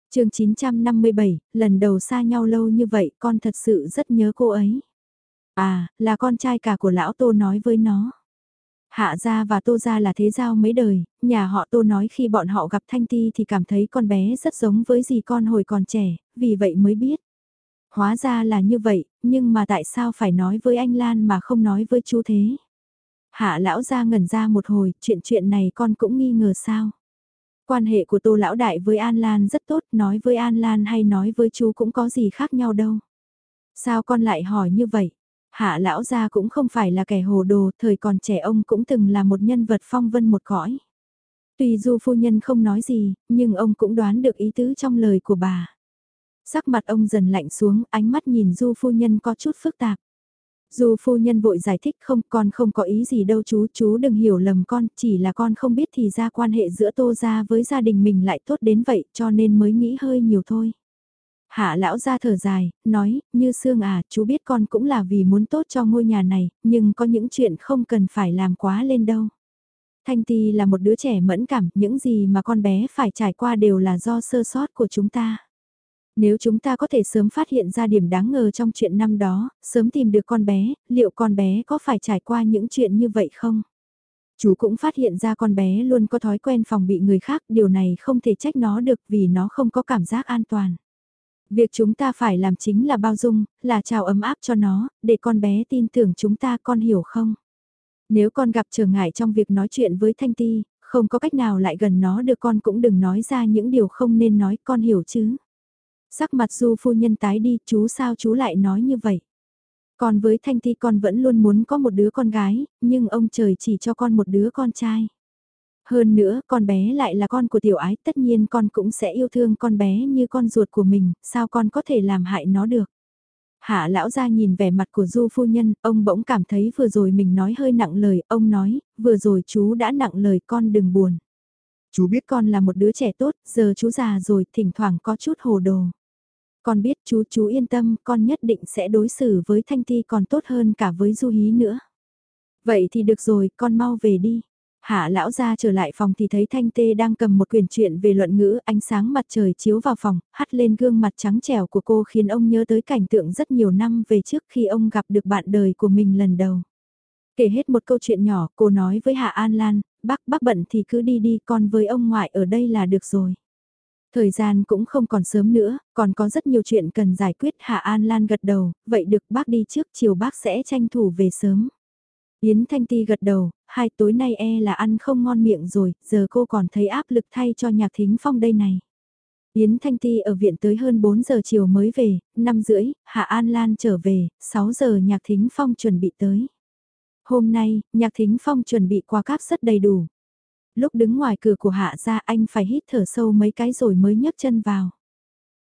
chương 957, lần đầu xa nhau lâu như vậy con thật sự rất nhớ cô ấy. À, là con trai cả của lão Tô nói với nó. Hạ gia và Tô gia là thế giao mấy đời, nhà họ Tô nói khi bọn họ gặp Thanh Ti thì cảm thấy con bé rất giống với gì con hồi còn trẻ, vì vậy mới biết. Hóa ra là như vậy, nhưng mà tại sao phải nói với anh Lan mà không nói với chú thế? Hạ lão gia ngẩn ra một hồi, chuyện chuyện này con cũng nghi ngờ sao? Quan hệ của Tô lão đại với An Lan rất tốt, nói với An Lan hay nói với chú cũng có gì khác nhau đâu. Sao con lại hỏi như vậy? Hạ lão gia cũng không phải là kẻ hồ đồ, thời còn trẻ ông cũng từng là một nhân vật phong vân một cõi. Tuy du phu nhân không nói gì, nhưng ông cũng đoán được ý tứ trong lời của bà. Sắc mặt ông dần lạnh xuống, ánh mắt nhìn du phu nhân có chút phức tạp. Du phu nhân vội giải thích không, con không có ý gì đâu chú, chú đừng hiểu lầm con, chỉ là con không biết thì ra quan hệ giữa tô gia với gia đình mình lại tốt đến vậy, cho nên mới nghĩ hơi nhiều thôi. Hạ lão ra thở dài, nói, như xương à, chú biết con cũng là vì muốn tốt cho ngôi nhà này, nhưng có những chuyện không cần phải làm quá lên đâu. Thanh Ti là một đứa trẻ mẫn cảm, những gì mà con bé phải trải qua đều là do sơ sót của chúng ta. Nếu chúng ta có thể sớm phát hiện ra điểm đáng ngờ trong chuyện năm đó, sớm tìm được con bé, liệu con bé có phải trải qua những chuyện như vậy không? Chú cũng phát hiện ra con bé luôn có thói quen phòng bị người khác, điều này không thể trách nó được vì nó không có cảm giác an toàn. Việc chúng ta phải làm chính là bao dung, là chào ấm áp cho nó, để con bé tin tưởng chúng ta con hiểu không? Nếu con gặp trở ngại trong việc nói chuyện với Thanh Ti, không có cách nào lại gần nó được con cũng đừng nói ra những điều không nên nói con hiểu chứ. Sắc mặt du phu nhân tái đi, chú sao chú lại nói như vậy? Còn với Thanh Ti con vẫn luôn muốn có một đứa con gái, nhưng ông trời chỉ cho con một đứa con trai. Hơn nữa, con bé lại là con của tiểu ái, tất nhiên con cũng sẽ yêu thương con bé như con ruột của mình, sao con có thể làm hại nó được. Hạ lão ra nhìn vẻ mặt của du phu nhân, ông bỗng cảm thấy vừa rồi mình nói hơi nặng lời, ông nói, vừa rồi chú đã nặng lời con đừng buồn. Chú biết con là một đứa trẻ tốt, giờ chú già rồi, thỉnh thoảng có chút hồ đồ. Con biết chú chú yên tâm, con nhất định sẽ đối xử với Thanh Ti còn tốt hơn cả với Du Hí nữa. Vậy thì được rồi, con mau về đi. Hạ lão ra trở lại phòng thì thấy Thanh Tê đang cầm một quyển truyện về luận ngữ, ánh sáng mặt trời chiếu vào phòng, hắt lên gương mặt trắng trẻo của cô khiến ông nhớ tới cảnh tượng rất nhiều năm về trước khi ông gặp được bạn đời của mình lần đầu. Kể hết một câu chuyện nhỏ, cô nói với Hạ An Lan, bác bác bận thì cứ đi đi, con với ông ngoại ở đây là được rồi. Thời gian cũng không còn sớm nữa, còn có rất nhiều chuyện cần giải quyết Hạ An Lan gật đầu, vậy được bác đi trước chiều bác sẽ tranh thủ về sớm. Yến Thanh Ti gật đầu, hai tối nay e là ăn không ngon miệng rồi, giờ cô còn thấy áp lực thay cho nhạc thính phong đây này. Yến Thanh Ti ở viện tới hơn 4 giờ chiều mới về, 5 rưỡi, Hạ An Lan trở về, 6 giờ nhạc thính phong chuẩn bị tới. Hôm nay, nhạc thính phong chuẩn bị quà cáp rất đầy đủ. Lúc đứng ngoài cửa của Hạ ra anh phải hít thở sâu mấy cái rồi mới nhấc chân vào.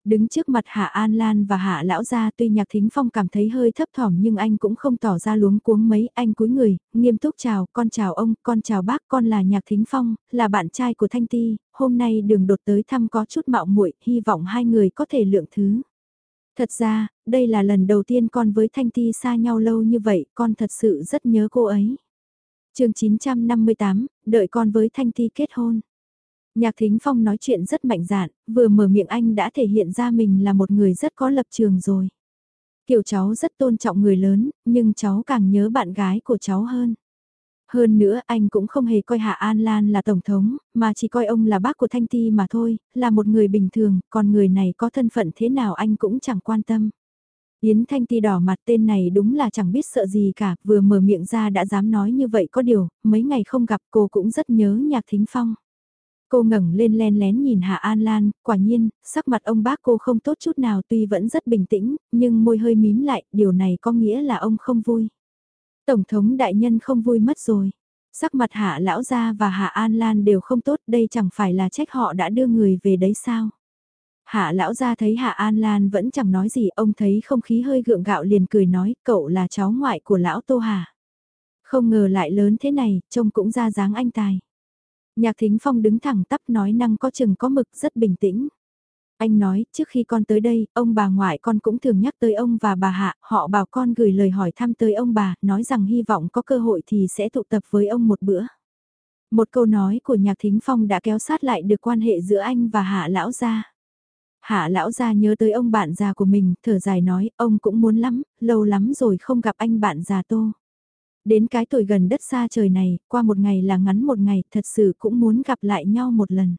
Đứng trước mặt Hạ An Lan và Hạ Lão Gia tuy Nhạc Thính Phong cảm thấy hơi thấp thỏm nhưng anh cũng không tỏ ra luống cuống mấy, anh cúi người, nghiêm túc chào, con chào ông, con chào bác, con là Nhạc Thính Phong, là bạn trai của Thanh Ti, hôm nay đường đột tới thăm có chút mạo muội, hy vọng hai người có thể lượng thứ. Thật ra, đây là lần đầu tiên con với Thanh Ti xa nhau lâu như vậy, con thật sự rất nhớ cô ấy chương 958, đợi con với Thanh Ti kết hôn. Nhạc Thính Phong nói chuyện rất mạnh dạn, vừa mở miệng anh đã thể hiện ra mình là một người rất có lập trường rồi. Kiểu cháu rất tôn trọng người lớn, nhưng cháu càng nhớ bạn gái của cháu hơn. Hơn nữa anh cũng không hề coi Hạ An Lan là Tổng thống, mà chỉ coi ông là bác của Thanh Ti mà thôi, là một người bình thường, còn người này có thân phận thế nào anh cũng chẳng quan tâm. Yến Thanh Ti đỏ mặt tên này đúng là chẳng biết sợ gì cả, vừa mở miệng ra đã dám nói như vậy có điều, mấy ngày không gặp cô cũng rất nhớ nhạc thính phong. Cô ngẩng lên len lén nhìn Hạ An Lan, quả nhiên, sắc mặt ông bác cô không tốt chút nào tuy vẫn rất bình tĩnh, nhưng môi hơi mím lại, điều này có nghĩa là ông không vui. Tổng thống đại nhân không vui mất rồi. Sắc mặt Hạ Lão Gia và Hạ An Lan đều không tốt, đây chẳng phải là trách họ đã đưa người về đấy sao. Hạ Lão Gia thấy Hạ An Lan vẫn chẳng nói gì, ông thấy không khí hơi gượng gạo liền cười nói, cậu là cháu ngoại của Lão Tô Hà. Không ngờ lại lớn thế này, trông cũng ra dáng anh tài. Nhạc Thính Phong đứng thẳng tắp nói năng có chừng có mực rất bình tĩnh. Anh nói, trước khi con tới đây, ông bà ngoại con cũng thường nhắc tới ông và bà Hạ, họ bảo con gửi lời hỏi thăm tới ông bà, nói rằng hy vọng có cơ hội thì sẽ tụ tập với ông một bữa. Một câu nói của Nhạc Thính Phong đã kéo sát lại được quan hệ giữa anh và Hạ Lão Gia. Hạ Lão Gia nhớ tới ông bạn già của mình, thở dài nói, ông cũng muốn lắm, lâu lắm rồi không gặp anh bạn già Tô. Đến cái tuổi gần đất xa trời này, qua một ngày là ngắn một ngày, thật sự cũng muốn gặp lại nhau một lần.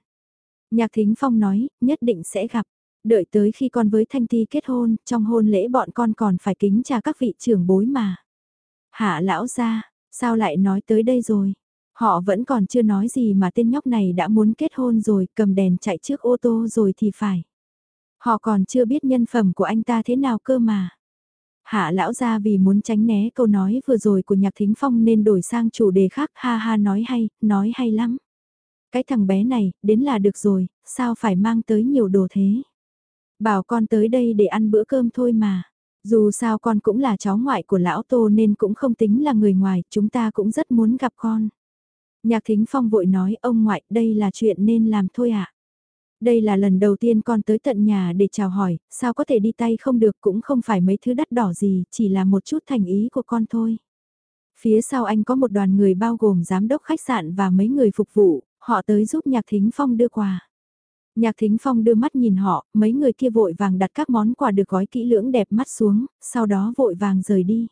Nhạc Thính Phong nói, nhất định sẽ gặp. Đợi tới khi con với Thanh Ti kết hôn, trong hôn lễ bọn con còn phải kính trà các vị trưởng bối mà. Hạ lão gia sao lại nói tới đây rồi? Họ vẫn còn chưa nói gì mà tên nhóc này đã muốn kết hôn rồi, cầm đèn chạy trước ô tô rồi thì phải. Họ còn chưa biết nhân phẩm của anh ta thế nào cơ mà. Hạ lão ra vì muốn tránh né câu nói vừa rồi của nhạc thính phong nên đổi sang chủ đề khác ha ha nói hay, nói hay lắm. Cái thằng bé này, đến là được rồi, sao phải mang tới nhiều đồ thế? Bảo con tới đây để ăn bữa cơm thôi mà. Dù sao con cũng là cháu ngoại của lão Tô nên cũng không tính là người ngoài, chúng ta cũng rất muốn gặp con. Nhạc Thính Phong vội nói ông ngoại đây là chuyện nên làm thôi ạ. À? Đây là lần đầu tiên con tới tận nhà để chào hỏi, sao có thể đi tay không được cũng không phải mấy thứ đắt đỏ gì, chỉ là một chút thành ý của con thôi. Phía sau anh có một đoàn người bao gồm giám đốc khách sạn và mấy người phục vụ, họ tới giúp Nhạc Thính Phong đưa quà. Nhạc Thính Phong đưa mắt nhìn họ, mấy người kia vội vàng đặt các món quà được gói kỹ lưỡng đẹp mắt xuống, sau đó vội vàng rời đi.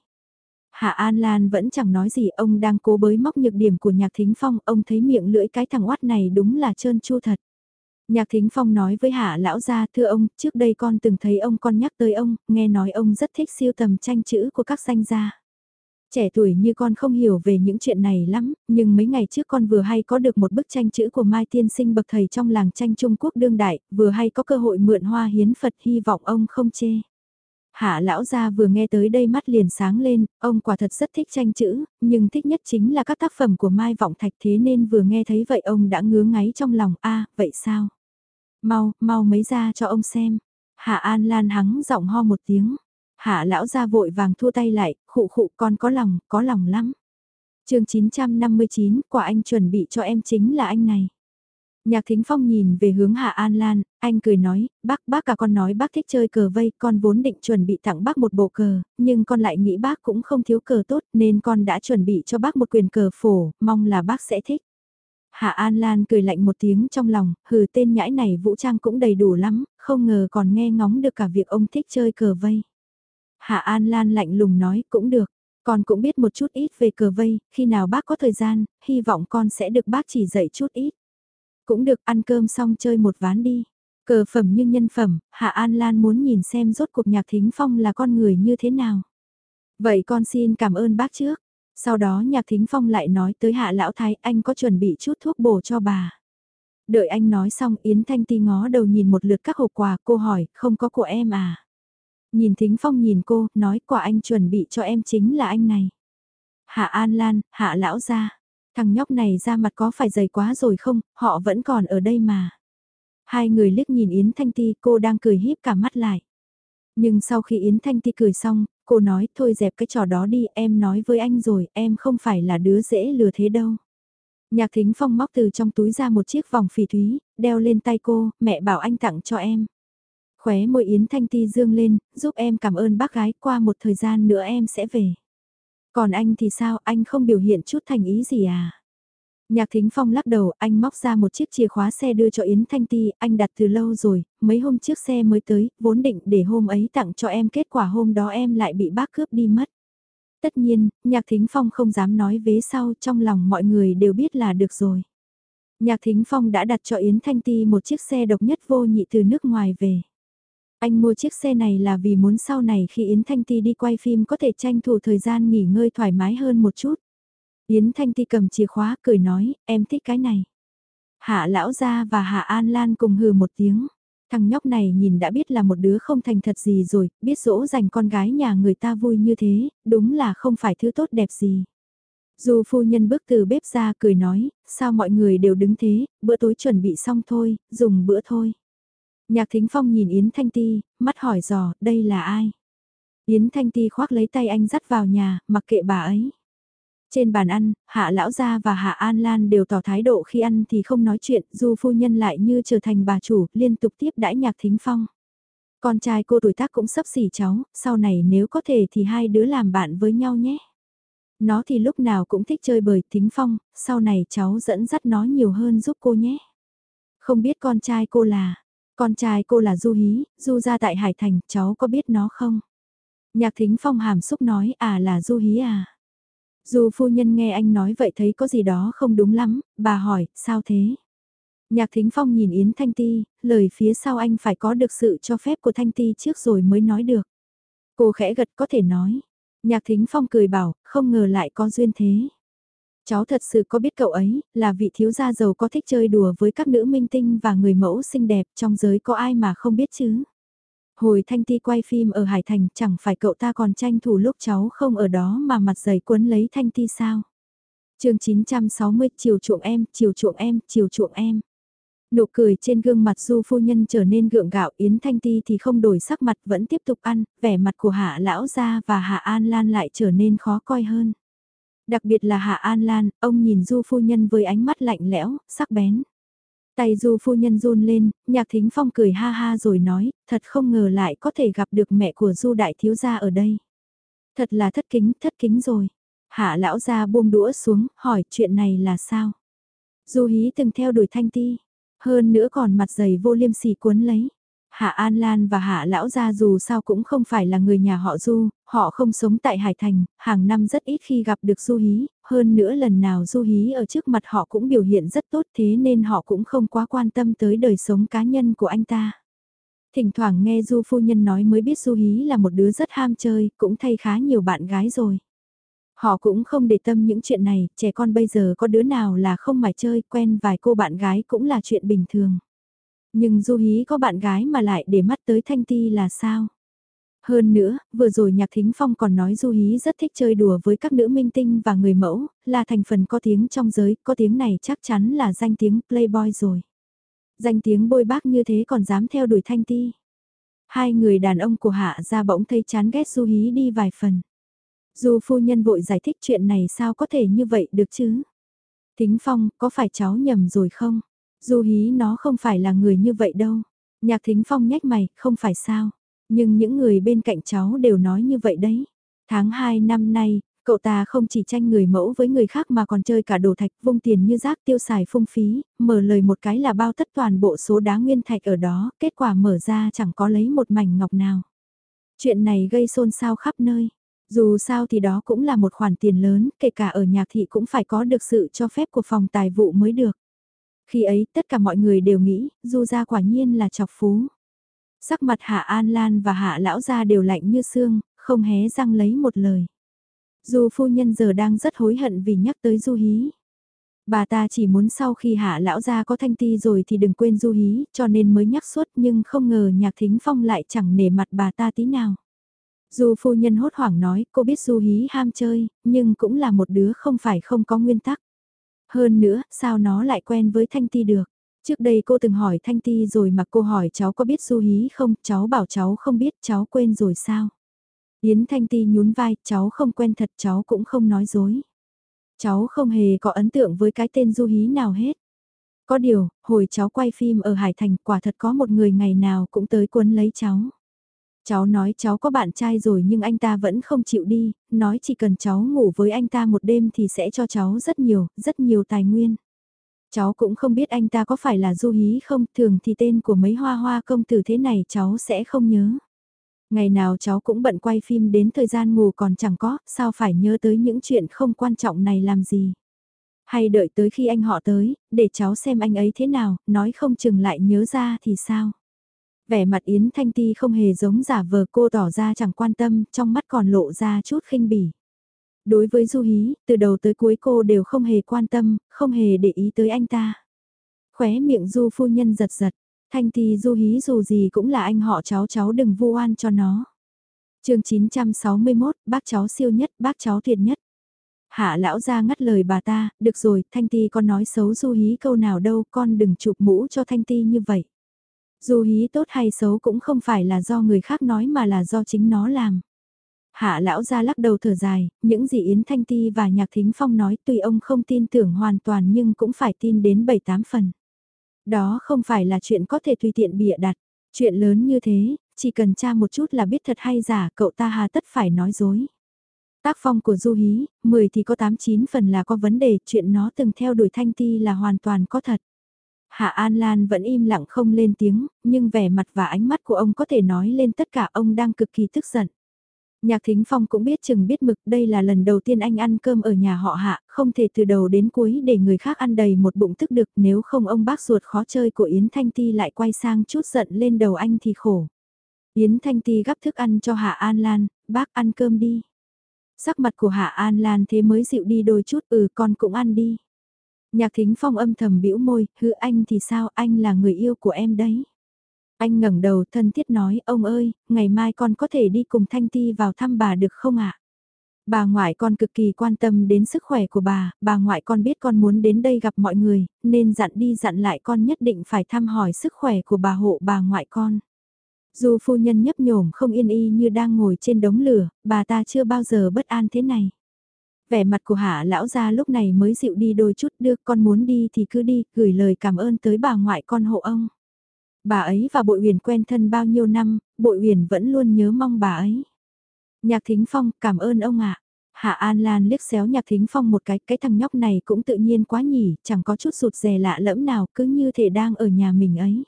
Hạ An Lan vẫn chẳng nói gì, ông đang cố bới móc nhược điểm của Nhạc Thính Phong, ông thấy miệng lưỡi cái thằng oát này đúng là trơn chu thật. Nhạc Thính Phong nói với Hạ Lão Gia, thưa ông, trước đây con từng thấy ông con nhắc tới ông, nghe nói ông rất thích siêu tầm tranh chữ của các danh gia. Trẻ tuổi như con không hiểu về những chuyện này lắm, nhưng mấy ngày trước con vừa hay có được một bức tranh chữ của Mai Tiên Sinh bậc thầy trong làng tranh Trung Quốc đương đại, vừa hay có cơ hội mượn hoa hiến Phật hy vọng ông không chê. Hạ lão gia vừa nghe tới đây mắt liền sáng lên, ông quả thật rất thích tranh chữ, nhưng thích nhất chính là các tác phẩm của Mai Vọng Thạch thế nên vừa nghe thấy vậy ông đã ngứa ngáy trong lòng, a vậy sao? Mau, mau mấy ra cho ông xem. Hạ An Lan hắng giọng ho một tiếng. Hạ lão ra vội vàng thua tay lại, khụ khụ con có lòng, có lòng lắm. chương 959, quả anh chuẩn bị cho em chính là anh này. Nhạc Thính Phong nhìn về hướng Hạ An Lan, anh cười nói, bác bác cả con nói bác thích chơi cờ vây, con vốn định chuẩn bị tặng bác một bộ cờ, nhưng con lại nghĩ bác cũng không thiếu cờ tốt nên con đã chuẩn bị cho bác một quyền cờ phổ, mong là bác sẽ thích. Hạ An Lan cười lạnh một tiếng trong lòng, hừ tên nhãi này vũ trang cũng đầy đủ lắm, không ngờ còn nghe ngóng được cả việc ông thích chơi cờ vây. Hạ An Lan lạnh lùng nói cũng được, Con cũng biết một chút ít về cờ vây, khi nào bác có thời gian, hy vọng con sẽ được bác chỉ dạy chút ít. Cũng được ăn cơm xong chơi một ván đi. Cờ phẩm như nhân phẩm, Hạ An Lan muốn nhìn xem rốt cuộc nhạc thính phong là con người như thế nào. Vậy con xin cảm ơn bác trước. Sau đó nhạc thính phong lại nói tới hạ lão thái anh có chuẩn bị chút thuốc bổ cho bà. Đợi anh nói xong Yến Thanh Ti ngó đầu nhìn một lượt các hộp quà cô hỏi không có của em à. Nhìn thính phong nhìn cô nói quà anh chuẩn bị cho em chính là anh này. Hạ An Lan, hạ lão gia Thằng nhóc này ra mặt có phải dày quá rồi không, họ vẫn còn ở đây mà. Hai người liếc nhìn Yến Thanh Ti cô đang cười híp cả mắt lại. Nhưng sau khi Yến Thanh Ti cười xong, cô nói thôi dẹp cái trò đó đi em nói với anh rồi em không phải là đứa dễ lừa thế đâu. Nhạc thính phong móc từ trong túi ra một chiếc vòng phỉ thúy, đeo lên tay cô, mẹ bảo anh tặng cho em. Khóe môi Yến Thanh Ti dương lên, giúp em cảm ơn bác gái, qua một thời gian nữa em sẽ về. Còn anh thì sao, anh không biểu hiện chút thành ý gì à? Nhạc Thính Phong lắc đầu, anh móc ra một chiếc chìa khóa xe đưa cho Yến Thanh Ti, anh đặt từ lâu rồi, mấy hôm trước xe mới tới, vốn định để hôm ấy tặng cho em kết quả hôm đó em lại bị bác cướp đi mất. Tất nhiên, Nhạc Thính Phong không dám nói vế sau, trong lòng mọi người đều biết là được rồi. Nhạc Thính Phong đã đặt cho Yến Thanh Ti một chiếc xe độc nhất vô nhị từ nước ngoài về. Anh mua chiếc xe này là vì muốn sau này khi Yến Thanh Ti đi quay phim có thể tranh thủ thời gian nghỉ ngơi thoải mái hơn một chút. Yến Thanh Ti cầm chìa khóa cười nói, em thích cái này. Hạ Lão Gia và Hạ An Lan cùng hừ một tiếng. Thằng nhóc này nhìn đã biết là một đứa không thành thật gì rồi, biết dỗ dành con gái nhà người ta vui như thế, đúng là không phải thứ tốt đẹp gì. Dù phu nhân bước từ bếp ra cười nói, sao mọi người đều đứng thế, bữa tối chuẩn bị xong thôi, dùng bữa thôi. Nhạc Thính Phong nhìn Yến Thanh Ti, mắt hỏi dò, đây là ai? Yến Thanh Ti khoác lấy tay anh dắt vào nhà, mặc kệ bà ấy. Trên bàn ăn, Hạ Lão Gia và Hạ An Lan đều tỏ thái độ khi ăn thì không nói chuyện, dù phu nhân lại như trở thành bà chủ, liên tục tiếp đãi Nhạc Thính Phong. Con trai cô tuổi tác cũng sắp xỉ cháu, sau này nếu có thể thì hai đứa làm bạn với nhau nhé. Nó thì lúc nào cũng thích chơi bời Thính Phong, sau này cháu dẫn dắt nó nhiều hơn giúp cô nhé. Không biết con trai cô là, con trai cô là Du Hí, Du ra tại Hải Thành, cháu có biết nó không? Nhạc Thính Phong hàm xúc nói à là Du Hí à dù phu nhân nghe anh nói vậy thấy có gì đó không đúng lắm, bà hỏi, sao thế? Nhạc Thính Phong nhìn Yến Thanh Ti, lời phía sau anh phải có được sự cho phép của Thanh Ti trước rồi mới nói được. Cô khẽ gật có thể nói. Nhạc Thính Phong cười bảo, không ngờ lại có duyên thế. Cháu thật sự có biết cậu ấy, là vị thiếu gia giàu có thích chơi đùa với các nữ minh tinh và người mẫu xinh đẹp trong giới có ai mà không biết chứ. Hồi Thanh Ti quay phim ở Hải Thành chẳng phải cậu ta còn tranh thủ lúc cháu không ở đó mà mặt dày cuốn lấy Thanh Ti sao. chương 960 chiều chuộng em, chiều chuộng em, chiều chuộng em. Nụ cười trên gương mặt du phu nhân trở nên gượng gạo Yến Thanh Ti thì không đổi sắc mặt vẫn tiếp tục ăn, vẻ mặt của Hạ Lão Gia và Hạ An Lan lại trở nên khó coi hơn. Đặc biệt là Hạ An Lan, ông nhìn du phu nhân với ánh mắt lạnh lẽo, sắc bén. Tay du phu nhân run lên, nhạc thính phong cười ha ha rồi nói, thật không ngờ lại có thể gặp được mẹ của du đại thiếu gia ở đây. Thật là thất kính, thất kính rồi. Hạ lão gia buông đũa xuống, hỏi chuyện này là sao? Du hí từng theo đuổi thanh ti, hơn nữa còn mặt dày vô liêm sỉ cuốn lấy. Hạ An Lan và Hạ Lão Gia dù sao cũng không phải là người nhà họ Du, họ không sống tại Hải Thành, hàng năm rất ít khi gặp được Du Hí, hơn nữa lần nào Du Hí ở trước mặt họ cũng biểu hiện rất tốt thế nên họ cũng không quá quan tâm tới đời sống cá nhân của anh ta. Thỉnh thoảng nghe Du Phu Nhân nói mới biết Du Hí là một đứa rất ham chơi, cũng thay khá nhiều bạn gái rồi. Họ cũng không để tâm những chuyện này, trẻ con bây giờ có đứa nào là không mải chơi, quen vài cô bạn gái cũng là chuyện bình thường. Nhưng Du Hí có bạn gái mà lại để mắt tới Thanh Ti là sao? Hơn nữa, vừa rồi Nhạc Thính Phong còn nói Du Hí rất thích chơi đùa với các nữ minh tinh và người mẫu, là thành phần có tiếng trong giới, có tiếng này chắc chắn là danh tiếng Playboy rồi. Danh tiếng bôi bác như thế còn dám theo đuổi Thanh Ti. Hai người đàn ông của Hạ ra bỗng thấy chán ghét Du Hí đi vài phần. Du phu nhân vội giải thích chuyện này sao có thể như vậy được chứ? Thính Phong, có phải cháu nhầm rồi không? Du hí nó không phải là người như vậy đâu. Nhạc thính phong nhách mày, không phải sao. Nhưng những người bên cạnh cháu đều nói như vậy đấy. Tháng 2 năm nay, cậu ta không chỉ tranh người mẫu với người khác mà còn chơi cả đồ thạch vung tiền như rác tiêu xài phung phí, mở lời một cái là bao tất toàn bộ số đá nguyên thạch ở đó, kết quả mở ra chẳng có lấy một mảnh ngọc nào. Chuyện này gây xôn xao khắp nơi. Dù sao thì đó cũng là một khoản tiền lớn, kể cả ở nhạc thị cũng phải có được sự cho phép của phòng tài vụ mới được. Khi ấy tất cả mọi người đều nghĩ, Du gia quả nhiên là chọc phú. Sắc mặt Hạ An Lan và Hạ Lão gia đều lạnh như xương, không hé răng lấy một lời. Du phu nhân giờ đang rất hối hận vì nhắc tới Du Hí. Bà ta chỉ muốn sau khi hạ lão gia có thanh ti rồi thì đừng quên du hí, cho nên mới nhắc suốt nhưng không ngờ nhạc thính phong lại chẳng nể mặt bà ta tí nào. Du phu nhân hốt hoảng nói cô biết du hí ham chơi, nhưng cũng là một đứa không phải không có nguyên tắc. Hơn nữa, sao nó lại quen với thanh ti được? Trước đây cô từng hỏi Thanh Ti rồi mà cô hỏi cháu có biết du hí không, cháu bảo cháu không biết, cháu quên rồi sao? Yến Thanh Ti nhún vai, cháu không quen thật cháu cũng không nói dối. Cháu không hề có ấn tượng với cái tên du hí nào hết. Có điều, hồi cháu quay phim ở Hải Thành quả thật có một người ngày nào cũng tới cuốn lấy cháu. Cháu nói cháu có bạn trai rồi nhưng anh ta vẫn không chịu đi, nói chỉ cần cháu ngủ với anh ta một đêm thì sẽ cho cháu rất nhiều, rất nhiều tài nguyên. Cháu cũng không biết anh ta có phải là du hí không, thường thì tên của mấy hoa hoa công tử thế này cháu sẽ không nhớ. Ngày nào cháu cũng bận quay phim đến thời gian ngủ còn chẳng có, sao phải nhớ tới những chuyện không quan trọng này làm gì. Hay đợi tới khi anh họ tới, để cháu xem anh ấy thế nào, nói không chừng lại nhớ ra thì sao. Vẻ mặt Yến Thanh Ti không hề giống giả vờ cô tỏ ra chẳng quan tâm, trong mắt còn lộ ra chút khinh bỉ. Đối với Du Hí, từ đầu tới cuối cô đều không hề quan tâm, không hề để ý tới anh ta. Khóe miệng Du phu nhân giật giật, Thanh Ti Du Hí dù gì cũng là anh họ cháu cháu đừng vu oan cho nó. chương 961, bác cháu siêu nhất, bác cháu thiệt nhất. Hạ lão ra ngắt lời bà ta, được rồi, Thanh Ti con nói xấu Du Hí câu nào đâu, con đừng chụp mũ cho Thanh Ti như vậy. Du Hí tốt hay xấu cũng không phải là do người khác nói mà là do chính nó làm. Hạ lão ra lắc đầu thở dài, những gì Yến Thanh Ti và Nhạc Thính Phong nói tuy ông không tin tưởng hoàn toàn nhưng cũng phải tin đến 7-8 phần. Đó không phải là chuyện có thể tùy tiện bịa đặt. Chuyện lớn như thế, chỉ cần tra một chút là biết thật hay giả, cậu ta hà tất phải nói dối. Tác phong của Du Hí, 10 thì có 8-9 phần là có vấn đề, chuyện nó từng theo đuổi Thanh Ti là hoàn toàn có thật. Hạ An Lan vẫn im lặng không lên tiếng, nhưng vẻ mặt và ánh mắt của ông có thể nói lên tất cả ông đang cực kỳ tức giận. Nhạc Thính Phong cũng biết chừng biết mực đây là lần đầu tiên anh ăn cơm ở nhà họ hạ, không thể từ đầu đến cuối để người khác ăn đầy một bụng thức được nếu không ông bác ruột khó chơi của Yến Thanh Ti lại quay sang chút giận lên đầu anh thì khổ. Yến Thanh Ti gắp thức ăn cho Hạ An Lan, bác ăn cơm đi. Sắc mặt của Hạ An Lan thế mới dịu đi đôi chút ừ con cũng ăn đi. Nhạc Thính Phong âm thầm bĩu môi, hứ anh thì sao anh là người yêu của em đấy. Anh ngẩng đầu thân thiết nói, ông ơi, ngày mai con có thể đi cùng Thanh Ti vào thăm bà được không ạ? Bà ngoại con cực kỳ quan tâm đến sức khỏe của bà, bà ngoại con biết con muốn đến đây gặp mọi người, nên dặn đi dặn lại con nhất định phải thăm hỏi sức khỏe của bà hộ bà ngoại con. Dù phu nhân nhấp nhổm không yên y như đang ngồi trên đống lửa, bà ta chưa bao giờ bất an thế này. Vẻ mặt của hạ lão gia lúc này mới dịu đi đôi chút đưa con muốn đi thì cứ đi, gửi lời cảm ơn tới bà ngoại con hộ ông. Bà ấy và bội huyền quen thân bao nhiêu năm, bội huyền vẫn luôn nhớ mong bà ấy. Nhạc Thính Phong, cảm ơn ông ạ. Hạ An Lan liếc xéo Nhạc Thính Phong một cái, cái thằng nhóc này cũng tự nhiên quá nhỉ, chẳng có chút sụt rè lạ lẫm nào, cứ như thể đang ở nhà mình ấy.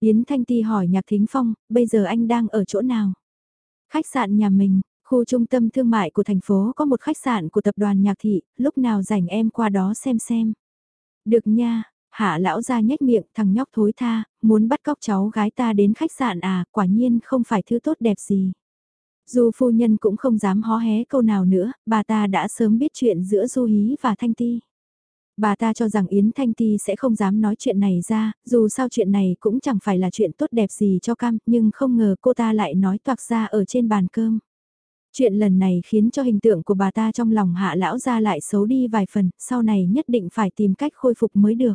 Yến Thanh Ti hỏi Nhạc Thính Phong, bây giờ anh đang ở chỗ nào? Khách sạn nhà mình, khu trung tâm thương mại của thành phố có một khách sạn của tập đoàn Nhạc Thị, lúc nào rảnh em qua đó xem xem. Được nha, Hạ lão ra nhếch miệng, thằng nhóc thối tha, muốn bắt cóc cháu gái ta đến khách sạn à, quả nhiên không phải thứ tốt đẹp gì. Dù phu nhân cũng không dám hó hé câu nào nữa, bà ta đã sớm biết chuyện giữa Du Hí và Thanh Ti. Bà ta cho rằng Yến Thanh Ti sẽ không dám nói chuyện này ra, dù sao chuyện này cũng chẳng phải là chuyện tốt đẹp gì cho Cam, nhưng không ngờ cô ta lại nói toạc ra ở trên bàn cơm. Chuyện lần này khiến cho hình tượng của bà ta trong lòng hạ lão ra lại xấu đi vài phần, sau này nhất định phải tìm cách khôi phục mới được.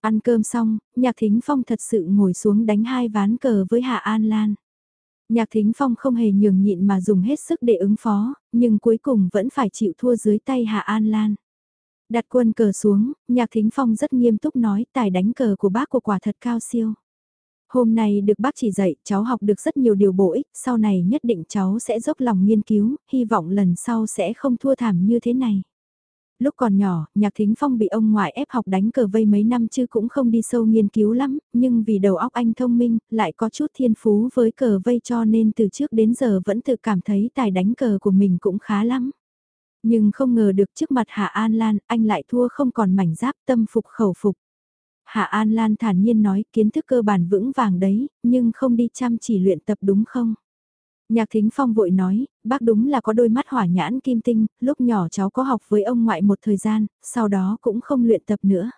Ăn cơm xong, Nhạc Thính Phong thật sự ngồi xuống đánh hai ván cờ với Hạ An Lan. Nhạc Thính Phong không hề nhường nhịn mà dùng hết sức để ứng phó, nhưng cuối cùng vẫn phải chịu thua dưới tay Hạ An Lan. Đặt quân cờ xuống, Nhạc Thính Phong rất nghiêm túc nói tài đánh cờ của bác của quả thật cao siêu. Hôm nay được bác chỉ dạy, cháu học được rất nhiều điều bổ ích, sau này nhất định cháu sẽ dốc lòng nghiên cứu, hy vọng lần sau sẽ không thua thảm như thế này. Lúc còn nhỏ, Nhạc Thính Phong bị ông ngoại ép học đánh cờ vây mấy năm chứ cũng không đi sâu nghiên cứu lắm, nhưng vì đầu óc anh thông minh, lại có chút thiên phú với cờ vây cho nên từ trước đến giờ vẫn tự cảm thấy tài đánh cờ của mình cũng khá lắm. Nhưng không ngờ được trước mặt Hạ An Lan, anh lại thua không còn mảnh giáp tâm phục khẩu phục. Hạ An Lan thản nhiên nói kiến thức cơ bản vững vàng đấy, nhưng không đi chăm chỉ luyện tập đúng không? Nhạc Thính Phong vội nói, bác đúng là có đôi mắt hỏa nhãn kim tinh, lúc nhỏ cháu có học với ông ngoại một thời gian, sau đó cũng không luyện tập nữa.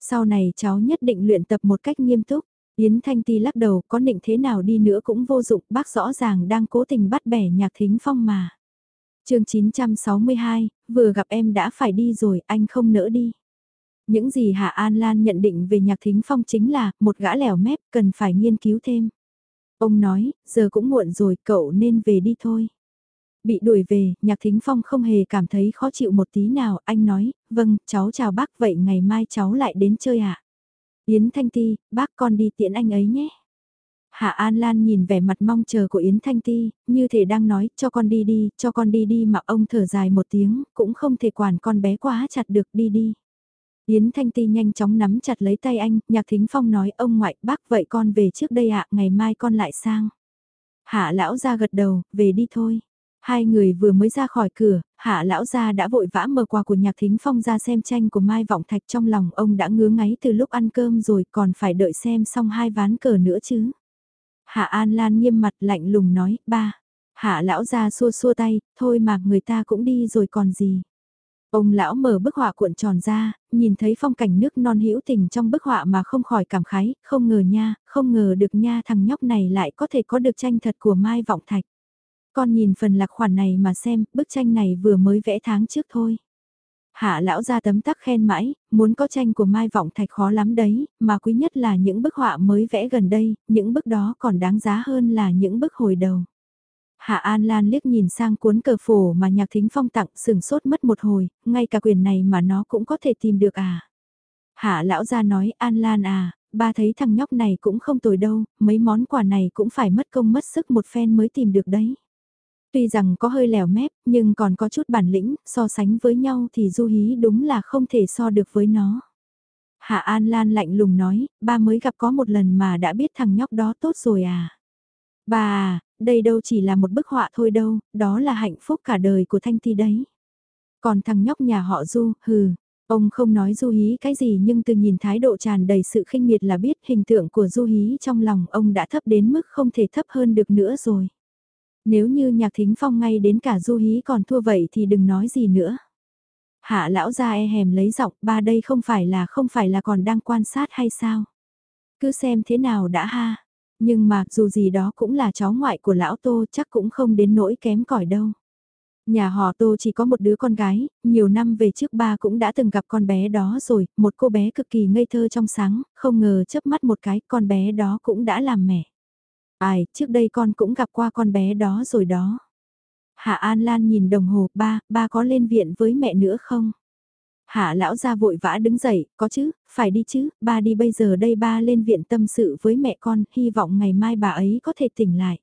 Sau này cháu nhất định luyện tập một cách nghiêm túc. Yến Thanh Ti lắc đầu có định thế nào đi nữa cũng vô dụng, bác rõ ràng đang cố tình bắt bẻ Nhạc Thính Phong mà. chương 962, vừa gặp em đã phải đi rồi, anh không nỡ đi. Những gì Hạ An Lan nhận định về Nhạc Thính Phong chính là, một gã lẻo mép cần phải nghiên cứu thêm. Ông nói, giờ cũng muộn rồi, cậu nên về đi thôi. Bị đuổi về, Nhạc Thính Phong không hề cảm thấy khó chịu một tí nào, anh nói, vâng, cháu chào bác, vậy ngày mai cháu lại đến chơi ạ. À? Yến Thanh Ti, bác con đi tiễn anh ấy nhé. Hạ An Lan nhìn vẻ mặt mong chờ của Yến Thanh Ti, như thể đang nói, cho con đi đi, cho con đi đi mà ông thở dài một tiếng, cũng không thể quản con bé quá chặt được đi đi. Yến Thanh Ti nhanh chóng nắm chặt lấy tay anh, Nhạc Thính Phong nói ông ngoại bác vậy con về trước đây ạ, ngày mai con lại sang. Hạ lão ra gật đầu, về đi thôi. Hai người vừa mới ra khỏi cửa, hạ lão gia đã vội vã mở quà của nhạc thính phong ra xem tranh của Mai Vọng Thạch trong lòng ông đã ngứa ngáy từ lúc ăn cơm rồi còn phải đợi xem xong hai ván cờ nữa chứ. Hạ An Lan nghiêm mặt lạnh lùng nói, ba. Hạ lão gia xua xua tay, thôi mà người ta cũng đi rồi còn gì. Ông lão mở bức họa cuộn tròn ra, nhìn thấy phong cảnh nước non hữu tình trong bức họa mà không khỏi cảm khái, không ngờ nha, không ngờ được nha thằng nhóc này lại có thể có được tranh thật của Mai Vọng Thạch. Con nhìn phần lạc khoản này mà xem, bức tranh này vừa mới vẽ tháng trước thôi. Hạ lão ra tấm tắc khen mãi, muốn có tranh của Mai Vọng Thạch khó lắm đấy, mà quý nhất là những bức họa mới vẽ gần đây, những bức đó còn đáng giá hơn là những bức hồi đầu. Hạ An Lan liếc nhìn sang cuốn cờ phổ mà Nhạc Thính Phong tặng sừng sốt mất một hồi, ngay cả quyền này mà nó cũng có thể tìm được à. Hạ lão ra nói An Lan à, ba thấy thằng nhóc này cũng không tồi đâu, mấy món quà này cũng phải mất công mất sức một phen mới tìm được đấy. Tuy rằng có hơi lèo mép, nhưng còn có chút bản lĩnh, so sánh với nhau thì Du Hí đúng là không thể so được với nó. Hạ An Lan lạnh lùng nói, ba mới gặp có một lần mà đã biết thằng nhóc đó tốt rồi à. Bà à, đây đâu chỉ là một bức họa thôi đâu, đó là hạnh phúc cả đời của Thanh Ti đấy. Còn thằng nhóc nhà họ Du, hừ, ông không nói Du Hí cái gì nhưng từ nhìn thái độ tràn đầy sự khinh miệt là biết hình tượng của Du Hí trong lòng ông đã thấp đến mức không thể thấp hơn được nữa rồi. Nếu như nhạc thính phong ngay đến cả Du Hí còn thua vậy thì đừng nói gì nữa. Hạ lão ra e hèm lấy giọng, ba đây không phải là không phải là còn đang quan sát hay sao? Cứ xem thế nào đã ha. Nhưng mà dù gì đó cũng là cháu ngoại của lão Tô chắc cũng không đến nỗi kém cỏi đâu. Nhà họ Tô chỉ có một đứa con gái, nhiều năm về trước ba cũng đã từng gặp con bé đó rồi, một cô bé cực kỳ ngây thơ trong sáng, không ngờ chớp mắt một cái con bé đó cũng đã làm mẹ. Ai, trước đây con cũng gặp qua con bé đó rồi đó. Hạ An Lan nhìn đồng hồ, ba, ba có lên viện với mẹ nữa không? Hạ lão ra vội vã đứng dậy, có chứ, phải đi chứ, ba đi bây giờ đây ba lên viện tâm sự với mẹ con, hy vọng ngày mai bà ấy có thể tỉnh lại.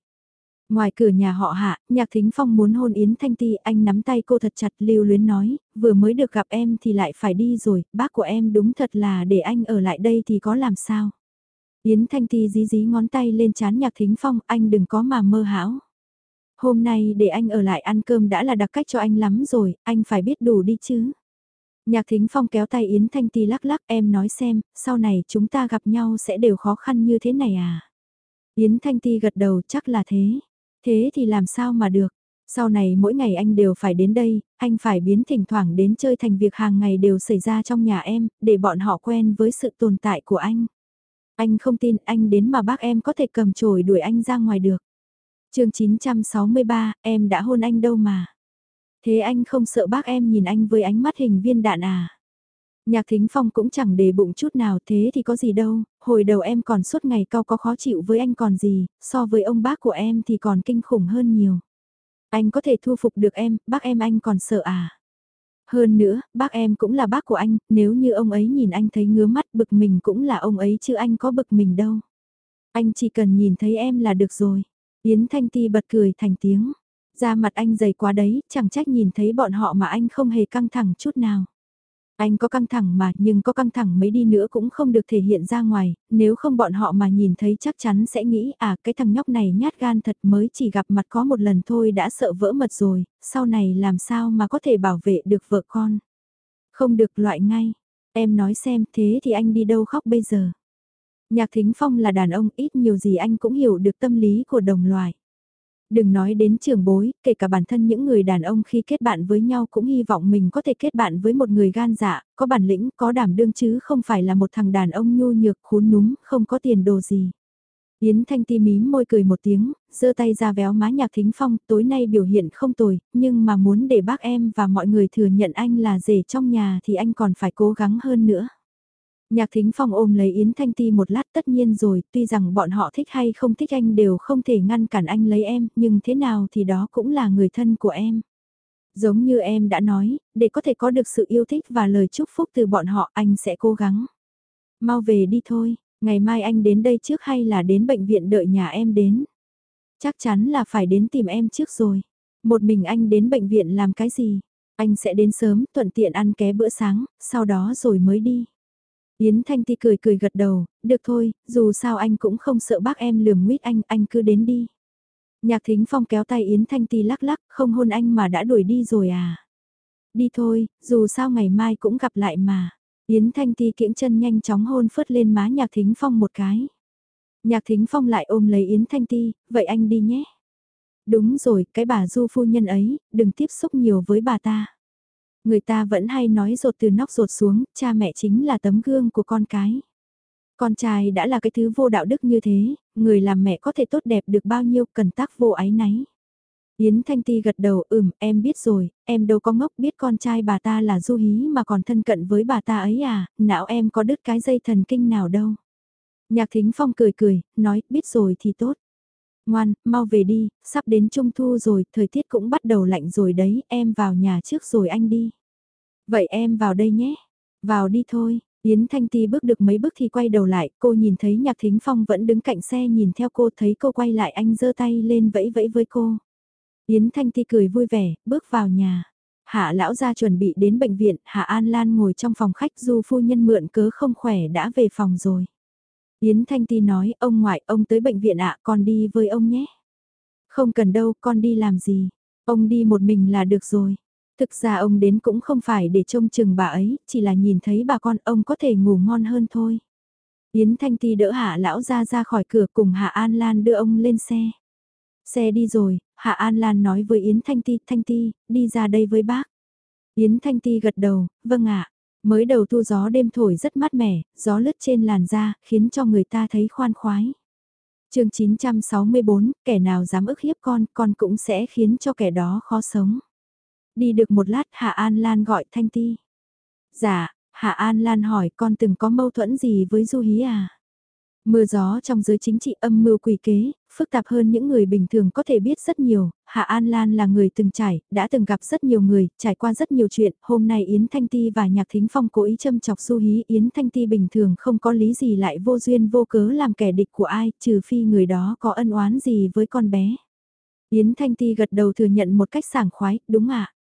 Ngoài cửa nhà họ hạ, nhạc thính phong muốn hôn Yến Thanh Ti, anh nắm tay cô thật chặt lưu luyến nói, vừa mới được gặp em thì lại phải đi rồi, bác của em đúng thật là để anh ở lại đây thì có làm sao. Yến Thanh Ti dí dí ngón tay lên chán nhạc thính phong, anh đừng có mà mơ hão. Hôm nay để anh ở lại ăn cơm đã là đặc cách cho anh lắm rồi, anh phải biết đủ đi chứ. Nhạc thính phong kéo tay Yến Thanh Ti lắc lắc em nói xem, sau này chúng ta gặp nhau sẽ đều khó khăn như thế này à. Yến Thanh Ti gật đầu chắc là thế. Thế thì làm sao mà được. Sau này mỗi ngày anh đều phải đến đây, anh phải biến thỉnh thoảng đến chơi thành việc hàng ngày đều xảy ra trong nhà em, để bọn họ quen với sự tồn tại của anh. Anh không tin anh đến mà bác em có thể cầm chổi đuổi anh ra ngoài được. chương 963, em đã hôn anh đâu mà. Thế anh không sợ bác em nhìn anh với ánh mắt hình viên đạn à? Nhạc Thính Phong cũng chẳng để bụng chút nào thế thì có gì đâu, hồi đầu em còn suốt ngày cao có khó chịu với anh còn gì, so với ông bác của em thì còn kinh khủng hơn nhiều. Anh có thể thu phục được em, bác em anh còn sợ à? Hơn nữa, bác em cũng là bác của anh, nếu như ông ấy nhìn anh thấy ngứa mắt bực mình cũng là ông ấy chứ anh có bực mình đâu. Anh chỉ cần nhìn thấy em là được rồi. Yến Thanh Ti bật cười thành tiếng. Da mặt anh dày quá đấy, chẳng trách nhìn thấy bọn họ mà anh không hề căng thẳng chút nào. Anh có căng thẳng mà, nhưng có căng thẳng mấy đi nữa cũng không được thể hiện ra ngoài, nếu không bọn họ mà nhìn thấy chắc chắn sẽ nghĩ à cái thằng nhóc này nhát gan thật mới chỉ gặp mặt có một lần thôi đã sợ vỡ mật rồi, sau này làm sao mà có thể bảo vệ được vợ con. Không được loại ngay, em nói xem thế thì anh đi đâu khóc bây giờ. Nhạc Thính Phong là đàn ông ít nhiều gì anh cũng hiểu được tâm lý của đồng loài. Đừng nói đến trường bối, kể cả bản thân những người đàn ông khi kết bạn với nhau cũng hy vọng mình có thể kết bạn với một người gan dạ, có bản lĩnh, có đảm đương chứ không phải là một thằng đàn ông nhu nhược khốn núm, không có tiền đồ gì. Yến Thanh Ti mím môi cười một tiếng, giơ tay ra véo má nhạc thính phong, tối nay biểu hiện không tồi, nhưng mà muốn để bác em và mọi người thừa nhận anh là rể trong nhà thì anh còn phải cố gắng hơn nữa. Nhạc thính phong ôm lấy Yến Thanh Ti một lát tất nhiên rồi, tuy rằng bọn họ thích hay không thích anh đều không thể ngăn cản anh lấy em, nhưng thế nào thì đó cũng là người thân của em. Giống như em đã nói, để có thể có được sự yêu thích và lời chúc phúc từ bọn họ anh sẽ cố gắng. Mau về đi thôi, ngày mai anh đến đây trước hay là đến bệnh viện đợi nhà em đến? Chắc chắn là phải đến tìm em trước rồi. Một mình anh đến bệnh viện làm cái gì? Anh sẽ đến sớm, thuận tiện ăn ké bữa sáng, sau đó rồi mới đi. Yến Thanh Ti cười cười gật đầu, được thôi, dù sao anh cũng không sợ bác em lườm nguyết anh, anh cứ đến đi. Nhạc Thính Phong kéo tay Yến Thanh Ti lắc lắc, không hôn anh mà đã đuổi đi rồi à. Đi thôi, dù sao ngày mai cũng gặp lại mà. Yến Thanh Ti kiễng chân nhanh chóng hôn phớt lên má Nhạc Thính Phong một cái. Nhạc Thính Phong lại ôm lấy Yến Thanh Ti, vậy anh đi nhé. Đúng rồi, cái bà du phu nhân ấy, đừng tiếp xúc nhiều với bà ta. Người ta vẫn hay nói rột từ nóc rột xuống, cha mẹ chính là tấm gương của con cái. Con trai đã là cái thứ vô đạo đức như thế, người làm mẹ có thể tốt đẹp được bao nhiêu cần tác vô ái náy. Yến Thanh Ti gật đầu, ừm, em biết rồi, em đâu có ngốc biết con trai bà ta là du hí mà còn thân cận với bà ta ấy à, não em có đứt cái dây thần kinh nào đâu. Nhạc Thính Phong cười cười, nói, biết rồi thì tốt. Ngoan, mau về đi, sắp đến trung thu rồi, thời tiết cũng bắt đầu lạnh rồi đấy, em vào nhà trước rồi anh đi. Vậy em vào đây nhé. Vào đi thôi. Yến Thanh Ti bước được mấy bước thì quay đầu lại, cô nhìn thấy Nhạc Thính Phong vẫn đứng cạnh xe nhìn theo cô thấy cô quay lại anh giơ tay lên vẫy vẫy với cô. Yến Thanh Ti cười vui vẻ, bước vào nhà. Hạ lão gia chuẩn bị đến bệnh viện, Hạ An Lan ngồi trong phòng khách du phu nhân mượn cớ không khỏe đã về phòng rồi. Yến Thanh Ti nói, ông ngoại, ông tới bệnh viện ạ, con đi với ông nhé. Không cần đâu, con đi làm gì. Ông đi một mình là được rồi. Thực ra ông đến cũng không phải để trông chừng bà ấy, chỉ là nhìn thấy bà con ông có thể ngủ ngon hơn thôi. Yến Thanh Ti đỡ Hạ lão ra ra khỏi cửa cùng Hạ An Lan đưa ông lên xe. Xe đi rồi, Hạ An Lan nói với Yến Thanh Ti, Thanh Ti, đi ra đây với bác. Yến Thanh Ti gật đầu, vâng ạ. Mới đầu thu gió đêm thổi rất mát mẻ, gió lướt trên làn da, khiến cho người ta thấy khoan khoái. chương 964, kẻ nào dám ức hiếp con, con cũng sẽ khiến cho kẻ đó khó sống. Đi được một lát Hạ An Lan gọi Thanh Ti. Dạ, Hạ An Lan hỏi con từng có mâu thuẫn gì với Du Hí à? Mưa gió trong giới chính trị âm mưu quỷ kế, phức tạp hơn những người bình thường có thể biết rất nhiều, Hạ An Lan là người từng trải, đã từng gặp rất nhiều người, trải qua rất nhiều chuyện, hôm nay Yến Thanh Ti và Nhạc Thính Phong cố ý châm chọc Su Hí, Yến Thanh Ti bình thường không có lý gì lại vô duyên vô cớ làm kẻ địch của ai, trừ phi người đó có ân oán gì với con bé. Yến Thanh Ti gật đầu thừa nhận một cách sảng khoái, đúng ạ.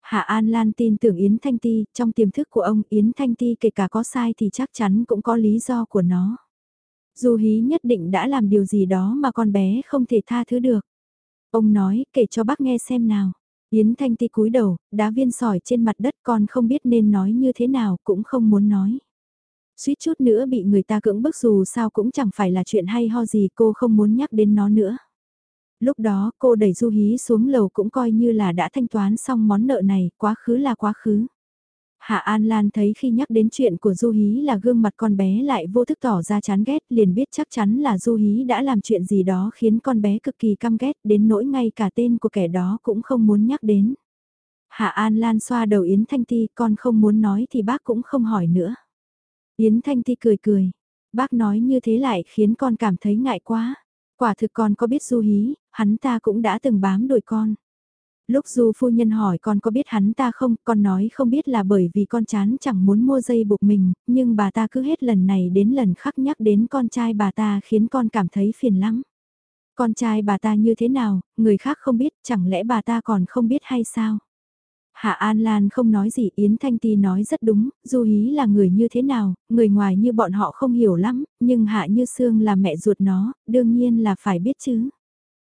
Hạ An Lan tin tưởng Yến Thanh Ti, trong tiềm thức của ông Yến Thanh Ti kể cả có sai thì chắc chắn cũng có lý do của nó. Du hí nhất định đã làm điều gì đó mà con bé không thể tha thứ được. Ông nói, kể cho bác nghe xem nào. Yến Thanh Ti cúi đầu, đá viên sỏi trên mặt đất con không biết nên nói như thế nào cũng không muốn nói. Suýt chút nữa bị người ta cưỡng bức dù sao cũng chẳng phải là chuyện hay ho gì cô không muốn nhắc đến nó nữa. Lúc đó cô đẩy Du Hí xuống lầu cũng coi như là đã thanh toán xong món nợ này, quá khứ là quá khứ. Hạ An Lan thấy khi nhắc đến chuyện của Du Hí là gương mặt con bé lại vô thức tỏ ra chán ghét liền biết chắc chắn là Du Hí đã làm chuyện gì đó khiến con bé cực kỳ căm ghét đến nỗi ngay cả tên của kẻ đó cũng không muốn nhắc đến. Hạ An Lan xoa đầu Yến Thanh Ti con không muốn nói thì bác cũng không hỏi nữa. Yến Thanh Ti cười cười, bác nói như thế lại khiến con cảm thấy ngại quá. Quả thực con có biết Du Hí, hắn ta cũng đã từng bám đuổi con. Lúc Du phu nhân hỏi con có biết hắn ta không, con nói không biết là bởi vì con chán chẳng muốn mua dây buộc mình, nhưng bà ta cứ hết lần này đến lần khác nhắc đến con trai bà ta khiến con cảm thấy phiền lắm. Con trai bà ta như thế nào, người khác không biết, chẳng lẽ bà ta còn không biết hay sao? Hạ An Lan không nói gì, Yến Thanh Ti nói rất đúng, Du Hí là người như thế nào, người ngoài như bọn họ không hiểu lắm, nhưng Hạ Như Sương là mẹ ruột nó, đương nhiên là phải biết chứ.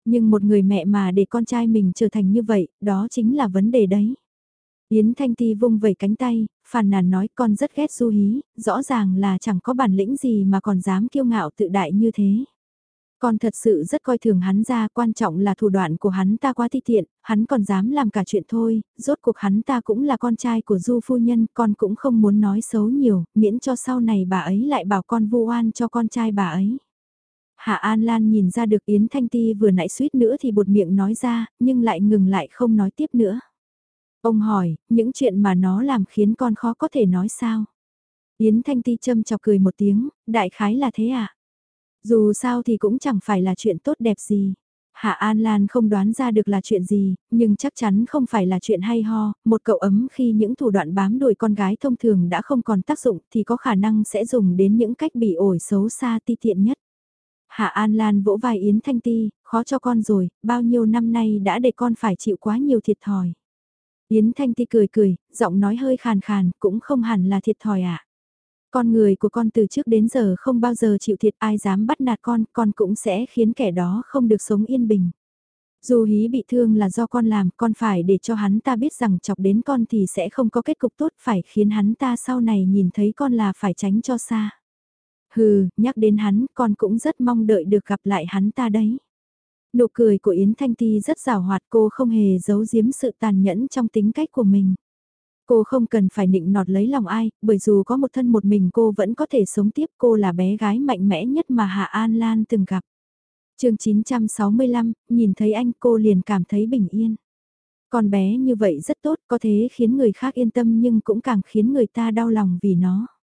Nhưng một người mẹ mà để con trai mình trở thành như vậy, đó chính là vấn đề đấy. Yến Thanh Ti vung vẩy cánh tay, phàn nàn nói con rất ghét Du Hí, rõ ràng là chẳng có bản lĩnh gì mà còn dám kiêu ngạo tự đại như thế. Con thật sự rất coi thường hắn ra, quan trọng là thủ đoạn của hắn ta quá thi tiện, hắn còn dám làm cả chuyện thôi, rốt cuộc hắn ta cũng là con trai của du phu nhân, con cũng không muốn nói xấu nhiều, miễn cho sau này bà ấy lại bảo con vu oan cho con trai bà ấy. Hạ An Lan nhìn ra được Yến Thanh Ti vừa nãy suýt nữa thì bột miệng nói ra, nhưng lại ngừng lại không nói tiếp nữa. Ông hỏi, những chuyện mà nó làm khiến con khó có thể nói sao? Yến Thanh Ti châm chọc cười một tiếng, đại khái là thế à? Dù sao thì cũng chẳng phải là chuyện tốt đẹp gì. Hạ An Lan không đoán ra được là chuyện gì, nhưng chắc chắn không phải là chuyện hay ho, một cậu ấm khi những thủ đoạn bám đuổi con gái thông thường đã không còn tác dụng thì có khả năng sẽ dùng đến những cách bị ổi xấu xa ti tiện nhất. Hạ An Lan vỗ vai Yến Thanh Ti, khó cho con rồi, bao nhiêu năm nay đã để con phải chịu quá nhiều thiệt thòi. Yến Thanh Ti cười cười, giọng nói hơi khàn khàn, cũng không hẳn là thiệt thòi ạ. À. Con người của con từ trước đến giờ không bao giờ chịu thiệt ai dám bắt nạt con, con cũng sẽ khiến kẻ đó không được sống yên bình. Dù hí bị thương là do con làm, con phải để cho hắn ta biết rằng chọc đến con thì sẽ không có kết cục tốt, phải khiến hắn ta sau này nhìn thấy con là phải tránh cho xa. Hừ, nhắc đến hắn, con cũng rất mong đợi được gặp lại hắn ta đấy. Nụ cười của Yến Thanh Ti rất rào hoạt cô không hề giấu giếm sự tàn nhẫn trong tính cách của mình. Cô không cần phải nịnh nọt lấy lòng ai, bởi dù có một thân một mình cô vẫn có thể sống tiếp cô là bé gái mạnh mẽ nhất mà Hạ An Lan từng gặp. chương 965, nhìn thấy anh cô liền cảm thấy bình yên. Con bé như vậy rất tốt, có thể khiến người khác yên tâm nhưng cũng càng khiến người ta đau lòng vì nó.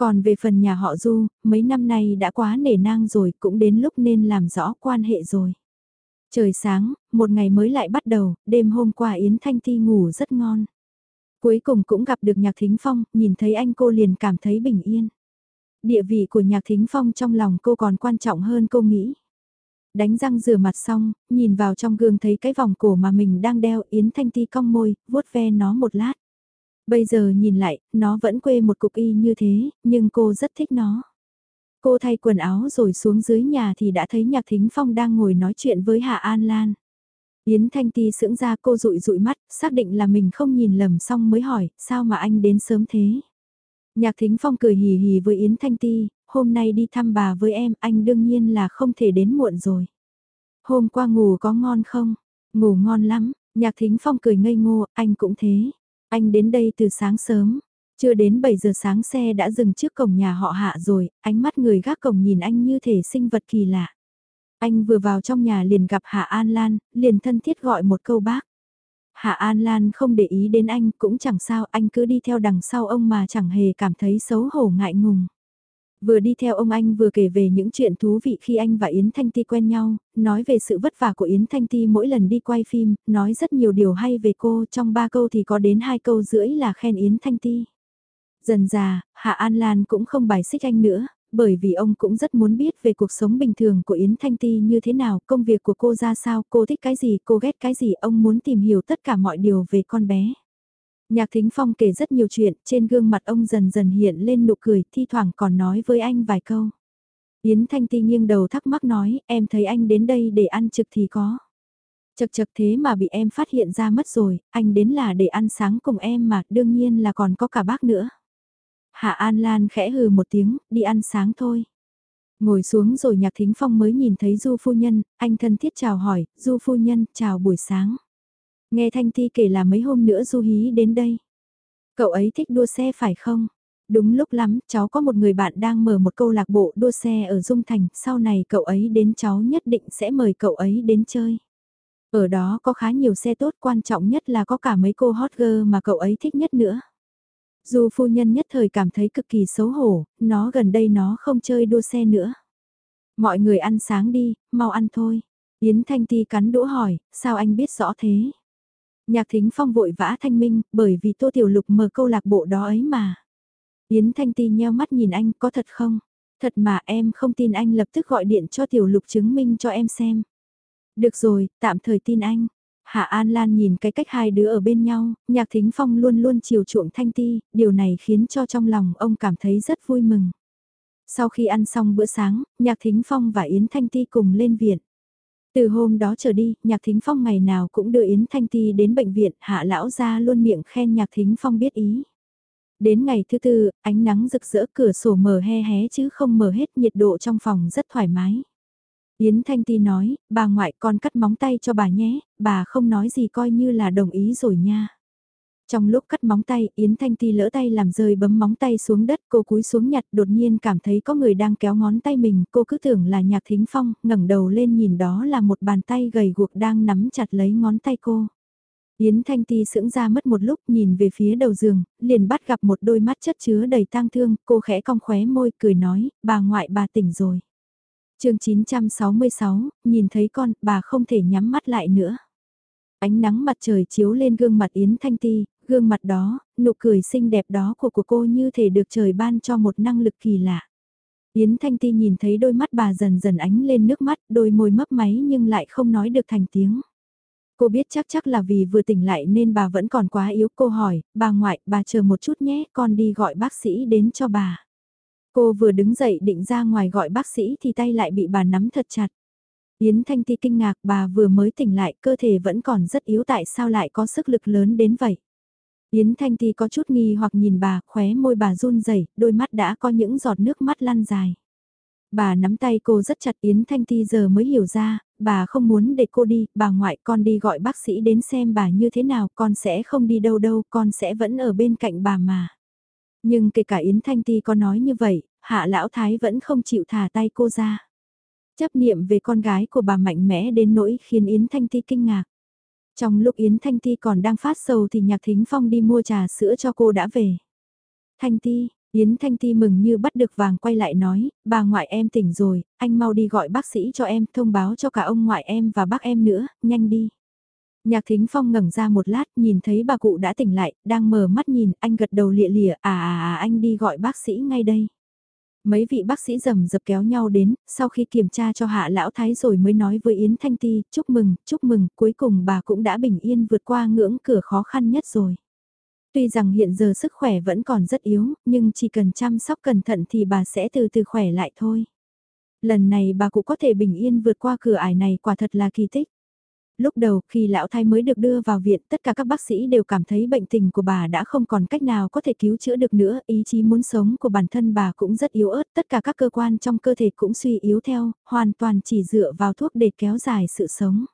Còn về phần nhà họ Du, mấy năm nay đã quá nể nang rồi, cũng đến lúc nên làm rõ quan hệ rồi. Trời sáng, một ngày mới lại bắt đầu, đêm hôm qua Yến Thanh Ti ngủ rất ngon. Cuối cùng cũng gặp được Nhạc Thính Phong, nhìn thấy anh cô liền cảm thấy bình yên. Địa vị của Nhạc Thính Phong trong lòng cô còn quan trọng hơn cô nghĩ. Đánh răng rửa mặt xong, nhìn vào trong gương thấy cái vòng cổ mà mình đang đeo Yến Thanh Ti cong môi, vuốt ve nó một lát. Bây giờ nhìn lại, nó vẫn quê một cục y như thế, nhưng cô rất thích nó. Cô thay quần áo rồi xuống dưới nhà thì đã thấy Nhạc Thính Phong đang ngồi nói chuyện với Hạ An Lan. Yến Thanh Ti sững ra cô rụi rụi mắt, xác định là mình không nhìn lầm xong mới hỏi, sao mà anh đến sớm thế? Nhạc Thính Phong cười hì hì với Yến Thanh Ti, hôm nay đi thăm bà với em, anh đương nhiên là không thể đến muộn rồi. Hôm qua ngủ có ngon không? Ngủ ngon lắm, Nhạc Thính Phong cười ngây ngô, anh cũng thế. Anh đến đây từ sáng sớm, chưa đến 7 giờ sáng xe đã dừng trước cổng nhà họ hạ rồi, ánh mắt người gác cổng nhìn anh như thể sinh vật kỳ lạ. Anh vừa vào trong nhà liền gặp Hạ An Lan, liền thân thiết gọi một câu bác. Hạ An Lan không để ý đến anh cũng chẳng sao anh cứ đi theo đằng sau ông mà chẳng hề cảm thấy xấu hổ ngại ngùng. Vừa đi theo ông anh vừa kể về những chuyện thú vị khi anh và Yến Thanh Ti quen nhau, nói về sự vất vả của Yến Thanh Ti mỗi lần đi quay phim, nói rất nhiều điều hay về cô, trong ba câu thì có đến hai câu rưỡi là khen Yến Thanh Ti. Dần già, Hạ An Lan cũng không bài xích anh nữa, bởi vì ông cũng rất muốn biết về cuộc sống bình thường của Yến Thanh Ti như thế nào, công việc của cô ra sao, cô thích cái gì, cô ghét cái gì, ông muốn tìm hiểu tất cả mọi điều về con bé. Nhạc Thính Phong kể rất nhiều chuyện, trên gương mặt ông dần dần hiện lên nụ cười, thi thoảng còn nói với anh vài câu. Yến Thanh Ti nghiêng đầu thắc mắc nói, em thấy anh đến đây để ăn trực thì có. Chật chật thế mà bị em phát hiện ra mất rồi, anh đến là để ăn sáng cùng em mà, đương nhiên là còn có cả bác nữa. Hạ An Lan khẽ hừ một tiếng, đi ăn sáng thôi. Ngồi xuống rồi Nhạc Thính Phong mới nhìn thấy Du Phu Nhân, anh thân thiết chào hỏi, Du Phu Nhân, chào buổi sáng. Nghe Thanh Ti kể là mấy hôm nữa Du Hí đến đây. Cậu ấy thích đua xe phải không? Đúng lúc lắm, cháu có một người bạn đang mở một câu lạc bộ đua xe ở Dung Thành, sau này cậu ấy đến cháu nhất định sẽ mời cậu ấy đến chơi. Ở đó có khá nhiều xe tốt, quan trọng nhất là có cả mấy cô hot girl mà cậu ấy thích nhất nữa. Dù phu nhân nhất thời cảm thấy cực kỳ xấu hổ, nó gần đây nó không chơi đua xe nữa. Mọi người ăn sáng đi, mau ăn thôi. Yến Thanh Ti cắn đũa hỏi, sao anh biết rõ thế? Nhạc Thính Phong vội vã thanh minh, bởi vì Tô Tiểu Lục mở câu lạc bộ đó ấy mà. Yến Thanh Ti nheo mắt nhìn anh, có thật không? Thật mà em không tin anh lập tức gọi điện cho tiểu lục chứng minh cho em xem. Được rồi, tạm thời tin anh. Hạ An Lan nhìn cái cách hai đứa ở bên nhau, Nhạc Thính Phong luôn luôn chiều chuộng Thanh Ti, điều này khiến cho trong lòng ông cảm thấy rất vui mừng. Sau khi ăn xong bữa sáng, Nhạc Thính Phong và Yến Thanh Ti cùng lên viện. Từ hôm đó trở đi, Nhạc Thính Phong ngày nào cũng đưa Yến Thanh Ti đến bệnh viện, Hạ Lão ra luôn miệng khen Nhạc Thính Phong biết ý. Đến ngày thứ tư, ánh nắng rực rỡ cửa sổ mở he hé chứ không mở hết nhiệt độ trong phòng rất thoải mái. Yến Thanh Ti nói, bà ngoại con cắt móng tay cho bà nhé, bà không nói gì coi như là đồng ý rồi nha. Trong lúc cắt móng tay, Yến Thanh Ti lỡ tay làm rơi bấm móng tay xuống đất, cô cúi xuống nhặt, đột nhiên cảm thấy có người đang kéo ngón tay mình, cô cứ tưởng là Nhạc Thính Phong, ngẩng đầu lên nhìn đó là một bàn tay gầy guộc đang nắm chặt lấy ngón tay cô. Yến Thanh Ti sững ra mất một lúc nhìn về phía đầu giường, liền bắt gặp một đôi mắt chất chứa đầy tang thương, cô khẽ cong khóe môi cười nói, bà ngoại bà tỉnh rồi. chương 966, nhìn thấy con, bà không thể nhắm mắt lại nữa. Ánh nắng mặt trời chiếu lên gương mặt Yến Thanh Ti, gương mặt đó, nụ cười xinh đẹp đó của của cô như thể được trời ban cho một năng lực kỳ lạ. Yến Thanh Ti nhìn thấy đôi mắt bà dần dần ánh lên nước mắt, đôi môi mấp máy nhưng lại không nói được thành tiếng. Cô biết chắc chắc là vì vừa tỉnh lại nên bà vẫn còn quá yếu. Cô hỏi, bà ngoại, bà chờ một chút nhé, con đi gọi bác sĩ đến cho bà. Cô vừa đứng dậy định ra ngoài gọi bác sĩ thì tay lại bị bà nắm thật chặt. Yến Thanh Ti kinh ngạc bà vừa mới tỉnh lại cơ thể vẫn còn rất yếu tại sao lại có sức lực lớn đến vậy. Yến Thanh Ti có chút nghi hoặc nhìn bà, khóe môi bà run rẩy, đôi mắt đã có những giọt nước mắt lăn dài. Bà nắm tay cô rất chặt Yến Thanh Ti giờ mới hiểu ra, bà không muốn để cô đi, bà ngoại con đi gọi bác sĩ đến xem bà như thế nào, con sẽ không đi đâu đâu, con sẽ vẫn ở bên cạnh bà mà. Nhưng kể cả Yến Thanh Ti có nói như vậy, hạ lão thái vẫn không chịu thả tay cô ra. Chấp niệm về con gái của bà mạnh mẽ đến nỗi khiến Yến Thanh Ti kinh ngạc. Trong lúc Yến Thanh Ti còn đang phát sầu thì Nhạc Thính Phong đi mua trà sữa cho cô đã về. Thanh Ti, Yến Thanh Ti mừng như bắt được vàng quay lại nói, bà ngoại em tỉnh rồi, anh mau đi gọi bác sĩ cho em, thông báo cho cả ông ngoại em và bác em nữa, nhanh đi. Nhạc Thính Phong ngẩng ra một lát, nhìn thấy bà cụ đã tỉnh lại, đang mở mắt nhìn, anh gật đầu lịa lịa, à à à anh đi gọi bác sĩ ngay đây. Mấy vị bác sĩ rầm dập kéo nhau đến, sau khi kiểm tra cho hạ lão thái rồi mới nói với Yến Thanh Ti, chúc mừng, chúc mừng, cuối cùng bà cũng đã bình yên vượt qua ngưỡng cửa khó khăn nhất rồi. Tuy rằng hiện giờ sức khỏe vẫn còn rất yếu, nhưng chỉ cần chăm sóc cẩn thận thì bà sẽ từ từ khỏe lại thôi. Lần này bà cũng có thể bình yên vượt qua cửa ải này quả thật là kỳ tích. Lúc đầu khi lão thái mới được đưa vào viện tất cả các bác sĩ đều cảm thấy bệnh tình của bà đã không còn cách nào có thể cứu chữa được nữa, ý chí muốn sống của bản thân bà cũng rất yếu ớt, tất cả các cơ quan trong cơ thể cũng suy yếu theo, hoàn toàn chỉ dựa vào thuốc để kéo dài sự sống.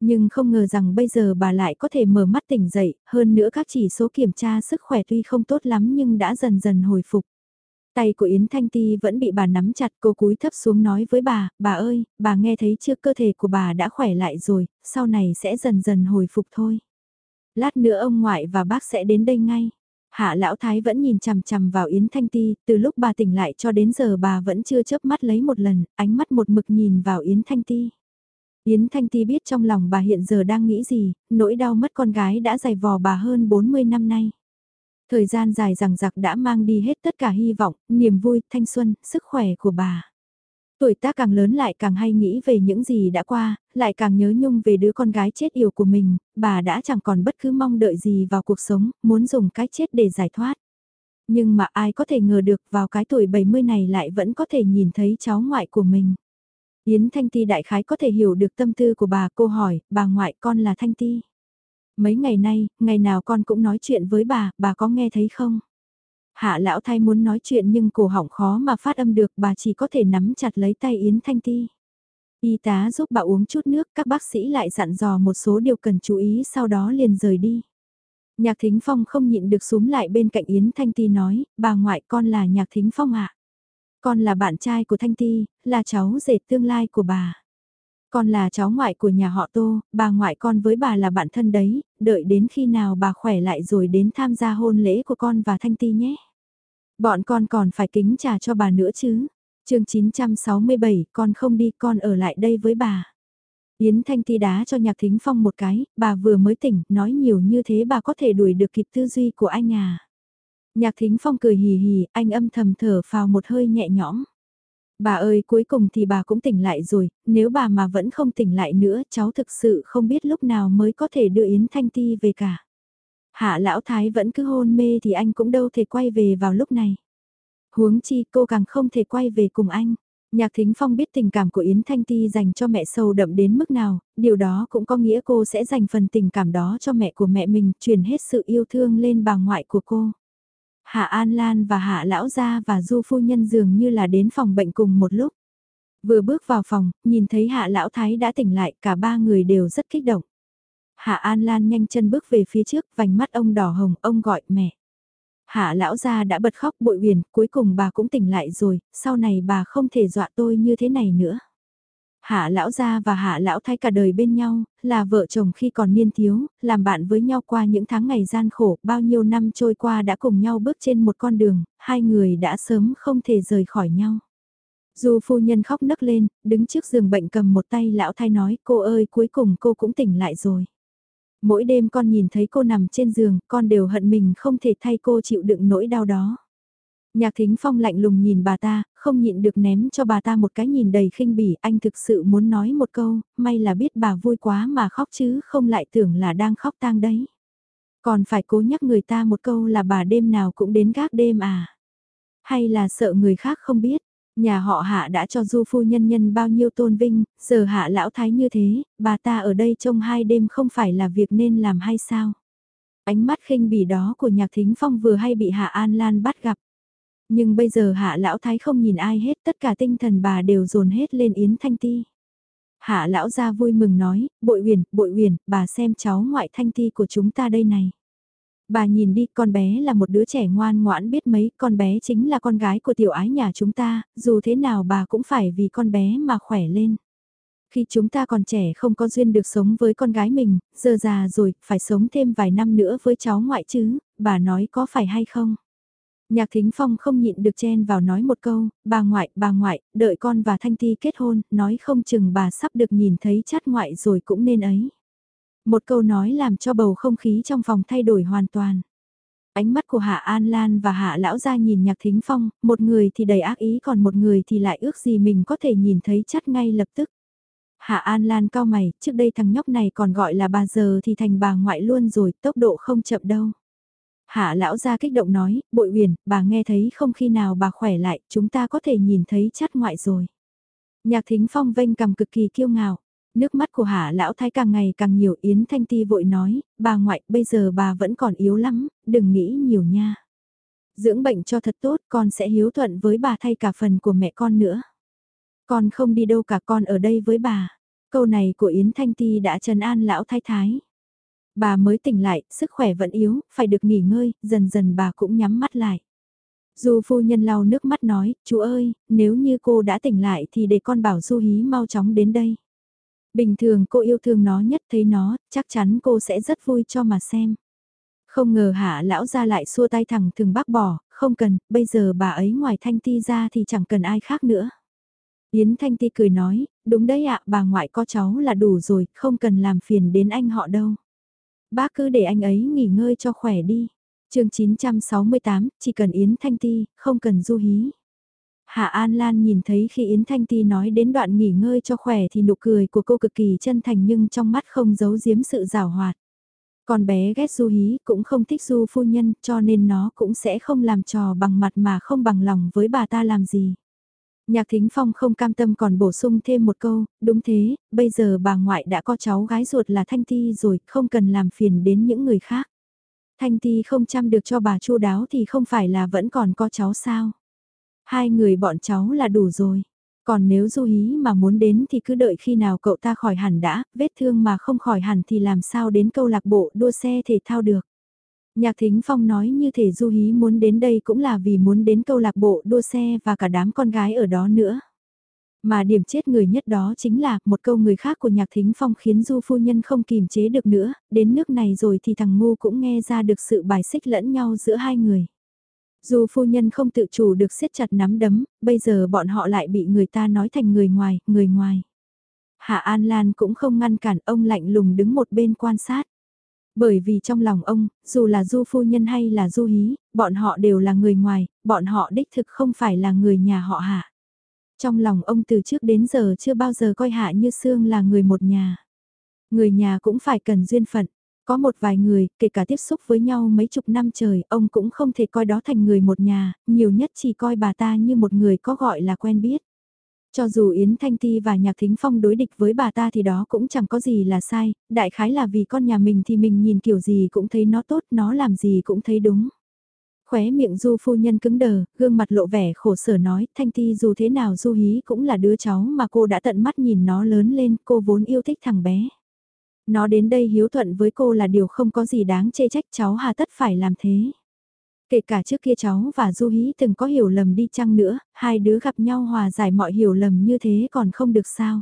Nhưng không ngờ rằng bây giờ bà lại có thể mở mắt tỉnh dậy, hơn nữa các chỉ số kiểm tra sức khỏe tuy không tốt lắm nhưng đã dần dần hồi phục. Tay của Yến Thanh Ti vẫn bị bà nắm chặt cô cúi thấp xuống nói với bà, bà ơi, bà nghe thấy chưa cơ thể của bà đã khỏe lại rồi, sau này sẽ dần dần hồi phục thôi. Lát nữa ông ngoại và bác sẽ đến đây ngay. Hạ lão thái vẫn nhìn chằm chằm vào Yến Thanh Ti, từ lúc bà tỉnh lại cho đến giờ bà vẫn chưa chớp mắt lấy một lần, ánh mắt một mực nhìn vào Yến Thanh Ti. Yến Thanh Ti biết trong lòng bà hiện giờ đang nghĩ gì, nỗi đau mất con gái đã dày vò bà hơn 40 năm nay. Thời gian dài rằng giặc đã mang đi hết tất cả hy vọng, niềm vui, thanh xuân, sức khỏe của bà. Tuổi tác càng lớn lại càng hay nghĩ về những gì đã qua, lại càng nhớ nhung về đứa con gái chết yêu của mình, bà đã chẳng còn bất cứ mong đợi gì vào cuộc sống, muốn dùng cái chết để giải thoát. Nhưng mà ai có thể ngờ được vào cái tuổi 70 này lại vẫn có thể nhìn thấy cháu ngoại của mình. Yến Thanh Ti đại khái có thể hiểu được tâm tư của bà, cô hỏi, bà ngoại con là Thanh Ti. Mấy ngày nay, ngày nào con cũng nói chuyện với bà, bà có nghe thấy không? Hạ lão thay muốn nói chuyện nhưng cổ họng khó mà phát âm được, bà chỉ có thể nắm chặt lấy tay Yến Thanh Ti. Y tá giúp bà uống chút nước, các bác sĩ lại dặn dò một số điều cần chú ý sau đó liền rời đi. Nhạc Thính Phong không nhịn được súm lại bên cạnh Yến Thanh Ti nói, bà ngoại con là Nhạc Thính Phong ạ. Con là bạn trai của Thanh Ti, là cháu rể tương lai của bà. Con là cháu ngoại của nhà họ Tô, bà ngoại con với bà là bạn thân đấy, đợi đến khi nào bà khỏe lại rồi đến tham gia hôn lễ của con và Thanh Ti nhé. Bọn con còn phải kính trà cho bà nữa chứ. chương 967, con không đi, con ở lại đây với bà. Yến Thanh Ti đá cho Nhạc Thính Phong một cái, bà vừa mới tỉnh, nói nhiều như thế bà có thể đuổi được kịp tư duy của anh à. Nhạc Thính Phong cười hì hì, anh âm thầm thở phào một hơi nhẹ nhõm. Bà ơi cuối cùng thì bà cũng tỉnh lại rồi, nếu bà mà vẫn không tỉnh lại nữa cháu thực sự không biết lúc nào mới có thể đưa Yến Thanh Ti về cả. Hạ lão thái vẫn cứ hôn mê thì anh cũng đâu thể quay về vào lúc này. Huống chi cô càng không thể quay về cùng anh. Nhạc Thính Phong biết tình cảm của Yến Thanh Ti dành cho mẹ sâu đậm đến mức nào, điều đó cũng có nghĩa cô sẽ dành phần tình cảm đó cho mẹ của mẹ mình, truyền hết sự yêu thương lên bà ngoại của cô. Hạ An Lan và Hạ Lão Gia và Du Phu Nhân dường như là đến phòng bệnh cùng một lúc. Vừa bước vào phòng, nhìn thấy Hạ Lão Thái đã tỉnh lại, cả ba người đều rất kích động. Hạ An Lan nhanh chân bước về phía trước, vành mắt ông đỏ hồng, ông gọi mẹ. Hạ lão gia đã bật khóc bội huyền, cuối cùng bà cũng tỉnh lại rồi, sau này bà không thể dọa tôi như thế này nữa. Hạ lão gia và hạ lão thái cả đời bên nhau, là vợ chồng khi còn niên thiếu, làm bạn với nhau qua những tháng ngày gian khổ, bao nhiêu năm trôi qua đã cùng nhau bước trên một con đường, hai người đã sớm không thể rời khỏi nhau. Dù phu nhân khóc nấc lên, đứng trước giường bệnh cầm một tay lão thái nói cô ơi cuối cùng cô cũng tỉnh lại rồi. Mỗi đêm con nhìn thấy cô nằm trên giường, con đều hận mình không thể thay cô chịu đựng nỗi đau đó. Nhạc thính phong lạnh lùng nhìn bà ta, không nhịn được ném cho bà ta một cái nhìn đầy khinh bỉ, anh thực sự muốn nói một câu, may là biết bà vui quá mà khóc chứ không lại tưởng là đang khóc tang đấy. Còn phải cố nhắc người ta một câu là bà đêm nào cũng đến gác đêm à? Hay là sợ người khác không biết? Nhà họ hạ đã cho du phu nhân nhân bao nhiêu tôn vinh, giờ hạ lão thái như thế, bà ta ở đây trong hai đêm không phải là việc nên làm hay sao? Ánh mắt khinh bỉ đó của nhạc thính phong vừa hay bị hạ an lan bắt gặp. Nhưng bây giờ hạ lão thái không nhìn ai hết, tất cả tinh thần bà đều dồn hết lên Yến Thanh Ti. Hạ lão ra vui mừng nói, bội huyền, bội huyền, bà xem cháu ngoại Thanh Ti của chúng ta đây này. Bà nhìn đi, con bé là một đứa trẻ ngoan ngoãn biết mấy, con bé chính là con gái của tiểu ái nhà chúng ta, dù thế nào bà cũng phải vì con bé mà khỏe lên. Khi chúng ta còn trẻ không có duyên được sống với con gái mình, giờ già rồi, phải sống thêm vài năm nữa với cháu ngoại chứ, bà nói có phải hay không? Nhạc Thính Phong không nhịn được chen vào nói một câu, bà ngoại, bà ngoại, đợi con và Thanh Ti kết hôn, nói không chừng bà sắp được nhìn thấy chát ngoại rồi cũng nên ấy. Một câu nói làm cho bầu không khí trong phòng thay đổi hoàn toàn. Ánh mắt của Hạ An Lan và Hạ Lão gia nhìn Nhạc Thính Phong, một người thì đầy ác ý còn một người thì lại ước gì mình có thể nhìn thấy chát ngay lập tức. Hạ An Lan cao mày, trước đây thằng nhóc này còn gọi là bà giờ thì thành bà ngoại luôn rồi, tốc độ không chậm đâu. Hạ lão ra kích động nói, bội huyền, bà nghe thấy không khi nào bà khỏe lại, chúng ta có thể nhìn thấy chát ngoại rồi. Nhạc thính phong vênh cầm cực kỳ kiêu ngạo. Nước mắt của hạ lão thái càng ngày càng nhiều Yến Thanh Ti vội nói, bà ngoại, bây giờ bà vẫn còn yếu lắm, đừng nghĩ nhiều nha. Dưỡng bệnh cho thật tốt, con sẽ hiếu thuận với bà thay cả phần của mẹ con nữa. Con không đi đâu cả con ở đây với bà. Câu này của Yến Thanh Ti đã trấn an lão thái thái. Bà mới tỉnh lại, sức khỏe vẫn yếu, phải được nghỉ ngơi, dần dần bà cũng nhắm mắt lại. Du phu nhân lau nước mắt nói, chú ơi, nếu như cô đã tỉnh lại thì để con bảo Du Hí mau chóng đến đây. Bình thường cô yêu thương nó nhất thấy nó, chắc chắn cô sẽ rất vui cho mà xem. Không ngờ hạ lão ra lại xua tay thẳng thường bác bỏ, không cần, bây giờ bà ấy ngoài thanh ti ra thì chẳng cần ai khác nữa. Yến Thanh Ti cười nói, đúng đấy ạ, bà ngoại có cháu là đủ rồi, không cần làm phiền đến anh họ đâu. Bác cứ để anh ấy nghỉ ngơi cho khỏe đi. chương 968, chỉ cần Yến Thanh Ti, không cần du hí. Hạ An Lan nhìn thấy khi Yến Thanh Ti nói đến đoạn nghỉ ngơi cho khỏe thì nụ cười của cô cực kỳ chân thành nhưng trong mắt không giấu giếm sự rào hoạt. Con bé ghét du hí cũng không thích du phu nhân cho nên nó cũng sẽ không làm trò bằng mặt mà không bằng lòng với bà ta làm gì. Nhạc Thính Phong không cam tâm còn bổ sung thêm một câu, đúng thế, bây giờ bà ngoại đã có cháu gái ruột là Thanh Ti rồi, không cần làm phiền đến những người khác. Thanh Ti không chăm được cho bà chu đáo thì không phải là vẫn còn có cháu sao. Hai người bọn cháu là đủ rồi. Còn nếu Du Hí mà muốn đến thì cứ đợi khi nào cậu ta khỏi hẳn đã, vết thương mà không khỏi hẳn thì làm sao đến câu lạc bộ đua xe thể thao được. Nhạc Thính Phong nói như thể Du Hí muốn đến đây cũng là vì muốn đến câu lạc bộ đua xe và cả đám con gái ở đó nữa. Mà điểm chết người nhất đó chính là một câu người khác của Nhạc Thính Phong khiến Du Phu Nhân không kìm chế được nữa, đến nước này rồi thì thằng ngu cũng nghe ra được sự bài xích lẫn nhau giữa hai người. Du Phu Nhân không tự chủ được siết chặt nắm đấm, bây giờ bọn họ lại bị người ta nói thành người ngoài, người ngoài. Hạ An Lan cũng không ngăn cản ông lạnh lùng đứng một bên quan sát. Bởi vì trong lòng ông, dù là du phu nhân hay là du hí, bọn họ đều là người ngoài, bọn họ đích thực không phải là người nhà họ hạ. Trong lòng ông từ trước đến giờ chưa bao giờ coi Hạ Như Sương là người một nhà. Người nhà cũng phải cần duyên phận. Có một vài người, kể cả tiếp xúc với nhau mấy chục năm trời, ông cũng không thể coi đó thành người một nhà, nhiều nhất chỉ coi bà ta như một người có gọi là quen biết. Cho dù Yến Thanh Ti và Nhạc Thính Phong đối địch với bà ta thì đó cũng chẳng có gì là sai, đại khái là vì con nhà mình thì mình nhìn kiểu gì cũng thấy nó tốt, nó làm gì cũng thấy đúng. Khóe miệng Du phu nhân cứng đờ, gương mặt lộ vẻ khổ sở nói, Thanh Ti dù thế nào Du Hí cũng là đứa cháu mà cô đã tận mắt nhìn nó lớn lên, cô vốn yêu thích thằng bé. Nó đến đây hiếu thuận với cô là điều không có gì đáng chê trách cháu hà tất phải làm thế. Kể cả trước kia cháu và Du Hí từng có hiểu lầm đi chăng nữa, hai đứa gặp nhau hòa giải mọi hiểu lầm như thế còn không được sao.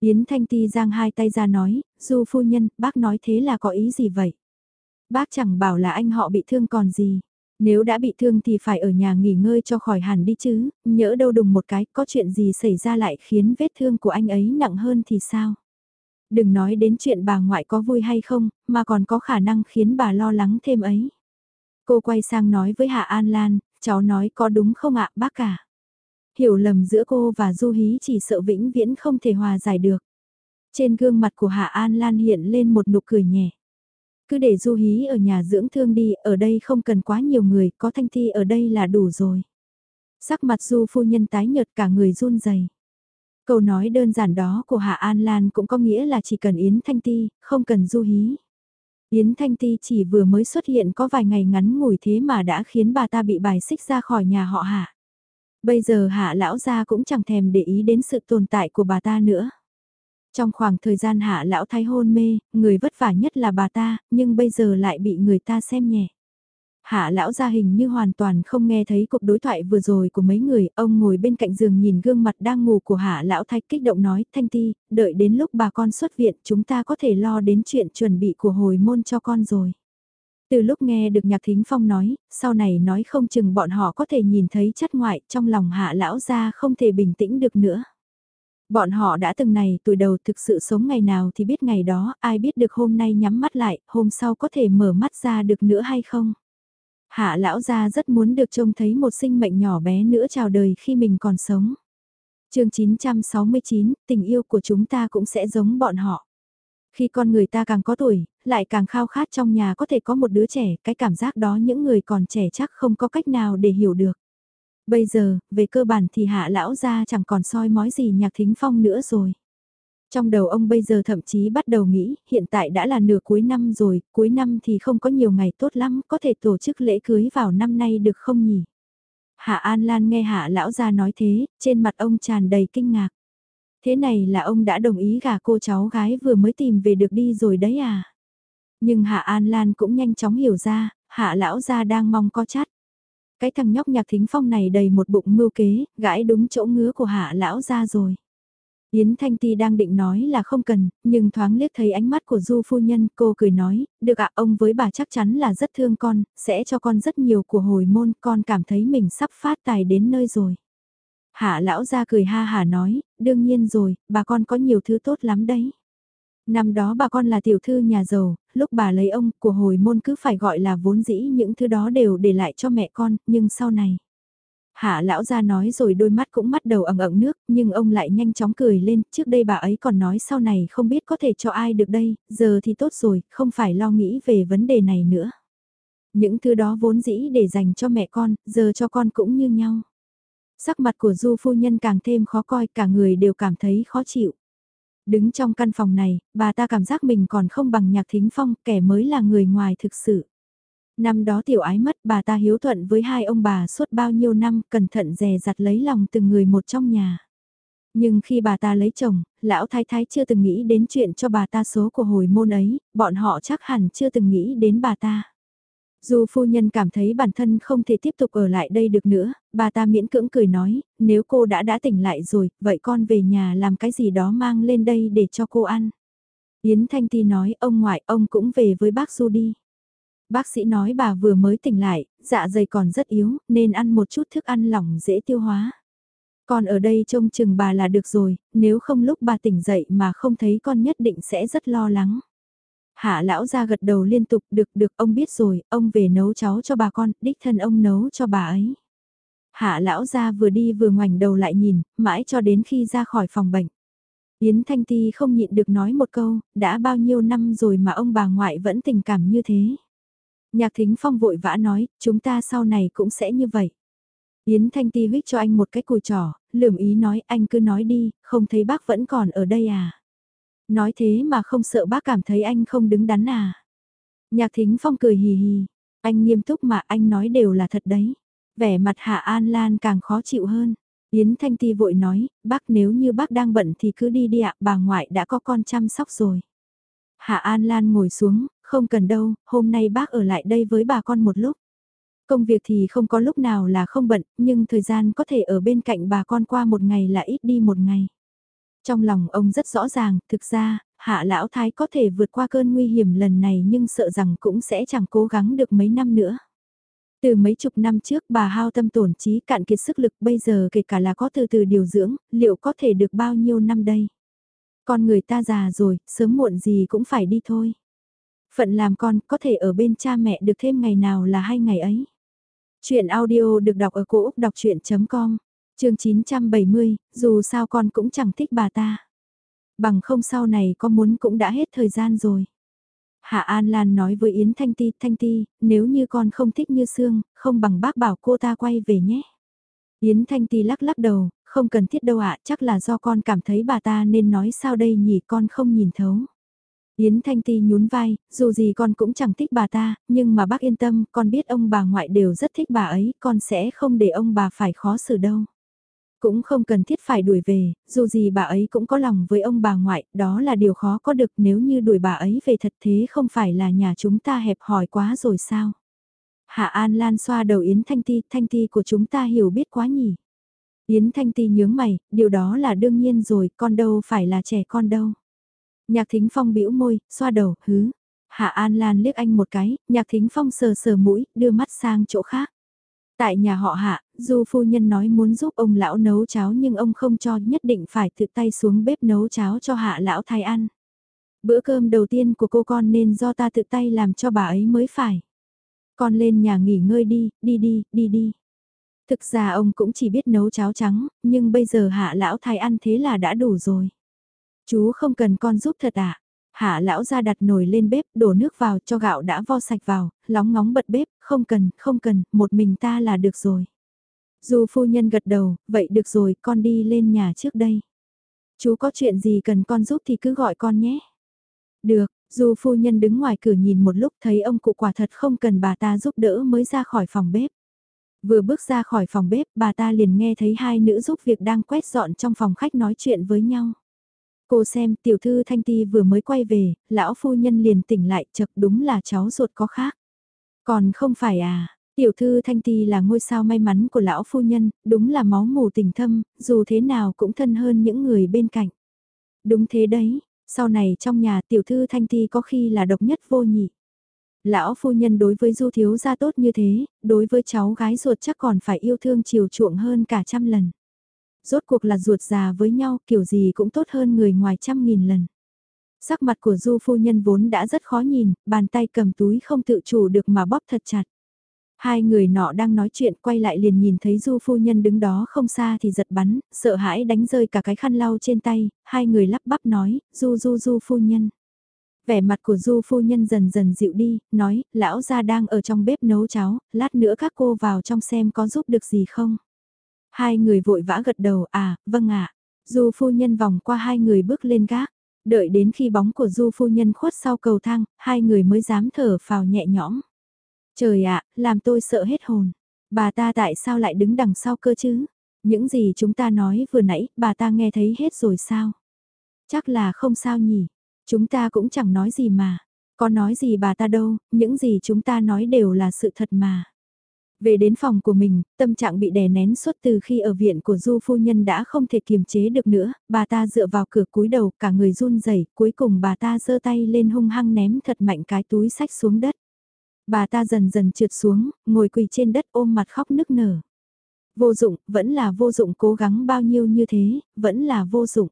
Yến Thanh Ti giang hai tay ra nói, Du phu nhân, bác nói thế là có ý gì vậy? Bác chẳng bảo là anh họ bị thương còn gì. Nếu đã bị thương thì phải ở nhà nghỉ ngơi cho khỏi hẳn đi chứ, nhỡ đâu đùng một cái, có chuyện gì xảy ra lại khiến vết thương của anh ấy nặng hơn thì sao? Đừng nói đến chuyện bà ngoại có vui hay không, mà còn có khả năng khiến bà lo lắng thêm ấy. Cô quay sang nói với Hạ An Lan, cháu nói có đúng không ạ bác cả. Hiểu lầm giữa cô và Du Hí chỉ sợ vĩnh viễn không thể hòa giải được. Trên gương mặt của Hạ An Lan hiện lên một nụ cười nhẹ. Cứ để Du Hí ở nhà dưỡng thương đi, ở đây không cần quá nhiều người, có Thanh Thi ở đây là đủ rồi. Sắc mặt Du phu nhân tái nhợt cả người run rẩy. Câu nói đơn giản đó của Hạ An Lan cũng có nghĩa là chỉ cần Yến Thanh Ti, không cần Du Hí. Yến Thanh Ti chỉ vừa mới xuất hiện có vài ngày ngắn ngủi thế mà đã khiến bà ta bị bài xích ra khỏi nhà họ Hạ. Bây giờ Hạ lão gia cũng chẳng thèm để ý đến sự tồn tại của bà ta nữa. Trong khoảng thời gian Hạ lão thái hôn mê, người vất vả nhất là bà ta, nhưng bây giờ lại bị người ta xem nhẹ. Hạ lão gia hình như hoàn toàn không nghe thấy cuộc đối thoại vừa rồi của mấy người, ông ngồi bên cạnh giường nhìn gương mặt đang ngủ của hạ lão thái kích động nói, Thanh Ti, đợi đến lúc bà con xuất viện chúng ta có thể lo đến chuyện chuẩn bị của hồi môn cho con rồi. Từ lúc nghe được nhạc thính phong nói, sau này nói không chừng bọn họ có thể nhìn thấy chất ngoại trong lòng hạ lão gia không thể bình tĩnh được nữa. Bọn họ đã từng này tuổi đầu thực sự sống ngày nào thì biết ngày đó, ai biết được hôm nay nhắm mắt lại, hôm sau có thể mở mắt ra được nữa hay không. Hạ lão gia rất muốn được trông thấy một sinh mệnh nhỏ bé nữa chào đời khi mình còn sống. chương 969, tình yêu của chúng ta cũng sẽ giống bọn họ. Khi con người ta càng có tuổi, lại càng khao khát trong nhà có thể có một đứa trẻ, cái cảm giác đó những người còn trẻ chắc không có cách nào để hiểu được. Bây giờ, về cơ bản thì hạ lão gia chẳng còn soi mói gì nhạc thính phong nữa rồi. Trong đầu ông bây giờ thậm chí bắt đầu nghĩ, hiện tại đã là nửa cuối năm rồi, cuối năm thì không có nhiều ngày tốt lắm, có thể tổ chức lễ cưới vào năm nay được không nhỉ? Hạ An Lan nghe Hạ Lão gia nói thế, trên mặt ông tràn đầy kinh ngạc. Thế này là ông đã đồng ý gả cô cháu gái vừa mới tìm về được đi rồi đấy à? Nhưng Hạ An Lan cũng nhanh chóng hiểu ra, Hạ Lão gia đang mong có chát Cái thằng nhóc nhạc thính phong này đầy một bụng mưu kế, gãi đúng chỗ ngứa của Hạ Lão gia rồi. Yến Thanh Ti đang định nói là không cần, nhưng thoáng liếc thấy ánh mắt của Du phu nhân, cô cười nói, được ạ ông với bà chắc chắn là rất thương con, sẽ cho con rất nhiều của hồi môn, con cảm thấy mình sắp phát tài đến nơi rồi. Hạ lão ra cười ha hà nói, đương nhiên rồi, bà con có nhiều thứ tốt lắm đấy. Năm đó bà con là tiểu thư nhà giàu, lúc bà lấy ông, của hồi môn cứ phải gọi là vốn dĩ những thứ đó đều để lại cho mẹ con, nhưng sau này. Hạ lão ra nói rồi đôi mắt cũng mắt đầu ẩn ẩn nước, nhưng ông lại nhanh chóng cười lên, trước đây bà ấy còn nói sau này không biết có thể cho ai được đây, giờ thì tốt rồi, không phải lo nghĩ về vấn đề này nữa. Những thứ đó vốn dĩ để dành cho mẹ con, giờ cho con cũng như nhau. Sắc mặt của Du phu nhân càng thêm khó coi, cả người đều cảm thấy khó chịu. Đứng trong căn phòng này, bà ta cảm giác mình còn không bằng nhạc thính phong, kẻ mới là người ngoài thực sự. Năm đó tiểu ái mất bà ta hiếu thuận với hai ông bà suốt bao nhiêu năm cẩn thận dè dặt lấy lòng từng người một trong nhà. Nhưng khi bà ta lấy chồng, lão thái thái chưa từng nghĩ đến chuyện cho bà ta số của hồi môn ấy, bọn họ chắc hẳn chưa từng nghĩ đến bà ta. Dù phu nhân cảm thấy bản thân không thể tiếp tục ở lại đây được nữa, bà ta miễn cưỡng cười nói, nếu cô đã đã tỉnh lại rồi, vậy con về nhà làm cái gì đó mang lên đây để cho cô ăn. Yến Thanh Ti nói, ông ngoại, ông cũng về với bác Du đi. Bác sĩ nói bà vừa mới tỉnh lại, dạ dày còn rất yếu, nên ăn một chút thức ăn lỏng dễ tiêu hóa. Còn ở đây trông chừng bà là được rồi, nếu không lúc bà tỉnh dậy mà không thấy con nhất định sẽ rất lo lắng. Hạ lão ra gật đầu liên tục, được được ông biết rồi, ông về nấu cháu cho bà con, đích thân ông nấu cho bà ấy. Hạ lão ra vừa đi vừa ngoảnh đầu lại nhìn, mãi cho đến khi ra khỏi phòng bệnh. Yến Thanh Ti không nhịn được nói một câu, đã bao nhiêu năm rồi mà ông bà ngoại vẫn tình cảm như thế. Nhạc Thính Phong vội vã nói, chúng ta sau này cũng sẽ như vậy. Yến Thanh Ti huyết cho anh một cái cùi trỏ, lườm ý nói anh cứ nói đi, không thấy bác vẫn còn ở đây à. Nói thế mà không sợ bác cảm thấy anh không đứng đắn à. Nhạc Thính Phong cười hì hì, anh nghiêm túc mà anh nói đều là thật đấy. Vẻ mặt Hạ An Lan càng khó chịu hơn. Yến Thanh Ti vội nói, bác nếu như bác đang bận thì cứ đi đi ạ, bà ngoại đã có con chăm sóc rồi. Hạ An Lan ngồi xuống, không cần đâu, hôm nay bác ở lại đây với bà con một lúc. Công việc thì không có lúc nào là không bận, nhưng thời gian có thể ở bên cạnh bà con qua một ngày là ít đi một ngày. Trong lòng ông rất rõ ràng, thực ra, hạ lão thái có thể vượt qua cơn nguy hiểm lần này nhưng sợ rằng cũng sẽ chẳng cố gắng được mấy năm nữa. Từ mấy chục năm trước bà hao tâm tổn trí cạn kiệt sức lực bây giờ kể cả là có từ từ điều dưỡng, liệu có thể được bao nhiêu năm đây? Con người ta già rồi, sớm muộn gì cũng phải đi thôi. Phận làm con có thể ở bên cha mẹ được thêm ngày nào là hai ngày ấy. Chuyện audio được đọc ở cổ Úc đọc chuyện.com, trường 970, dù sao con cũng chẳng thích bà ta. Bằng không sau này có muốn cũng đã hết thời gian rồi. Hạ An Lan nói với Yến Thanh Ti, Thanh Ti, nếu như con không thích như xương, không bằng bác bảo cô ta quay về nhé. Yến Thanh Ti lắc lắc đầu, không cần thiết đâu ạ, chắc là do con cảm thấy bà ta nên nói sao đây nhỉ con không nhìn thấu. Yến Thanh Ti nhún vai, dù gì con cũng chẳng thích bà ta, nhưng mà bác yên tâm, con biết ông bà ngoại đều rất thích bà ấy, con sẽ không để ông bà phải khó xử đâu. Cũng không cần thiết phải đuổi về, dù gì bà ấy cũng có lòng với ông bà ngoại, đó là điều khó có được nếu như đuổi bà ấy về thật thế không phải là nhà chúng ta hẹp hòi quá rồi sao? Hạ An Lan xoa đầu Yến Thanh Ti, Thanh Ti của chúng ta hiểu biết quá nhỉ? Yến Thanh Ti nhướng mày, điều đó là đương nhiên rồi, con đâu phải là trẻ con đâu. Nhạc Thính Phong bĩu môi, xoa đầu, hứ. Hạ An Lan liếc anh một cái, Nhạc Thính Phong sờ sờ mũi, đưa mắt sang chỗ khác. Tại nhà họ Hạ, dù phu nhân nói muốn giúp ông lão nấu cháo nhưng ông không cho nhất định phải tự tay xuống bếp nấu cháo cho Hạ lão thay ăn. Bữa cơm đầu tiên của cô con nên do ta tự tay làm cho bà ấy mới phải. Con lên nhà nghỉ ngơi đi, đi đi, đi đi. Thực ra ông cũng chỉ biết nấu cháo trắng, nhưng bây giờ hạ lão thay ăn thế là đã đủ rồi. Chú không cần con giúp thật ạ. À? Hạ lão ra đặt nồi lên bếp, đổ nước vào cho gạo đã vo sạch vào, lóng ngóng bật bếp, không cần, không cần, một mình ta là được rồi. Dù phu nhân gật đầu, vậy được rồi, con đi lên nhà trước đây. Chú có chuyện gì cần con giúp thì cứ gọi con nhé. Được, dù phu nhân đứng ngoài cửa nhìn một lúc thấy ông cụ quả thật không cần bà ta giúp đỡ mới ra khỏi phòng bếp. Vừa bước ra khỏi phòng bếp, bà ta liền nghe thấy hai nữ giúp việc đang quét dọn trong phòng khách nói chuyện với nhau. Cô xem tiểu thư Thanh Ti vừa mới quay về, lão phu nhân liền tỉnh lại chật đúng là cháu ruột có khác. Còn không phải à, tiểu thư Thanh Ti là ngôi sao may mắn của lão phu nhân, đúng là máu mù tình thâm, dù thế nào cũng thân hơn những người bên cạnh. Đúng thế đấy, sau này trong nhà tiểu thư Thanh Ti có khi là độc nhất vô nhị. Lão phu nhân đối với du thiếu gia tốt như thế, đối với cháu gái ruột chắc còn phải yêu thương chiều chuộng hơn cả trăm lần rốt cuộc là ruột già với nhau kiểu gì cũng tốt hơn người ngoài trăm nghìn lần. Sắc mặt của du phu nhân vốn đã rất khó nhìn, bàn tay cầm túi không tự chủ được mà bóp thật chặt. Hai người nọ đang nói chuyện quay lại liền nhìn thấy du phu nhân đứng đó không xa thì giật bắn, sợ hãi đánh rơi cả cái khăn lau trên tay, hai người lắp bắp nói, du du du phu nhân. Vẻ mặt của du phu nhân dần dần dịu đi, nói, lão gia đang ở trong bếp nấu cháo, lát nữa các cô vào trong xem có giúp được gì không. Hai người vội vã gật đầu à, vâng ạ. Du phu nhân vòng qua hai người bước lên gác. Đợi đến khi bóng của du phu nhân khuất sau cầu thang, hai người mới dám thở phào nhẹ nhõm. Trời ạ, làm tôi sợ hết hồn. Bà ta tại sao lại đứng đằng sau cơ chứ? Những gì chúng ta nói vừa nãy, bà ta nghe thấy hết rồi sao? Chắc là không sao nhỉ. Chúng ta cũng chẳng nói gì mà. Có nói gì bà ta đâu, những gì chúng ta nói đều là sự thật mà. Về đến phòng của mình, tâm trạng bị đè nén suốt từ khi ở viện của Du phu nhân đã không thể kiềm chế được nữa, bà ta dựa vào cửa cúi đầu, cả người run rẩy, cuối cùng bà ta giơ tay lên hung hăng ném thật mạnh cái túi sách xuống đất. Bà ta dần dần trượt xuống, ngồi quỳ trên đất ôm mặt khóc nức nở. Vô dụng, vẫn là vô dụng cố gắng bao nhiêu như thế, vẫn là vô dụng.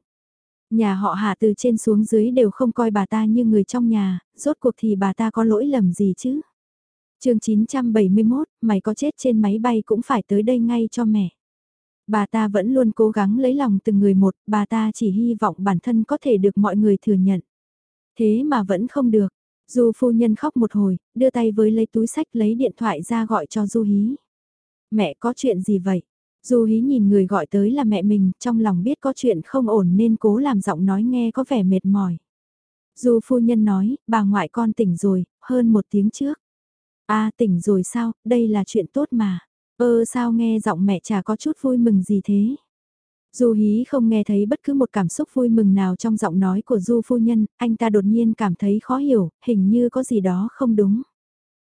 Nhà họ hạ từ trên xuống dưới đều không coi bà ta như người trong nhà, rốt cuộc thì bà ta có lỗi lầm gì chứ? Chương 971, mày có chết trên máy bay cũng phải tới đây ngay cho mẹ. Bà ta vẫn luôn cố gắng lấy lòng từng người một, bà ta chỉ hy vọng bản thân có thể được mọi người thừa nhận. Thế mà vẫn không được. Du phu nhân khóc một hồi, đưa tay với lấy túi sách lấy điện thoại ra gọi cho Du Hí. Mẹ có chuyện gì vậy? Du Hí nhìn người gọi tới là mẹ mình, trong lòng biết có chuyện không ổn nên cố làm giọng nói nghe có vẻ mệt mỏi. Du phu nhân nói, bà ngoại con tỉnh rồi, hơn một tiếng trước a à, tỉnh rồi sao, đây là chuyện tốt mà. Ơ sao nghe giọng mẹ chả có chút vui mừng gì thế? Du hí không nghe thấy bất cứ một cảm xúc vui mừng nào trong giọng nói của Du phu nhân, anh ta đột nhiên cảm thấy khó hiểu, hình như có gì đó không đúng.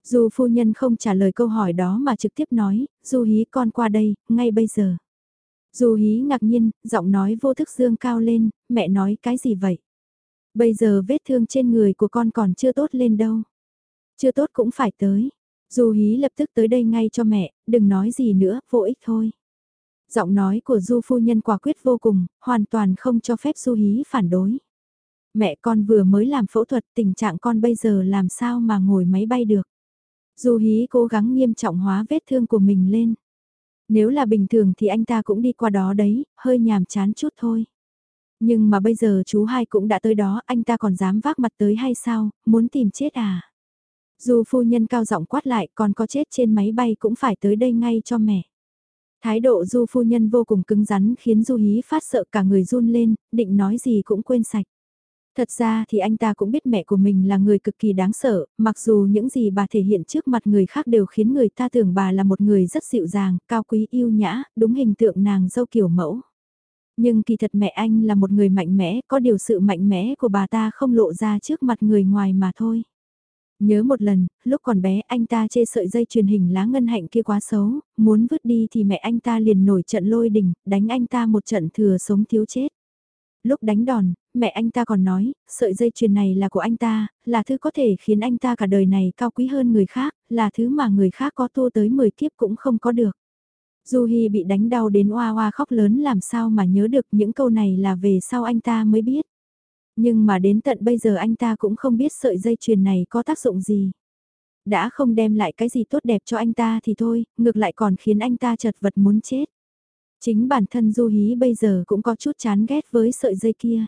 Du phu nhân không trả lời câu hỏi đó mà trực tiếp nói, Du hí con qua đây, ngay bây giờ. Du hí ngạc nhiên, giọng nói vô thức dương cao lên, mẹ nói cái gì vậy? Bây giờ vết thương trên người của con còn chưa tốt lên đâu. Chưa tốt cũng phải tới. Du hí lập tức tới đây ngay cho mẹ, đừng nói gì nữa, vô ích thôi. Giọng nói của Du phu nhân quả quyết vô cùng, hoàn toàn không cho phép Du hí phản đối. Mẹ con vừa mới làm phẫu thuật, tình trạng con bây giờ làm sao mà ngồi máy bay được. Du hí cố gắng nghiêm trọng hóa vết thương của mình lên. Nếu là bình thường thì anh ta cũng đi qua đó đấy, hơi nhàm chán chút thôi. Nhưng mà bây giờ chú hai cũng đã tới đó, anh ta còn dám vác mặt tới hay sao, muốn tìm chết à? Dù phu nhân cao giọng quát lại còn có chết trên máy bay cũng phải tới đây ngay cho mẹ. Thái độ du phu nhân vô cùng cứng rắn khiến du hí phát sợ cả người run lên, định nói gì cũng quên sạch. Thật ra thì anh ta cũng biết mẹ của mình là người cực kỳ đáng sợ, mặc dù những gì bà thể hiện trước mặt người khác đều khiến người ta tưởng bà là một người rất dịu dàng, cao quý yêu nhã, đúng hình tượng nàng dâu kiểu mẫu. Nhưng kỳ thật mẹ anh là một người mạnh mẽ, có điều sự mạnh mẽ của bà ta không lộ ra trước mặt người ngoài mà thôi. Nhớ một lần, lúc còn bé anh ta chê sợi dây truyền hình lá ngân hạnh kia quá xấu, muốn vứt đi thì mẹ anh ta liền nổi trận lôi đình, đánh anh ta một trận thừa sống thiếu chết. Lúc đánh đòn, mẹ anh ta còn nói, sợi dây chuyền này là của anh ta, là thứ có thể khiến anh ta cả đời này cao quý hơn người khác, là thứ mà người khác có tu tới 10 kiếp cũng không có được. Du Hi bị đánh đau đến oa oa khóc lớn làm sao mà nhớ được những câu này là về sau anh ta mới biết. Nhưng mà đến tận bây giờ anh ta cũng không biết sợi dây chuyền này có tác dụng gì. Đã không đem lại cái gì tốt đẹp cho anh ta thì thôi, ngược lại còn khiến anh ta chật vật muốn chết. Chính bản thân Du Hí bây giờ cũng có chút chán ghét với sợi dây kia.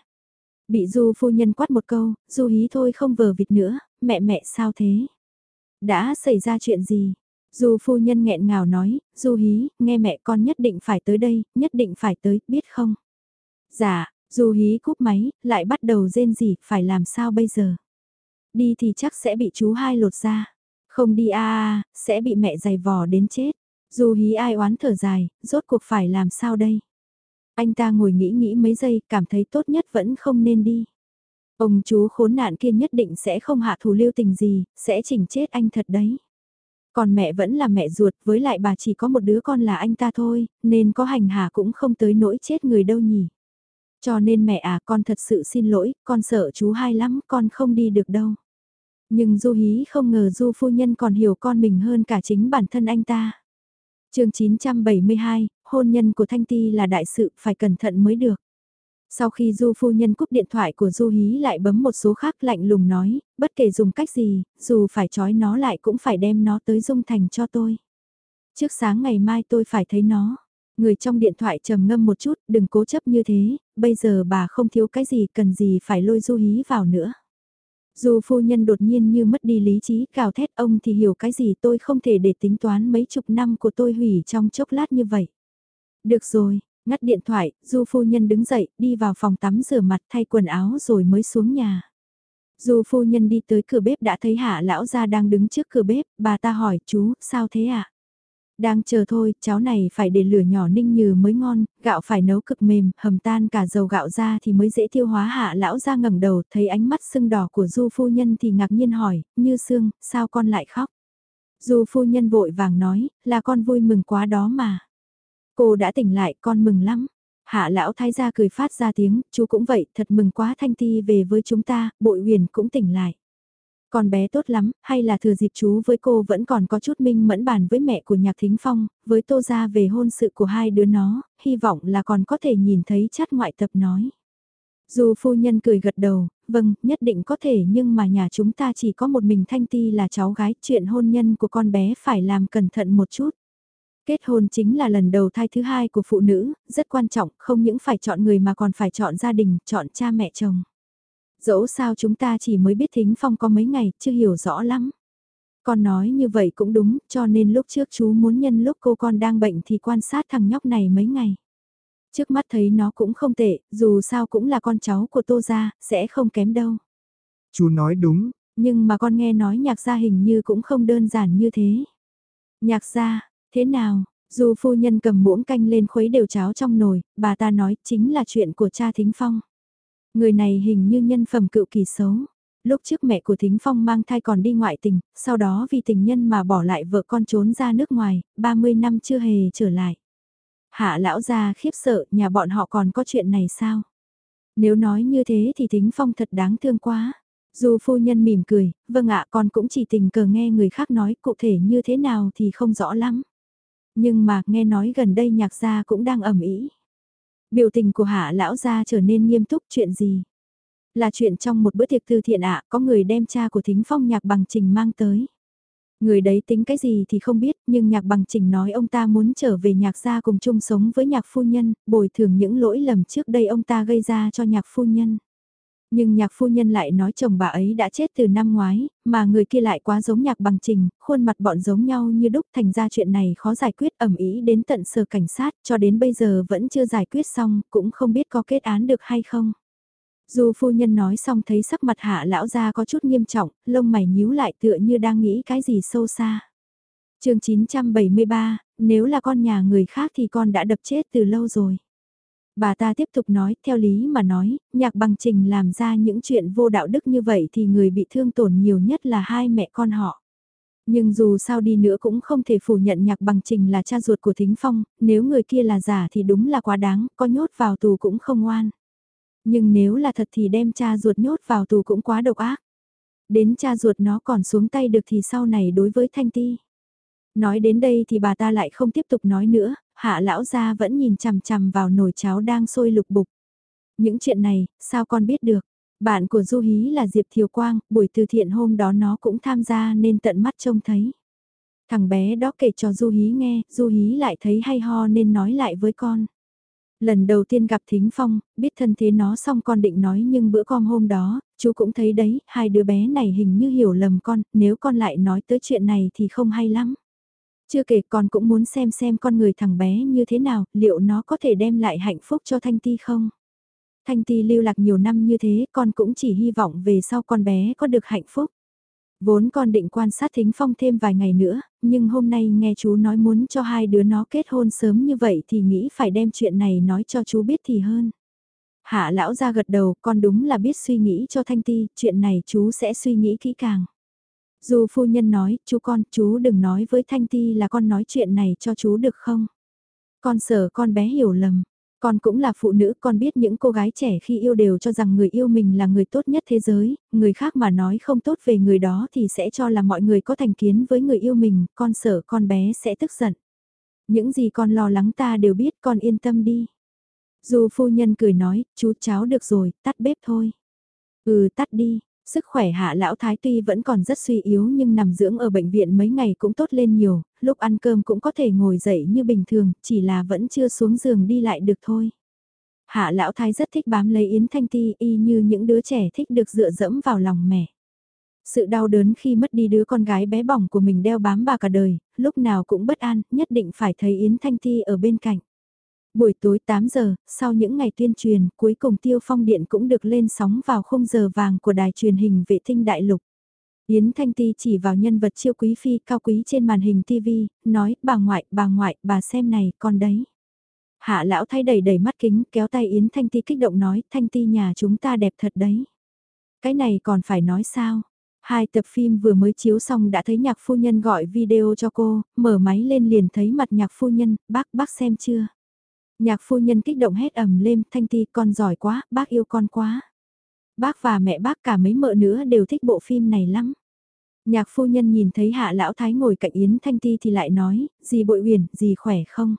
Bị Du phu nhân quát một câu, Du Hí thôi không vờ vịt nữa, mẹ mẹ sao thế? Đã xảy ra chuyện gì? Du phu nhân nghẹn ngào nói, Du Hí, nghe mẹ con nhất định phải tới đây, nhất định phải tới, biết không? Dạ, Du Hí cúp máy, lại bắt đầu rên gì, phải làm sao bây giờ? Đi thì chắc sẽ bị chú hai lột ra. Không đi a à, sẽ bị mẹ giày vò đến chết. Du Hí ai oán thở dài, rốt cuộc phải làm sao đây? Anh ta ngồi nghĩ nghĩ mấy giây, cảm thấy tốt nhất vẫn không nên đi. Ông chú khốn nạn kia nhất định sẽ không hạ thủ lưu tình gì, sẽ chỉnh chết anh thật đấy. Còn mẹ vẫn là mẹ ruột, với lại bà chỉ có một đứa con là anh ta thôi, nên có hành hạ cũng không tới nỗi chết người đâu nhỉ. Cho nên mẹ à, con thật sự xin lỗi, con sợ chú hai lắm, con không đi được đâu. Nhưng Du Hí không ngờ Du phu nhân còn hiểu con mình hơn cả chính bản thân anh ta. chương 972, hôn nhân của Thanh Ti là đại sự, phải cẩn thận mới được. Sau khi Du phu nhân cúp điện thoại của Du Hí lại bấm một số khác lạnh lùng nói, bất kể dùng cách gì, dù phải trói nó lại cũng phải đem nó tới Dung Thành cho tôi. Trước sáng ngày mai tôi phải thấy nó. Người trong điện thoại trầm ngâm một chút, đừng cố chấp như thế, bây giờ bà không thiếu cái gì cần gì phải lôi Du Hí vào nữa. Du phu nhân đột nhiên như mất đi lý trí, cào thét ông thì hiểu cái gì tôi không thể để tính toán mấy chục năm của tôi hủy trong chốc lát như vậy. Được rồi, Ngắt điện thoại, Du phu nhân đứng dậy, đi vào phòng tắm rửa mặt thay quần áo rồi mới xuống nhà. Du phu nhân đi tới cửa bếp đã thấy hạ lão gia đang đứng trước cửa bếp, bà ta hỏi chú, sao thế ạ? À? Đang chờ thôi, cháo này phải để lửa nhỏ ninh nhừ mới ngon, gạo phải nấu cực mềm, hầm tan cả dầu gạo ra thì mới dễ tiêu hóa hạ lão ra ngẩng đầu, thấy ánh mắt sưng đỏ của du phu nhân thì ngạc nhiên hỏi, như sương, sao con lại khóc? Du phu nhân vội vàng nói, là con vui mừng quá đó mà. Cô đã tỉnh lại, con mừng lắm. Hạ lão thái gia cười phát ra tiếng, chú cũng vậy, thật mừng quá Thanh Ti về với chúng ta, bội huyền cũng tỉnh lại. Con bé tốt lắm, hay là thừa dịp chú với cô vẫn còn có chút minh mẫn bàn với mẹ của Nhạc Thính Phong, với Tô Gia về hôn sự của hai đứa nó, hy vọng là còn có thể nhìn thấy chát ngoại tập nói. Dù phu nhân cười gật đầu, vâng, nhất định có thể nhưng mà nhà chúng ta chỉ có một mình Thanh Ti là cháu gái, chuyện hôn nhân của con bé phải làm cẩn thận một chút. Kết hôn chính là lần đầu thai thứ hai của phụ nữ, rất quan trọng, không những phải chọn người mà còn phải chọn gia đình, chọn cha mẹ chồng. Dẫu sao chúng ta chỉ mới biết Thính Phong có mấy ngày, chưa hiểu rõ lắm. Con nói như vậy cũng đúng, cho nên lúc trước chú muốn nhân lúc cô con đang bệnh thì quan sát thằng nhóc này mấy ngày. Trước mắt thấy nó cũng không tệ, dù sao cũng là con cháu của Tô Gia, sẽ không kém đâu. Chú nói đúng. Nhưng mà con nghe nói nhạc gia hình như cũng không đơn giản như thế. Nhạc gia, thế nào? Dù phu nhân cầm muỗng canh lên khuấy đều cháo trong nồi, bà ta nói chính là chuyện của cha Thính Phong. Người này hình như nhân phẩm cựu kỳ xấu. Lúc trước mẹ của Thính Phong mang thai còn đi ngoại tình, sau đó vì tình nhân mà bỏ lại vợ con trốn ra nước ngoài, 30 năm chưa hề trở lại. Hạ lão gia khiếp sợ, nhà bọn họ còn có chuyện này sao? Nếu nói như thế thì Thính Phong thật đáng thương quá. Dù phu nhân mỉm cười, vâng ạ con cũng chỉ tình cờ nghe người khác nói cụ thể như thế nào thì không rõ lắm. Nhưng mà nghe nói gần đây nhạc gia cũng đang ẩm ý. Biểu tình của hạ lão gia trở nên nghiêm túc chuyện gì? Là chuyện trong một bữa tiệc từ thiện ạ, có người đem cha của thính phong nhạc bằng trình mang tới. Người đấy tính cái gì thì không biết, nhưng nhạc bằng trình nói ông ta muốn trở về nhạc gia cùng chung sống với nhạc phu nhân, bồi thường những lỗi lầm trước đây ông ta gây ra cho nhạc phu nhân. Nhưng nhạc phu nhân lại nói chồng bà ấy đã chết từ năm ngoái, mà người kia lại quá giống nhạc bằng trình, khuôn mặt bọn giống nhau như đúc thành ra chuyện này khó giải quyết ẩm ý đến tận sở cảnh sát cho đến bây giờ vẫn chưa giải quyết xong, cũng không biết có kết án được hay không. Dù phu nhân nói xong thấy sắc mặt hạ lão ra có chút nghiêm trọng, lông mày nhíu lại tựa như đang nghĩ cái gì sâu xa. chương 973, nếu là con nhà người khác thì con đã đập chết từ lâu rồi. Bà ta tiếp tục nói, theo lý mà nói, nhạc bằng trình làm ra những chuyện vô đạo đức như vậy thì người bị thương tổn nhiều nhất là hai mẹ con họ. Nhưng dù sao đi nữa cũng không thể phủ nhận nhạc bằng trình là cha ruột của Thính Phong, nếu người kia là giả thì đúng là quá đáng, có nhốt vào tù cũng không oan. Nhưng nếu là thật thì đem cha ruột nhốt vào tù cũng quá độc ác. Đến cha ruột nó còn xuống tay được thì sau này đối với Thanh Ti. Nói đến đây thì bà ta lại không tiếp tục nói nữa, hạ lão gia vẫn nhìn chằm chằm vào nồi cháo đang sôi lục bục. Những chuyện này, sao con biết được? Bạn của Du Hí là Diệp Thiều Quang, buổi từ thiện hôm đó nó cũng tham gia nên tận mắt trông thấy. Thằng bé đó kể cho Du Hí nghe, Du Hí lại thấy hay ho nên nói lại với con. Lần đầu tiên gặp Thính Phong, biết thân thế nó xong con định nói nhưng bữa con hôm đó, chú cũng thấy đấy, hai đứa bé này hình như hiểu lầm con, nếu con lại nói tới chuyện này thì không hay lắm. Chưa kể con cũng muốn xem xem con người thằng bé như thế nào, liệu nó có thể đem lại hạnh phúc cho Thanh Ti không? Thanh Ti lưu lạc nhiều năm như thế, con cũng chỉ hy vọng về sau con bé có được hạnh phúc. Vốn con định quan sát Thính Phong thêm vài ngày nữa, nhưng hôm nay nghe chú nói muốn cho hai đứa nó kết hôn sớm như vậy thì nghĩ phải đem chuyện này nói cho chú biết thì hơn. Hạ lão ra gật đầu, con đúng là biết suy nghĩ cho Thanh Ti, chuyện này chú sẽ suy nghĩ kỹ càng. Dù phu nhân nói, chú con, chú đừng nói với Thanh Ti là con nói chuyện này cho chú được không? Con sợ con bé hiểu lầm. Con cũng là phụ nữ, con biết những cô gái trẻ khi yêu đều cho rằng người yêu mình là người tốt nhất thế giới, người khác mà nói không tốt về người đó thì sẽ cho là mọi người có thành kiến với người yêu mình, con sợ con bé sẽ tức giận. Những gì con lo lắng ta đều biết, con yên tâm đi. Dù phu nhân cười nói, chú cháu được rồi, tắt bếp thôi. Ừ tắt đi, Sức khỏe hạ lão thái tuy vẫn còn rất suy yếu nhưng nằm dưỡng ở bệnh viện mấy ngày cũng tốt lên nhiều, lúc ăn cơm cũng có thể ngồi dậy như bình thường, chỉ là vẫn chưa xuống giường đi lại được thôi. Hạ lão thái rất thích bám lấy Yến Thanh Ti y như những đứa trẻ thích được dựa dẫm vào lòng mẹ. Sự đau đớn khi mất đi đứa con gái bé bỏng của mình đeo bám bà cả đời, lúc nào cũng bất an, nhất định phải thấy Yến Thanh Ti ở bên cạnh. Buổi tối 8 giờ, sau những ngày tuyên truyền, cuối cùng Tiêu Phong Điện cũng được lên sóng vào khung giờ vàng của đài truyền hình vệ tinh đại lục. Yến Thanh Ti chỉ vào nhân vật chiêu quý phi cao quý trên màn hình TV, nói, bà ngoại, bà ngoại, bà xem này, con đấy. Hạ lão thay đầy đầy mắt kính, kéo tay Yến Thanh Ti kích động nói, Thanh Ti nhà chúng ta đẹp thật đấy. Cái này còn phải nói sao? Hai tập phim vừa mới chiếu xong đã thấy nhạc phu nhân gọi video cho cô, mở máy lên liền thấy mặt nhạc phu nhân, bác, bác xem chưa? Nhạc phu nhân kích động hét ầm lên, Thanh Ti con giỏi quá, bác yêu con quá. Bác và mẹ bác cả mấy mợ nữa đều thích bộ phim này lắm. Nhạc phu nhân nhìn thấy hạ lão thái ngồi cạnh Yến Thanh Ti thì lại nói, gì bội huyền, gì khỏe không?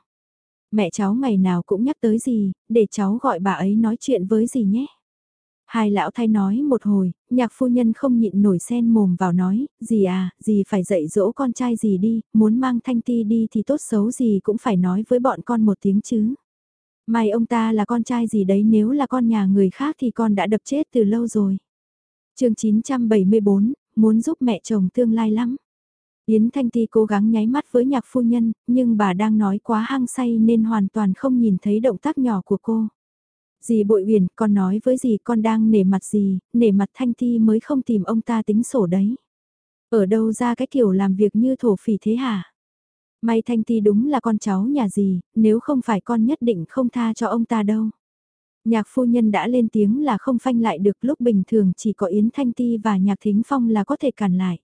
Mẹ cháu ngày nào cũng nhắc tới gì, để cháu gọi bà ấy nói chuyện với gì nhé. Hai lão thái nói một hồi, nhạc phu nhân không nhịn nổi sen mồm vào nói, gì à, gì phải dạy dỗ con trai gì đi, muốn mang thanh ti đi thì tốt xấu gì cũng phải nói với bọn con một tiếng chứ. May ông ta là con trai gì đấy nếu là con nhà người khác thì con đã đập chết từ lâu rồi. chương 974, muốn giúp mẹ chồng tương lai lắm. Yến Thanh Ti cố gắng nháy mắt với nhạc phu nhân, nhưng bà đang nói quá hăng say nên hoàn toàn không nhìn thấy động tác nhỏ của cô. Dì bội huyền, con nói với dì con đang nể mặt gì, nể mặt Thanh Ti mới không tìm ông ta tính sổ đấy. Ở đâu ra cái kiểu làm việc như thổ phỉ thế hả? May Thanh Ti đúng là con cháu nhà gì? nếu không phải con nhất định không tha cho ông ta đâu. Nhạc phu nhân đã lên tiếng là không phanh lại được lúc bình thường chỉ có Yến Thanh Ti và Nhạc Thính Phong là có thể cản lại.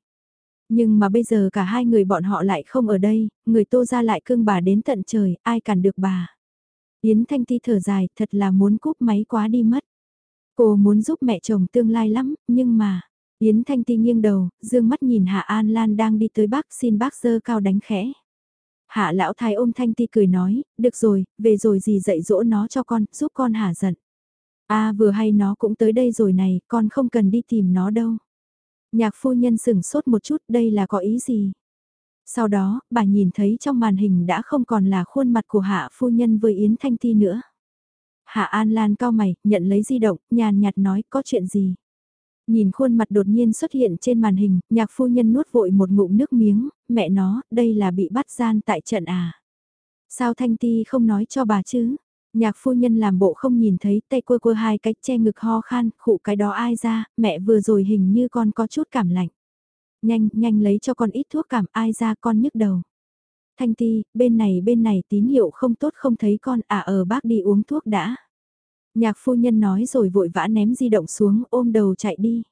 Nhưng mà bây giờ cả hai người bọn họ lại không ở đây, người tô ra lại cương bà đến tận trời, ai cản được bà. Yến Thanh Ti thở dài, thật là muốn cúp máy quá đi mất. Cô muốn giúp mẹ chồng tương lai lắm, nhưng mà... Yến Thanh Ti nghiêng đầu, dương mắt nhìn Hạ An Lan đang đi tới bác xin bác dơ cao đánh khẽ. Hạ lão thái ôm Thanh Ti cười nói, được rồi, về rồi gì dạy dỗ nó cho con, giúp con hả giận. À vừa hay nó cũng tới đây rồi này, con không cần đi tìm nó đâu. Nhạc phu nhân sửng sốt một chút, đây là có ý gì? Sau đó, bà nhìn thấy trong màn hình đã không còn là khuôn mặt của Hạ phu nhân với Yến Thanh Ti nữa. Hạ An Lan cao mày, nhận lấy di động, nhàn nhạt nói có chuyện gì. Nhìn khuôn mặt đột nhiên xuất hiện trên màn hình, nhạc phu nhân nuốt vội một ngụm nước miếng, mẹ nó, đây là bị bắt gian tại trận à. Sao Thanh Ti không nói cho bà chứ? Nhạc phu nhân làm bộ không nhìn thấy tay quơ quơ hai cách che ngực ho khan, khụ cái đó ai ra, mẹ vừa rồi hình như con có chút cảm lạnh. Nhanh, nhanh lấy cho con ít thuốc cảm ai ra con nhức đầu. Thanh ti, bên này bên này tín hiệu không tốt không thấy con, à ở bác đi uống thuốc đã. Nhạc phu nhân nói rồi vội vã ném di động xuống ôm đầu chạy đi.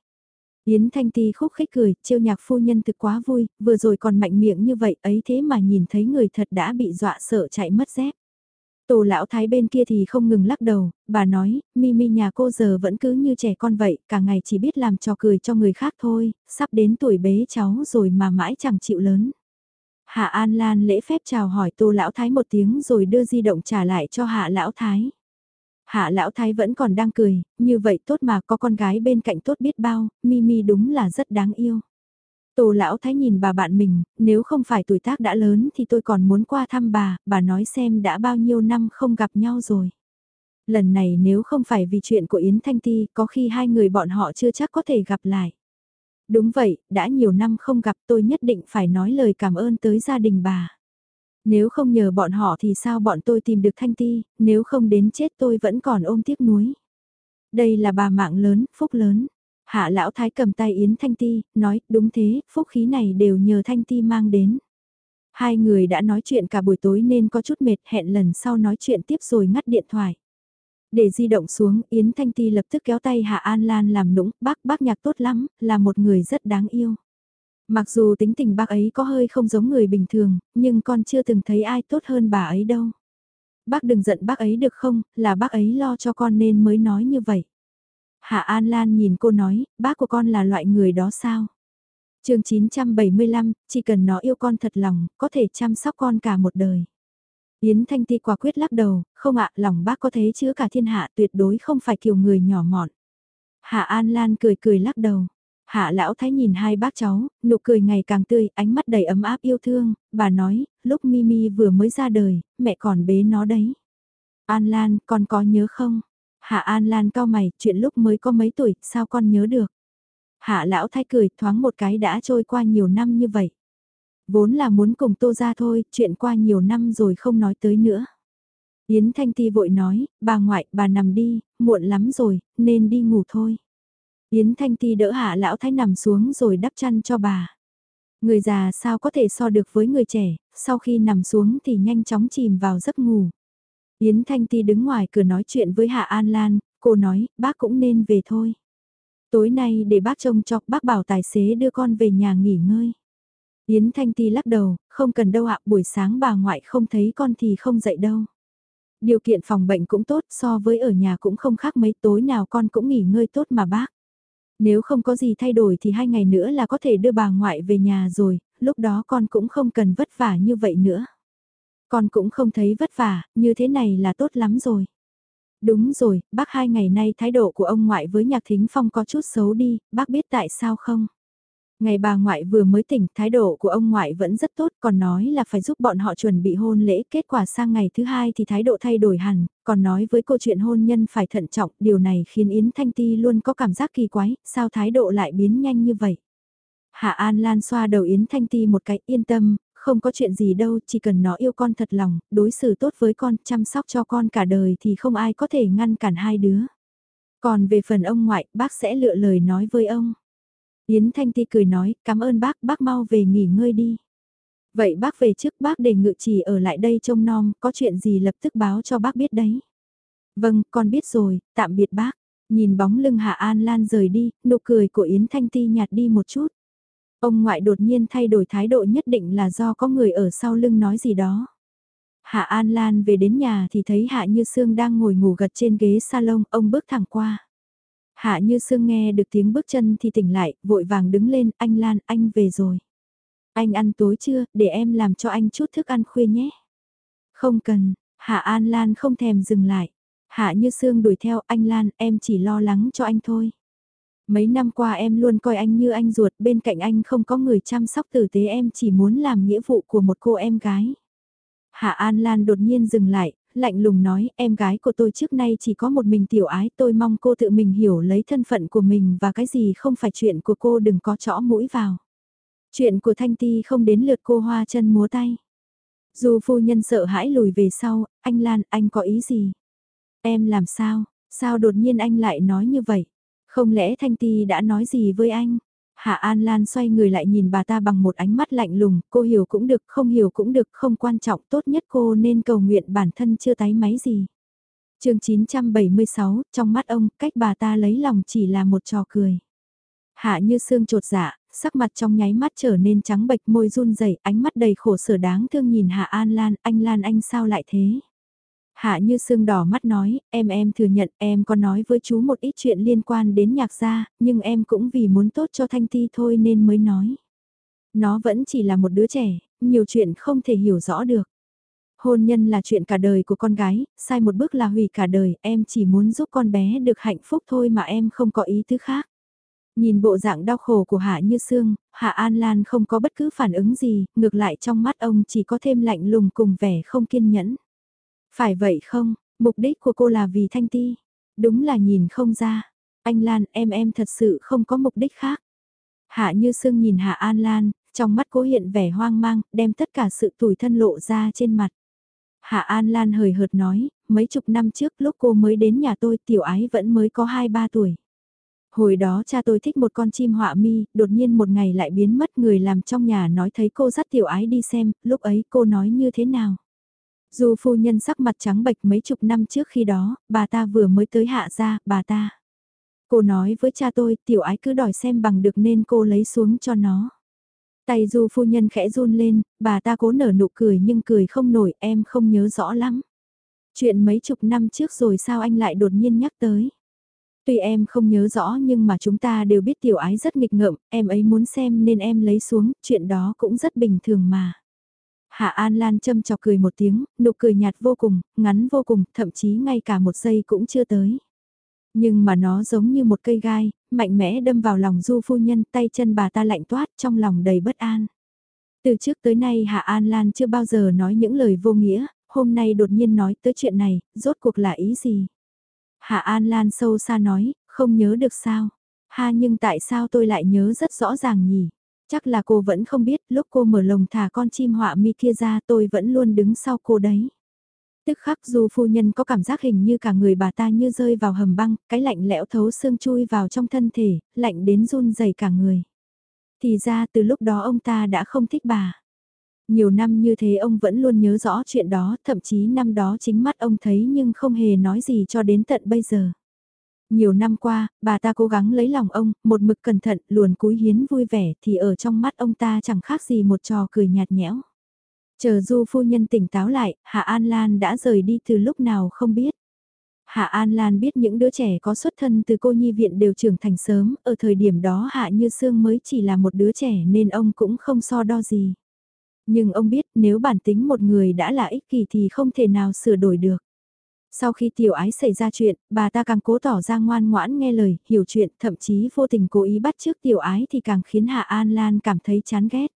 Yến Thanh Ti khúc khích cười, trêu nhạc phu nhân thực quá vui, vừa rồi còn mạnh miệng như vậy ấy thế mà nhìn thấy người thật đã bị dọa sợ chạy mất dép. Tổ lão thái bên kia thì không ngừng lắc đầu, bà nói, Mimi nhà cô giờ vẫn cứ như trẻ con vậy, cả ngày chỉ biết làm trò cười cho người khác thôi, sắp đến tuổi bế cháu rồi mà mãi chẳng chịu lớn. Hạ An Lan lễ phép chào hỏi tô lão thái một tiếng rồi đưa di động trả lại cho hạ lão thái. Hạ lão thái vẫn còn đang cười, như vậy tốt mà có con gái bên cạnh tốt biết bao, Mimi đúng là rất đáng yêu. Tô lão thái nhìn bà bạn mình, nếu không phải tuổi tác đã lớn thì tôi còn muốn qua thăm bà, bà nói xem đã bao nhiêu năm không gặp nhau rồi. Lần này nếu không phải vì chuyện của Yến Thanh Ti, có khi hai người bọn họ chưa chắc có thể gặp lại. Đúng vậy, đã nhiều năm không gặp tôi nhất định phải nói lời cảm ơn tới gia đình bà. Nếu không nhờ bọn họ thì sao bọn tôi tìm được Thanh Ti, nếu không đến chết tôi vẫn còn ôm tiếc nuối. Đây là bà mạng lớn, phúc lớn. Hạ lão thái cầm tay Yến Thanh Ti, nói, đúng thế, phúc khí này đều nhờ Thanh Ti mang đến. Hai người đã nói chuyện cả buổi tối nên có chút mệt hẹn lần sau nói chuyện tiếp rồi ngắt điện thoại. Để di động xuống, Yến Thanh Ti lập tức kéo tay Hạ An Lan làm nũng, bác bác nhạc tốt lắm, là một người rất đáng yêu. Mặc dù tính tình bác ấy có hơi không giống người bình thường, nhưng con chưa từng thấy ai tốt hơn bà ấy đâu. Bác đừng giận bác ấy được không, là bác ấy lo cho con nên mới nói như vậy. Hạ An Lan nhìn cô nói, bác của con là loại người đó sao? chương 975, chỉ cần nó yêu con thật lòng, có thể chăm sóc con cả một đời. Yến Thanh Ti quả quyết lắc đầu, không ạ, lòng bác có thế chứa cả thiên hạ tuyệt đối không phải kiểu người nhỏ mọn. Hạ An Lan cười cười lắc đầu. Hạ lão thái nhìn hai bác cháu, nụ cười ngày càng tươi, ánh mắt đầy ấm áp yêu thương, bà nói, lúc Mimi vừa mới ra đời, mẹ còn bế nó đấy. An Lan, con có nhớ không? Hạ An Lan cao mày, chuyện lúc mới có mấy tuổi, sao con nhớ được? Hạ lão thái cười, thoáng một cái đã trôi qua nhiều năm như vậy. Vốn là muốn cùng tô ra thôi, chuyện qua nhiều năm rồi không nói tới nữa. Yến Thanh Ti vội nói, bà ngoại, bà nằm đi, muộn lắm rồi, nên đi ngủ thôi. Yến Thanh Ti đỡ hạ lão thái nằm xuống rồi đắp chăn cho bà. Người già sao có thể so được với người trẻ, sau khi nằm xuống thì nhanh chóng chìm vào giấc ngủ. Yến Thanh Ti đứng ngoài cửa nói chuyện với Hạ An Lan, cô nói, bác cũng nên về thôi. Tối nay để bác trông cho, bác bảo tài xế đưa con về nhà nghỉ ngơi. Yến Thanh Ti lắc đầu, không cần đâu ạ, buổi sáng bà ngoại không thấy con thì không dậy đâu. Điều kiện phòng bệnh cũng tốt, so với ở nhà cũng không khác mấy tối nào con cũng nghỉ ngơi tốt mà bác. Nếu không có gì thay đổi thì hai ngày nữa là có thể đưa bà ngoại về nhà rồi, lúc đó con cũng không cần vất vả như vậy nữa. Con cũng không thấy vất vả, như thế này là tốt lắm rồi. Đúng rồi, bác hai ngày nay thái độ của ông ngoại với Nhạc Thính Phong có chút xấu đi, bác biết tại sao không? Ngày bà ngoại vừa mới tỉnh, thái độ của ông ngoại vẫn rất tốt, còn nói là phải giúp bọn họ chuẩn bị hôn lễ, kết quả sang ngày thứ hai thì thái độ thay đổi hẳn, còn nói với câu chuyện hôn nhân phải thận trọng, điều này khiến Yến Thanh Ti luôn có cảm giác kỳ quái, sao thái độ lại biến nhanh như vậy? Hạ An Lan xoa đầu Yến Thanh Ti một cái yên tâm, không có chuyện gì đâu, chỉ cần nó yêu con thật lòng, đối xử tốt với con, chăm sóc cho con cả đời thì không ai có thể ngăn cản hai đứa. Còn về phần ông ngoại, bác sẽ lựa lời nói với ông. Yến Thanh Ti cười nói, cảm ơn bác, bác mau về nghỉ ngơi đi. Vậy bác về trước bác để ngự chỉ ở lại đây trông nom, có chuyện gì lập tức báo cho bác biết đấy. Vâng, con biết rồi, tạm biệt bác. Nhìn bóng lưng Hạ An Lan rời đi, nụ cười của Yến Thanh Ti nhạt đi một chút. Ông ngoại đột nhiên thay đổi thái độ nhất định là do có người ở sau lưng nói gì đó. Hạ An Lan về đến nhà thì thấy Hạ Như Sương đang ngồi ngủ gật trên ghế salon, ông bước thẳng qua. Hạ Như Sương nghe được tiếng bước chân thì tỉnh lại, vội vàng đứng lên, anh Lan, anh về rồi. Anh ăn tối chưa, để em làm cho anh chút thức ăn khuya nhé. Không cần, Hạ An Lan không thèm dừng lại. Hạ Như Sương đuổi theo, anh Lan, em chỉ lo lắng cho anh thôi. Mấy năm qua em luôn coi anh như anh ruột, bên cạnh anh không có người chăm sóc tử tế em chỉ muốn làm nghĩa vụ của một cô em gái. Hạ An Lan đột nhiên dừng lại, lạnh lùng nói em gái của tôi trước nay chỉ có một mình tiểu ái tôi mong cô tự mình hiểu lấy thân phận của mình và cái gì không phải chuyện của cô đừng có chõ mũi vào. Chuyện của Thanh Ti không đến lượt cô hoa chân múa tay. Dù phu nhân sợ hãi lùi về sau, anh Lan anh có ý gì? Em làm sao? Sao đột nhiên anh lại nói như vậy? Không lẽ Thanh Ti đã nói gì với anh? Hạ An Lan xoay người lại nhìn bà ta bằng một ánh mắt lạnh lùng, cô hiểu cũng được, không hiểu cũng được, không quan trọng, tốt nhất cô nên cầu nguyện bản thân chưa tái máy gì. chương 976, trong mắt ông, cách bà ta lấy lòng chỉ là một trò cười. Hạ như xương trột dạ, sắc mặt trong nháy mắt trở nên trắng bệch môi run rẩy ánh mắt đầy khổ sở đáng thương nhìn Hạ An Lan, anh Lan anh sao lại thế? Hạ như sương đỏ mắt nói, em em thừa nhận em có nói với chú một ít chuyện liên quan đến nhạc gia, nhưng em cũng vì muốn tốt cho Thanh Ti thôi nên mới nói. Nó vẫn chỉ là một đứa trẻ, nhiều chuyện không thể hiểu rõ được. Hôn nhân là chuyện cả đời của con gái, sai một bước là hủy cả đời, em chỉ muốn giúp con bé được hạnh phúc thôi mà em không có ý thứ khác. Nhìn bộ dạng đau khổ của Hạ Như Sương, Hạ An Lan không có bất cứ phản ứng gì, ngược lại trong mắt ông chỉ có thêm lạnh lùng cùng vẻ không kiên nhẫn. Phải vậy không, mục đích của cô là vì Thanh Ti. Đúng là nhìn không ra. Anh Lan em em thật sự không có mục đích khác. Hạ như sương nhìn Hạ An Lan, trong mắt cố hiện vẻ hoang mang, đem tất cả sự tủi thân lộ ra trên mặt. Hạ An Lan hời hợt nói, mấy chục năm trước lúc cô mới đến nhà tôi tiểu ái vẫn mới có 2-3 tuổi. Hồi đó cha tôi thích một con chim họa mi, đột nhiên một ngày lại biến mất người làm trong nhà nói thấy cô dắt tiểu ái đi xem, lúc ấy cô nói như thế nào. Dù phu nhân sắc mặt trắng bệch mấy chục năm trước khi đó, bà ta vừa mới tới hạ ra, bà ta. Cô nói với cha tôi, tiểu ái cứ đòi xem bằng được nên cô lấy xuống cho nó. Tay du phu nhân khẽ run lên, bà ta cố nở nụ cười nhưng cười không nổi, em không nhớ rõ lắm. Chuyện mấy chục năm trước rồi sao anh lại đột nhiên nhắc tới. Tuy em không nhớ rõ nhưng mà chúng ta đều biết tiểu ái rất nghịch ngợm, em ấy muốn xem nên em lấy xuống, chuyện đó cũng rất bình thường mà. Hạ An Lan châm chọc cười một tiếng, nụ cười nhạt vô cùng, ngắn vô cùng, thậm chí ngay cả một giây cũng chưa tới. Nhưng mà nó giống như một cây gai, mạnh mẽ đâm vào lòng du phu nhân, tay chân bà ta lạnh toát trong lòng đầy bất an. Từ trước tới nay Hạ An Lan chưa bao giờ nói những lời vô nghĩa, hôm nay đột nhiên nói tới chuyện này, rốt cuộc là ý gì? Hạ An Lan sâu xa nói, không nhớ được sao? Ha nhưng tại sao tôi lại nhớ rất rõ ràng nhỉ? Chắc là cô vẫn không biết lúc cô mở lồng thả con chim họa mi kia ra tôi vẫn luôn đứng sau cô đấy. Tức khắc dù phu nhân có cảm giác hình như cả người bà ta như rơi vào hầm băng, cái lạnh lẽo thấu xương chui vào trong thân thể, lạnh đến run rẩy cả người. Thì ra từ lúc đó ông ta đã không thích bà. Nhiều năm như thế ông vẫn luôn nhớ rõ chuyện đó, thậm chí năm đó chính mắt ông thấy nhưng không hề nói gì cho đến tận bây giờ. Nhiều năm qua, bà ta cố gắng lấy lòng ông, một mực cẩn thận, luồn cúi hiến vui vẻ thì ở trong mắt ông ta chẳng khác gì một trò cười nhạt nhẽo. Chờ du phu nhân tỉnh táo lại, Hạ An Lan đã rời đi từ lúc nào không biết. Hạ An Lan biết những đứa trẻ có xuất thân từ cô nhi viện đều trưởng thành sớm, ở thời điểm đó Hạ Như Sương mới chỉ là một đứa trẻ nên ông cũng không so đo gì. Nhưng ông biết nếu bản tính một người đã là ích kỷ thì không thể nào sửa đổi được. Sau khi tiểu ái xảy ra chuyện, bà ta càng cố tỏ ra ngoan ngoãn nghe lời, hiểu chuyện, thậm chí vô tình cố ý bắt trước tiểu ái thì càng khiến Hạ An Lan cảm thấy chán ghét.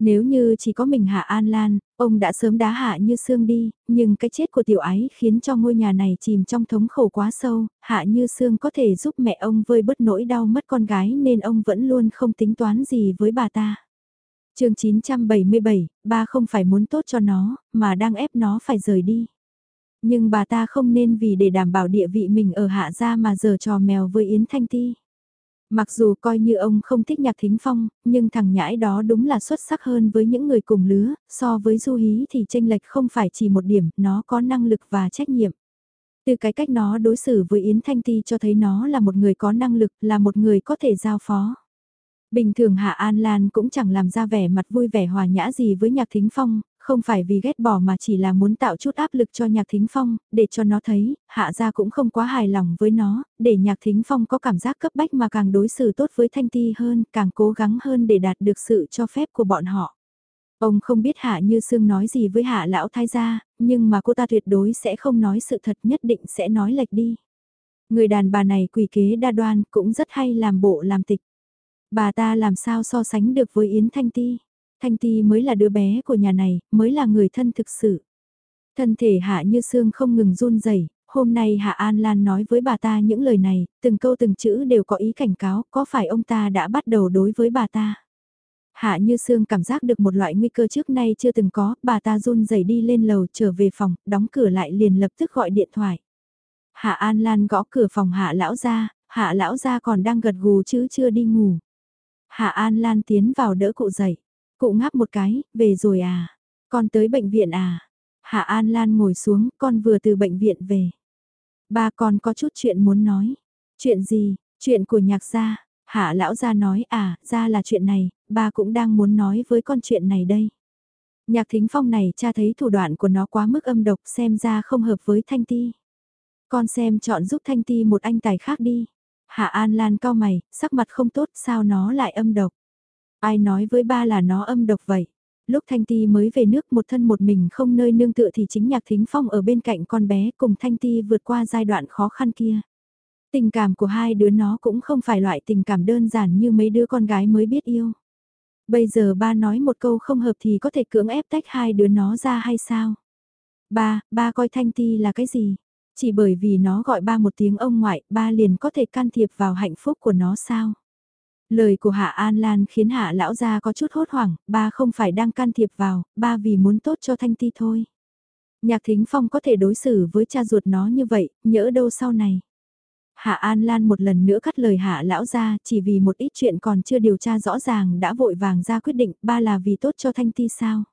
Nếu như chỉ có mình Hạ An Lan, ông đã sớm đá Hạ Như Sương đi, nhưng cái chết của tiểu ái khiến cho ngôi nhà này chìm trong thống khổ quá sâu, Hạ Như Sương có thể giúp mẹ ông vơi bớt nỗi đau mất con gái nên ông vẫn luôn không tính toán gì với bà ta. chương 977, ba không phải muốn tốt cho nó, mà đang ép nó phải rời đi. Nhưng bà ta không nên vì để đảm bảo địa vị mình ở hạ gia mà giờ trò mèo với Yến Thanh Ti. Mặc dù coi như ông không thích nhạc thính phong, nhưng thằng nhãi đó đúng là xuất sắc hơn với những người cùng lứa, so với du hí thì tranh lệch không phải chỉ một điểm, nó có năng lực và trách nhiệm. Từ cái cách nó đối xử với Yến Thanh Ti cho thấy nó là một người có năng lực, là một người có thể giao phó. Bình thường Hạ An Lan cũng chẳng làm ra vẻ mặt vui vẻ hòa nhã gì với Nhạc Thính Phong, không phải vì ghét bỏ mà chỉ là muốn tạo chút áp lực cho Nhạc Thính Phong, để cho nó thấy, Hạ gia cũng không quá hài lòng với nó, để Nhạc Thính Phong có cảm giác cấp bách mà càng đối xử tốt với Thanh Ti hơn, càng cố gắng hơn để đạt được sự cho phép của bọn họ. Ông không biết Hạ Như Sương nói gì với Hạ Lão Thái gia, nhưng mà cô ta tuyệt đối sẽ không nói sự thật nhất định sẽ nói lệch đi. Người đàn bà này quỷ kế đa đoan cũng rất hay làm bộ làm tịch. Bà ta làm sao so sánh được với Yến Thanh Ti. Thanh Ti mới là đứa bé của nhà này, mới là người thân thực sự. Thân thể Hạ Như Sương không ngừng run rẩy. hôm nay Hạ An Lan nói với bà ta những lời này, từng câu từng chữ đều có ý cảnh cáo, có phải ông ta đã bắt đầu đối với bà ta. Hạ Như Sương cảm giác được một loại nguy cơ trước nay chưa từng có, bà ta run rẩy đi lên lầu trở về phòng, đóng cửa lại liền lập tức gọi điện thoại. Hạ An Lan gõ cửa phòng Hạ Lão ra, Hạ Lão ra còn đang gật gù chứ chưa đi ngủ. Hạ An Lan tiến vào đỡ cụ dậy. Cụ ngáp một cái, về rồi à? Con tới bệnh viện à? Hạ An Lan ngồi xuống, con vừa từ bệnh viện về. Ba con có chút chuyện muốn nói. Chuyện gì? Chuyện của nhạc gia. Hạ lão gia nói à, ra là chuyện này, ba cũng đang muốn nói với con chuyện này đây. Nhạc thính phong này cha thấy thủ đoạn của nó quá mức âm độc xem ra không hợp với Thanh Ti. Con xem chọn giúp Thanh Ti một anh tài khác đi. Hạ An Lan cao mày, sắc mặt không tốt sao nó lại âm độc. Ai nói với ba là nó âm độc vậy? Lúc Thanh Ti mới về nước một thân một mình không nơi nương tựa thì chính Nhạc Thính Phong ở bên cạnh con bé cùng Thanh Ti vượt qua giai đoạn khó khăn kia. Tình cảm của hai đứa nó cũng không phải loại tình cảm đơn giản như mấy đứa con gái mới biết yêu. Bây giờ ba nói một câu không hợp thì có thể cưỡng ép tách hai đứa nó ra hay sao? Ba, ba coi Thanh Ti là cái gì? Chỉ bởi vì nó gọi ba một tiếng ông ngoại, ba liền có thể can thiệp vào hạnh phúc của nó sao? Lời của Hạ An Lan khiến Hạ lão gia có chút hốt hoảng, ba không phải đang can thiệp vào, ba vì muốn tốt cho Thanh Ti thôi. Nhạc Thính Phong có thể đối xử với cha ruột nó như vậy, nhỡ đâu sau này. Hạ An Lan một lần nữa cắt lời Hạ lão gia chỉ vì một ít chuyện còn chưa điều tra rõ ràng đã vội vàng ra quyết định ba là vì tốt cho Thanh Ti sao.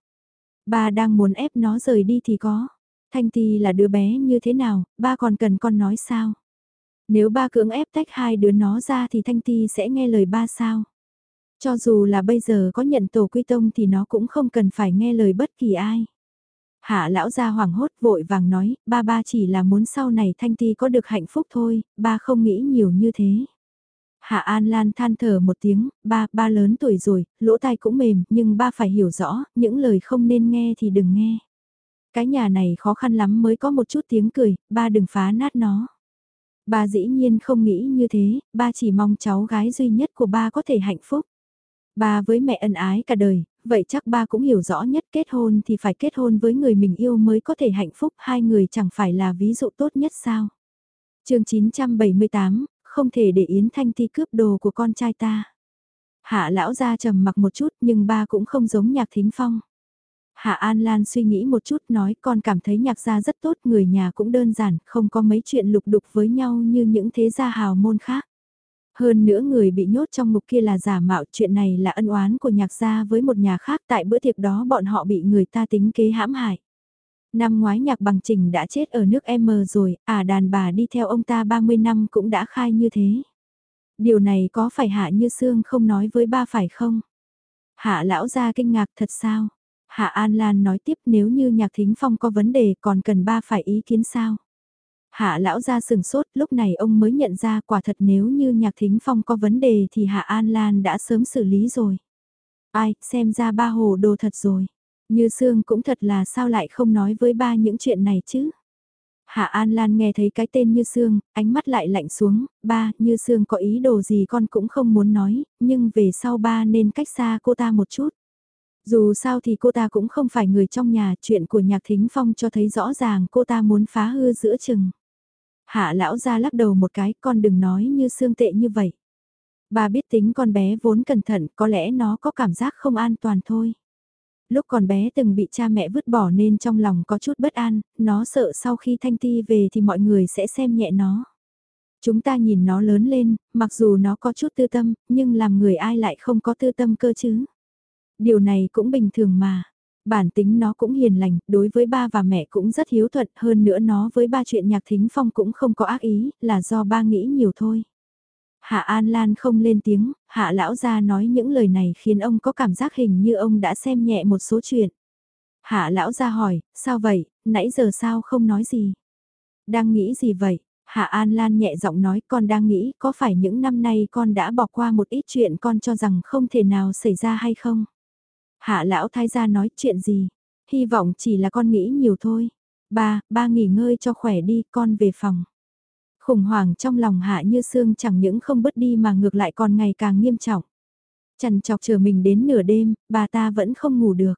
Ba đang muốn ép nó rời đi thì có. Thanh Ti là đứa bé như thế nào, ba còn cần con nói sao? Nếu ba cưỡng ép tách hai đứa nó ra thì Thanh Ti sẽ nghe lời ba sao? Cho dù là bây giờ có nhận tổ quy tông thì nó cũng không cần phải nghe lời bất kỳ ai. Hạ lão gia hoảng hốt vội vàng nói, ba ba chỉ là muốn sau này Thanh Ti có được hạnh phúc thôi, ba không nghĩ nhiều như thế. Hạ An Lan than thở một tiếng, ba, ba lớn tuổi rồi, lỗ tai cũng mềm, nhưng ba phải hiểu rõ, những lời không nên nghe thì đừng nghe. Cái nhà này khó khăn lắm mới có một chút tiếng cười, ba đừng phá nát nó. Ba dĩ nhiên không nghĩ như thế, ba chỉ mong cháu gái duy nhất của ba có thể hạnh phúc. Ba với mẹ ân ái cả đời, vậy chắc ba cũng hiểu rõ nhất kết hôn thì phải kết hôn với người mình yêu mới có thể hạnh phúc, hai người chẳng phải là ví dụ tốt nhất sao. chương 978, không thể để Yến Thanh Ti cướp đồ của con trai ta. Hạ lão ra trầm mặc một chút nhưng ba cũng không giống nhạc thính phong. Hạ An Lan suy nghĩ một chút nói con cảm thấy nhạc gia rất tốt, người nhà cũng đơn giản, không có mấy chuyện lục đục với nhau như những thế gia hào môn khác. Hơn nữa người bị nhốt trong ngục kia là giả mạo chuyện này là ân oán của nhạc gia với một nhà khác tại bữa tiệc đó bọn họ bị người ta tính kế hãm hại. Năm ngoái nhạc bằng trình đã chết ở nước M rồi, à đàn bà đi theo ông ta 30 năm cũng đã khai như thế. Điều này có phải hạ như xương không nói với ba phải không? Hạ lão gia kinh ngạc thật sao? Hạ An Lan nói tiếp nếu như nhạc thính phong có vấn đề còn cần ba phải ý kiến sao. Hạ lão ra sừng sốt lúc này ông mới nhận ra quả thật nếu như nhạc thính phong có vấn đề thì Hạ An Lan đã sớm xử lý rồi. Ai, xem ra ba hồ đồ thật rồi. Như Sương cũng thật là sao lại không nói với ba những chuyện này chứ. Hạ An Lan nghe thấy cái tên Như Sương, ánh mắt lại lạnh xuống, ba, Như Sương có ý đồ gì con cũng không muốn nói, nhưng về sau ba nên cách xa cô ta một chút. Dù sao thì cô ta cũng không phải người trong nhà, chuyện của nhạc thính phong cho thấy rõ ràng cô ta muốn phá hư giữa chừng. Hạ lão ra lắc đầu một cái, con đừng nói như xương tệ như vậy. Bà biết tính con bé vốn cẩn thận, có lẽ nó có cảm giác không an toàn thôi. Lúc còn bé từng bị cha mẹ vứt bỏ nên trong lòng có chút bất an, nó sợ sau khi Thanh Ti về thì mọi người sẽ xem nhẹ nó. Chúng ta nhìn nó lớn lên, mặc dù nó có chút tư tâm, nhưng làm người ai lại không có tư tâm cơ chứ. Điều này cũng bình thường mà. Bản tính nó cũng hiền lành, đối với ba và mẹ cũng rất hiếu thuận, hơn nữa nó với ba chuyện nhạc thính phong cũng không có ác ý, là do ba nghĩ nhiều thôi. Hạ An Lan không lên tiếng, Hạ Lão gia nói những lời này khiến ông có cảm giác hình như ông đã xem nhẹ một số chuyện. Hạ Lão gia hỏi, sao vậy, nãy giờ sao không nói gì? Đang nghĩ gì vậy? Hạ An Lan nhẹ giọng nói con đang nghĩ có phải những năm nay con đã bỏ qua một ít chuyện con cho rằng không thể nào xảy ra hay không? Hạ lão thái gia nói chuyện gì? Hy vọng chỉ là con nghĩ nhiều thôi. Ba, ba nghỉ ngơi cho khỏe đi, con về phòng. Khủng hoảng trong lòng hạ như xương chẳng những không bớt đi mà ngược lại còn ngày càng nghiêm trọng. Chằn chọc chờ mình đến nửa đêm, bà ta vẫn không ngủ được.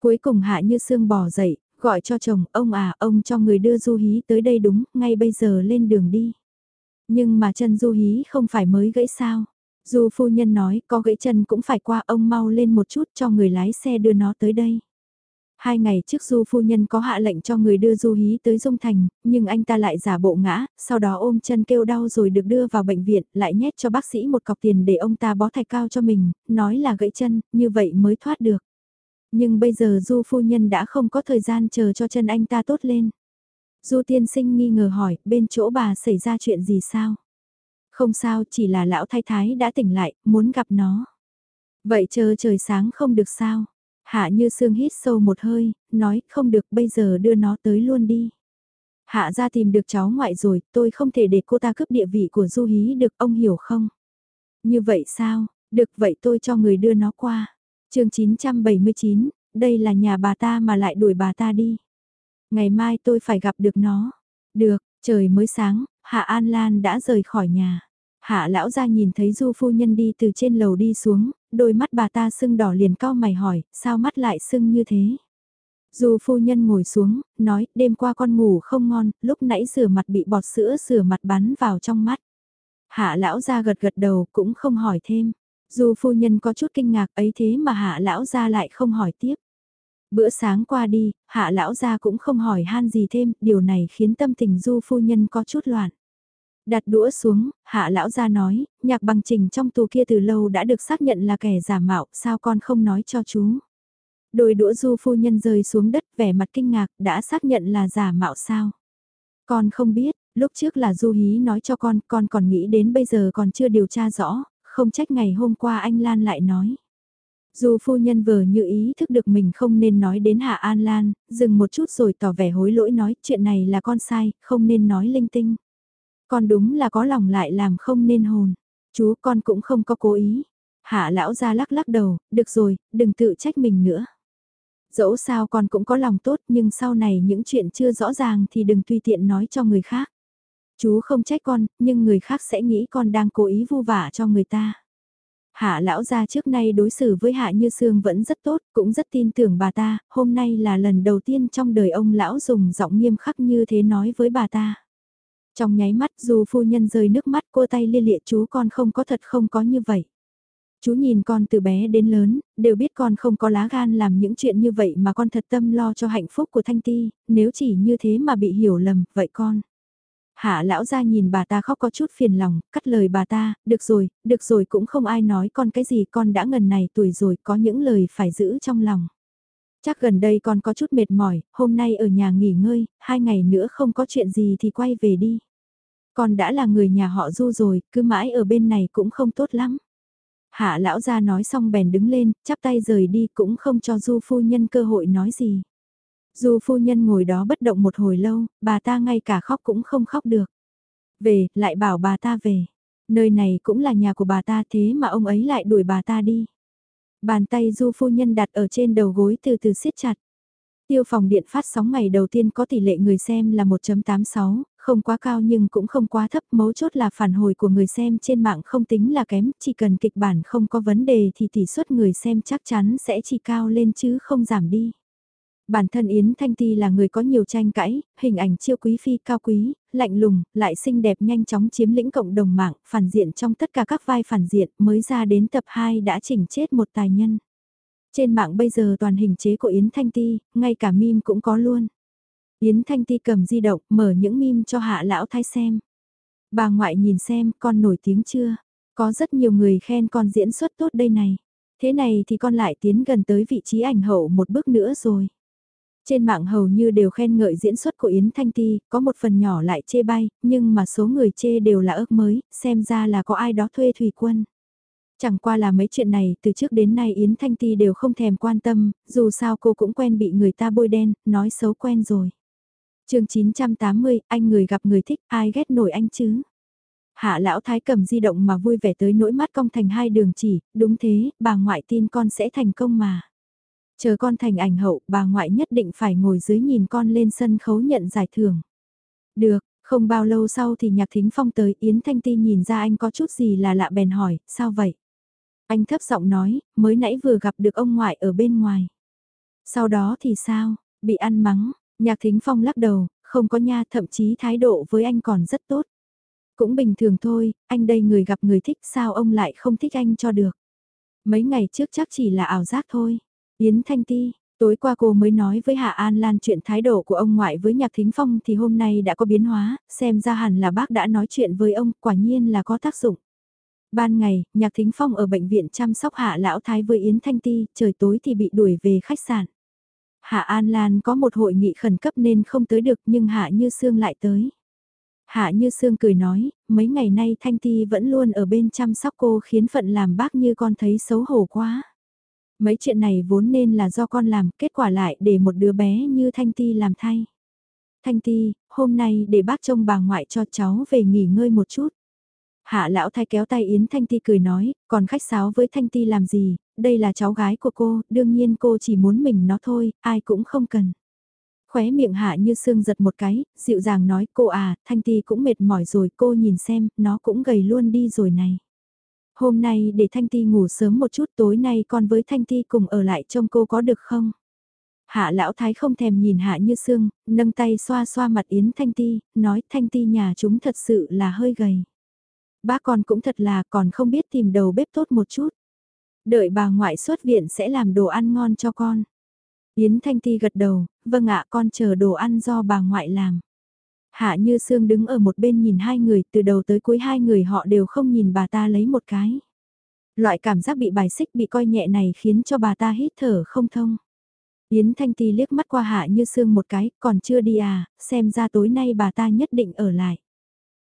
Cuối cùng hạ như xương bỏ dậy, gọi cho chồng, ông à, ông cho người đưa Du Hí tới đây đúng, ngay bây giờ lên đường đi. Nhưng mà chân Du Hí không phải mới gãy sao. Du phu nhân nói có gãy chân cũng phải qua ông mau lên một chút cho người lái xe đưa nó tới đây. Hai ngày trước Du phu nhân có hạ lệnh cho người đưa Du Hí tới Dung Thành, nhưng anh ta lại giả bộ ngã, sau đó ôm chân kêu đau rồi được đưa vào bệnh viện, lại nhét cho bác sĩ một cọc tiền để ông ta bó thạch cao cho mình, nói là gãy chân, như vậy mới thoát được. Nhưng bây giờ Du phu nhân đã không có thời gian chờ cho chân anh ta tốt lên. Du tiên sinh nghi ngờ hỏi, bên chỗ bà xảy ra chuyện gì sao? Không sao, chỉ là lão thái thái đã tỉnh lại, muốn gặp nó. Vậy chờ trời sáng không được sao? Hạ như sương hít sâu một hơi, nói không được bây giờ đưa nó tới luôn đi. Hạ ra tìm được cháu ngoại rồi, tôi không thể để cô ta cướp địa vị của Du Hí được, ông hiểu không? Như vậy sao? Được vậy tôi cho người đưa nó qua. chương 979, đây là nhà bà ta mà lại đuổi bà ta đi. Ngày mai tôi phải gặp được nó. Được, trời mới sáng, Hạ An Lan đã rời khỏi nhà. Hạ lão ra nhìn thấy du phu nhân đi từ trên lầu đi xuống, đôi mắt bà ta sưng đỏ liền cau mày hỏi, sao mắt lại sưng như thế? Du phu nhân ngồi xuống, nói, đêm qua con ngủ không ngon, lúc nãy rửa mặt bị bọt sữa rửa mặt bắn vào trong mắt. Hạ lão ra gật gật đầu cũng không hỏi thêm. Du phu nhân có chút kinh ngạc ấy thế mà hạ lão ra lại không hỏi tiếp. Bữa sáng qua đi, hạ lão gia cũng không hỏi han gì thêm, điều này khiến tâm tình du phu nhân có chút loạn. Đặt đũa xuống, hạ lão gia nói, nhạc bằng trình trong tù kia từ lâu đã được xác nhận là kẻ giả mạo, sao con không nói cho chú. Đôi đũa du phu nhân rơi xuống đất vẻ mặt kinh ngạc, đã xác nhận là giả mạo sao. Con không biết, lúc trước là du hí nói cho con, con còn nghĩ đến bây giờ còn chưa điều tra rõ, không trách ngày hôm qua anh Lan lại nói. Dù phu nhân vừa như ý thức được mình không nên nói đến Hạ An Lan, dừng một chút rồi tỏ vẻ hối lỗi nói chuyện này là con sai, không nên nói linh tinh. Con đúng là có lòng lại làm không nên hồn. Chú con cũng không có cố ý. Hạ lão ra lắc lắc đầu, được rồi, đừng tự trách mình nữa. Dẫu sao con cũng có lòng tốt nhưng sau này những chuyện chưa rõ ràng thì đừng tùy tiện nói cho người khác. Chú không trách con, nhưng người khác sẽ nghĩ con đang cố ý vu vả cho người ta. Hạ lão gia trước nay đối xử với Hạ Như Sương vẫn rất tốt, cũng rất tin tưởng bà ta, hôm nay là lần đầu tiên trong đời ông lão dùng giọng nghiêm khắc như thế nói với bà ta. Trong nháy mắt dù phu nhân rơi nước mắt cô tay lia lịa chú con không có thật không có như vậy. Chú nhìn con từ bé đến lớn, đều biết con không có lá gan làm những chuyện như vậy mà con thật tâm lo cho hạnh phúc của Thanh Ti, nếu chỉ như thế mà bị hiểu lầm, vậy con. Hạ lão ra nhìn bà ta khóc có chút phiền lòng, cắt lời bà ta, được rồi, được rồi cũng không ai nói con cái gì con đã ngần này tuổi rồi có những lời phải giữ trong lòng. Chắc gần đây con có chút mệt mỏi, hôm nay ở nhà nghỉ ngơi, hai ngày nữa không có chuyện gì thì quay về đi. Con đã là người nhà họ du rồi, cứ mãi ở bên này cũng không tốt lắm. Hạ lão ra nói xong bèn đứng lên, chắp tay rời đi cũng không cho du phu nhân cơ hội nói gì. Du phu nhân ngồi đó bất động một hồi lâu, bà ta ngay cả khóc cũng không khóc được. Về, lại bảo bà ta về. Nơi này cũng là nhà của bà ta thế mà ông ấy lại đuổi bà ta đi. Bàn tay du phu nhân đặt ở trên đầu gối từ từ siết chặt. Tiêu phòng điện phát sóng ngày đầu tiên có tỷ lệ người xem là 1.86, không quá cao nhưng cũng không quá thấp, mấu chốt là phản hồi của người xem trên mạng không tính là kém, chỉ cần kịch bản không có vấn đề thì tỷ suất người xem chắc chắn sẽ chỉ cao lên chứ không giảm đi. Bản thân Yến Thanh Ti là người có nhiều tranh cãi, hình ảnh chiêu quý phi cao quý, lạnh lùng, lại xinh đẹp nhanh chóng chiếm lĩnh cộng đồng mạng, phản diện trong tất cả các vai phản diện mới ra đến tập 2 đã chỉnh chết một tài nhân. Trên mạng bây giờ toàn hình chế của Yến Thanh Ti, ngay cả meme cũng có luôn. Yến Thanh Ti cầm di động, mở những meme cho hạ lão thái xem. Bà ngoại nhìn xem, con nổi tiếng chưa? Có rất nhiều người khen con diễn xuất tốt đây này. Thế này thì con lại tiến gần tới vị trí ảnh hậu một bước nữa rồi. Trên mạng hầu như đều khen ngợi diễn xuất của Yến Thanh Ti, có một phần nhỏ lại chê bai, nhưng mà số người chê đều là ước mới, xem ra là có ai đó thuê thủy quân. Chẳng qua là mấy chuyện này từ trước đến nay Yến Thanh Ti đều không thèm quan tâm, dù sao cô cũng quen bị người ta bôi đen, nói xấu quen rồi. chương 980, anh người gặp người thích, ai ghét nổi anh chứ? Hạ lão thái cầm di động mà vui vẻ tới nỗi mắt cong thành hai đường chỉ, đúng thế, bà ngoại tin con sẽ thành công mà. Chờ con thành ảnh hậu, bà ngoại nhất định phải ngồi dưới nhìn con lên sân khấu nhận giải thưởng. Được, không bao lâu sau thì nhạc thính phong tới, Yến Thanh Ti nhìn ra anh có chút gì là lạ bèn hỏi, sao vậy? Anh thấp giọng nói, mới nãy vừa gặp được ông ngoại ở bên ngoài. Sau đó thì sao, bị ăn mắng, nhạc thính phong lắc đầu, không có nha thậm chí thái độ với anh còn rất tốt. Cũng bình thường thôi, anh đây người gặp người thích sao ông lại không thích anh cho được. Mấy ngày trước chắc chỉ là ảo giác thôi. Yến Thanh Ti, tối qua cô mới nói với Hạ An Lan chuyện thái độ của ông ngoại với Nhạc Thính Phong thì hôm nay đã có biến hóa, xem ra hẳn là bác đã nói chuyện với ông, quả nhiên là có tác dụng. Ban ngày, Nhạc Thính Phong ở bệnh viện chăm sóc Hạ Lão Thái với Yến Thanh Ti, trời tối thì bị đuổi về khách sạn. Hạ An Lan có một hội nghị khẩn cấp nên không tới được nhưng Hạ Như Sương lại tới. Hạ Như Sương cười nói, mấy ngày nay Thanh Ti vẫn luôn ở bên chăm sóc cô khiến phận làm bác như con thấy xấu hổ quá. Mấy chuyện này vốn nên là do con làm, kết quả lại để một đứa bé như Thanh Ti làm thay. Thanh Ti, hôm nay để bác trông bà ngoại cho cháu về nghỉ ngơi một chút. Hạ lão thái kéo tay Yến Thanh Ti cười nói, còn khách sáo với Thanh Ti làm gì, đây là cháu gái của cô, đương nhiên cô chỉ muốn mình nó thôi, ai cũng không cần. Khóe miệng hạ như sương giật một cái, dịu dàng nói cô à, Thanh Ti cũng mệt mỏi rồi cô nhìn xem, nó cũng gầy luôn đi rồi này. Hôm nay để Thanh Ti ngủ sớm một chút tối nay con với Thanh Ti cùng ở lại trông cô có được không? Hạ lão thái không thèm nhìn hạ như sương, nâng tay xoa xoa mặt Yến Thanh Ti, nói Thanh Ti nhà chúng thật sự là hơi gầy. Bác con cũng thật là còn không biết tìm đầu bếp tốt một chút. Đợi bà ngoại xuất viện sẽ làm đồ ăn ngon cho con. Yến Thanh Ti gật đầu, vâng ạ con chờ đồ ăn do bà ngoại làm. Hạ Như Sương đứng ở một bên nhìn hai người, từ đầu tới cuối hai người họ đều không nhìn bà ta lấy một cái. Loại cảm giác bị bài xích bị coi nhẹ này khiến cho bà ta hít thở không thông. Yến Thanh Ti liếc mắt qua Hạ Như Sương một cái, còn chưa đi à, xem ra tối nay bà ta nhất định ở lại.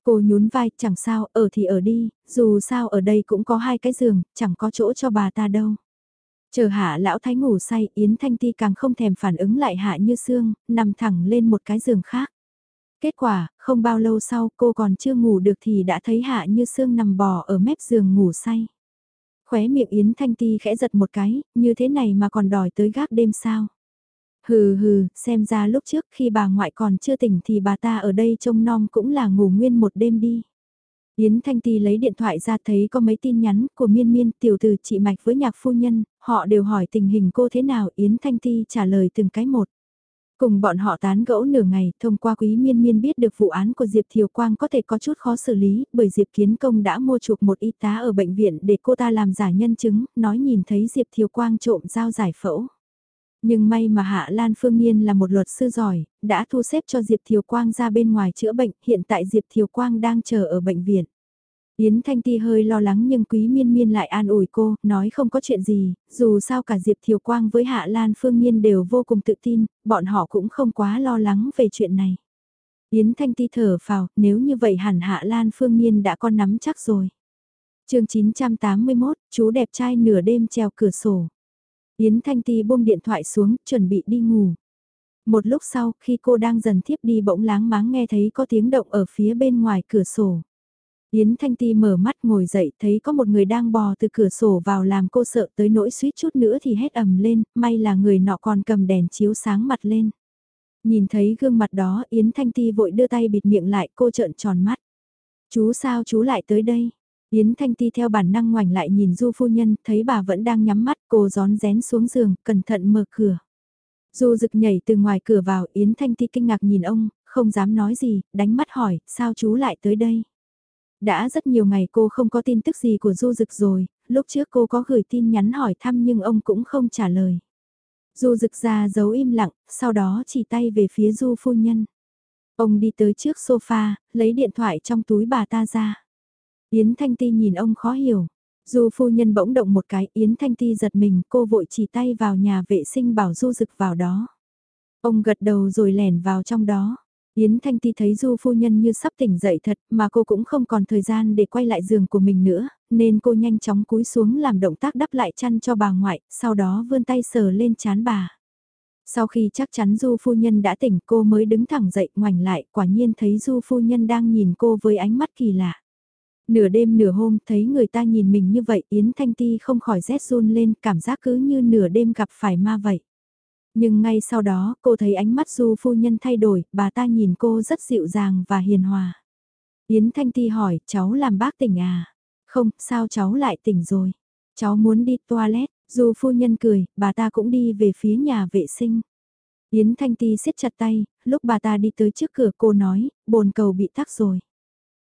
Cô nhún vai, chẳng sao, ở thì ở đi, dù sao ở đây cũng có hai cái giường, chẳng có chỗ cho bà ta đâu. Chờ hạ lão thái ngủ say, Yến Thanh Ti càng không thèm phản ứng lại Hạ Như xương nằm thẳng lên một cái giường khác. Kết quả, không bao lâu sau cô còn chưa ngủ được thì đã thấy Hạ Như Sương nằm bò ở mép giường ngủ say. Khóe miệng Yến Thanh Ti khẽ giật một cái, như thế này mà còn đòi tới gác đêm sao. Hừ hừ, xem ra lúc trước khi bà ngoại còn chưa tỉnh thì bà ta ở đây trông nom cũng là ngủ nguyên một đêm đi. Yến Thanh Ti lấy điện thoại ra thấy có mấy tin nhắn của miên miên tiểu từ chị Mạch với nhạc phu nhân, họ đều hỏi tình hình cô thế nào Yến Thanh Ti trả lời từng cái một. Cùng bọn họ tán gẫu nửa ngày, thông qua quý miên miên biết được vụ án của Diệp Thiều Quang có thể có chút khó xử lý, bởi Diệp Kiến Công đã mua chuộc một y tá ở bệnh viện để cô ta làm giả nhân chứng, nói nhìn thấy Diệp Thiều Quang trộm dao giải phẫu. Nhưng may mà Hạ Lan Phương Nhiên là một luật sư giỏi, đã thu xếp cho Diệp Thiều Quang ra bên ngoài chữa bệnh, hiện tại Diệp Thiều Quang đang chờ ở bệnh viện. Yến Thanh Ti hơi lo lắng nhưng Quý Miên Miên lại an ủi cô, nói không có chuyện gì, dù sao cả Diệp Thiều Quang với Hạ Lan Phương Nhiên đều vô cùng tự tin, bọn họ cũng không quá lo lắng về chuyện này. Yến Thanh Ti thở phào, nếu như vậy hẳn Hạ Lan Phương Nhiên đã có nắm chắc rồi. chương 981, chú đẹp trai nửa đêm treo cửa sổ. Yến Thanh Ti buông điện thoại xuống, chuẩn bị đi ngủ. Một lúc sau, khi cô đang dần thiếp đi bỗng láng máng nghe thấy có tiếng động ở phía bên ngoài cửa sổ. Yến Thanh Ti mở mắt ngồi dậy thấy có một người đang bò từ cửa sổ vào làm cô sợ tới nỗi suýt chút nữa thì hét ầm lên, may là người nọ còn cầm đèn chiếu sáng mặt lên. Nhìn thấy gương mặt đó Yến Thanh Ti vội đưa tay bịt miệng lại cô trợn tròn mắt. Chú sao chú lại tới đây? Yến Thanh Ti theo bản năng ngoảnh lại nhìn Du phu nhân, thấy bà vẫn đang nhắm mắt, cô gión rén xuống giường, cẩn thận mở cửa. Du rực nhảy từ ngoài cửa vào, Yến Thanh Ti kinh ngạc nhìn ông, không dám nói gì, đánh mắt hỏi, sao chú lại tới đây? Đã rất nhiều ngày cô không có tin tức gì của Du Dực rồi, lúc trước cô có gửi tin nhắn hỏi thăm nhưng ông cũng không trả lời. Du Dực ra giấu im lặng, sau đó chỉ tay về phía Du phu nhân. Ông đi tới trước sofa, lấy điện thoại trong túi bà ta ra. Yến Thanh Ti nhìn ông khó hiểu. Du phu nhân bỗng động một cái, Yến Thanh Ti giật mình, cô vội chỉ tay vào nhà vệ sinh bảo Du Dực vào đó. Ông gật đầu rồi lẻn vào trong đó. Yến Thanh Ti thấy Du phu nhân như sắp tỉnh dậy thật mà cô cũng không còn thời gian để quay lại giường của mình nữa, nên cô nhanh chóng cúi xuống làm động tác đắp lại chăn cho bà ngoại, sau đó vươn tay sờ lên chán bà. Sau khi chắc chắn Du phu nhân đã tỉnh cô mới đứng thẳng dậy ngoảnh lại quả nhiên thấy Du phu nhân đang nhìn cô với ánh mắt kỳ lạ. Nửa đêm nửa hôm thấy người ta nhìn mình như vậy Yến Thanh Ti không khỏi rét run lên cảm giác cứ như nửa đêm gặp phải ma vậy. Nhưng ngay sau đó cô thấy ánh mắt Du phu nhân thay đổi, bà ta nhìn cô rất dịu dàng và hiền hòa. Yến Thanh Ti hỏi, cháu làm bác tỉnh à? Không, sao cháu lại tỉnh rồi? Cháu muốn đi toilet, Du phu nhân cười, bà ta cũng đi về phía nhà vệ sinh. Yến Thanh Ti siết chặt tay, lúc bà ta đi tới trước cửa cô nói, bồn cầu bị tắc rồi.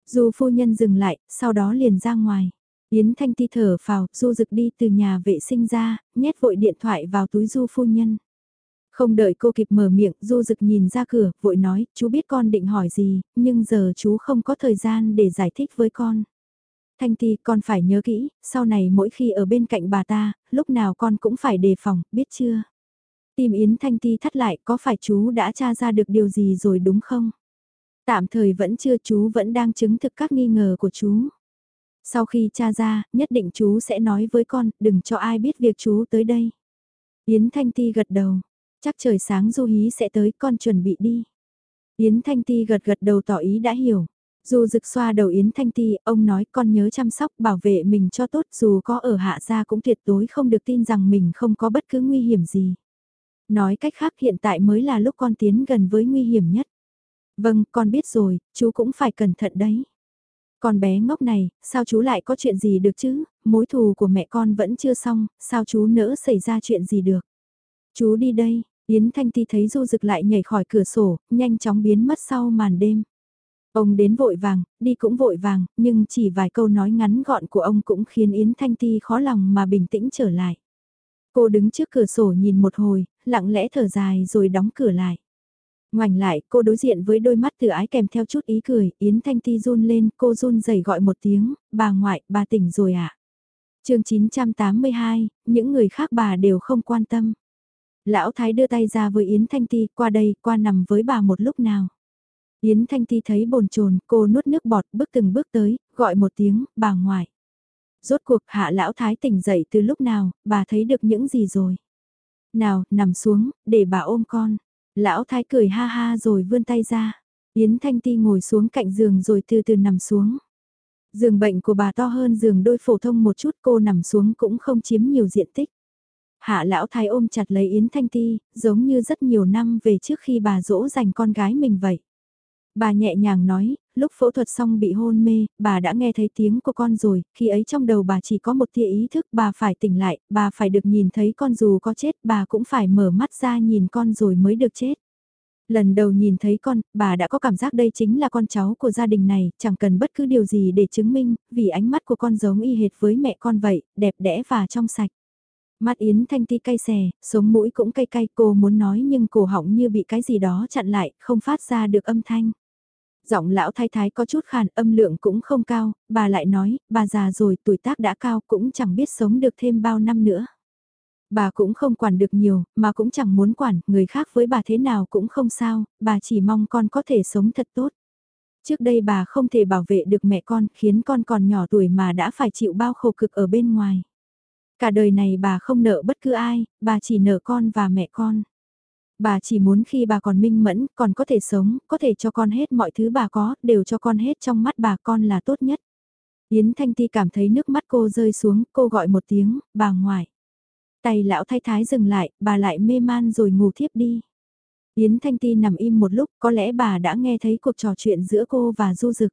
Du phu nhân dừng lại, sau đó liền ra ngoài. Yến Thanh Ti thở phào, Du dực đi từ nhà vệ sinh ra, nhét vội điện thoại vào túi Du phu nhân. Không đợi cô kịp mở miệng, Du Dực nhìn ra cửa, vội nói, chú biết con định hỏi gì, nhưng giờ chú không có thời gian để giải thích với con. Thanh Ti, con phải nhớ kỹ, sau này mỗi khi ở bên cạnh bà ta, lúc nào con cũng phải đề phòng, biết chưa? Tìm Yến Thanh Ti thắt lại, có phải chú đã tra ra được điều gì rồi đúng không? Tạm thời vẫn chưa chú vẫn đang chứng thực các nghi ngờ của chú. Sau khi tra ra, nhất định chú sẽ nói với con, đừng cho ai biết việc chú tới đây. Yến Thanh Ti gật đầu, Chắc trời sáng Du Hí sẽ tới con chuẩn bị đi. Yến Thanh Ti gật gật đầu tỏ ý đã hiểu. Dù rực xoa đầu Yến Thanh Ti, ông nói con nhớ chăm sóc bảo vệ mình cho tốt dù có ở hạ gia cũng tuyệt đối không được tin rằng mình không có bất cứ nguy hiểm gì. Nói cách khác hiện tại mới là lúc con tiến gần với nguy hiểm nhất. Vâng, con biết rồi, chú cũng phải cẩn thận đấy. Con bé ngốc này, sao chú lại có chuyện gì được chứ, mối thù của mẹ con vẫn chưa xong, sao chú nỡ xảy ra chuyện gì được. Chú đi đây, Yến Thanh Ti thấy Du Dực lại nhảy khỏi cửa sổ, nhanh chóng biến mất sau màn đêm. Ông đến vội vàng, đi cũng vội vàng, nhưng chỉ vài câu nói ngắn gọn của ông cũng khiến Yến Thanh Ti khó lòng mà bình tĩnh trở lại. Cô đứng trước cửa sổ nhìn một hồi, lặng lẽ thở dài rồi đóng cửa lại. Ngoảnh lại, cô đối diện với đôi mắt từ ái kèm theo chút ý cười, Yến Thanh Ti run lên, cô run rẩy gọi một tiếng, bà ngoại, bà tỉnh rồi ạ. À? chương 982, những người khác bà đều không quan tâm. Lão Thái đưa tay ra với Yến Thanh Ti, qua đây, qua nằm với bà một lúc nào. Yến Thanh Ti thấy bồn chồn, cô nuốt nước bọt, bước từng bước tới, gọi một tiếng, bà ngoại. Rốt cuộc hạ lão thái tỉnh dậy từ lúc nào, bà thấy được những gì rồi. Nào, nằm xuống, để bà ôm con. Lão thái cười ha ha rồi vươn tay ra. Yến Thanh Ti ngồi xuống cạnh giường rồi từ từ nằm xuống. Giường bệnh của bà to hơn giường đôi phổ thông một chút cô nằm xuống cũng không chiếm nhiều diện tích. Hạ lão thái ôm chặt lấy Yến Thanh Ti, giống như rất nhiều năm về trước khi bà dỗ dành con gái mình vậy. Bà nhẹ nhàng nói, lúc phẫu thuật xong bị hôn mê, bà đã nghe thấy tiếng của con rồi, khi ấy trong đầu bà chỉ có một tia ý thức, bà phải tỉnh lại, bà phải được nhìn thấy con dù có chết, bà cũng phải mở mắt ra nhìn con rồi mới được chết. Lần đầu nhìn thấy con, bà đã có cảm giác đây chính là con cháu của gia đình này, chẳng cần bất cứ điều gì để chứng minh, vì ánh mắt của con giống y hệt với mẹ con vậy, đẹp đẽ và trong sạch. Mắt Yến Thanh Ti cay xè, sống mũi cũng cay cay cô muốn nói nhưng cổ họng như bị cái gì đó chặn lại, không phát ra được âm thanh. Giọng lão thái thái có chút khàn âm lượng cũng không cao, bà lại nói, bà già rồi tuổi tác đã cao cũng chẳng biết sống được thêm bao năm nữa. Bà cũng không quản được nhiều, mà cũng chẳng muốn quản, người khác với bà thế nào cũng không sao, bà chỉ mong con có thể sống thật tốt. Trước đây bà không thể bảo vệ được mẹ con, khiến con còn nhỏ tuổi mà đã phải chịu bao khổ cực ở bên ngoài. Cả đời này bà không nợ bất cứ ai, bà chỉ nợ con và mẹ con. Bà chỉ muốn khi bà còn minh mẫn, còn có thể sống, có thể cho con hết mọi thứ bà có, đều cho con hết trong mắt bà con là tốt nhất. Yến Thanh Ti cảm thấy nước mắt cô rơi xuống, cô gọi một tiếng, bà ngoại. Tay lão thái thái dừng lại, bà lại mê man rồi ngủ thiếp đi. Yến Thanh Ti nằm im một lúc, có lẽ bà đã nghe thấy cuộc trò chuyện giữa cô và Du Dực.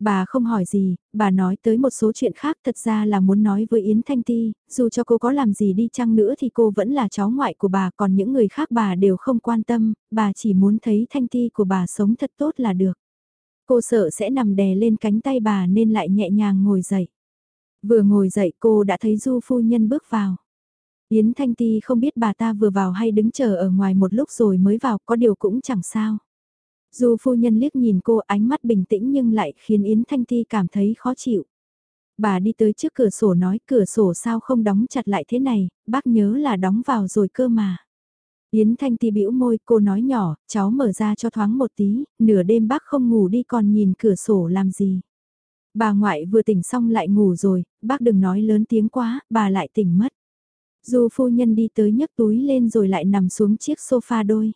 Bà không hỏi gì, bà nói tới một số chuyện khác thật ra là muốn nói với Yến Thanh Ti, dù cho cô có làm gì đi chăng nữa thì cô vẫn là cháu ngoại của bà còn những người khác bà đều không quan tâm, bà chỉ muốn thấy Thanh Ti của bà sống thật tốt là được. Cô sợ sẽ nằm đè lên cánh tay bà nên lại nhẹ nhàng ngồi dậy. Vừa ngồi dậy cô đã thấy Du phu nhân bước vào. Yến Thanh Ti không biết bà ta vừa vào hay đứng chờ ở ngoài một lúc rồi mới vào, có điều cũng chẳng sao. Du phu nhân liếc nhìn cô ánh mắt bình tĩnh nhưng lại khiến Yến Thanh Ti cảm thấy khó chịu. Bà đi tới trước cửa sổ nói cửa sổ sao không đóng chặt lại thế này, bác nhớ là đóng vào rồi cơ mà. Yến Thanh Ti bĩu môi, cô nói nhỏ, cháu mở ra cho thoáng một tí, nửa đêm bác không ngủ đi còn nhìn cửa sổ làm gì. Bà ngoại vừa tỉnh xong lại ngủ rồi, bác đừng nói lớn tiếng quá, bà lại tỉnh mất. Du phu nhân đi tới nhấc túi lên rồi lại nằm xuống chiếc sofa đôi.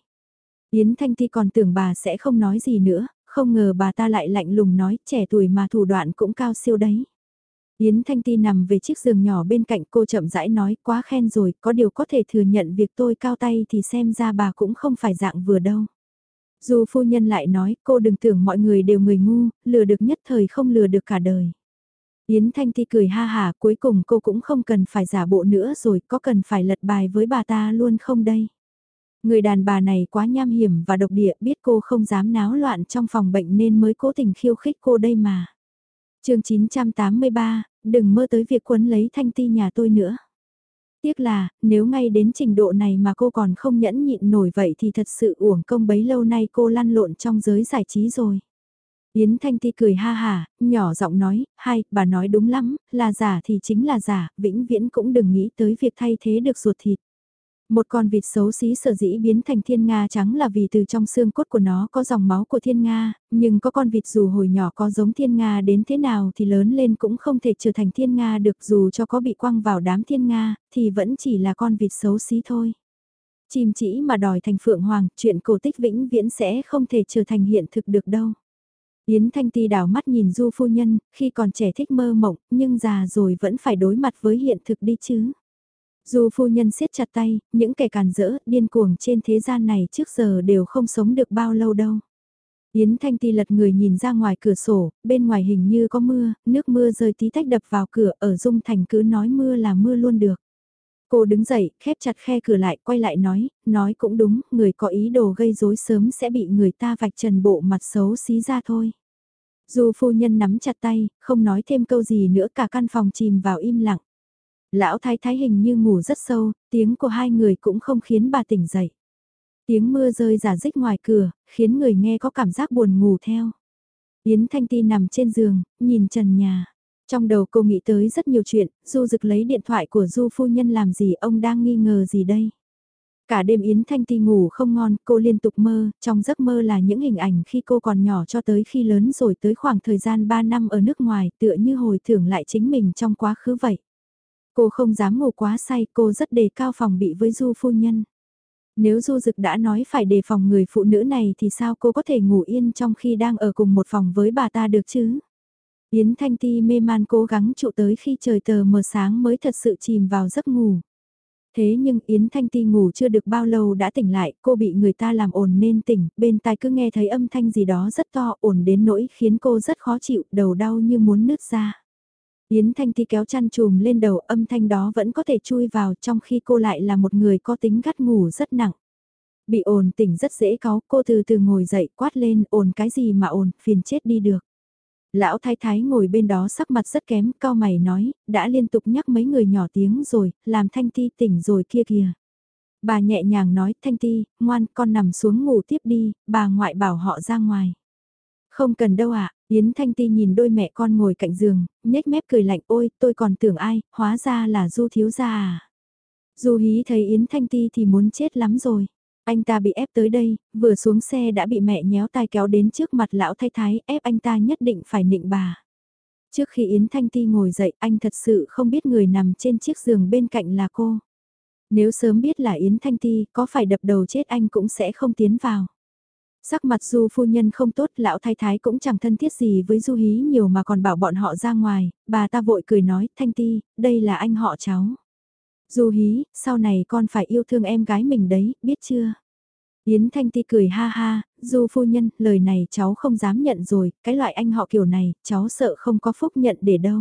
Yến Thanh Ti còn tưởng bà sẽ không nói gì nữa, không ngờ bà ta lại lạnh lùng nói trẻ tuổi mà thủ đoạn cũng cao siêu đấy. Yến Thanh Ti nằm về chiếc giường nhỏ bên cạnh cô chậm rãi nói quá khen rồi, có điều có thể thừa nhận việc tôi cao tay thì xem ra bà cũng không phải dạng vừa đâu. Dù phu nhân lại nói cô đừng tưởng mọi người đều người ngu, lừa được nhất thời không lừa được cả đời. Yến Thanh Ti cười ha hà cuối cùng cô cũng không cần phải giả bộ nữa rồi có cần phải lật bài với bà ta luôn không đây. Người đàn bà này quá nham hiểm và độc địa biết cô không dám náo loạn trong phòng bệnh nên mới cố tình khiêu khích cô đây mà. chương 983, đừng mơ tới việc quấn lấy Thanh Ti nhà tôi nữa. Tiếc là, nếu ngay đến trình độ này mà cô còn không nhẫn nhịn nổi vậy thì thật sự uổng công bấy lâu nay cô lăn lộn trong giới giải trí rồi. Yến Thanh Ti cười ha hà, nhỏ giọng nói, hay, bà nói đúng lắm, là giả thì chính là giả, vĩnh viễn cũng đừng nghĩ tới việc thay thế được ruột thịt. Một con vịt xấu xí sở dĩ biến thành thiên nga trắng là vì từ trong xương cốt của nó có dòng máu của thiên nga, nhưng có con vịt dù hồi nhỏ có giống thiên nga đến thế nào thì lớn lên cũng không thể trở thành thiên nga được dù cho có bị quăng vào đám thiên nga, thì vẫn chỉ là con vịt xấu xí thôi. Chìm chỉ mà đòi thành phượng hoàng, chuyện cổ tích vĩnh viễn sẽ không thể trở thành hiện thực được đâu. Yến Thanh Ti đảo mắt nhìn Du phu nhân, khi còn trẻ thích mơ mộng, nhưng già rồi vẫn phải đối mặt với hiện thực đi chứ dù phu nhân siết chặt tay, những kẻ càn rỡ, điên cuồng trên thế gian này trước giờ đều không sống được bao lâu đâu. Yến Thanh Ti lật người nhìn ra ngoài cửa sổ, bên ngoài hình như có mưa, nước mưa rơi tí tách đập vào cửa, ở Dung Thành cứ nói mưa là mưa luôn được. Cô đứng dậy, khép chặt khe cửa lại, quay lại nói, nói cũng đúng, người có ý đồ gây rối sớm sẽ bị người ta vạch trần bộ mặt xấu xí ra thôi. dù phu nhân nắm chặt tay, không nói thêm câu gì nữa cả căn phòng chìm vào im lặng. Lão thái thái hình như ngủ rất sâu, tiếng của hai người cũng không khiến bà tỉnh dậy. Tiếng mưa rơi giả dích ngoài cửa, khiến người nghe có cảm giác buồn ngủ theo. Yến Thanh Ti nằm trên giường, nhìn trần nhà. Trong đầu cô nghĩ tới rất nhiều chuyện, Du Dực lấy điện thoại của Du phu nhân làm gì ông đang nghi ngờ gì đây? Cả đêm Yến Thanh Ti ngủ không ngon, cô liên tục mơ, trong giấc mơ là những hình ảnh khi cô còn nhỏ cho tới khi lớn rồi tới khoảng thời gian 3 năm ở nước ngoài tựa như hồi tưởng lại chính mình trong quá khứ vậy. Cô không dám ngủ quá say, cô rất đề cao phòng bị với Du phu nhân. Nếu Du Dực đã nói phải đề phòng người phụ nữ này thì sao cô có thể ngủ yên trong khi đang ở cùng một phòng với bà ta được chứ? Yến Thanh Ti mê man cố gắng trụ tới khi trời tờ mờ sáng mới thật sự chìm vào giấc ngủ. Thế nhưng Yến Thanh Ti ngủ chưa được bao lâu đã tỉnh lại, cô bị người ta làm ồn nên tỉnh, bên tai cứ nghe thấy âm thanh gì đó rất to, ồn đến nỗi khiến cô rất khó chịu, đầu đau như muốn nứt ra. Yến Thanh Ti kéo chăn chùm lên đầu âm thanh đó vẫn có thể chui vào trong khi cô lại là một người có tính gắt ngủ rất nặng. Bị ồn tỉnh rất dễ cáu, cô từ từ ngồi dậy quát lên ồn cái gì mà ồn, phiền chết đi được. Lão thái thái ngồi bên đó sắc mặt rất kém, cao mày nói, đã liên tục nhắc mấy người nhỏ tiếng rồi, làm Thanh Ti tỉnh rồi kia kìa. Bà nhẹ nhàng nói, Thanh Ti, ngoan, con nằm xuống ngủ tiếp đi, bà ngoại bảo họ ra ngoài. Không cần đâu ạ, Yến Thanh Ti nhìn đôi mẹ con ngồi cạnh giường, nhếch mép cười lạnh ôi, tôi còn tưởng ai, hóa ra là Du thiếu gia à. Du hí thấy Yến Thanh Ti thì muốn chết lắm rồi. Anh ta bị ép tới đây, vừa xuống xe đã bị mẹ nhéo tay kéo đến trước mặt lão thái thái, ép anh ta nhất định phải nịnh bà. Trước khi Yến Thanh Ti ngồi dậy, anh thật sự không biết người nằm trên chiếc giường bên cạnh là cô. Nếu sớm biết là Yến Thanh Ti, có phải đập đầu chết anh cũng sẽ không tiến vào. Sắc mặt du phu nhân không tốt, lão thái thái cũng chẳng thân thiết gì với du hí nhiều mà còn bảo bọn họ ra ngoài, bà ta vội cười nói, Thanh Ti, đây là anh họ cháu. Du hí, sau này con phải yêu thương em gái mình đấy, biết chưa? Yến Thanh Ti cười ha ha, du phu nhân, lời này cháu không dám nhận rồi, cái loại anh họ kiểu này, cháu sợ không có phúc nhận để đâu.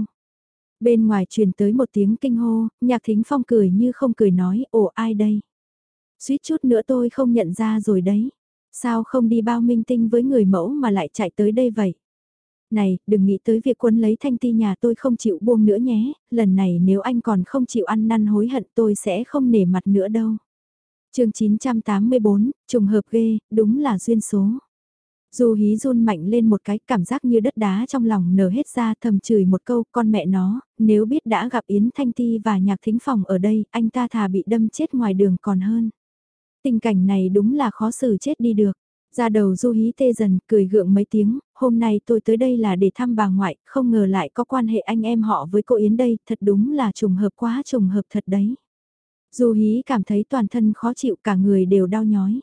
Bên ngoài truyền tới một tiếng kinh hô, nhạc thính phong cười như không cười nói, ồ ai đây? Suýt chút nữa tôi không nhận ra rồi đấy. Sao không đi bao minh tinh với người mẫu mà lại chạy tới đây vậy? Này, đừng nghĩ tới việc quân lấy thanh ti nhà tôi không chịu buông nữa nhé, lần này nếu anh còn không chịu ăn năn hối hận tôi sẽ không nể mặt nữa đâu. chương 984, trùng hợp ghê, đúng là duyên số. Dù hí run mạnh lên một cái cảm giác như đất đá trong lòng nở hết ra thầm chửi một câu con mẹ nó, nếu biết đã gặp Yến Thanh Ti và nhạc thính phòng ở đây, anh ta thà bị đâm chết ngoài đường còn hơn. Tình cảnh này đúng là khó xử chết đi được. Ra đầu du hí tê dần, cười gượng mấy tiếng, hôm nay tôi tới đây là để thăm bà ngoại, không ngờ lại có quan hệ anh em họ với cô Yến đây, thật đúng là trùng hợp quá trùng hợp thật đấy. Du hí cảm thấy toàn thân khó chịu cả người đều đau nhói.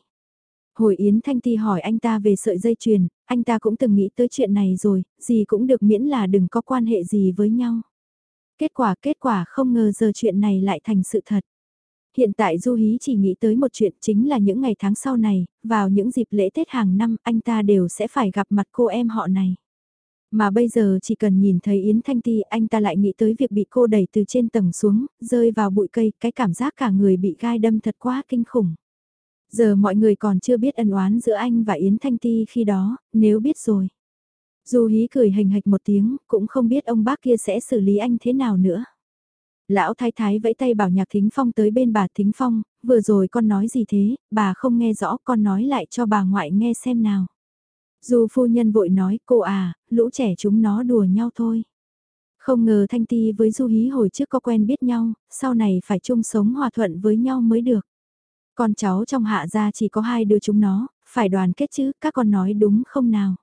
Hồi Yến Thanh Ti hỏi anh ta về sợi dây chuyền, anh ta cũng từng nghĩ tới chuyện này rồi, gì cũng được miễn là đừng có quan hệ gì với nhau. Kết quả kết quả không ngờ giờ chuyện này lại thành sự thật. Hiện tại Du Hí chỉ nghĩ tới một chuyện chính là những ngày tháng sau này, vào những dịp lễ Tết hàng năm anh ta đều sẽ phải gặp mặt cô em họ này. Mà bây giờ chỉ cần nhìn thấy Yến Thanh Ti anh ta lại nghĩ tới việc bị cô đẩy từ trên tầng xuống, rơi vào bụi cây, cái cảm giác cả người bị gai đâm thật quá kinh khủng. Giờ mọi người còn chưa biết ân oán giữa anh và Yến Thanh Ti khi đó, nếu biết rồi. Du hí cười hình hạch một tiếng, cũng không biết ông bác kia sẽ xử lý anh thế nào nữa. Lão thái thái vẫy tay bảo nhạc thính phong tới bên bà thính phong, vừa rồi con nói gì thế, bà không nghe rõ con nói lại cho bà ngoại nghe xem nào. Dù phu nhân vội nói cô à, lũ trẻ chúng nó đùa nhau thôi. Không ngờ Thanh Ti với Du Hí hồi trước có quen biết nhau, sau này phải chung sống hòa thuận với nhau mới được. Con cháu trong hạ gia chỉ có hai đứa chúng nó, phải đoàn kết chứ, các con nói đúng không nào?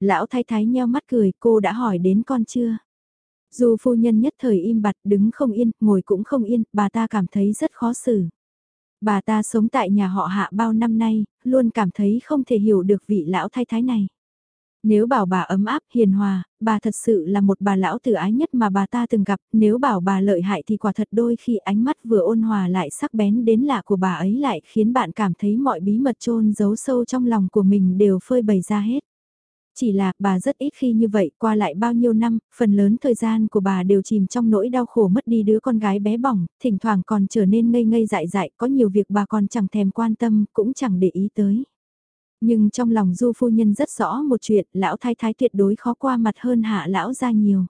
Lão thái thái nheo mắt cười, cô đã hỏi đến con chưa? Dù phu nhân nhất thời im bặt đứng không yên, ngồi cũng không yên, bà ta cảm thấy rất khó xử. Bà ta sống tại nhà họ hạ bao năm nay, luôn cảm thấy không thể hiểu được vị lão thái thái này. Nếu bảo bà ấm áp, hiền hòa, bà thật sự là một bà lão tử ái nhất mà bà ta từng gặp, nếu bảo bà lợi hại thì quả thật đôi khi ánh mắt vừa ôn hòa lại sắc bén đến lạ của bà ấy lại khiến bạn cảm thấy mọi bí mật chôn giấu sâu trong lòng của mình đều phơi bày ra hết. Chỉ là bà rất ít khi như vậy, qua lại bao nhiêu năm, phần lớn thời gian của bà đều chìm trong nỗi đau khổ mất đi đứa con gái bé bỏng, thỉnh thoảng còn trở nên ngây ngây dại dại, có nhiều việc bà còn chẳng thèm quan tâm, cũng chẳng để ý tới. Nhưng trong lòng du phu nhân rất rõ một chuyện, lão thái thái tuyệt đối khó qua mặt hơn hạ lão ra nhiều.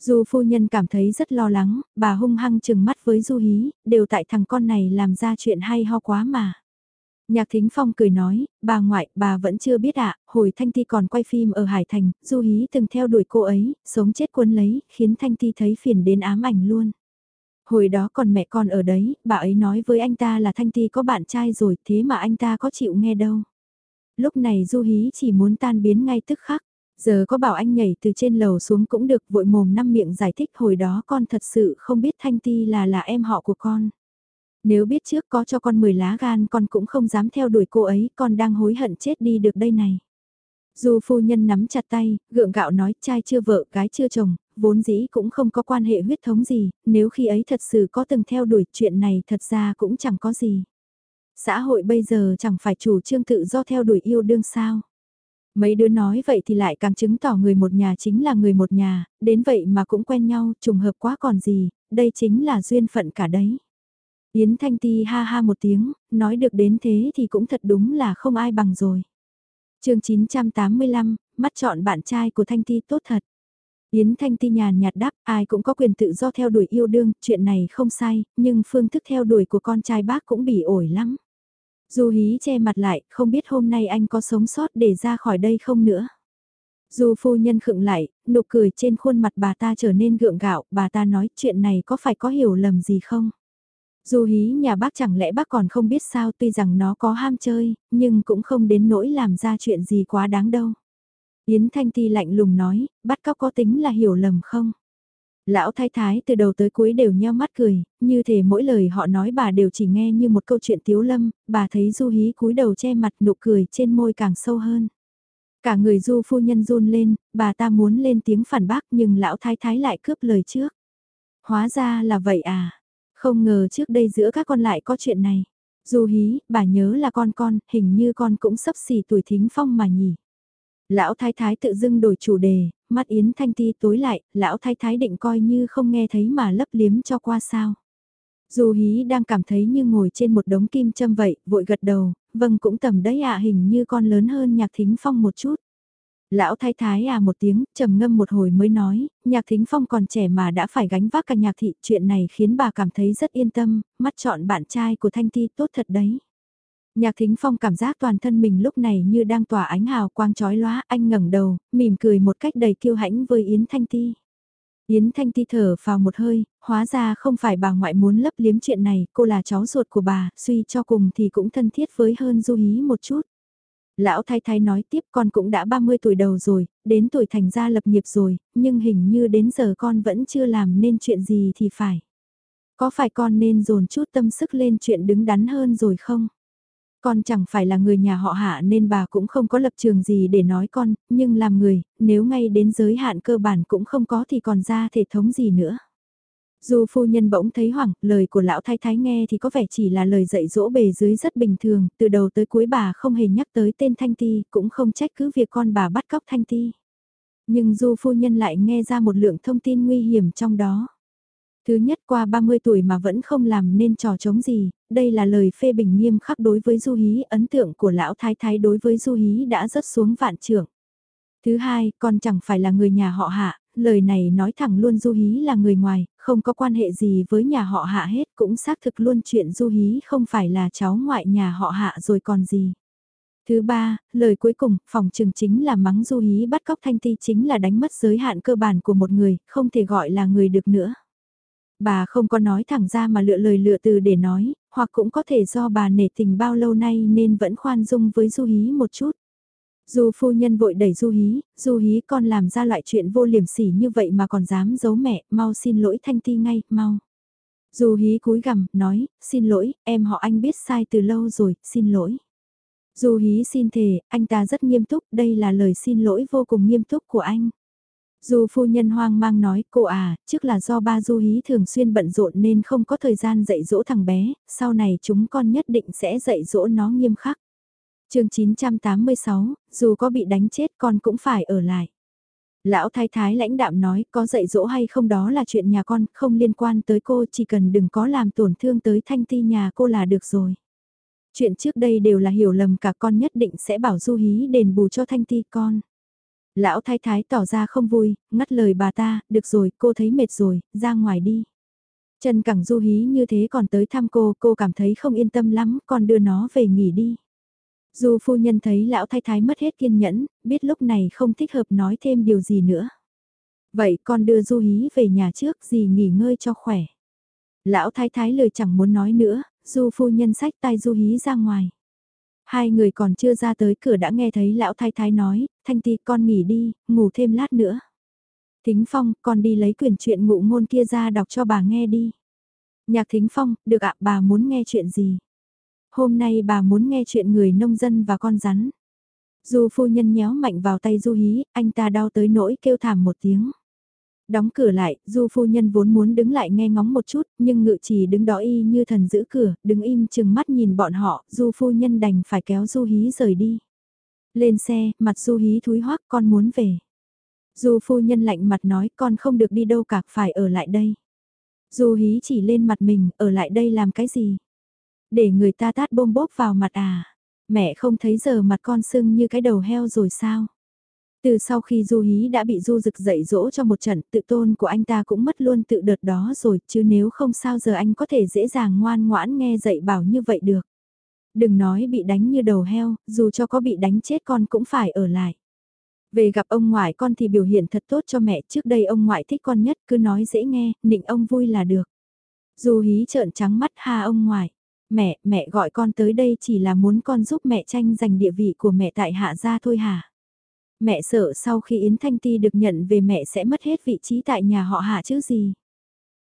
Du phu nhân cảm thấy rất lo lắng, bà hung hăng chừng mắt với du hí, đều tại thằng con này làm ra chuyện hay ho quá mà. Nhạc Thính Phong cười nói, bà ngoại, bà vẫn chưa biết ạ, hồi Thanh Ti còn quay phim ở Hải Thành, Du Hí từng theo đuổi cô ấy, sống chết quân lấy, khiến Thanh Ti thấy phiền đến ám ảnh luôn. Hồi đó còn mẹ con ở đấy, bà ấy nói với anh ta là Thanh Ti có bạn trai rồi, thế mà anh ta có chịu nghe đâu. Lúc này Du Hí chỉ muốn tan biến ngay tức khắc. Giờ có bảo anh nhảy từ trên lầu xuống cũng được vội mồm năm miệng giải thích hồi đó con thật sự không biết Thanh Ti là là em họ của con. Nếu biết trước có cho con 10 lá gan con cũng không dám theo đuổi cô ấy, con đang hối hận chết đi được đây này. Dù phu nhân nắm chặt tay, gượng gạo nói trai chưa vợ, gái chưa chồng, vốn dĩ cũng không có quan hệ huyết thống gì, nếu khi ấy thật sự có từng theo đuổi chuyện này thật ra cũng chẳng có gì. Xã hội bây giờ chẳng phải chủ trương tự do theo đuổi yêu đương sao. Mấy đứa nói vậy thì lại càng chứng tỏ người một nhà chính là người một nhà, đến vậy mà cũng quen nhau, trùng hợp quá còn gì, đây chính là duyên phận cả đấy. Yến Thanh Ti ha ha một tiếng, nói được đến thế thì cũng thật đúng là không ai bằng rồi. chương 985, mắt chọn bạn trai của Thanh Ti tốt thật. Yến Thanh Ti nhàn nhạt đáp, ai cũng có quyền tự do theo đuổi yêu đương, chuyện này không sai, nhưng phương thức theo đuổi của con trai bác cũng bị ổi lắm. Du hí che mặt lại, không biết hôm nay anh có sống sót để ra khỏi đây không nữa. Du phu nhân khựng lại, nụ cười trên khuôn mặt bà ta trở nên gượng gạo, bà ta nói chuyện này có phải có hiểu lầm gì không? Du hí nhà bác chẳng lẽ bác còn không biết sao tuy rằng nó có ham chơi, nhưng cũng không đến nỗi làm ra chuyện gì quá đáng đâu. Yến Thanh Ti lạnh lùng nói, bắt cóc có tính là hiểu lầm không? Lão thái thái từ đầu tới cuối đều nheo mắt cười, như thể mỗi lời họ nói bà đều chỉ nghe như một câu chuyện tiếu lâm, bà thấy du hí cúi đầu che mặt nụ cười trên môi càng sâu hơn. Cả người du phu nhân run lên, bà ta muốn lên tiếng phản bác nhưng lão thái thái lại cướp lời trước. Hóa ra là vậy à, không ngờ trước đây giữa các con lại có chuyện này. Du hí, bà nhớ là con con, hình như con cũng sắp xỉ tuổi thính phong mà nhỉ. Lão thái thái tự dưng đổi chủ đề, mắt Yến Thanh Ti tối lại, lão thái thái định coi như không nghe thấy mà lấp liếm cho qua sao. Du hí đang cảm thấy như ngồi trên một đống kim châm vậy, vội gật đầu, vâng cũng tầm đấy ạ hình như con lớn hơn nhạc thính phong một chút. Lão thái thái à một tiếng, trầm ngâm một hồi mới nói, nhạc thính phong còn trẻ mà đã phải gánh vác cả nhạc thị, chuyện này khiến bà cảm thấy rất yên tâm, mắt chọn bạn trai của Thanh Ti tốt thật đấy. Nhạc thính phong cảm giác toàn thân mình lúc này như đang tỏa ánh hào quang chói lóa, anh ngẩng đầu, mỉm cười một cách đầy kiêu hãnh với Yến Thanh Ti. Yến Thanh Ti thở vào một hơi, hóa ra không phải bà ngoại muốn lấp liếm chuyện này, cô là cháu ruột của bà, suy cho cùng thì cũng thân thiết với hơn Du Hí một chút. Lão thái thái nói tiếp con cũng đã 30 tuổi đầu rồi, đến tuổi thành gia lập nghiệp rồi, nhưng hình như đến giờ con vẫn chưa làm nên chuyện gì thì phải. Có phải con nên dồn chút tâm sức lên chuyện đứng đắn hơn rồi không? Con chẳng phải là người nhà họ hạ nên bà cũng không có lập trường gì để nói con, nhưng làm người, nếu ngay đến giới hạn cơ bản cũng không có thì còn ra thể thống gì nữa. Dù phu nhân bỗng thấy hoảng, lời của lão thái thái nghe thì có vẻ chỉ là lời dạy dỗ bề dưới rất bình thường, từ đầu tới cuối bà không hề nhắc tới tên Thanh Ti, cũng không trách cứ việc con bà bắt cóc Thanh Ti. Nhưng du phu nhân lại nghe ra một lượng thông tin nguy hiểm trong đó. Thứ nhất qua 30 tuổi mà vẫn không làm nên trò chống gì, đây là lời phê bình nghiêm khắc đối với Du Hí, ấn tượng của lão thái thái đối với Du Hí đã rất xuống vạn trưởng. Thứ hai, con chẳng phải là người nhà họ hạ, lời này nói thẳng luôn Du Hí là người ngoài, không có quan hệ gì với nhà họ hạ hết, cũng xác thực luôn chuyện Du Hí không phải là cháu ngoại nhà họ hạ rồi còn gì. Thứ ba, lời cuối cùng, phòng trường chính là mắng Du Hí bắt cóc Thanh Ti chính là đánh mất giới hạn cơ bản của một người, không thể gọi là người được nữa. Bà không có nói thẳng ra mà lựa lời lựa từ để nói, hoặc cũng có thể do bà nể tình bao lâu nay nên vẫn khoan dung với Du Hí một chút. Du phu nhân vội đẩy Du Hí, Du Hí con làm ra loại chuyện vô liềm sỉ như vậy mà còn dám giấu mẹ, mau xin lỗi Thanh Ti ngay, mau. Du Hí cúi gằm, nói, xin lỗi, em họ anh biết sai từ lâu rồi, xin lỗi. Du Hí xin thề, anh ta rất nghiêm túc, đây là lời xin lỗi vô cùng nghiêm túc của anh. Du phu nhân hoang mang nói cô à, trước là do ba du hí thường xuyên bận rộn nên không có thời gian dạy dỗ thằng bé, sau này chúng con nhất định sẽ dạy dỗ nó nghiêm khắc chương 986, dù có bị đánh chết con cũng phải ở lại. Lão thái thái lãnh đạm nói có dạy dỗ hay không đó là chuyện nhà con, không liên quan tới cô chỉ cần đừng có làm tổn thương tới thanh ti nhà cô là được rồi. Chuyện trước đây đều là hiểu lầm cả con nhất định sẽ bảo du hí đền bù cho thanh ti con. Lão thái thái tỏ ra không vui, ngắt lời bà ta, được rồi, cô thấy mệt rồi, ra ngoài đi. Trần Cẳng Du hí như thế còn tới thăm cô, cô cảm thấy không yên tâm lắm, còn đưa nó về nghỉ đi. Du phu nhân thấy lão thái thái mất hết kiên nhẫn, biết lúc này không thích hợp nói thêm điều gì nữa. Vậy con đưa Du hí về nhà trước, gì nghỉ ngơi cho khỏe. Lão thái thái lời chẳng muốn nói nữa, Du phu nhân sách tay Du hí ra ngoài. Hai người còn chưa ra tới cửa đã nghe thấy lão thái thái nói, Thanh Ti con nghỉ đi, ngủ thêm lát nữa. Thính Phong, con đi lấy quyển chuyện ngụ ngôn kia ra đọc cho bà nghe đi. Nhạc Thính Phong, được ạ, bà muốn nghe chuyện gì? Hôm nay bà muốn nghe chuyện người nông dân và con rắn. Du phu nhân nhéo mạnh vào tay Du Hí, anh ta đau tới nỗi kêu thảm một tiếng. Đóng cửa lại, du phu nhân vốn muốn đứng lại nghe ngóng một chút, nhưng ngự chỉ đứng đó y như thần giữ cửa, đứng im chừng mắt nhìn bọn họ, du phu nhân đành phải kéo du hí rời đi. Lên xe, mặt du hí thúi hoắc con muốn về. Du phu nhân lạnh mặt nói con không được đi đâu cả phải ở lại đây. Du hí chỉ lên mặt mình, ở lại đây làm cái gì? Để người ta tát bôm bốp vào mặt à? Mẹ không thấy giờ mặt con sưng như cái đầu heo rồi sao? Từ sau khi Du Hí đã bị Du Dực dạy dỗ cho một trận, tự tôn của anh ta cũng mất luôn tự đợt đó rồi, chứ nếu không sao giờ anh có thể dễ dàng ngoan ngoãn nghe dạy bảo như vậy được. Đừng nói bị đánh như đầu heo, dù cho có bị đánh chết con cũng phải ở lại. Về gặp ông ngoại con thì biểu hiện thật tốt cho mẹ, trước đây ông ngoại thích con nhất, cứ nói dễ nghe, nịnh ông vui là được. Du hí trợn trắng mắt ha ông ngoại. Mẹ, mẹ gọi con tới đây chỉ là muốn con giúp mẹ tranh giành địa vị của mẹ tại hạ gia thôi hả? Mẹ sợ sau khi Yến Thanh Ti được nhận về mẹ sẽ mất hết vị trí tại nhà họ hạ chứ gì.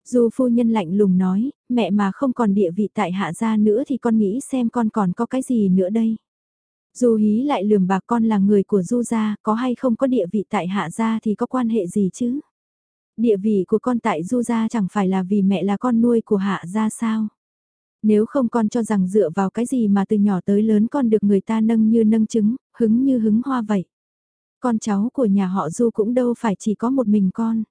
Dù phu nhân lạnh lùng nói, mẹ mà không còn địa vị tại hạ gia nữa thì con nghĩ xem con còn có cái gì nữa đây. dù hí lại lườm bà con là người của du gia, có hay không có địa vị tại hạ gia thì có quan hệ gì chứ? Địa vị của con tại du gia chẳng phải là vì mẹ là con nuôi của hạ gia sao? Nếu không con cho rằng dựa vào cái gì mà từ nhỏ tới lớn con được người ta nâng như nâng trứng, hứng như hứng hoa vậy. Con cháu của nhà họ Du cũng đâu phải chỉ có một mình con.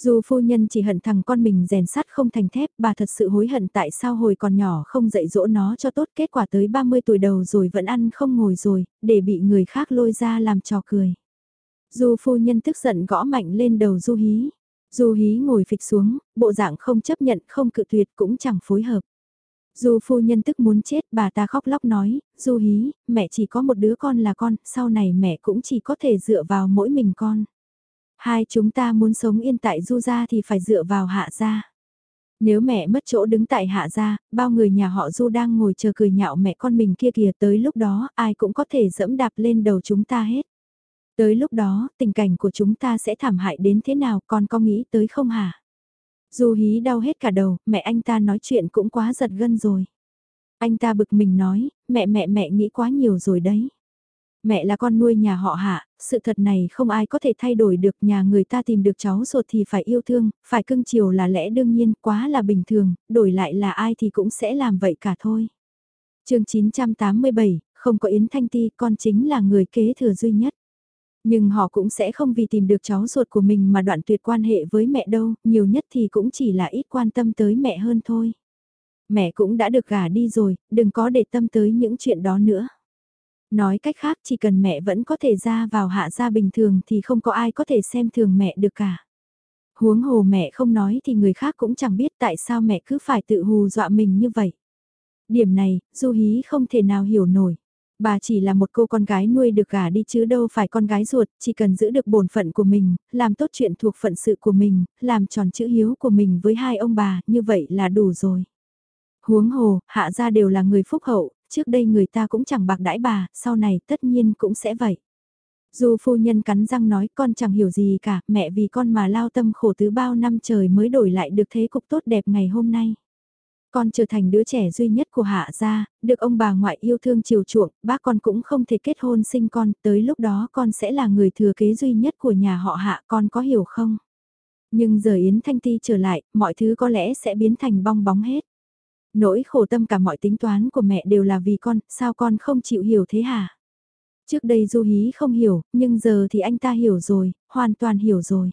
Dù phu nhân chỉ hận thằng con mình rèn sắt không thành thép, bà thật sự hối hận tại sao hồi còn nhỏ không dạy dỗ nó cho tốt kết quả tới 30 tuổi đầu rồi vẫn ăn không ngồi rồi, để bị người khác lôi ra làm trò cười. Dù phu nhân tức giận gõ mạnh lên đầu Du Hí. Du Hí ngồi phịch xuống, bộ dạng không chấp nhận không cự tuyệt cũng chẳng phối hợp. Du phu nhân tức muốn chết bà ta khóc lóc nói, Du Hí, mẹ chỉ có một đứa con là con, sau này mẹ cũng chỉ có thể dựa vào mỗi mình con. Hai chúng ta muốn sống yên tại du gia thì phải dựa vào hạ gia. Nếu mẹ mất chỗ đứng tại hạ gia, bao người nhà họ du đang ngồi chờ cười nhạo mẹ con mình kia kìa tới lúc đó ai cũng có thể dẫm đạp lên đầu chúng ta hết. Tới lúc đó, tình cảnh của chúng ta sẽ thảm hại đến thế nào con có nghĩ tới không hả? Du hí đau hết cả đầu, mẹ anh ta nói chuyện cũng quá giật gân rồi. Anh ta bực mình nói, mẹ mẹ mẹ nghĩ quá nhiều rồi đấy. Mẹ là con nuôi nhà họ hạ, sự thật này không ai có thể thay đổi được nhà người ta tìm được cháu ruột thì phải yêu thương, phải cưng chiều là lẽ đương nhiên, quá là bình thường, đổi lại là ai thì cũng sẽ làm vậy cả thôi. chương 987, không có Yến Thanh Ti, con chính là người kế thừa duy nhất. Nhưng họ cũng sẽ không vì tìm được cháu ruột của mình mà đoạn tuyệt quan hệ với mẹ đâu, nhiều nhất thì cũng chỉ là ít quan tâm tới mẹ hơn thôi. Mẹ cũng đã được gả đi rồi, đừng có để tâm tới những chuyện đó nữa. Nói cách khác chỉ cần mẹ vẫn có thể ra vào hạ gia bình thường thì không có ai có thể xem thường mẹ được cả. Huống hồ mẹ không nói thì người khác cũng chẳng biết tại sao mẹ cứ phải tự hù dọa mình như vậy. Điểm này, Du Hí không thể nào hiểu nổi. Bà chỉ là một cô con gái nuôi được gả đi chứ đâu phải con gái ruột, chỉ cần giữ được bổn phận của mình, làm tốt chuyện thuộc phận sự của mình, làm tròn chữ hiếu của mình với hai ông bà, như vậy là đủ rồi. Huống hồ, hạ gia đều là người phúc hậu, trước đây người ta cũng chẳng bạc đãi bà, sau này tất nhiên cũng sẽ vậy. Dù phu nhân cắn răng nói con chẳng hiểu gì cả, mẹ vì con mà lao tâm khổ tứ bao năm trời mới đổi lại được thế cục tốt đẹp ngày hôm nay. Con trở thành đứa trẻ duy nhất của hạ gia, được ông bà ngoại yêu thương chiều chuộng, bác con cũng không thể kết hôn sinh con, tới lúc đó con sẽ là người thừa kế duy nhất của nhà họ hạ, con có hiểu không? Nhưng giờ Yến Thanh Ti trở lại, mọi thứ có lẽ sẽ biến thành bong bóng hết. Nỗi khổ tâm cả mọi tính toán của mẹ đều là vì con, sao con không chịu hiểu thế hả? Trước đây Du Hí không hiểu, nhưng giờ thì anh ta hiểu rồi, hoàn toàn hiểu rồi.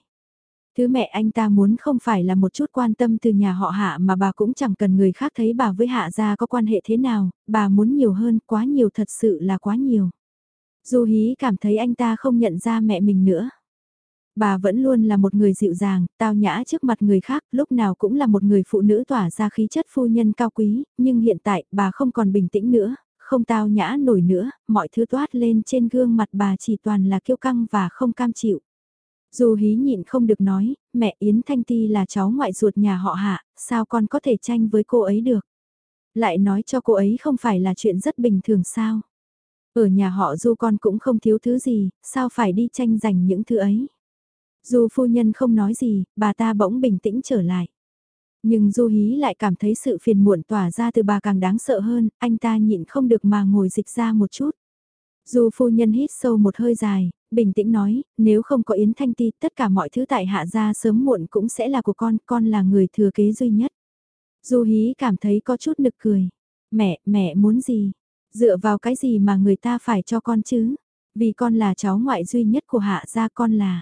Thứ mẹ anh ta muốn không phải là một chút quan tâm từ nhà họ hạ mà bà cũng chẳng cần người khác thấy bà với hạ gia có quan hệ thế nào, bà muốn nhiều hơn, quá nhiều thật sự là quá nhiều. Du Hí cảm thấy anh ta không nhận ra mẹ mình nữa. Bà vẫn luôn là một người dịu dàng, tao nhã trước mặt người khác, lúc nào cũng là một người phụ nữ tỏa ra khí chất phu nhân cao quý, nhưng hiện tại bà không còn bình tĩnh nữa, không tao nhã nổi nữa, mọi thứ toát lên trên gương mặt bà chỉ toàn là kiêu căng và không cam chịu. Dù hí nhịn không được nói, mẹ Yến Thanh Ti là cháu ngoại ruột nhà họ hạ, sao con có thể tranh với cô ấy được? Lại nói cho cô ấy không phải là chuyện rất bình thường sao? Ở nhà họ du con cũng không thiếu thứ gì, sao phải đi tranh giành những thứ ấy? Dù phu nhân không nói gì, bà ta bỗng bình tĩnh trở lại. Nhưng Du Hí lại cảm thấy sự phiền muộn tỏa ra từ bà càng đáng sợ hơn, anh ta nhịn không được mà ngồi dịch ra một chút. Dù phu nhân hít sâu một hơi dài, bình tĩnh nói, nếu không có Yến Thanh Ti, tất cả mọi thứ tại hạ gia sớm muộn cũng sẽ là của con, con là người thừa kế duy nhất. Du Hí cảm thấy có chút nực cười. Mẹ, mẹ muốn gì? Dựa vào cái gì mà người ta phải cho con chứ? Vì con là cháu ngoại duy nhất của hạ gia con là.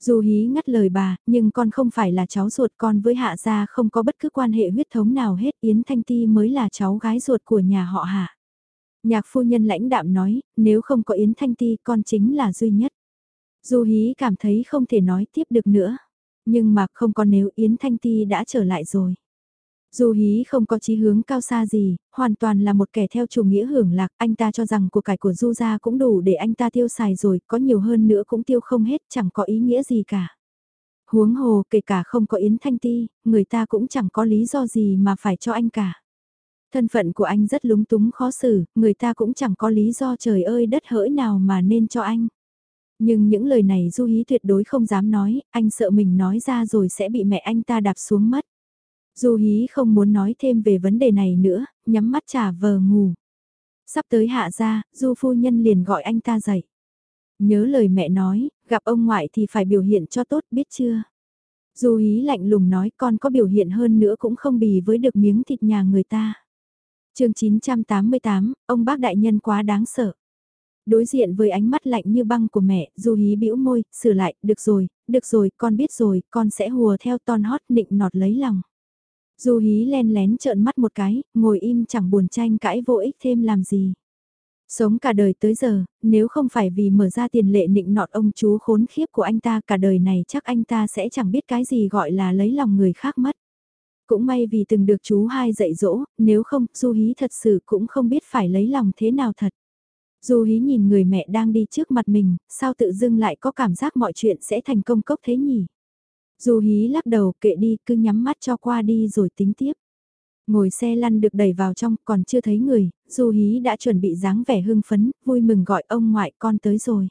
du hí ngắt lời bà, nhưng con không phải là cháu ruột con với hạ gia không có bất cứ quan hệ huyết thống nào hết Yến Thanh Ti mới là cháu gái ruột của nhà họ hạ. Nhạc phu nhân lãnh đạm nói, nếu không có Yến Thanh Ti con chính là duy nhất. du hí cảm thấy không thể nói tiếp được nữa. Nhưng mà không có nếu Yến Thanh Ti đã trở lại rồi. du hí không có chí hướng cao xa gì, hoàn toàn là một kẻ theo chủ nghĩa hưởng lạc, anh ta cho rằng của cải của Du gia cũng đủ để anh ta tiêu xài rồi, có nhiều hơn nữa cũng tiêu không hết, chẳng có ý nghĩa gì cả. Huống hồ, kể cả không có Yến Thanh Ti, người ta cũng chẳng có lý do gì mà phải cho anh cả. Thân phận của anh rất lúng túng khó xử, người ta cũng chẳng có lý do trời ơi đất hỡi nào mà nên cho anh. Nhưng những lời này Du Hí tuyệt đối không dám nói, anh sợ mình nói ra rồi sẽ bị mẹ anh ta đạp xuống mất. Du Hí không muốn nói thêm về vấn đề này nữa, nhắm mắt trả vờ ngủ. Sắp tới hạ ra, Du phu nhân liền gọi anh ta dậy. Nhớ lời mẹ nói, gặp ông ngoại thì phải biểu hiện cho tốt biết chưa? Du Hí lạnh lùng nói con có biểu hiện hơn nữa cũng không bì với được miếng thịt nhà người ta chương 988, ông bác đại nhân quá đáng sợ. Đối diện với ánh mắt lạnh như băng của mẹ, Du Hí bĩu môi, sửa lại, được rồi, được rồi, con biết rồi, con sẽ hùa theo ton hót nịnh nọt lấy lòng. Du Hí len lén trợn mắt một cái, ngồi im chẳng buồn tranh cãi vô ích thêm làm gì. Sống cả đời tới giờ, nếu không phải vì mở ra tiền lệ nịnh nọt ông chú khốn khiếp của anh ta cả đời này chắc anh ta sẽ chẳng biết cái gì gọi là lấy lòng người khác mất. Cũng may vì từng được chú hai dạy dỗ, nếu không, Du Hí thật sự cũng không biết phải lấy lòng thế nào thật. Du Hí nhìn người mẹ đang đi trước mặt mình, sao tự dưng lại có cảm giác mọi chuyện sẽ thành công cốc thế nhỉ? Du Hí lắc đầu kệ đi cứ nhắm mắt cho qua đi rồi tính tiếp. Ngồi xe lăn được đẩy vào trong còn chưa thấy người, Du Hí đã chuẩn bị dáng vẻ hưng phấn, vui mừng gọi ông ngoại con tới rồi.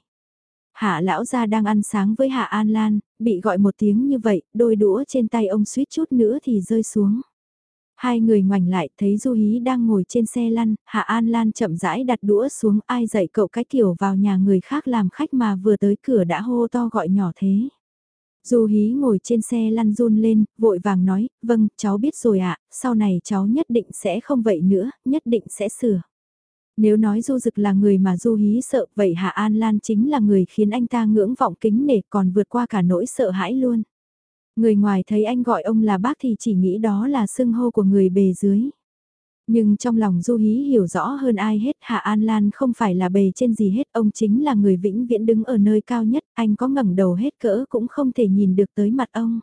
Hạ lão gia đang ăn sáng với Hạ An Lan, bị gọi một tiếng như vậy, đôi đũa trên tay ông suýt chút nữa thì rơi xuống. Hai người ngoảnh lại thấy Du Hí đang ngồi trên xe lăn, Hạ An Lan chậm rãi đặt đũa xuống ai dạy cậu cái kiểu vào nhà người khác làm khách mà vừa tới cửa đã hô to gọi nhỏ thế. Du Hí ngồi trên xe lăn run lên, vội vàng nói, vâng, cháu biết rồi ạ, sau này cháu nhất định sẽ không vậy nữa, nhất định sẽ sửa. Nếu nói Du Dực là người mà Du Hí sợ, vậy Hạ An Lan chính là người khiến anh ta ngưỡng vọng kính nể còn vượt qua cả nỗi sợ hãi luôn. Người ngoài thấy anh gọi ông là bác thì chỉ nghĩ đó là xưng hô của người bề dưới. Nhưng trong lòng Du Hí hiểu rõ hơn ai hết Hạ An Lan không phải là bề trên gì hết, ông chính là người vĩnh viễn đứng ở nơi cao nhất, anh có ngẩng đầu hết cỡ cũng không thể nhìn được tới mặt ông.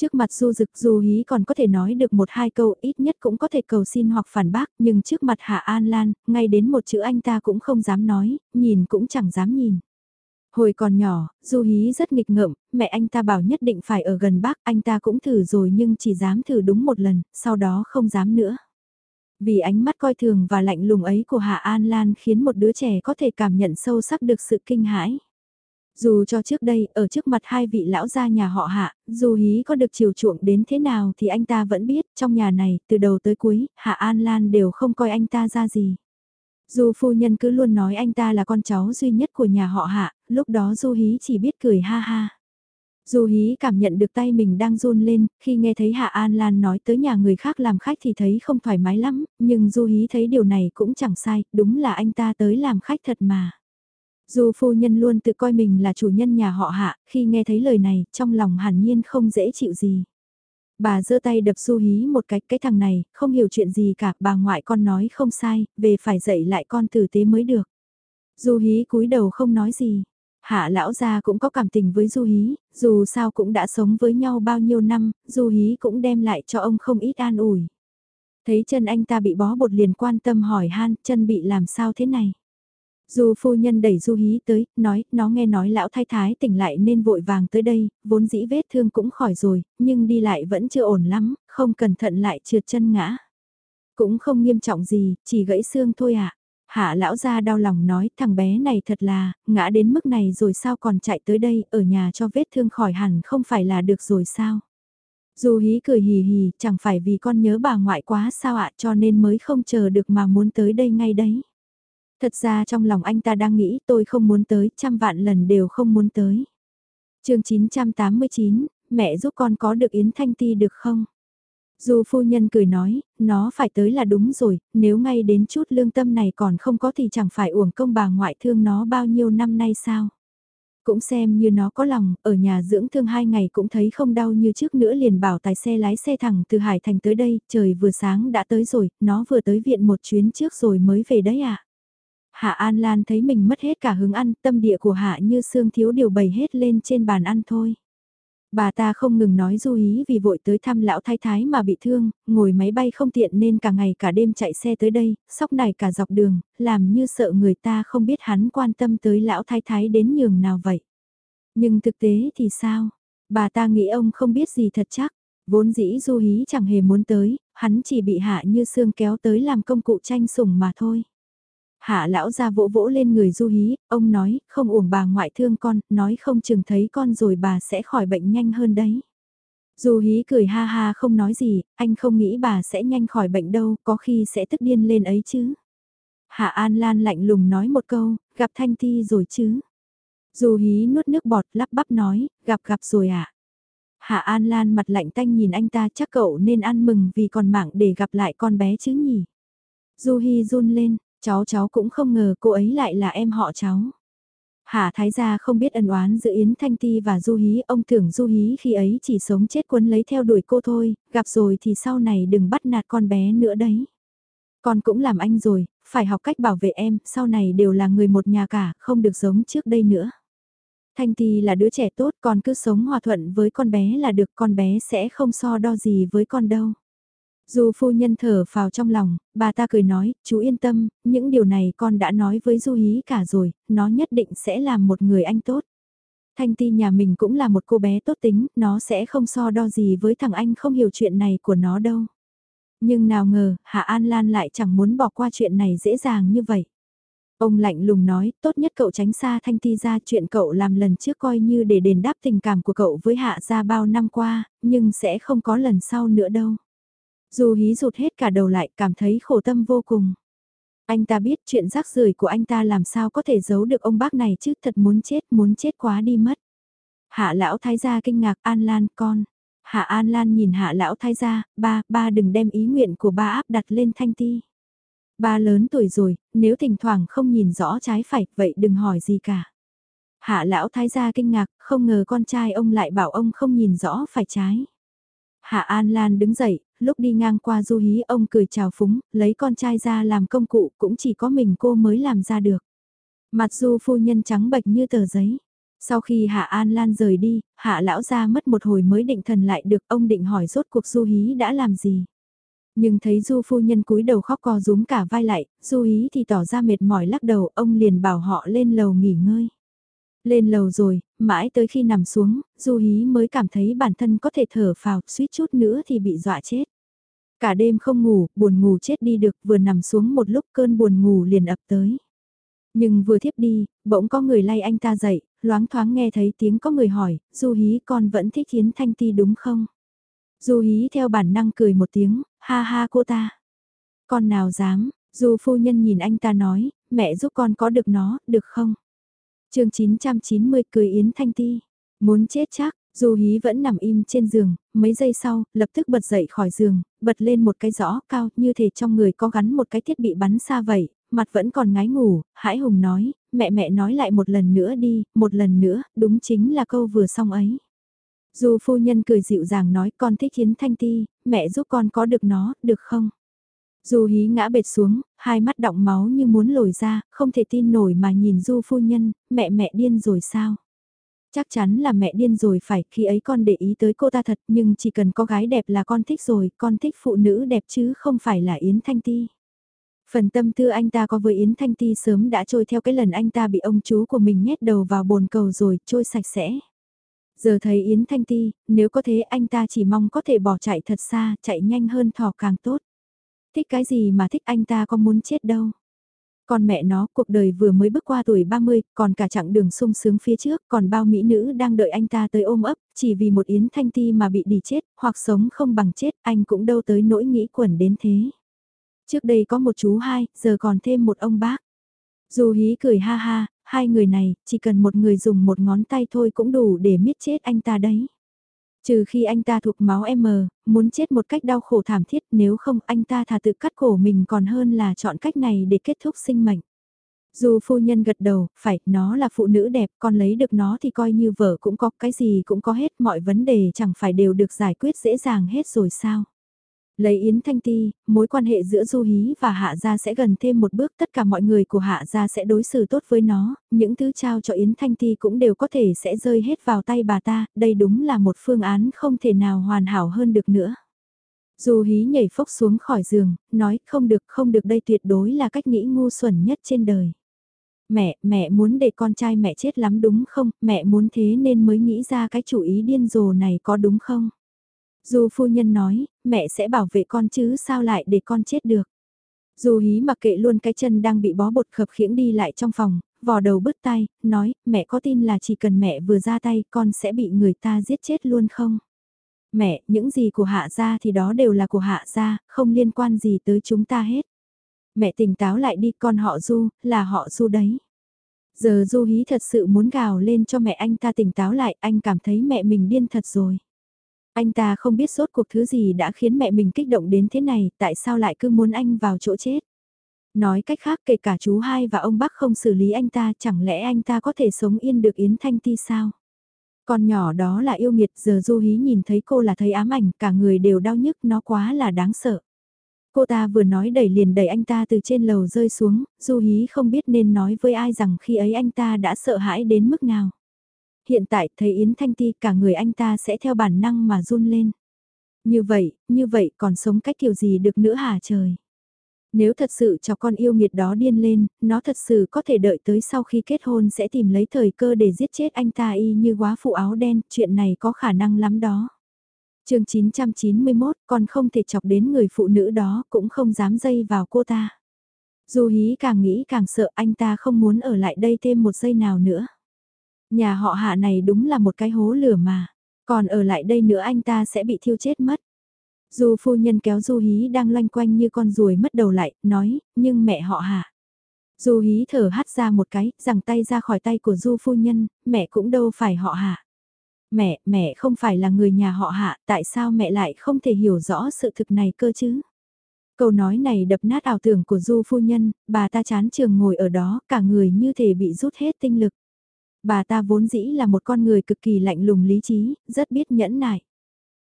Trước mặt Du Dực Du Hí còn có thể nói được một hai câu ít nhất cũng có thể cầu xin hoặc phản bác, nhưng trước mặt Hạ An Lan, ngay đến một chữ anh ta cũng không dám nói, nhìn cũng chẳng dám nhìn. Hồi còn nhỏ, Du Hí rất nghịch ngợm, mẹ anh ta bảo nhất định phải ở gần bác, anh ta cũng thử rồi nhưng chỉ dám thử đúng một lần, sau đó không dám nữa. Vì ánh mắt coi thường và lạnh lùng ấy của Hạ An Lan khiến một đứa trẻ có thể cảm nhận sâu sắc được sự kinh hãi. Dù cho trước đây, ở trước mặt hai vị lão gia nhà họ Hạ, dù hí có được chiều chuộng đến thế nào thì anh ta vẫn biết, trong nhà này, từ đầu tới cuối, Hạ An Lan đều không coi anh ta ra gì. Dù phu nhân cứ luôn nói anh ta là con cháu duy nhất của nhà họ Hạ, lúc đó Du Hí chỉ biết cười ha ha. Du Hí cảm nhận được tay mình đang run lên, khi nghe thấy Hạ An Lan nói tới nhà người khác làm khách thì thấy không thoải mái lắm, nhưng Du Hí thấy điều này cũng chẳng sai, đúng là anh ta tới làm khách thật mà. Du phu nhân luôn tự coi mình là chủ nhân nhà họ Hạ, khi nghe thấy lời này, trong lòng hẳn nhiên không dễ chịu gì. Bà giơ tay đập Du Hí một cái, cái thằng này, không hiểu chuyện gì cả, bà ngoại con nói không sai, về phải dạy lại con tử tế mới được. Du Hí cúi đầu không nói gì. Hạ lão gia cũng có cảm tình với Du Hí, dù sao cũng đã sống với nhau bao nhiêu năm, Du Hí cũng đem lại cho ông không ít an ủi. Thấy chân anh ta bị bó bột liền quan tâm hỏi han, chân bị làm sao thế này? Du phu nhân đẩy Du Hí tới, nói, nó nghe nói lão thái thái tỉnh lại nên vội vàng tới đây, vốn dĩ vết thương cũng khỏi rồi, nhưng đi lại vẫn chưa ổn lắm, không cẩn thận lại trượt chân ngã. Cũng không nghiêm trọng gì, chỉ gãy xương thôi ạ. À. Hạ lão ra đau lòng nói thằng bé này thật là, ngã đến mức này rồi sao còn chạy tới đây, ở nhà cho vết thương khỏi hẳn không phải là được rồi sao. Du hí cười hì hì, chẳng phải vì con nhớ bà ngoại quá sao ạ cho nên mới không chờ được mà muốn tới đây ngay đấy. Thật ra trong lòng anh ta đang nghĩ tôi không muốn tới, trăm vạn lần đều không muốn tới. chương 989, mẹ giúp con có được Yến Thanh Ti được không? Dù phu nhân cười nói, nó phải tới là đúng rồi, nếu ngay đến chút lương tâm này còn không có thì chẳng phải uổng công bà ngoại thương nó bao nhiêu năm nay sao. Cũng xem như nó có lòng, ở nhà dưỡng thương hai ngày cũng thấy không đau như trước nữa liền bảo tài xe lái xe thẳng từ Hải Thành tới đây, trời vừa sáng đã tới rồi, nó vừa tới viện một chuyến trước rồi mới về đấy ạ. À. Hạ An Lan thấy mình mất hết cả hứng ăn, tâm địa của Hạ như xương thiếu điều bày hết lên trên bàn ăn thôi. Bà ta không ngừng nói du ý vì vội tới thăm lão thái thái mà bị thương, ngồi máy bay không tiện nên cả ngày cả đêm chạy xe tới đây, sóc này cả dọc đường, làm như sợ người ta không biết hắn quan tâm tới lão thái thái đến nhường nào vậy. Nhưng thực tế thì sao? Bà ta nghĩ ông không biết gì thật chắc, vốn dĩ du hí chẳng hề muốn tới, hắn chỉ bị hạ như xương kéo tới làm công cụ tranh sủng mà thôi. Hạ lão ra vỗ vỗ lên người du hí, ông nói, không uổng bà ngoại thương con, nói không chừng thấy con rồi bà sẽ khỏi bệnh nhanh hơn đấy. Du hí cười ha ha không nói gì, anh không nghĩ bà sẽ nhanh khỏi bệnh đâu, có khi sẽ tức điên lên ấy chứ. Hạ An Lan lạnh lùng nói một câu, gặp Thanh Ti rồi chứ. Du hí nuốt nước bọt lắp bắp nói, gặp gặp rồi ạ. À? Hạ An Lan mặt lạnh tanh nhìn anh ta chắc cậu nên ăn mừng vì còn mạng để gặp lại con bé chứ nhỉ. Du Hi run lên, cháu cháu cũng không ngờ cô ấy lại là em họ cháu. Hạ Thái gia không biết ân oán giữa Yến Thanh Ti và Du Hí, ông tưởng Du Hí khi ấy chỉ sống chết quấn lấy theo đuổi cô thôi, gặp rồi thì sau này đừng bắt nạt con bé nữa đấy. Con cũng làm anh rồi, phải học cách bảo vệ em, sau này đều là người một nhà cả, không được giống trước đây nữa. Thanh Ti là đứa trẻ tốt, con cứ sống hòa thuận với con bé là được, con bé sẽ không so đo gì với con đâu. Dù phu nhân thở vào trong lòng, bà ta cười nói, chú yên tâm, những điều này con đã nói với Du Hí cả rồi, nó nhất định sẽ làm một người anh tốt. Thanh Ti nhà mình cũng là một cô bé tốt tính, nó sẽ không so đo gì với thằng anh không hiểu chuyện này của nó đâu. Nhưng nào ngờ, Hạ An Lan lại chẳng muốn bỏ qua chuyện này dễ dàng như vậy. Ông lạnh lùng nói, tốt nhất cậu tránh xa Thanh Ti ra chuyện cậu làm lần trước coi như để đền đáp tình cảm của cậu với Hạ gia bao năm qua, nhưng sẽ không có lần sau nữa đâu. Dù hí rụt hết cả đầu lại cảm thấy khổ tâm vô cùng. Anh ta biết chuyện rác rưởi của anh ta làm sao có thể giấu được ông bác này chứ thật muốn chết muốn chết quá đi mất. Hạ lão thái gia kinh ngạc An Lan con. Hạ An Lan nhìn hạ lão thái gia, ba, ba đừng đem ý nguyện của ba áp đặt lên thanh ti. Ba lớn tuổi rồi, nếu thỉnh thoảng không nhìn rõ trái phải, vậy đừng hỏi gì cả. Hạ lão thái gia kinh ngạc, không ngờ con trai ông lại bảo ông không nhìn rõ phải trái. Hạ An Lan đứng dậy, lúc đi ngang qua du hí ông cười chào phúng, lấy con trai ra làm công cụ cũng chỉ có mình cô mới làm ra được. Mặt du phu nhân trắng bệch như tờ giấy. Sau khi Hạ An Lan rời đi, Hạ lão ra mất một hồi mới định thần lại được ông định hỏi rốt cuộc du hí đã làm gì. Nhưng thấy du phu nhân cúi đầu khóc co rúm cả vai lại, du hí thì tỏ ra mệt mỏi lắc đầu ông liền bảo họ lên lầu nghỉ ngơi. Lên lầu rồi, mãi tới khi nằm xuống, Du Hí mới cảm thấy bản thân có thể thở phào, suýt chút nữa thì bị dọa chết. Cả đêm không ngủ, buồn ngủ chết đi được, vừa nằm xuống một lúc cơn buồn ngủ liền ập tới. Nhưng vừa thiếp đi, bỗng có người lay anh ta dậy, loáng thoáng nghe thấy tiếng có người hỏi, Du Hí con vẫn thích Yến Thanh Ti đúng không? Du Hí theo bản năng cười một tiếng, ha ha cô ta. Con nào dám, Du phu nhân nhìn anh ta nói, mẹ giúp con có được nó, được không? Chương 990 cười Yến Thanh Ti. Muốn chết chắc, dù hí vẫn nằm im trên giường, mấy giây sau, lập tức bật dậy khỏi giường, bật lên một cái rõ cao như thể trong người có gắn một cái thiết bị bắn xa vậy, mặt vẫn còn ngái ngủ, Hải Hùng nói, mẹ mẹ nói lại một lần nữa đi, một lần nữa, đúng chính là câu vừa xong ấy. Dù phu nhân cười dịu dàng nói con thích Yến Thanh Ti, mẹ giúp con có được nó, được không? Du hí ngã bệt xuống, hai mắt đọng máu như muốn lồi ra, không thể tin nổi mà nhìn du phu nhân, mẹ mẹ điên rồi sao? Chắc chắn là mẹ điên rồi phải, khi ấy con để ý tới cô ta thật nhưng chỉ cần có gái đẹp là con thích rồi, con thích phụ nữ đẹp chứ không phải là Yến Thanh Ti. Phần tâm tư anh ta có với Yến Thanh Ti sớm đã trôi theo cái lần anh ta bị ông chú của mình nhét đầu vào bồn cầu rồi, trôi sạch sẽ. Giờ thấy Yến Thanh Ti, nếu có thế anh ta chỉ mong có thể bỏ chạy thật xa, chạy nhanh hơn thỏ càng tốt. Thích cái gì mà thích anh ta có muốn chết đâu. Còn mẹ nó, cuộc đời vừa mới bước qua tuổi 30, còn cả chặng đường sung sướng phía trước, còn bao mỹ nữ đang đợi anh ta tới ôm ấp, chỉ vì một yến thanh ti mà bị đi chết, hoặc sống không bằng chết, anh cũng đâu tới nỗi nghĩ quẩn đến thế. Trước đây có một chú hai, giờ còn thêm một ông bác. Dù hí cười ha ha, hai người này, chỉ cần một người dùng một ngón tay thôi cũng đủ để miết chết anh ta đấy. Trừ khi anh ta thuộc máu M, muốn chết một cách đau khổ thảm thiết nếu không anh ta thà tự cắt cổ mình còn hơn là chọn cách này để kết thúc sinh mệnh. Dù phu nhân gật đầu, phải, nó là phụ nữ đẹp, con lấy được nó thì coi như vợ cũng có, cái gì cũng có hết, mọi vấn đề chẳng phải đều được giải quyết dễ dàng hết rồi sao. Lấy Yến Thanh Ti, mối quan hệ giữa Du Hí và Hạ Gia sẽ gần thêm một bước tất cả mọi người của Hạ Gia sẽ đối xử tốt với nó, những thứ trao cho Yến Thanh Ti cũng đều có thể sẽ rơi hết vào tay bà ta, đây đúng là một phương án không thể nào hoàn hảo hơn được nữa. Du Hí nhảy phốc xuống khỏi giường, nói không được không được đây tuyệt đối là cách nghĩ ngu xuẩn nhất trên đời. Mẹ, mẹ muốn để con trai mẹ chết lắm đúng không, mẹ muốn thế nên mới nghĩ ra cái chủ ý điên rồ này có đúng không? Du phu nhân nói, mẹ sẽ bảo vệ con chứ sao lại để con chết được. Du hí mặc kệ luôn cái chân đang bị bó bột khập khiễng đi lại trong phòng, vò đầu bứt tay, nói, mẹ có tin là chỉ cần mẹ vừa ra tay con sẽ bị người ta giết chết luôn không? Mẹ, những gì của hạ gia thì đó đều là của hạ gia, không liên quan gì tới chúng ta hết. Mẹ tỉnh táo lại đi con họ Du, là họ Du đấy. Giờ Du hí thật sự muốn gào lên cho mẹ anh ta tỉnh táo lại, anh cảm thấy mẹ mình điên thật rồi. Anh ta không biết sốt cuộc thứ gì đã khiến mẹ mình kích động đến thế này, tại sao lại cứ muốn anh vào chỗ chết. Nói cách khác kể cả chú hai và ông bác không xử lý anh ta, chẳng lẽ anh ta có thể sống yên được Yến Thanh Ti sao? Con nhỏ đó là yêu nghiệt, giờ Du Hí nhìn thấy cô là thấy ám ảnh, cả người đều đau nhức, nó quá là đáng sợ. Cô ta vừa nói đẩy liền đẩy anh ta từ trên lầu rơi xuống, Du Hí không biết nên nói với ai rằng khi ấy anh ta đã sợ hãi đến mức nào. Hiện tại thấy Yến Thanh Ti cả người anh ta sẽ theo bản năng mà run lên. Như vậy, như vậy còn sống cách kiểu gì được nữa hả trời? Nếu thật sự cho con yêu nghiệt đó điên lên, nó thật sự có thể đợi tới sau khi kết hôn sẽ tìm lấy thời cơ để giết chết anh ta y như quá phụ áo đen, chuyện này có khả năng lắm đó. chương 991, con không thể chọc đến người phụ nữ đó, cũng không dám dây vào cô ta. Dù hí càng nghĩ càng sợ anh ta không muốn ở lại đây thêm một giây nào nữa. Nhà họ hạ này đúng là một cái hố lửa mà, còn ở lại đây nữa anh ta sẽ bị thiêu chết mất. Du phu nhân kéo Du Hí đang loanh quanh như con ruồi mất đầu lại, nói, nhưng mẹ họ hạ. Du Hí thở hắt ra một cái, giằng tay ra khỏi tay của Du phu nhân, mẹ cũng đâu phải họ hạ. Mẹ, mẹ không phải là người nhà họ hạ, tại sao mẹ lại không thể hiểu rõ sự thực này cơ chứ? Câu nói này đập nát ảo tưởng của Du phu nhân, bà ta chán trường ngồi ở đó, cả người như thể bị rút hết tinh lực. Bà ta vốn dĩ là một con người cực kỳ lạnh lùng lý trí, rất biết nhẫn nại.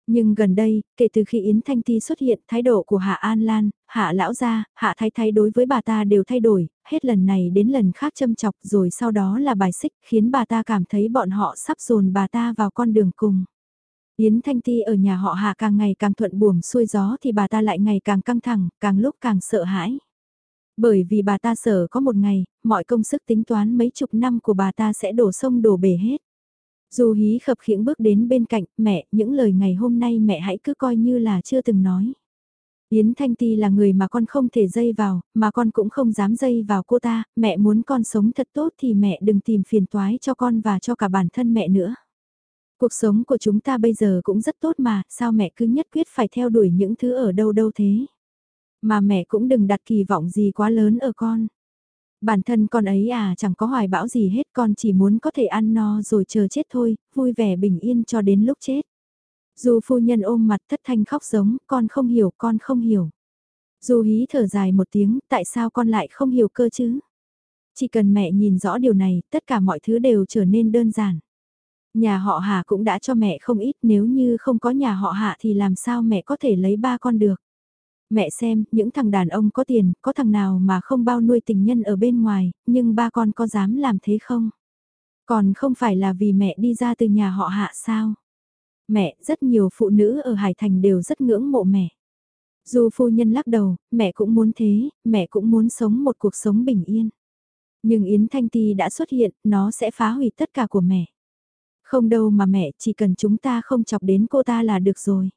Nhưng gần đây, kể từ khi Yến Thanh Ti xuất hiện, thái độ của Hạ An Lan, Hạ Lão Gia, Hạ Thái Thái đối với bà ta đều thay đổi, hết lần này đến lần khác châm chọc rồi sau đó là bài xích, khiến bà ta cảm thấy bọn họ sắp dồn bà ta vào con đường cùng. Yến Thanh Ti ở nhà họ Hạ càng ngày càng thuận buồm xuôi gió thì bà ta lại ngày càng căng thẳng, càng lúc càng sợ hãi. Bởi vì bà ta sợ có một ngày, mọi công sức tính toán mấy chục năm của bà ta sẽ đổ sông đổ bể hết. Dù hí khập khiễng bước đến bên cạnh, mẹ, những lời ngày hôm nay mẹ hãy cứ coi như là chưa từng nói. Yến Thanh Ti là người mà con không thể dây vào, mà con cũng không dám dây vào cô ta, mẹ muốn con sống thật tốt thì mẹ đừng tìm phiền toái cho con và cho cả bản thân mẹ nữa. Cuộc sống của chúng ta bây giờ cũng rất tốt mà, sao mẹ cứ nhất quyết phải theo đuổi những thứ ở đâu đâu thế? Mà mẹ cũng đừng đặt kỳ vọng gì quá lớn ở con. Bản thân con ấy à chẳng có hoài bão gì hết con chỉ muốn có thể ăn no rồi chờ chết thôi, vui vẻ bình yên cho đến lúc chết. Dù phu nhân ôm mặt thất thanh khóc giống, con không hiểu, con không hiểu. Dù hí thở dài một tiếng, tại sao con lại không hiểu cơ chứ? Chỉ cần mẹ nhìn rõ điều này, tất cả mọi thứ đều trở nên đơn giản. Nhà họ Hà cũng đã cho mẹ không ít nếu như không có nhà họ Hạ thì làm sao mẹ có thể lấy ba con được. Mẹ xem, những thằng đàn ông có tiền, có thằng nào mà không bao nuôi tình nhân ở bên ngoài, nhưng ba con có dám làm thế không? Còn không phải là vì mẹ đi ra từ nhà họ hạ sao? Mẹ, rất nhiều phụ nữ ở Hải Thành đều rất ngưỡng mộ mẹ. Dù phu nhân lắc đầu, mẹ cũng muốn thế, mẹ cũng muốn sống một cuộc sống bình yên. Nhưng Yến Thanh Ti đã xuất hiện, nó sẽ phá hủy tất cả của mẹ. Không đâu mà mẹ, chỉ cần chúng ta không chọc đến cô ta là được rồi.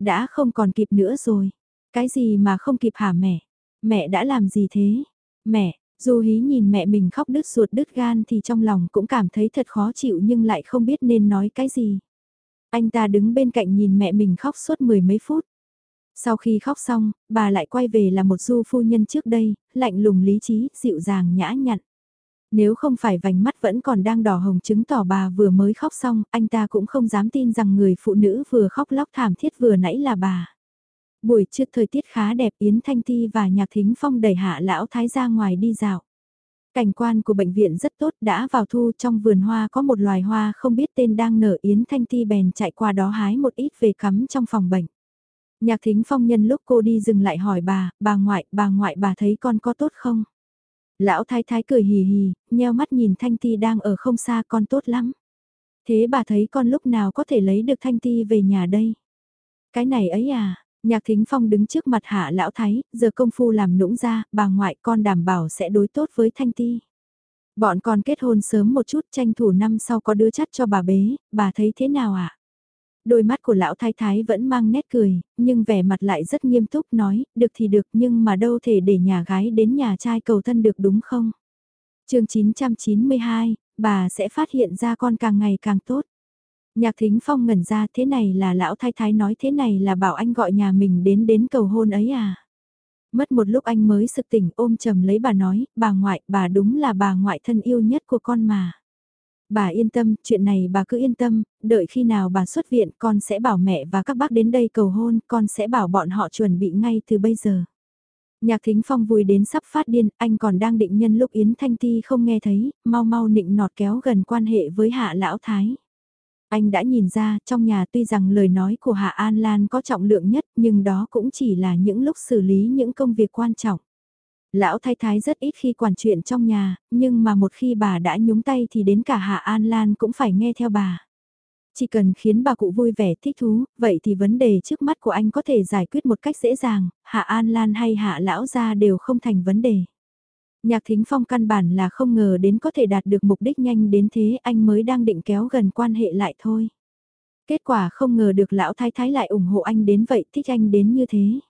Đã không còn kịp nữa rồi. Cái gì mà không kịp hả mẹ? Mẹ đã làm gì thế? Mẹ, dù hí nhìn mẹ mình khóc đứt ruột đứt gan thì trong lòng cũng cảm thấy thật khó chịu nhưng lại không biết nên nói cái gì. Anh ta đứng bên cạnh nhìn mẹ mình khóc suốt mười mấy phút. Sau khi khóc xong, bà lại quay về là một du phu nhân trước đây, lạnh lùng lý trí, dịu dàng nhã nhặn. Nếu không phải vành mắt vẫn còn đang đỏ hồng chứng tỏ bà vừa mới khóc xong, anh ta cũng không dám tin rằng người phụ nữ vừa khóc lóc thảm thiết vừa nãy là bà. Buổi trưa thời tiết khá đẹp Yến Thanh Ti và Nhạc Thính Phong đẩy hạ lão thái ra ngoài đi dạo. Cảnh quan của bệnh viện rất tốt đã vào thu trong vườn hoa có một loài hoa không biết tên đang nở Yến Thanh Ti bèn chạy qua đó hái một ít về cắm trong phòng bệnh. Nhạc Thính Phong nhân lúc cô đi dừng lại hỏi bà, bà ngoại, bà ngoại bà thấy con có tốt không? Lão thái thái cười hì hì, nheo mắt nhìn Thanh Ti đang ở không xa con tốt lắm. Thế bà thấy con lúc nào có thể lấy được Thanh Ti về nhà đây? Cái này ấy à, Nhạc Thính Phong đứng trước mặt hạ lão thái, giờ công phu làm nũng ra, bà ngoại con đảm bảo sẽ đối tốt với Thanh Ti. Bọn con kết hôn sớm một chút tranh thủ năm sau có đứa chắt cho bà bế, bà thấy thế nào ạ? À? Đôi mắt của lão thái thái vẫn mang nét cười, nhưng vẻ mặt lại rất nghiêm túc nói, được thì được nhưng mà đâu thể để nhà gái đến nhà trai cầu thân được đúng không? chương 992, bà sẽ phát hiện ra con càng ngày càng tốt. Nhạc thính phong ngẩn ra thế này là lão thái thái nói thế này là bảo anh gọi nhà mình đến đến cầu hôn ấy à. Mất một lúc anh mới sực tỉnh ôm chầm lấy bà nói, bà ngoại, bà đúng là bà ngoại thân yêu nhất của con mà. Bà yên tâm, chuyện này bà cứ yên tâm, đợi khi nào bà xuất viện con sẽ bảo mẹ và các bác đến đây cầu hôn, con sẽ bảo bọn họ chuẩn bị ngay từ bây giờ. Nhạc thính phong vui đến sắp phát điên, anh còn đang định nhân lúc Yến Thanh Ti không nghe thấy, mau mau nịnh nọt kéo gần quan hệ với hạ lão thái. Anh đã nhìn ra trong nhà tuy rằng lời nói của Hạ An Lan có trọng lượng nhất nhưng đó cũng chỉ là những lúc xử lý những công việc quan trọng. Lão thái thái rất ít khi quản chuyện trong nhà, nhưng mà một khi bà đã nhúng tay thì đến cả Hạ An Lan cũng phải nghe theo bà. Chỉ cần khiến bà cụ vui vẻ thích thú, vậy thì vấn đề trước mắt của anh có thể giải quyết một cách dễ dàng, Hạ An Lan hay Hạ Lão gia đều không thành vấn đề. Nhạc thính phong căn bản là không ngờ đến có thể đạt được mục đích nhanh đến thế anh mới đang định kéo gần quan hệ lại thôi. Kết quả không ngờ được lão thái thái lại ủng hộ anh đến vậy thích anh đến như thế.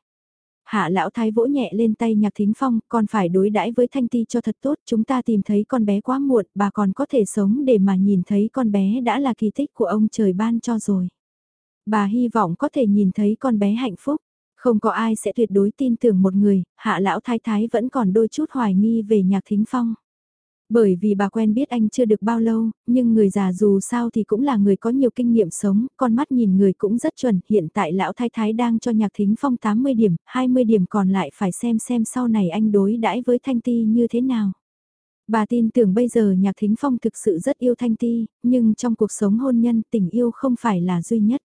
Hạ lão thái vỗ nhẹ lên tay nhạc thính phong, còn phải đối đãi với thanh ti cho thật tốt, chúng ta tìm thấy con bé quá muộn, bà còn có thể sống để mà nhìn thấy con bé đã là kỳ tích của ông trời ban cho rồi. Bà hy vọng có thể nhìn thấy con bé hạnh phúc. Không có ai sẽ tuyệt đối tin tưởng một người, hạ lão thái thái vẫn còn đôi chút hoài nghi về nhạc thính phong. Bởi vì bà quen biết anh chưa được bao lâu, nhưng người già dù sao thì cũng là người có nhiều kinh nghiệm sống, con mắt nhìn người cũng rất chuẩn. Hiện tại lão thái thái đang cho nhạc thính phong 80 điểm, 20 điểm còn lại phải xem xem sau này anh đối đãi với Thanh Ti như thế nào. Bà tin tưởng bây giờ nhạc thính phong thực sự rất yêu Thanh Ti, nhưng trong cuộc sống hôn nhân tình yêu không phải là duy nhất.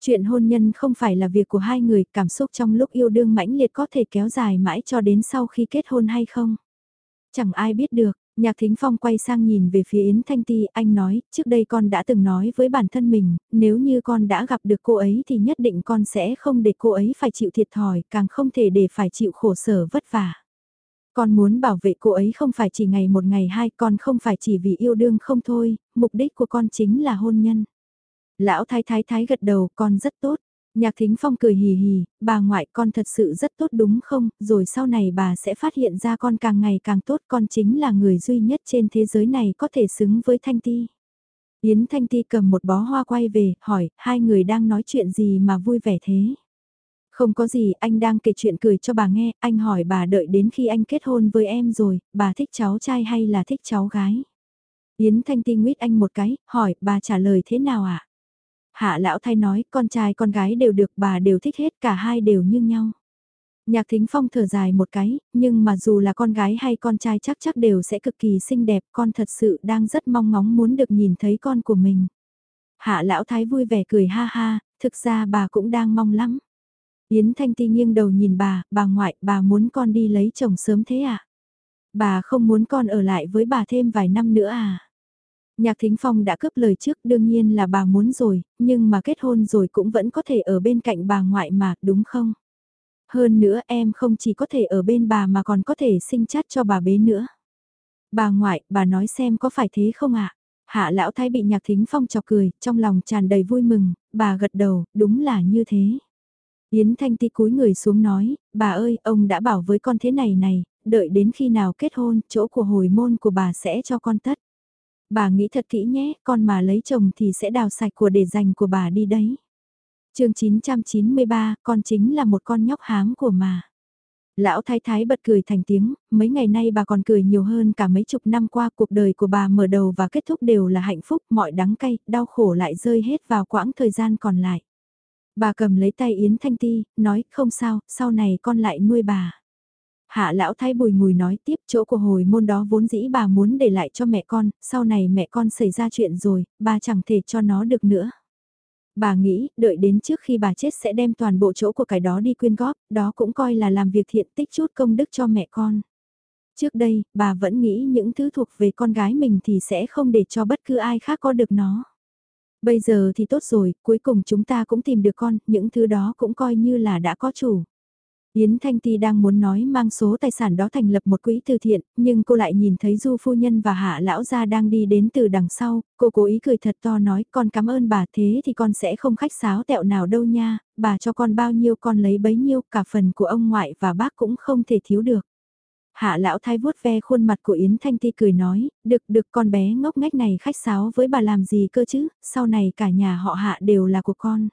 Chuyện hôn nhân không phải là việc của hai người, cảm xúc trong lúc yêu đương mãnh liệt có thể kéo dài mãi cho đến sau khi kết hôn hay không. Chẳng ai biết được, Nhạc Thính Phong quay sang nhìn về phía Yến Thanh Ti, anh nói, trước đây con đã từng nói với bản thân mình, nếu như con đã gặp được cô ấy thì nhất định con sẽ không để cô ấy phải chịu thiệt thòi, càng không thể để phải chịu khổ sở vất vả. Con muốn bảo vệ cô ấy không phải chỉ ngày một ngày hai, con không phải chỉ vì yêu đương không thôi, mục đích của con chính là hôn nhân. Lão thái thái thái gật đầu con rất tốt. Nhạc thính phong cười hì hì, bà ngoại con thật sự rất tốt đúng không, rồi sau này bà sẽ phát hiện ra con càng ngày càng tốt con chính là người duy nhất trên thế giới này có thể xứng với Thanh Ti. Yến Thanh Ti cầm một bó hoa quay về, hỏi, hai người đang nói chuyện gì mà vui vẻ thế? Không có gì, anh đang kể chuyện cười cho bà nghe, anh hỏi bà đợi đến khi anh kết hôn với em rồi, bà thích cháu trai hay là thích cháu gái? Yến Thanh Ti nguyết anh một cái, hỏi, bà trả lời thế nào ạ? À? Hạ lão thay nói con trai con gái đều được bà đều thích hết cả hai đều như nhau. Nhạc thính phong thở dài một cái, nhưng mà dù là con gái hay con trai chắc chắc đều sẽ cực kỳ xinh đẹp, con thật sự đang rất mong ngóng muốn được nhìn thấy con của mình. Hạ lão thái vui vẻ cười ha ha, thực ra bà cũng đang mong lắm. Yến Thanh Ti nghiêng đầu nhìn bà, bà ngoại, bà muốn con đi lấy chồng sớm thế à? Bà không muốn con ở lại với bà thêm vài năm nữa à? Nhạc Thính Phong đã cướp lời trước đương nhiên là bà muốn rồi, nhưng mà kết hôn rồi cũng vẫn có thể ở bên cạnh bà ngoại mà, đúng không? Hơn nữa em không chỉ có thể ở bên bà mà còn có thể sinh chát cho bà bế nữa. Bà ngoại, bà nói xem có phải thế không ạ? Hạ lão thái bị nhạc thính phong chọc cười, trong lòng tràn đầy vui mừng, bà gật đầu, đúng là như thế. Yến Thanh Ti cúi người xuống nói, bà ơi, ông đã bảo với con thế này này, đợi đến khi nào kết hôn, chỗ của hồi môn của bà sẽ cho con tất. Bà nghĩ thật kỹ nhé, con mà lấy chồng thì sẽ đào sạch của để dành của bà đi đấy. chương 993, con chính là một con nhóc háng của mà. Lão thái thái bật cười thành tiếng, mấy ngày nay bà còn cười nhiều hơn cả mấy chục năm qua cuộc đời của bà mở đầu và kết thúc đều là hạnh phúc, mọi đắng cay, đau khổ lại rơi hết vào quãng thời gian còn lại. Bà cầm lấy tay Yến Thanh Ti, nói không sao, sau này con lại nuôi bà. Hạ lão thái bùi ngùi nói tiếp chỗ của hồi môn đó vốn dĩ bà muốn để lại cho mẹ con, sau này mẹ con xảy ra chuyện rồi, bà chẳng thể cho nó được nữa. Bà nghĩ, đợi đến trước khi bà chết sẽ đem toàn bộ chỗ của cái đó đi quyên góp, đó cũng coi là làm việc thiện tích chút công đức cho mẹ con. Trước đây, bà vẫn nghĩ những thứ thuộc về con gái mình thì sẽ không để cho bất cứ ai khác có được nó. Bây giờ thì tốt rồi, cuối cùng chúng ta cũng tìm được con, những thứ đó cũng coi như là đã có chủ. Yến Thanh Ti đang muốn nói mang số tài sản đó thành lập một quỹ từ thiện, nhưng cô lại nhìn thấy Du Phu Nhân và Hạ Lão Gia đang đi đến từ đằng sau, cô cố ý cười thật to nói con cảm ơn bà thế thì con sẽ không khách sáo tẹo nào đâu nha, bà cho con bao nhiêu con lấy bấy nhiêu, cả phần của ông ngoại và bác cũng không thể thiếu được. Hạ lão thái vuốt ve khuôn mặt của Yến Thanh Ti cười nói, được được con bé ngốc nghếch này khách sáo với bà làm gì cơ chứ, sau này cả nhà họ hạ đều là của con.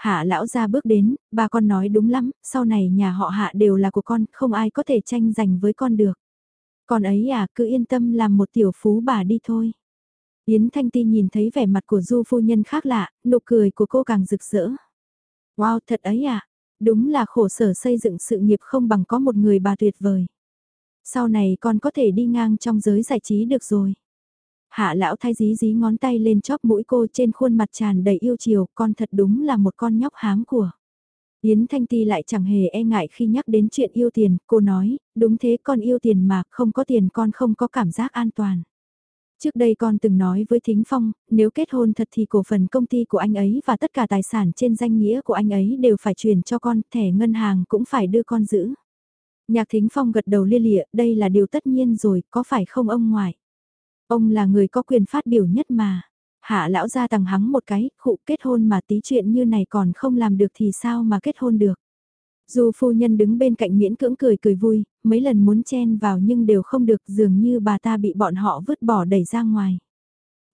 Hạ lão ra bước đến, bà con nói đúng lắm, sau này nhà họ hạ đều là của con, không ai có thể tranh giành với con được. Con ấy à, cứ yên tâm làm một tiểu phú bà đi thôi. Yến Thanh Ti nhìn thấy vẻ mặt của du phu nhân khác lạ, nụ cười của cô càng rực rỡ. Wow, thật ấy à, đúng là khổ sở xây dựng sự nghiệp không bằng có một người bà tuyệt vời. Sau này con có thể đi ngang trong giới giải trí được rồi. Hạ lão thái dí dí ngón tay lên chóp mũi cô trên khuôn mặt tràn đầy yêu chiều, con thật đúng là một con nhóc hám của. Yến Thanh Ti lại chẳng hề e ngại khi nhắc đến chuyện yêu tiền, cô nói, đúng thế con yêu tiền mà, không có tiền con không có cảm giác an toàn. Trước đây con từng nói với Thính Phong, nếu kết hôn thật thì cổ phần công ty của anh ấy và tất cả tài sản trên danh nghĩa của anh ấy đều phải chuyển cho con, thẻ ngân hàng cũng phải đưa con giữ. Nhạc Thính Phong gật đầu lia lịa, đây là điều tất nhiên rồi, có phải không ông ngoại? Ông là người có quyền phát biểu nhất mà. Hạ lão ra tầng hắng một cái, khụ kết hôn mà tí chuyện như này còn không làm được thì sao mà kết hôn được. Dù phu nhân đứng bên cạnh miễn cưỡng cười cười vui, mấy lần muốn chen vào nhưng đều không được dường như bà ta bị bọn họ vứt bỏ đẩy ra ngoài.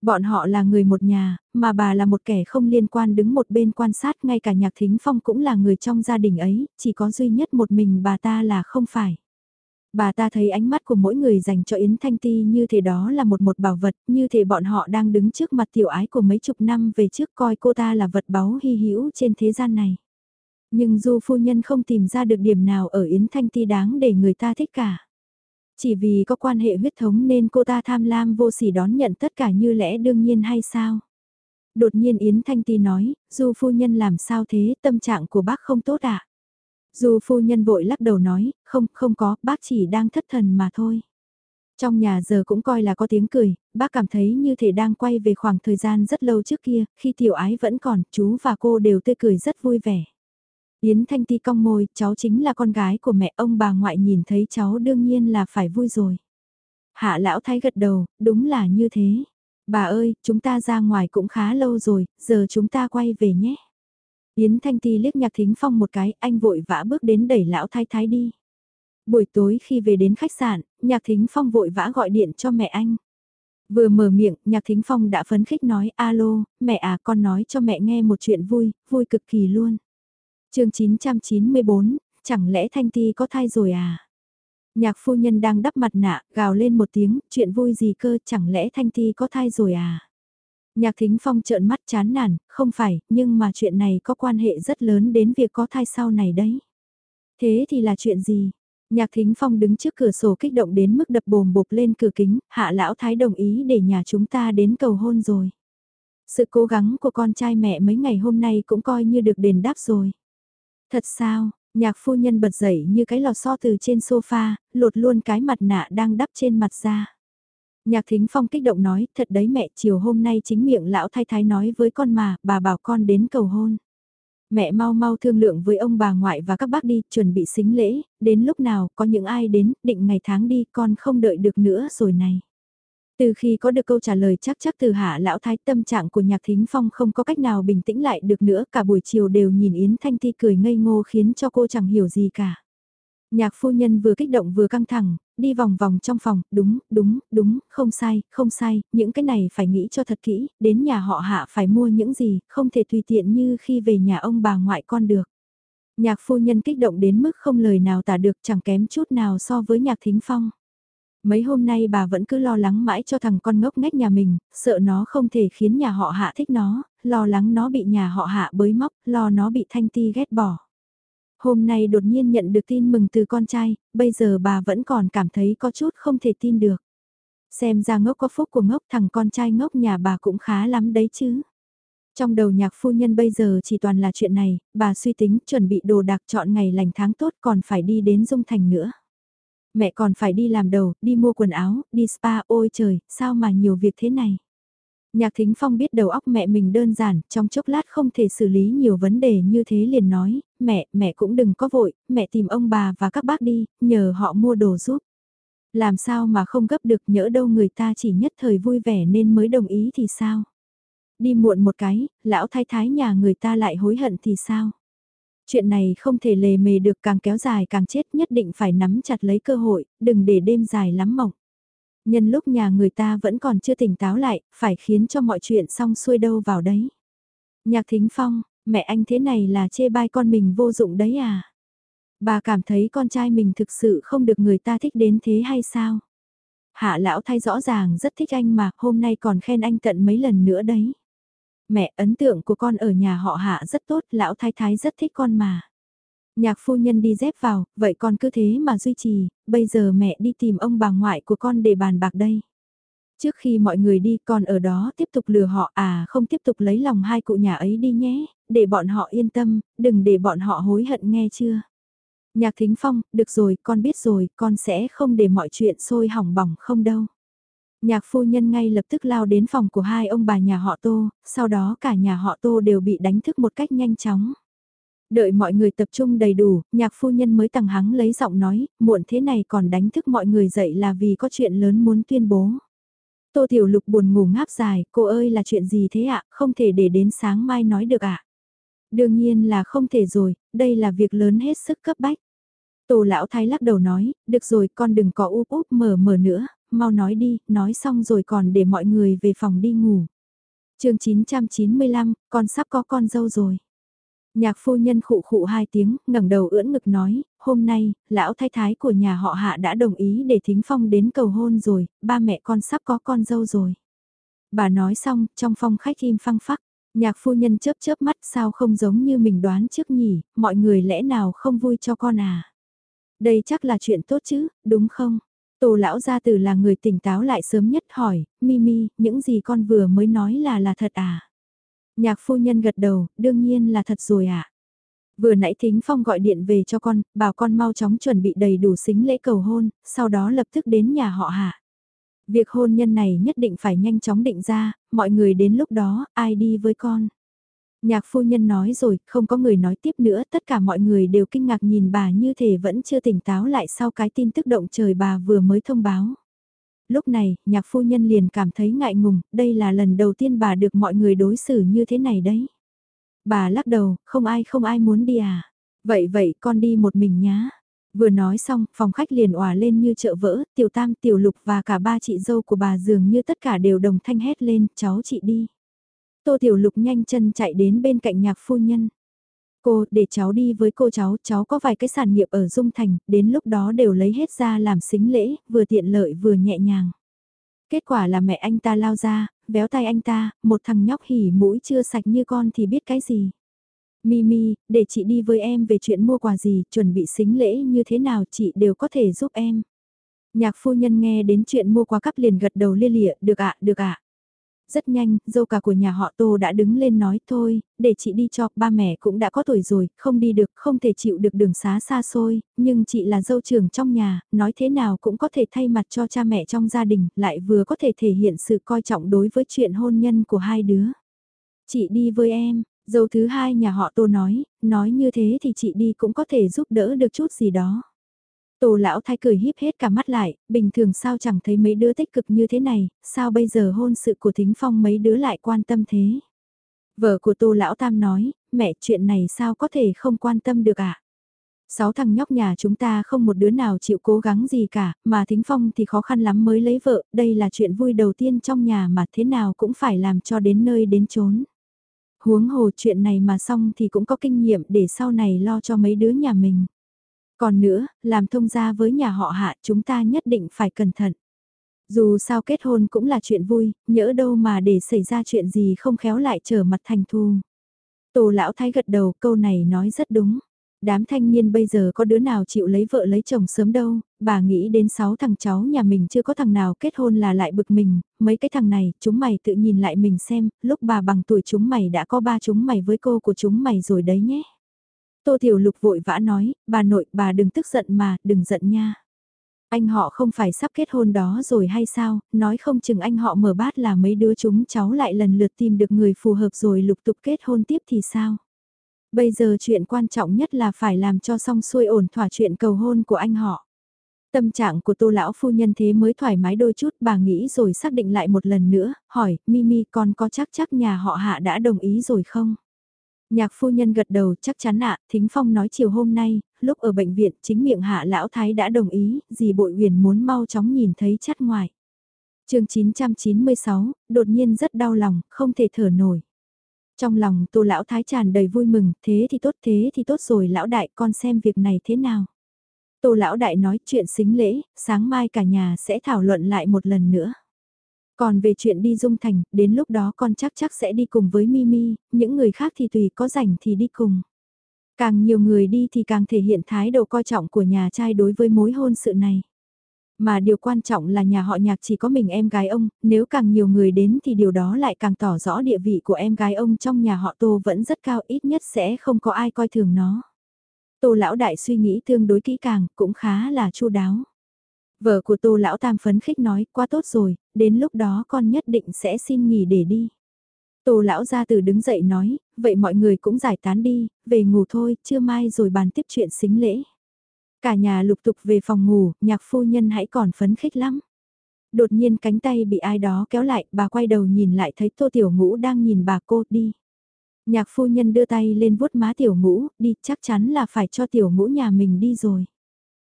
Bọn họ là người một nhà, mà bà là một kẻ không liên quan đứng một bên quan sát ngay cả nhạc thính phong cũng là người trong gia đình ấy, chỉ có duy nhất một mình bà ta là không phải. Bà ta thấy ánh mắt của mỗi người dành cho Yến Thanh Ti như thể đó là một một bảo vật, như thể bọn họ đang đứng trước mặt tiểu ái của mấy chục năm về trước coi cô ta là vật báu hy hữu trên thế gian này. Nhưng Du phu nhân không tìm ra được điểm nào ở Yến Thanh Ti đáng để người ta thích cả. Chỉ vì có quan hệ huyết thống nên cô ta tham lam vô sỉ đón nhận tất cả như lẽ đương nhiên hay sao? Đột nhiên Yến Thanh Ti nói, Du phu nhân làm sao thế, tâm trạng của bác không tốt ạ? À? Du phu nhân vội lắc đầu nói, không, không có, bác chỉ đang thất thần mà thôi. Trong nhà giờ cũng coi là có tiếng cười, bác cảm thấy như thể đang quay về khoảng thời gian rất lâu trước kia, khi tiểu ái vẫn còn, chú và cô đều tươi cười rất vui vẻ. Yến Thanh Ti cong môi, cháu chính là con gái của mẹ ông bà ngoại nhìn thấy cháu đương nhiên là phải vui rồi. Hạ lão thái gật đầu, đúng là như thế. Bà ơi, chúng ta ra ngoài cũng khá lâu rồi, giờ chúng ta quay về nhé. Yến Thanh Ti liếc nhạc thính phong một cái, anh vội vã bước đến đẩy lão thái thái đi. Buổi tối khi về đến khách sạn, nhạc thính phong vội vã gọi điện cho mẹ anh. Vừa mở miệng, nhạc thính phong đã phấn khích nói, alo, mẹ à con nói cho mẹ nghe một chuyện vui, vui cực kỳ luôn. chương 994, chẳng lẽ Thanh Ti có thai rồi à? Nhạc phu nhân đang đắp mặt nạ, gào lên một tiếng, chuyện vui gì cơ, chẳng lẽ Thanh Ti có thai rồi à? Nhạc thính phong trợn mắt chán nản, không phải, nhưng mà chuyện này có quan hệ rất lớn đến việc có thai sau này đấy. Thế thì là chuyện gì? Nhạc thính phong đứng trước cửa sổ kích động đến mức đập bồm bộp lên cửa kính, hạ lão thái đồng ý để nhà chúng ta đến cầu hôn rồi. Sự cố gắng của con trai mẹ mấy ngày hôm nay cũng coi như được đền đáp rồi. Thật sao, nhạc phu nhân bật dậy như cái lò xo từ trên sofa, lột luôn cái mặt nạ đang đắp trên mặt ra. Nhạc thính phong kích động nói, thật đấy mẹ, chiều hôm nay chính miệng lão thái thái nói với con mà, bà bảo con đến cầu hôn. Mẹ mau mau thương lượng với ông bà ngoại và các bác đi, chuẩn bị xính lễ, đến lúc nào, có những ai đến, định ngày tháng đi, con không đợi được nữa rồi này. Từ khi có được câu trả lời chắc chắc từ hạ lão thái tâm trạng của nhạc thính phong không có cách nào bình tĩnh lại được nữa, cả buổi chiều đều nhìn Yến Thanh Ti cười ngây ngô khiến cho cô chẳng hiểu gì cả. Nhạc phu nhân vừa kích động vừa căng thẳng, đi vòng vòng trong phòng, đúng, đúng, đúng, không sai, không sai, những cái này phải nghĩ cho thật kỹ, đến nhà họ hạ phải mua những gì, không thể tùy tiện như khi về nhà ông bà ngoại con được. Nhạc phu nhân kích động đến mức không lời nào tả được chẳng kém chút nào so với nhạc thính phong. Mấy hôm nay bà vẫn cứ lo lắng mãi cho thằng con ngốc ngách nhà mình, sợ nó không thể khiến nhà họ hạ thích nó, lo lắng nó bị nhà họ hạ bới móc, lo nó bị thanh ti ghét bỏ. Hôm nay đột nhiên nhận được tin mừng từ con trai, bây giờ bà vẫn còn cảm thấy có chút không thể tin được. Xem ra ngốc có phúc của ngốc thằng con trai ngốc nhà bà cũng khá lắm đấy chứ. Trong đầu nhạc phu nhân bây giờ chỉ toàn là chuyện này, bà suy tính chuẩn bị đồ đạc chọn ngày lành tháng tốt còn phải đi đến Dung Thành nữa. Mẹ còn phải đi làm đầu, đi mua quần áo, đi spa, ôi trời, sao mà nhiều việc thế này. Nhạc Thính Phong biết đầu óc mẹ mình đơn giản, trong chốc lát không thể xử lý nhiều vấn đề như thế liền nói, mẹ, mẹ cũng đừng có vội, mẹ tìm ông bà và các bác đi, nhờ họ mua đồ giúp. Làm sao mà không gấp được nhỡ đâu người ta chỉ nhất thời vui vẻ nên mới đồng ý thì sao? Đi muộn một cái, lão thái thái nhà người ta lại hối hận thì sao? Chuyện này không thể lề mề được càng kéo dài càng chết nhất định phải nắm chặt lấy cơ hội, đừng để đêm dài lắm mộng. Nhân lúc nhà người ta vẫn còn chưa tỉnh táo lại, phải khiến cho mọi chuyện xong xuôi đâu vào đấy. Nhạc thính phong, mẹ anh thế này là chê bai con mình vô dụng đấy à? Bà cảm thấy con trai mình thực sự không được người ta thích đến thế hay sao? Hạ lão thay rõ ràng rất thích anh mà, hôm nay còn khen anh tận mấy lần nữa đấy. Mẹ ấn tượng của con ở nhà họ hạ rất tốt, lão thái thái rất thích con mà. Nhạc phu nhân đi dép vào, vậy con cứ thế mà duy trì, bây giờ mẹ đi tìm ông bà ngoại của con để bàn bạc đây. Trước khi mọi người đi con ở đó tiếp tục lừa họ à không tiếp tục lấy lòng hai cụ nhà ấy đi nhé, để bọn họ yên tâm, đừng để bọn họ hối hận nghe chưa. Nhạc thính phong, được rồi, con biết rồi, con sẽ không để mọi chuyện sôi hỏng bỏng không đâu. Nhạc phu nhân ngay lập tức lao đến phòng của hai ông bà nhà họ Tô, sau đó cả nhà họ Tô đều bị đánh thức một cách nhanh chóng. Đợi mọi người tập trung đầy đủ, nhạc phu nhân mới tăng hắng lấy giọng nói, muộn thế này còn đánh thức mọi người dậy là vì có chuyện lớn muốn tuyên bố. Tô Tiểu Lục buồn ngủ ngáp dài, cô ơi là chuyện gì thế ạ, không thể để đến sáng mai nói được ạ. Đương nhiên là không thể rồi, đây là việc lớn hết sức cấp bách. Tô lão thái lắc đầu nói, được rồi con đừng có úp úp mở mở nữa, mau nói đi, nói xong rồi còn để mọi người về phòng đi ngủ. chương 995, con sắp có con dâu rồi. Nhạc phu nhân khụ khụ hai tiếng, ngẩng đầu ưỡn ngực nói, hôm nay, lão thái thái của nhà họ hạ đã đồng ý để thính phong đến cầu hôn rồi, ba mẹ con sắp có con dâu rồi. Bà nói xong, trong phòng khách im phăng phắc, nhạc phu nhân chớp chớp mắt sao không giống như mình đoán trước nhỉ, mọi người lẽ nào không vui cho con à. Đây chắc là chuyện tốt chứ, đúng không? Tô lão gia tử là người tỉnh táo lại sớm nhất hỏi, Mimi, những gì con vừa mới nói là là thật à? Nhạc phu nhân gật đầu, đương nhiên là thật rồi ạ. À? Vừa nãy Thính Phong gọi điện về cho con, bảo con mau chóng chuẩn bị đầy đủ xính lễ cầu hôn, sau đó lập tức đến nhà họ hạ. Việc hôn nhân này nhất định phải nhanh chóng định ra, mọi người đến lúc đó, ai đi với con. Nhạc phu nhân nói rồi, không có người nói tiếp nữa, tất cả mọi người đều kinh ngạc nhìn bà như thể vẫn chưa tỉnh táo lại sau cái tin tức động trời bà vừa mới thông báo. Lúc này, nhạc phu nhân liền cảm thấy ngại ngùng, đây là lần đầu tiên bà được mọi người đối xử như thế này đấy. Bà lắc đầu, không ai không ai muốn đi à. Vậy vậy con đi một mình nhá. Vừa nói xong, phòng khách liền òa lên như chợ vỡ, tiểu tam, tiểu lục và cả ba chị dâu của bà dường như tất cả đều đồng thanh hét lên, cháu chị đi. Tô Tiểu Lục nhanh chân chạy đến bên cạnh nhạc phu nhân. Cô, để cháu đi với cô cháu, cháu có vài cái sản nghiệp ở Dung Thành, đến lúc đó đều lấy hết ra làm xính lễ, vừa tiện lợi vừa nhẹ nhàng. Kết quả là mẹ anh ta lao ra, véo tay anh ta, một thằng nhóc hỉ mũi chưa sạch như con thì biết cái gì. Mimi, để chị đi với em về chuyện mua quà gì, chuẩn bị xính lễ như thế nào chị đều có thể giúp em. Nhạc phu nhân nghe đến chuyện mua quà cắp liền gật đầu lia lịa, được ạ, được ạ. Rất nhanh, dâu cả của nhà họ Tô đã đứng lên nói thôi, để chị đi cho, ba mẹ cũng đã có tuổi rồi, không đi được, không thể chịu được đường xá xa xôi, nhưng chị là dâu trưởng trong nhà, nói thế nào cũng có thể thay mặt cho cha mẹ trong gia đình, lại vừa có thể thể hiện sự coi trọng đối với chuyện hôn nhân của hai đứa. Chị đi với em, dâu thứ hai nhà họ Tô nói, nói như thế thì chị đi cũng có thể giúp đỡ được chút gì đó. Tô lão thái cười híp hết cả mắt lại, bình thường sao chẳng thấy mấy đứa tích cực như thế này, sao bây giờ hôn sự của thính phong mấy đứa lại quan tâm thế. Vợ của tô lão tam nói, mẹ chuyện này sao có thể không quan tâm được ạ. À? Sáu thằng nhóc nhà chúng ta không một đứa nào chịu cố gắng gì cả, mà thính phong thì khó khăn lắm mới lấy vợ, đây là chuyện vui đầu tiên trong nhà mà thế nào cũng phải làm cho đến nơi đến chốn. Huống hồ chuyện này mà xong thì cũng có kinh nghiệm để sau này lo cho mấy đứa nhà mình. Còn nữa, làm thông gia với nhà họ hạ chúng ta nhất định phải cẩn thận. Dù sao kết hôn cũng là chuyện vui, nhỡ đâu mà để xảy ra chuyện gì không khéo lại trở mặt thành thù. Tổ lão thái gật đầu câu này nói rất đúng. Đám thanh niên bây giờ có đứa nào chịu lấy vợ lấy chồng sớm đâu, bà nghĩ đến sáu thằng cháu nhà mình chưa có thằng nào kết hôn là lại bực mình, mấy cái thằng này, chúng mày tự nhìn lại mình xem, lúc bà bằng tuổi chúng mày đã có ba chúng mày với cô của chúng mày rồi đấy nhé. Tô Tiểu Lục vội vã nói, bà nội, bà đừng tức giận mà, đừng giận nha. Anh họ không phải sắp kết hôn đó rồi hay sao, nói không chừng anh họ mở bát là mấy đứa chúng cháu lại lần lượt tìm được người phù hợp rồi lục tục kết hôn tiếp thì sao? Bây giờ chuyện quan trọng nhất là phải làm cho xong xuôi ổn thỏa chuyện cầu hôn của anh họ. Tâm trạng của tô lão phu nhân thế mới thoải mái đôi chút bà nghĩ rồi xác định lại một lần nữa, hỏi, Mimi con có chắc chắc nhà họ hạ đã đồng ý rồi không? Nhạc phu nhân gật đầu chắc chắn ạ, Thính Phong nói chiều hôm nay, lúc ở bệnh viện chính miệng hạ lão thái đã đồng ý, dì bội huyền muốn mau chóng nhìn thấy chắt ngoài. chương 996, đột nhiên rất đau lòng, không thể thở nổi. Trong lòng tô lão thái tràn đầy vui mừng, thế thì tốt thế thì tốt rồi lão đại con xem việc này thế nào. Tô lão đại nói chuyện xính lễ, sáng mai cả nhà sẽ thảo luận lại một lần nữa. Còn về chuyện đi dung thành, đến lúc đó con chắc chắc sẽ đi cùng với Mimi, những người khác thì tùy có rảnh thì đi cùng. Càng nhiều người đi thì càng thể hiện thái độ coi trọng của nhà trai đối với mối hôn sự này. Mà điều quan trọng là nhà họ nhạc chỉ có mình em gái ông, nếu càng nhiều người đến thì điều đó lại càng tỏ rõ địa vị của em gái ông trong nhà họ Tô vẫn rất cao ít nhất sẽ không có ai coi thường nó. Tô lão đại suy nghĩ tương đối kỹ càng, cũng khá là chu đáo. Vợ của tô lão tam phấn khích nói, quá tốt rồi, đến lúc đó con nhất định sẽ xin nghỉ để đi. Tô lão gia từ đứng dậy nói, vậy mọi người cũng giải tán đi, về ngủ thôi, chưa mai rồi bàn tiếp chuyện xính lễ. Cả nhà lục tục về phòng ngủ, nhạc phu nhân hãy còn phấn khích lắm. Đột nhiên cánh tay bị ai đó kéo lại, bà quay đầu nhìn lại thấy tô tiểu ngũ đang nhìn bà cô đi. Nhạc phu nhân đưa tay lên vuốt má tiểu ngũ, đi chắc chắn là phải cho tiểu ngũ nhà mình đi rồi.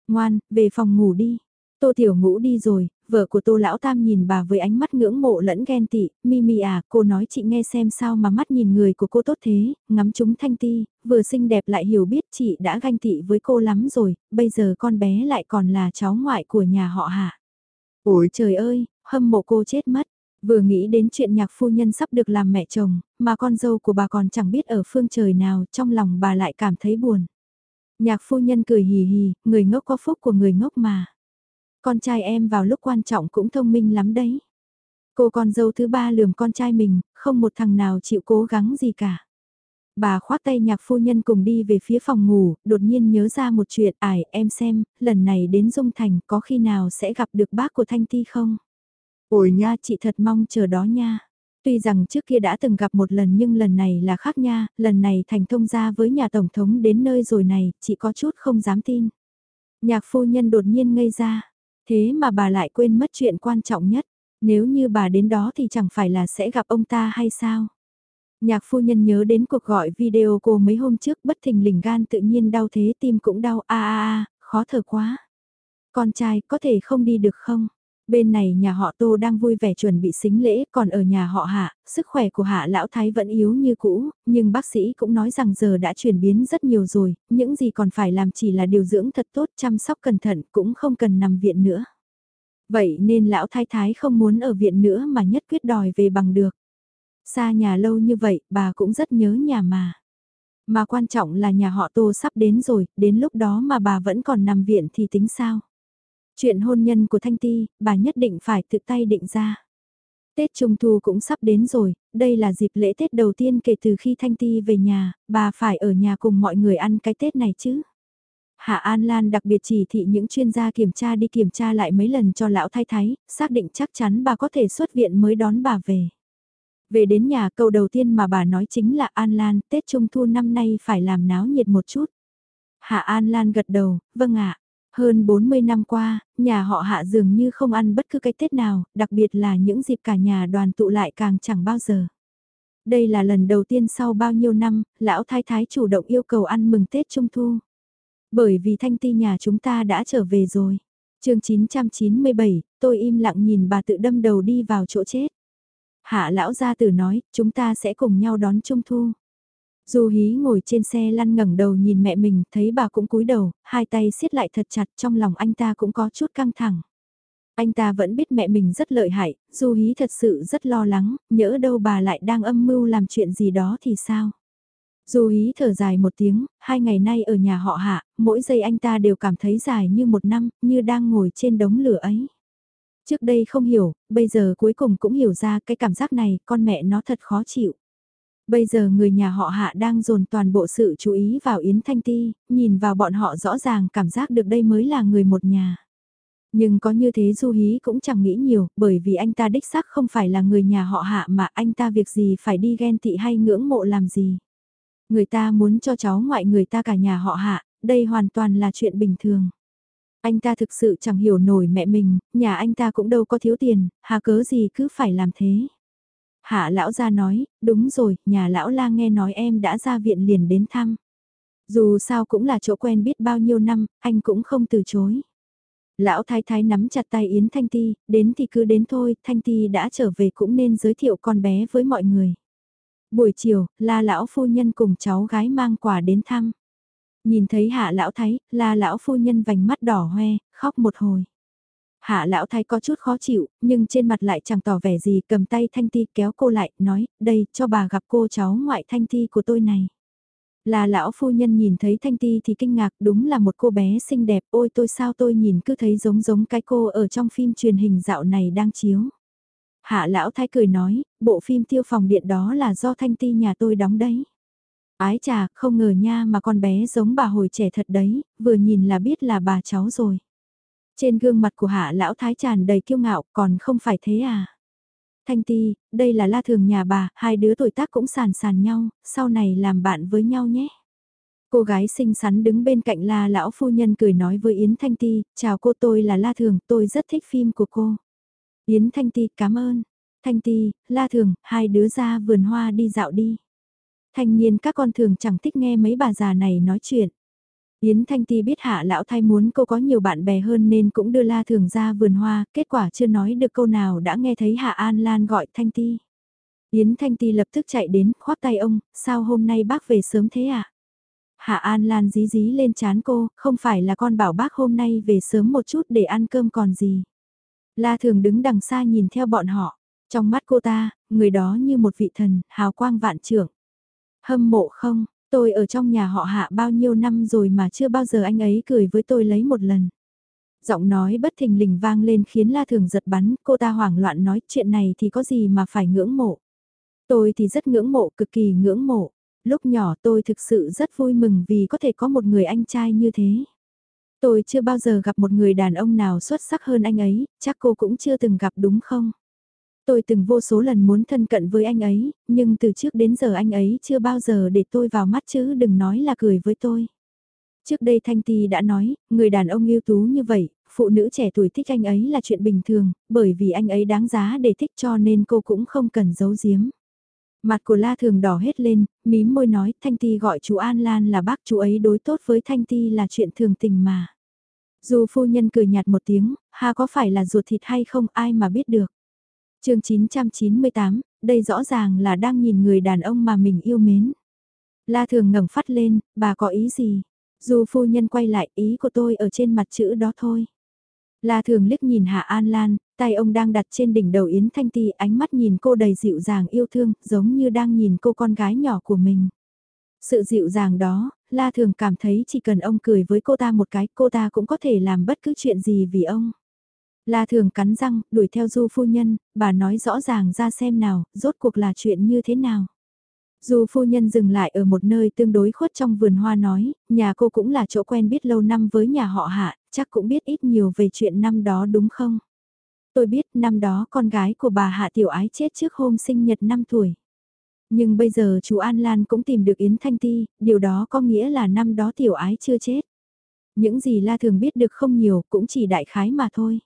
Ngoan, về phòng ngủ đi. Tô tiểu ngũ đi rồi, vợ của tô lão tam nhìn bà với ánh mắt ngưỡng mộ lẫn ghen tị, Mimi à, cô nói chị nghe xem sao mà mắt nhìn người của cô tốt thế, ngắm chúng thanh ti, vừa xinh đẹp lại hiểu biết chị đã ganh tị với cô lắm rồi, bây giờ con bé lại còn là cháu ngoại của nhà họ hạ. Ôi trời ơi, hâm mộ cô chết mất. Vừa nghĩ đến chuyện nhạc phu nhân sắp được làm mẹ chồng, mà con dâu của bà còn chẳng biết ở phương trời nào, trong lòng bà lại cảm thấy buồn. Nhạc phu nhân cười hì hì, người ngốc có phúc của người ngốc mà. Con trai em vào lúc quan trọng cũng thông minh lắm đấy. Cô con dâu thứ ba lườm con trai mình, không một thằng nào chịu cố gắng gì cả. Bà khoác tay nhạc phu nhân cùng đi về phía phòng ngủ, đột nhiên nhớ ra một chuyện, ải em xem, lần này đến Dung Thành có khi nào sẽ gặp được bác của Thanh Ti không? Ôi nha chị thật mong chờ đó nha. Tuy rằng trước kia đã từng gặp một lần nhưng lần này là khác nha, lần này thành thông ra với nhà Tổng thống đến nơi rồi này, chị có chút không dám tin. Nhạc phu nhân đột nhiên ngây ra, thế mà bà lại quên mất chuyện quan trọng nhất, nếu như bà đến đó thì chẳng phải là sẽ gặp ông ta hay sao? Nhạc phu nhân nhớ đến cuộc gọi video cô mấy hôm trước bất thình lình gan tự nhiên đau thế tim cũng đau a a a, khó thở quá. Con trai có thể không đi được không? Bên này nhà họ Tô đang vui vẻ chuẩn bị xính lễ, còn ở nhà họ Hạ, sức khỏe của Hạ Lão Thái vẫn yếu như cũ, nhưng bác sĩ cũng nói rằng giờ đã chuyển biến rất nhiều rồi, những gì còn phải làm chỉ là điều dưỡng thật tốt, chăm sóc cẩn thận, cũng không cần nằm viện nữa. Vậy nên Lão Thái Thái không muốn ở viện nữa mà nhất quyết đòi về bằng được. Xa nhà lâu như vậy, bà cũng rất nhớ nhà mà. Mà quan trọng là nhà họ Tô sắp đến rồi, đến lúc đó mà bà vẫn còn nằm viện thì tính sao? Chuyện hôn nhân của Thanh Ti, bà nhất định phải tự tay định ra. Tết Trung Thu cũng sắp đến rồi, đây là dịp lễ Tết đầu tiên kể từ khi Thanh Ti về nhà, bà phải ở nhà cùng mọi người ăn cái Tết này chứ. Hạ An Lan đặc biệt chỉ thị những chuyên gia kiểm tra đi kiểm tra lại mấy lần cho lão thái thái, xác định chắc chắn bà có thể xuất viện mới đón bà về. Về đến nhà câu đầu tiên mà bà nói chính là An Lan, Tết Trung Thu năm nay phải làm náo nhiệt một chút. Hạ An Lan gật đầu, vâng ạ. Hơn 40 năm qua, nhà họ hạ dường như không ăn bất cứ cái Tết nào, đặc biệt là những dịp cả nhà đoàn tụ lại càng chẳng bao giờ. Đây là lần đầu tiên sau bao nhiêu năm, lão thái thái chủ động yêu cầu ăn mừng Tết Trung Thu. Bởi vì thanh ti nhà chúng ta đã trở về rồi. chương 997, tôi im lặng nhìn bà tự đâm đầu đi vào chỗ chết. Hạ lão gia tử nói, chúng ta sẽ cùng nhau đón Trung Thu. Du hí ngồi trên xe lăn ngẩng đầu nhìn mẹ mình, thấy bà cũng cúi đầu, hai tay siết lại thật chặt trong lòng anh ta cũng có chút căng thẳng. Anh ta vẫn biết mẹ mình rất lợi hại, Du hí thật sự rất lo lắng, nhỡ đâu bà lại đang âm mưu làm chuyện gì đó thì sao? Du hí thở dài một tiếng, hai ngày nay ở nhà họ hạ, mỗi giây anh ta đều cảm thấy dài như một năm, như đang ngồi trên đống lửa ấy. Trước đây không hiểu, bây giờ cuối cùng cũng hiểu ra cái cảm giác này, con mẹ nó thật khó chịu. Bây giờ người nhà họ hạ đang dồn toàn bộ sự chú ý vào Yến Thanh Ti, nhìn vào bọn họ rõ ràng cảm giác được đây mới là người một nhà. Nhưng có như thế Du Hí cũng chẳng nghĩ nhiều, bởi vì anh ta đích xác không phải là người nhà họ hạ mà anh ta việc gì phải đi ghen tị hay ngưỡng mộ làm gì. Người ta muốn cho cháu ngoại người ta cả nhà họ hạ, đây hoàn toàn là chuyện bình thường. Anh ta thực sự chẳng hiểu nổi mẹ mình, nhà anh ta cũng đâu có thiếu tiền, hà cớ gì cứ phải làm thế. Hạ lão ra nói, đúng rồi, nhà lão la nghe nói em đã ra viện liền đến thăm. Dù sao cũng là chỗ quen biết bao nhiêu năm, anh cũng không từ chối. Lão thái thái nắm chặt tay Yến Thanh Ti, đến thì cứ đến thôi, Thanh Ti đã trở về cũng nên giới thiệu con bé với mọi người. Buổi chiều, la lão phu nhân cùng cháu gái mang quà đến thăm. Nhìn thấy hạ lão thái, la lão phu nhân vành mắt đỏ hoe, khóc một hồi. Hạ lão thái có chút khó chịu, nhưng trên mặt lại chẳng tỏ vẻ gì, cầm tay Thanh Ti kéo cô lại, nói, đây, cho bà gặp cô cháu ngoại Thanh Ti của tôi này. Là lão phu nhân nhìn thấy Thanh Ti thì kinh ngạc đúng là một cô bé xinh đẹp ôi tôi sao tôi nhìn cứ thấy giống giống cái cô ở trong phim truyền hình dạo này đang chiếu. Hạ lão thái cười nói, bộ phim tiêu phòng điện đó là do Thanh Ti nhà tôi đóng đấy. Ái chà, không ngờ nha mà con bé giống bà hồi trẻ thật đấy, vừa nhìn là biết là bà cháu rồi. Trên gương mặt của hạ lão thái tràn đầy kiêu ngạo, còn không phải thế à? Thanh Ti, đây là la thường nhà bà, hai đứa tuổi tác cũng sàn sàn nhau, sau này làm bạn với nhau nhé. Cô gái xinh xắn đứng bên cạnh la lão phu nhân cười nói với Yến Thanh Ti, chào cô tôi là La Thường, tôi rất thích phim của cô. Yến Thanh Ti, cảm ơn. Thanh Ti, La Thường, hai đứa ra vườn hoa đi dạo đi. Thanh niên các con thường chẳng thích nghe mấy bà già này nói chuyện. Yến Thanh Ti biết hạ lão thay muốn cô có nhiều bạn bè hơn nên cũng đưa La Thường ra vườn hoa, kết quả chưa nói được câu nào đã nghe thấy hạ An Lan gọi Thanh Ti. Yến Thanh Ti lập tức chạy đến, khoác tay ông, sao hôm nay bác về sớm thế ạ? À? Hạ An Lan dí dí lên chán cô, không phải là con bảo bác hôm nay về sớm một chút để ăn cơm còn gì. La Thường đứng đằng xa nhìn theo bọn họ, trong mắt cô ta, người đó như một vị thần, hào quang vạn trưởng. Hâm mộ không, Tôi ở trong nhà họ hạ bao nhiêu năm rồi mà chưa bao giờ anh ấy cười với tôi lấy một lần. Giọng nói bất thình lình vang lên khiến La Thường giật bắn, cô ta hoảng loạn nói chuyện này thì có gì mà phải ngưỡng mộ. Tôi thì rất ngưỡng mộ, cực kỳ ngưỡng mộ. Lúc nhỏ tôi thực sự rất vui mừng vì có thể có một người anh trai như thế. Tôi chưa bao giờ gặp một người đàn ông nào xuất sắc hơn anh ấy, chắc cô cũng chưa từng gặp đúng không? Tôi từng vô số lần muốn thân cận với anh ấy, nhưng từ trước đến giờ anh ấy chưa bao giờ để tôi vào mắt chứ đừng nói là cười với tôi. Trước đây Thanh Ti đã nói, người đàn ông ưu tú như vậy, phụ nữ trẻ tuổi thích anh ấy là chuyện bình thường, bởi vì anh ấy đáng giá để thích cho nên cô cũng không cần giấu giếm. Mặt của La Thường đỏ hết lên, mím môi nói Thanh Ti gọi chú An Lan là bác chú ấy đối tốt với Thanh Ti là chuyện thường tình mà. Dù phu nhân cười nhạt một tiếng, ha có phải là ruột thịt hay không ai mà biết được chương 998, đây rõ ràng là đang nhìn người đàn ông mà mình yêu mến. La thường ngẩng phát lên, bà có ý gì? Dù phu nhân quay lại ý của tôi ở trên mặt chữ đó thôi. La thường liếc nhìn Hạ An Lan, tay ông đang đặt trên đỉnh đầu Yến Thanh Ti ánh mắt nhìn cô đầy dịu dàng yêu thương, giống như đang nhìn cô con gái nhỏ của mình. Sự dịu dàng đó, La thường cảm thấy chỉ cần ông cười với cô ta một cái cô ta cũng có thể làm bất cứ chuyện gì vì ông. La thường cắn răng, đuổi theo du phu nhân, bà nói rõ ràng ra xem nào, rốt cuộc là chuyện như thế nào. Du phu nhân dừng lại ở một nơi tương đối khuất trong vườn hoa nói, nhà cô cũng là chỗ quen biết lâu năm với nhà họ hạ, chắc cũng biết ít nhiều về chuyện năm đó đúng không? Tôi biết năm đó con gái của bà Hạ Tiểu Ái chết trước hôm sinh nhật 5 tuổi. Nhưng bây giờ chú An Lan cũng tìm được Yến Thanh Ti, điều đó có nghĩa là năm đó Tiểu Ái chưa chết. Những gì La Thường biết được không nhiều, cũng chỉ đại khái mà thôi.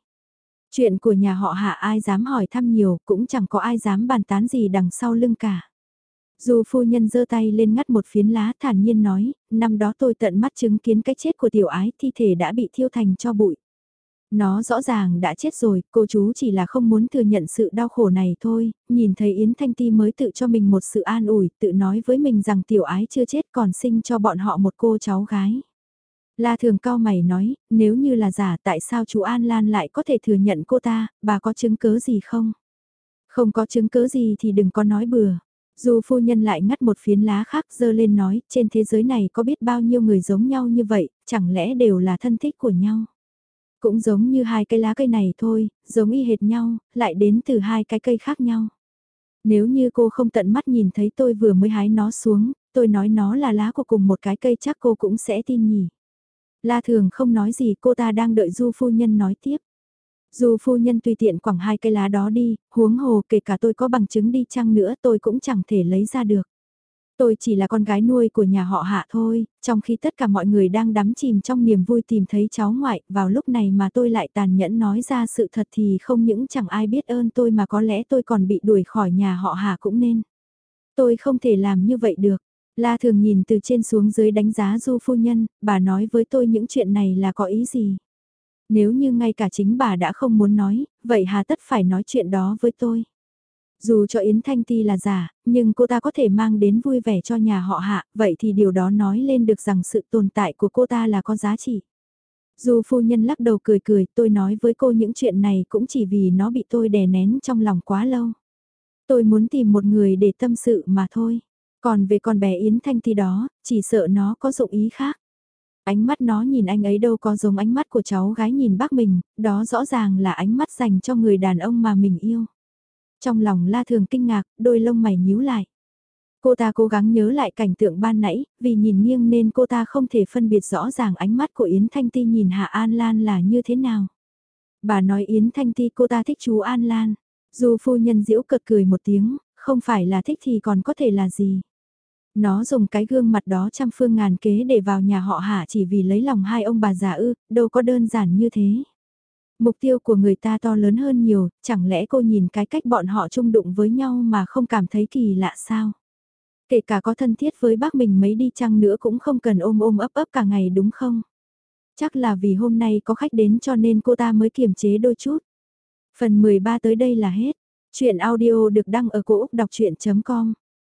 Chuyện của nhà họ hạ ai dám hỏi thăm nhiều, cũng chẳng có ai dám bàn tán gì đằng sau lưng cả. Dù phu nhân giơ tay lên ngắt một phiến lá thản nhiên nói, năm đó tôi tận mắt chứng kiến cái chết của tiểu ái thi thể đã bị thiêu thành cho bụi. Nó rõ ràng đã chết rồi, cô chú chỉ là không muốn thừa nhận sự đau khổ này thôi, nhìn thấy Yến Thanh Ti mới tự cho mình một sự an ủi, tự nói với mình rằng tiểu ái chưa chết còn sinh cho bọn họ một cô cháu gái. La thường cao mày nói, nếu như là giả tại sao chú An Lan lại có thể thừa nhận cô ta, bà có chứng cứ gì không? Không có chứng cứ gì thì đừng có nói bừa. Dù phu nhân lại ngắt một phiến lá khác dơ lên nói, trên thế giới này có biết bao nhiêu người giống nhau như vậy, chẳng lẽ đều là thân thích của nhau? Cũng giống như hai cây lá cây này thôi, giống y hệt nhau, lại đến từ hai cái cây khác nhau. Nếu như cô không tận mắt nhìn thấy tôi vừa mới hái nó xuống, tôi nói nó là lá của cùng một cái cây chắc cô cũng sẽ tin nhỉ. La Thường không nói gì cô ta đang đợi Du Phu Nhân nói tiếp. Du phu nhân tùy tiện quẳng hai cây lá đó đi, huống hồ kể cả tôi có bằng chứng đi chăng nữa tôi cũng chẳng thể lấy ra được. Tôi chỉ là con gái nuôi của nhà họ hạ thôi, trong khi tất cả mọi người đang đắm chìm trong niềm vui tìm thấy cháu ngoại, vào lúc này mà tôi lại tàn nhẫn nói ra sự thật thì không những chẳng ai biết ơn tôi mà có lẽ tôi còn bị đuổi khỏi nhà họ hạ cũng nên. Tôi không thể làm như vậy được. La thường nhìn từ trên xuống dưới đánh giá du phu nhân, bà nói với tôi những chuyện này là có ý gì. Nếu như ngay cả chính bà đã không muốn nói, vậy hà tất phải nói chuyện đó với tôi. Dù cho Yến Thanh Ti là giả, nhưng cô ta có thể mang đến vui vẻ cho nhà họ hạ, vậy thì điều đó nói lên được rằng sự tồn tại của cô ta là có giá trị. Dù phu nhân lắc đầu cười cười, tôi nói với cô những chuyện này cũng chỉ vì nó bị tôi đè nén trong lòng quá lâu. Tôi muốn tìm một người để tâm sự mà thôi. Còn về con bé Yến Thanh Ti đó, chỉ sợ nó có dụng ý khác. Ánh mắt nó nhìn anh ấy đâu có giống ánh mắt của cháu gái nhìn bác mình, đó rõ ràng là ánh mắt dành cho người đàn ông mà mình yêu. Trong lòng La Thường kinh ngạc, đôi lông mày nhíu lại. Cô ta cố gắng nhớ lại cảnh tượng ban nãy, vì nhìn nghiêng nên cô ta không thể phân biệt rõ ràng ánh mắt của Yến Thanh Ti nhìn Hạ An Lan là như thế nào. Bà nói Yến Thanh Ti cô ta thích chú An Lan. Dù phu nhân diễu cợt cười một tiếng, không phải là thích thì còn có thể là gì. Nó dùng cái gương mặt đó trăm phương ngàn kế để vào nhà họ hạ chỉ vì lấy lòng hai ông bà già ư, đâu có đơn giản như thế. Mục tiêu của người ta to lớn hơn nhiều, chẳng lẽ cô nhìn cái cách bọn họ chung đụng với nhau mà không cảm thấy kỳ lạ sao? Kể cả có thân thiết với bác mình mấy đi chăng nữa cũng không cần ôm ôm ấp ấp cả ngày đúng không? Chắc là vì hôm nay có khách đến cho nên cô ta mới kiềm chế đôi chút. Phần 13 tới đây là hết. Chuyện audio được đăng ở cổ Úc đọc chuyện.com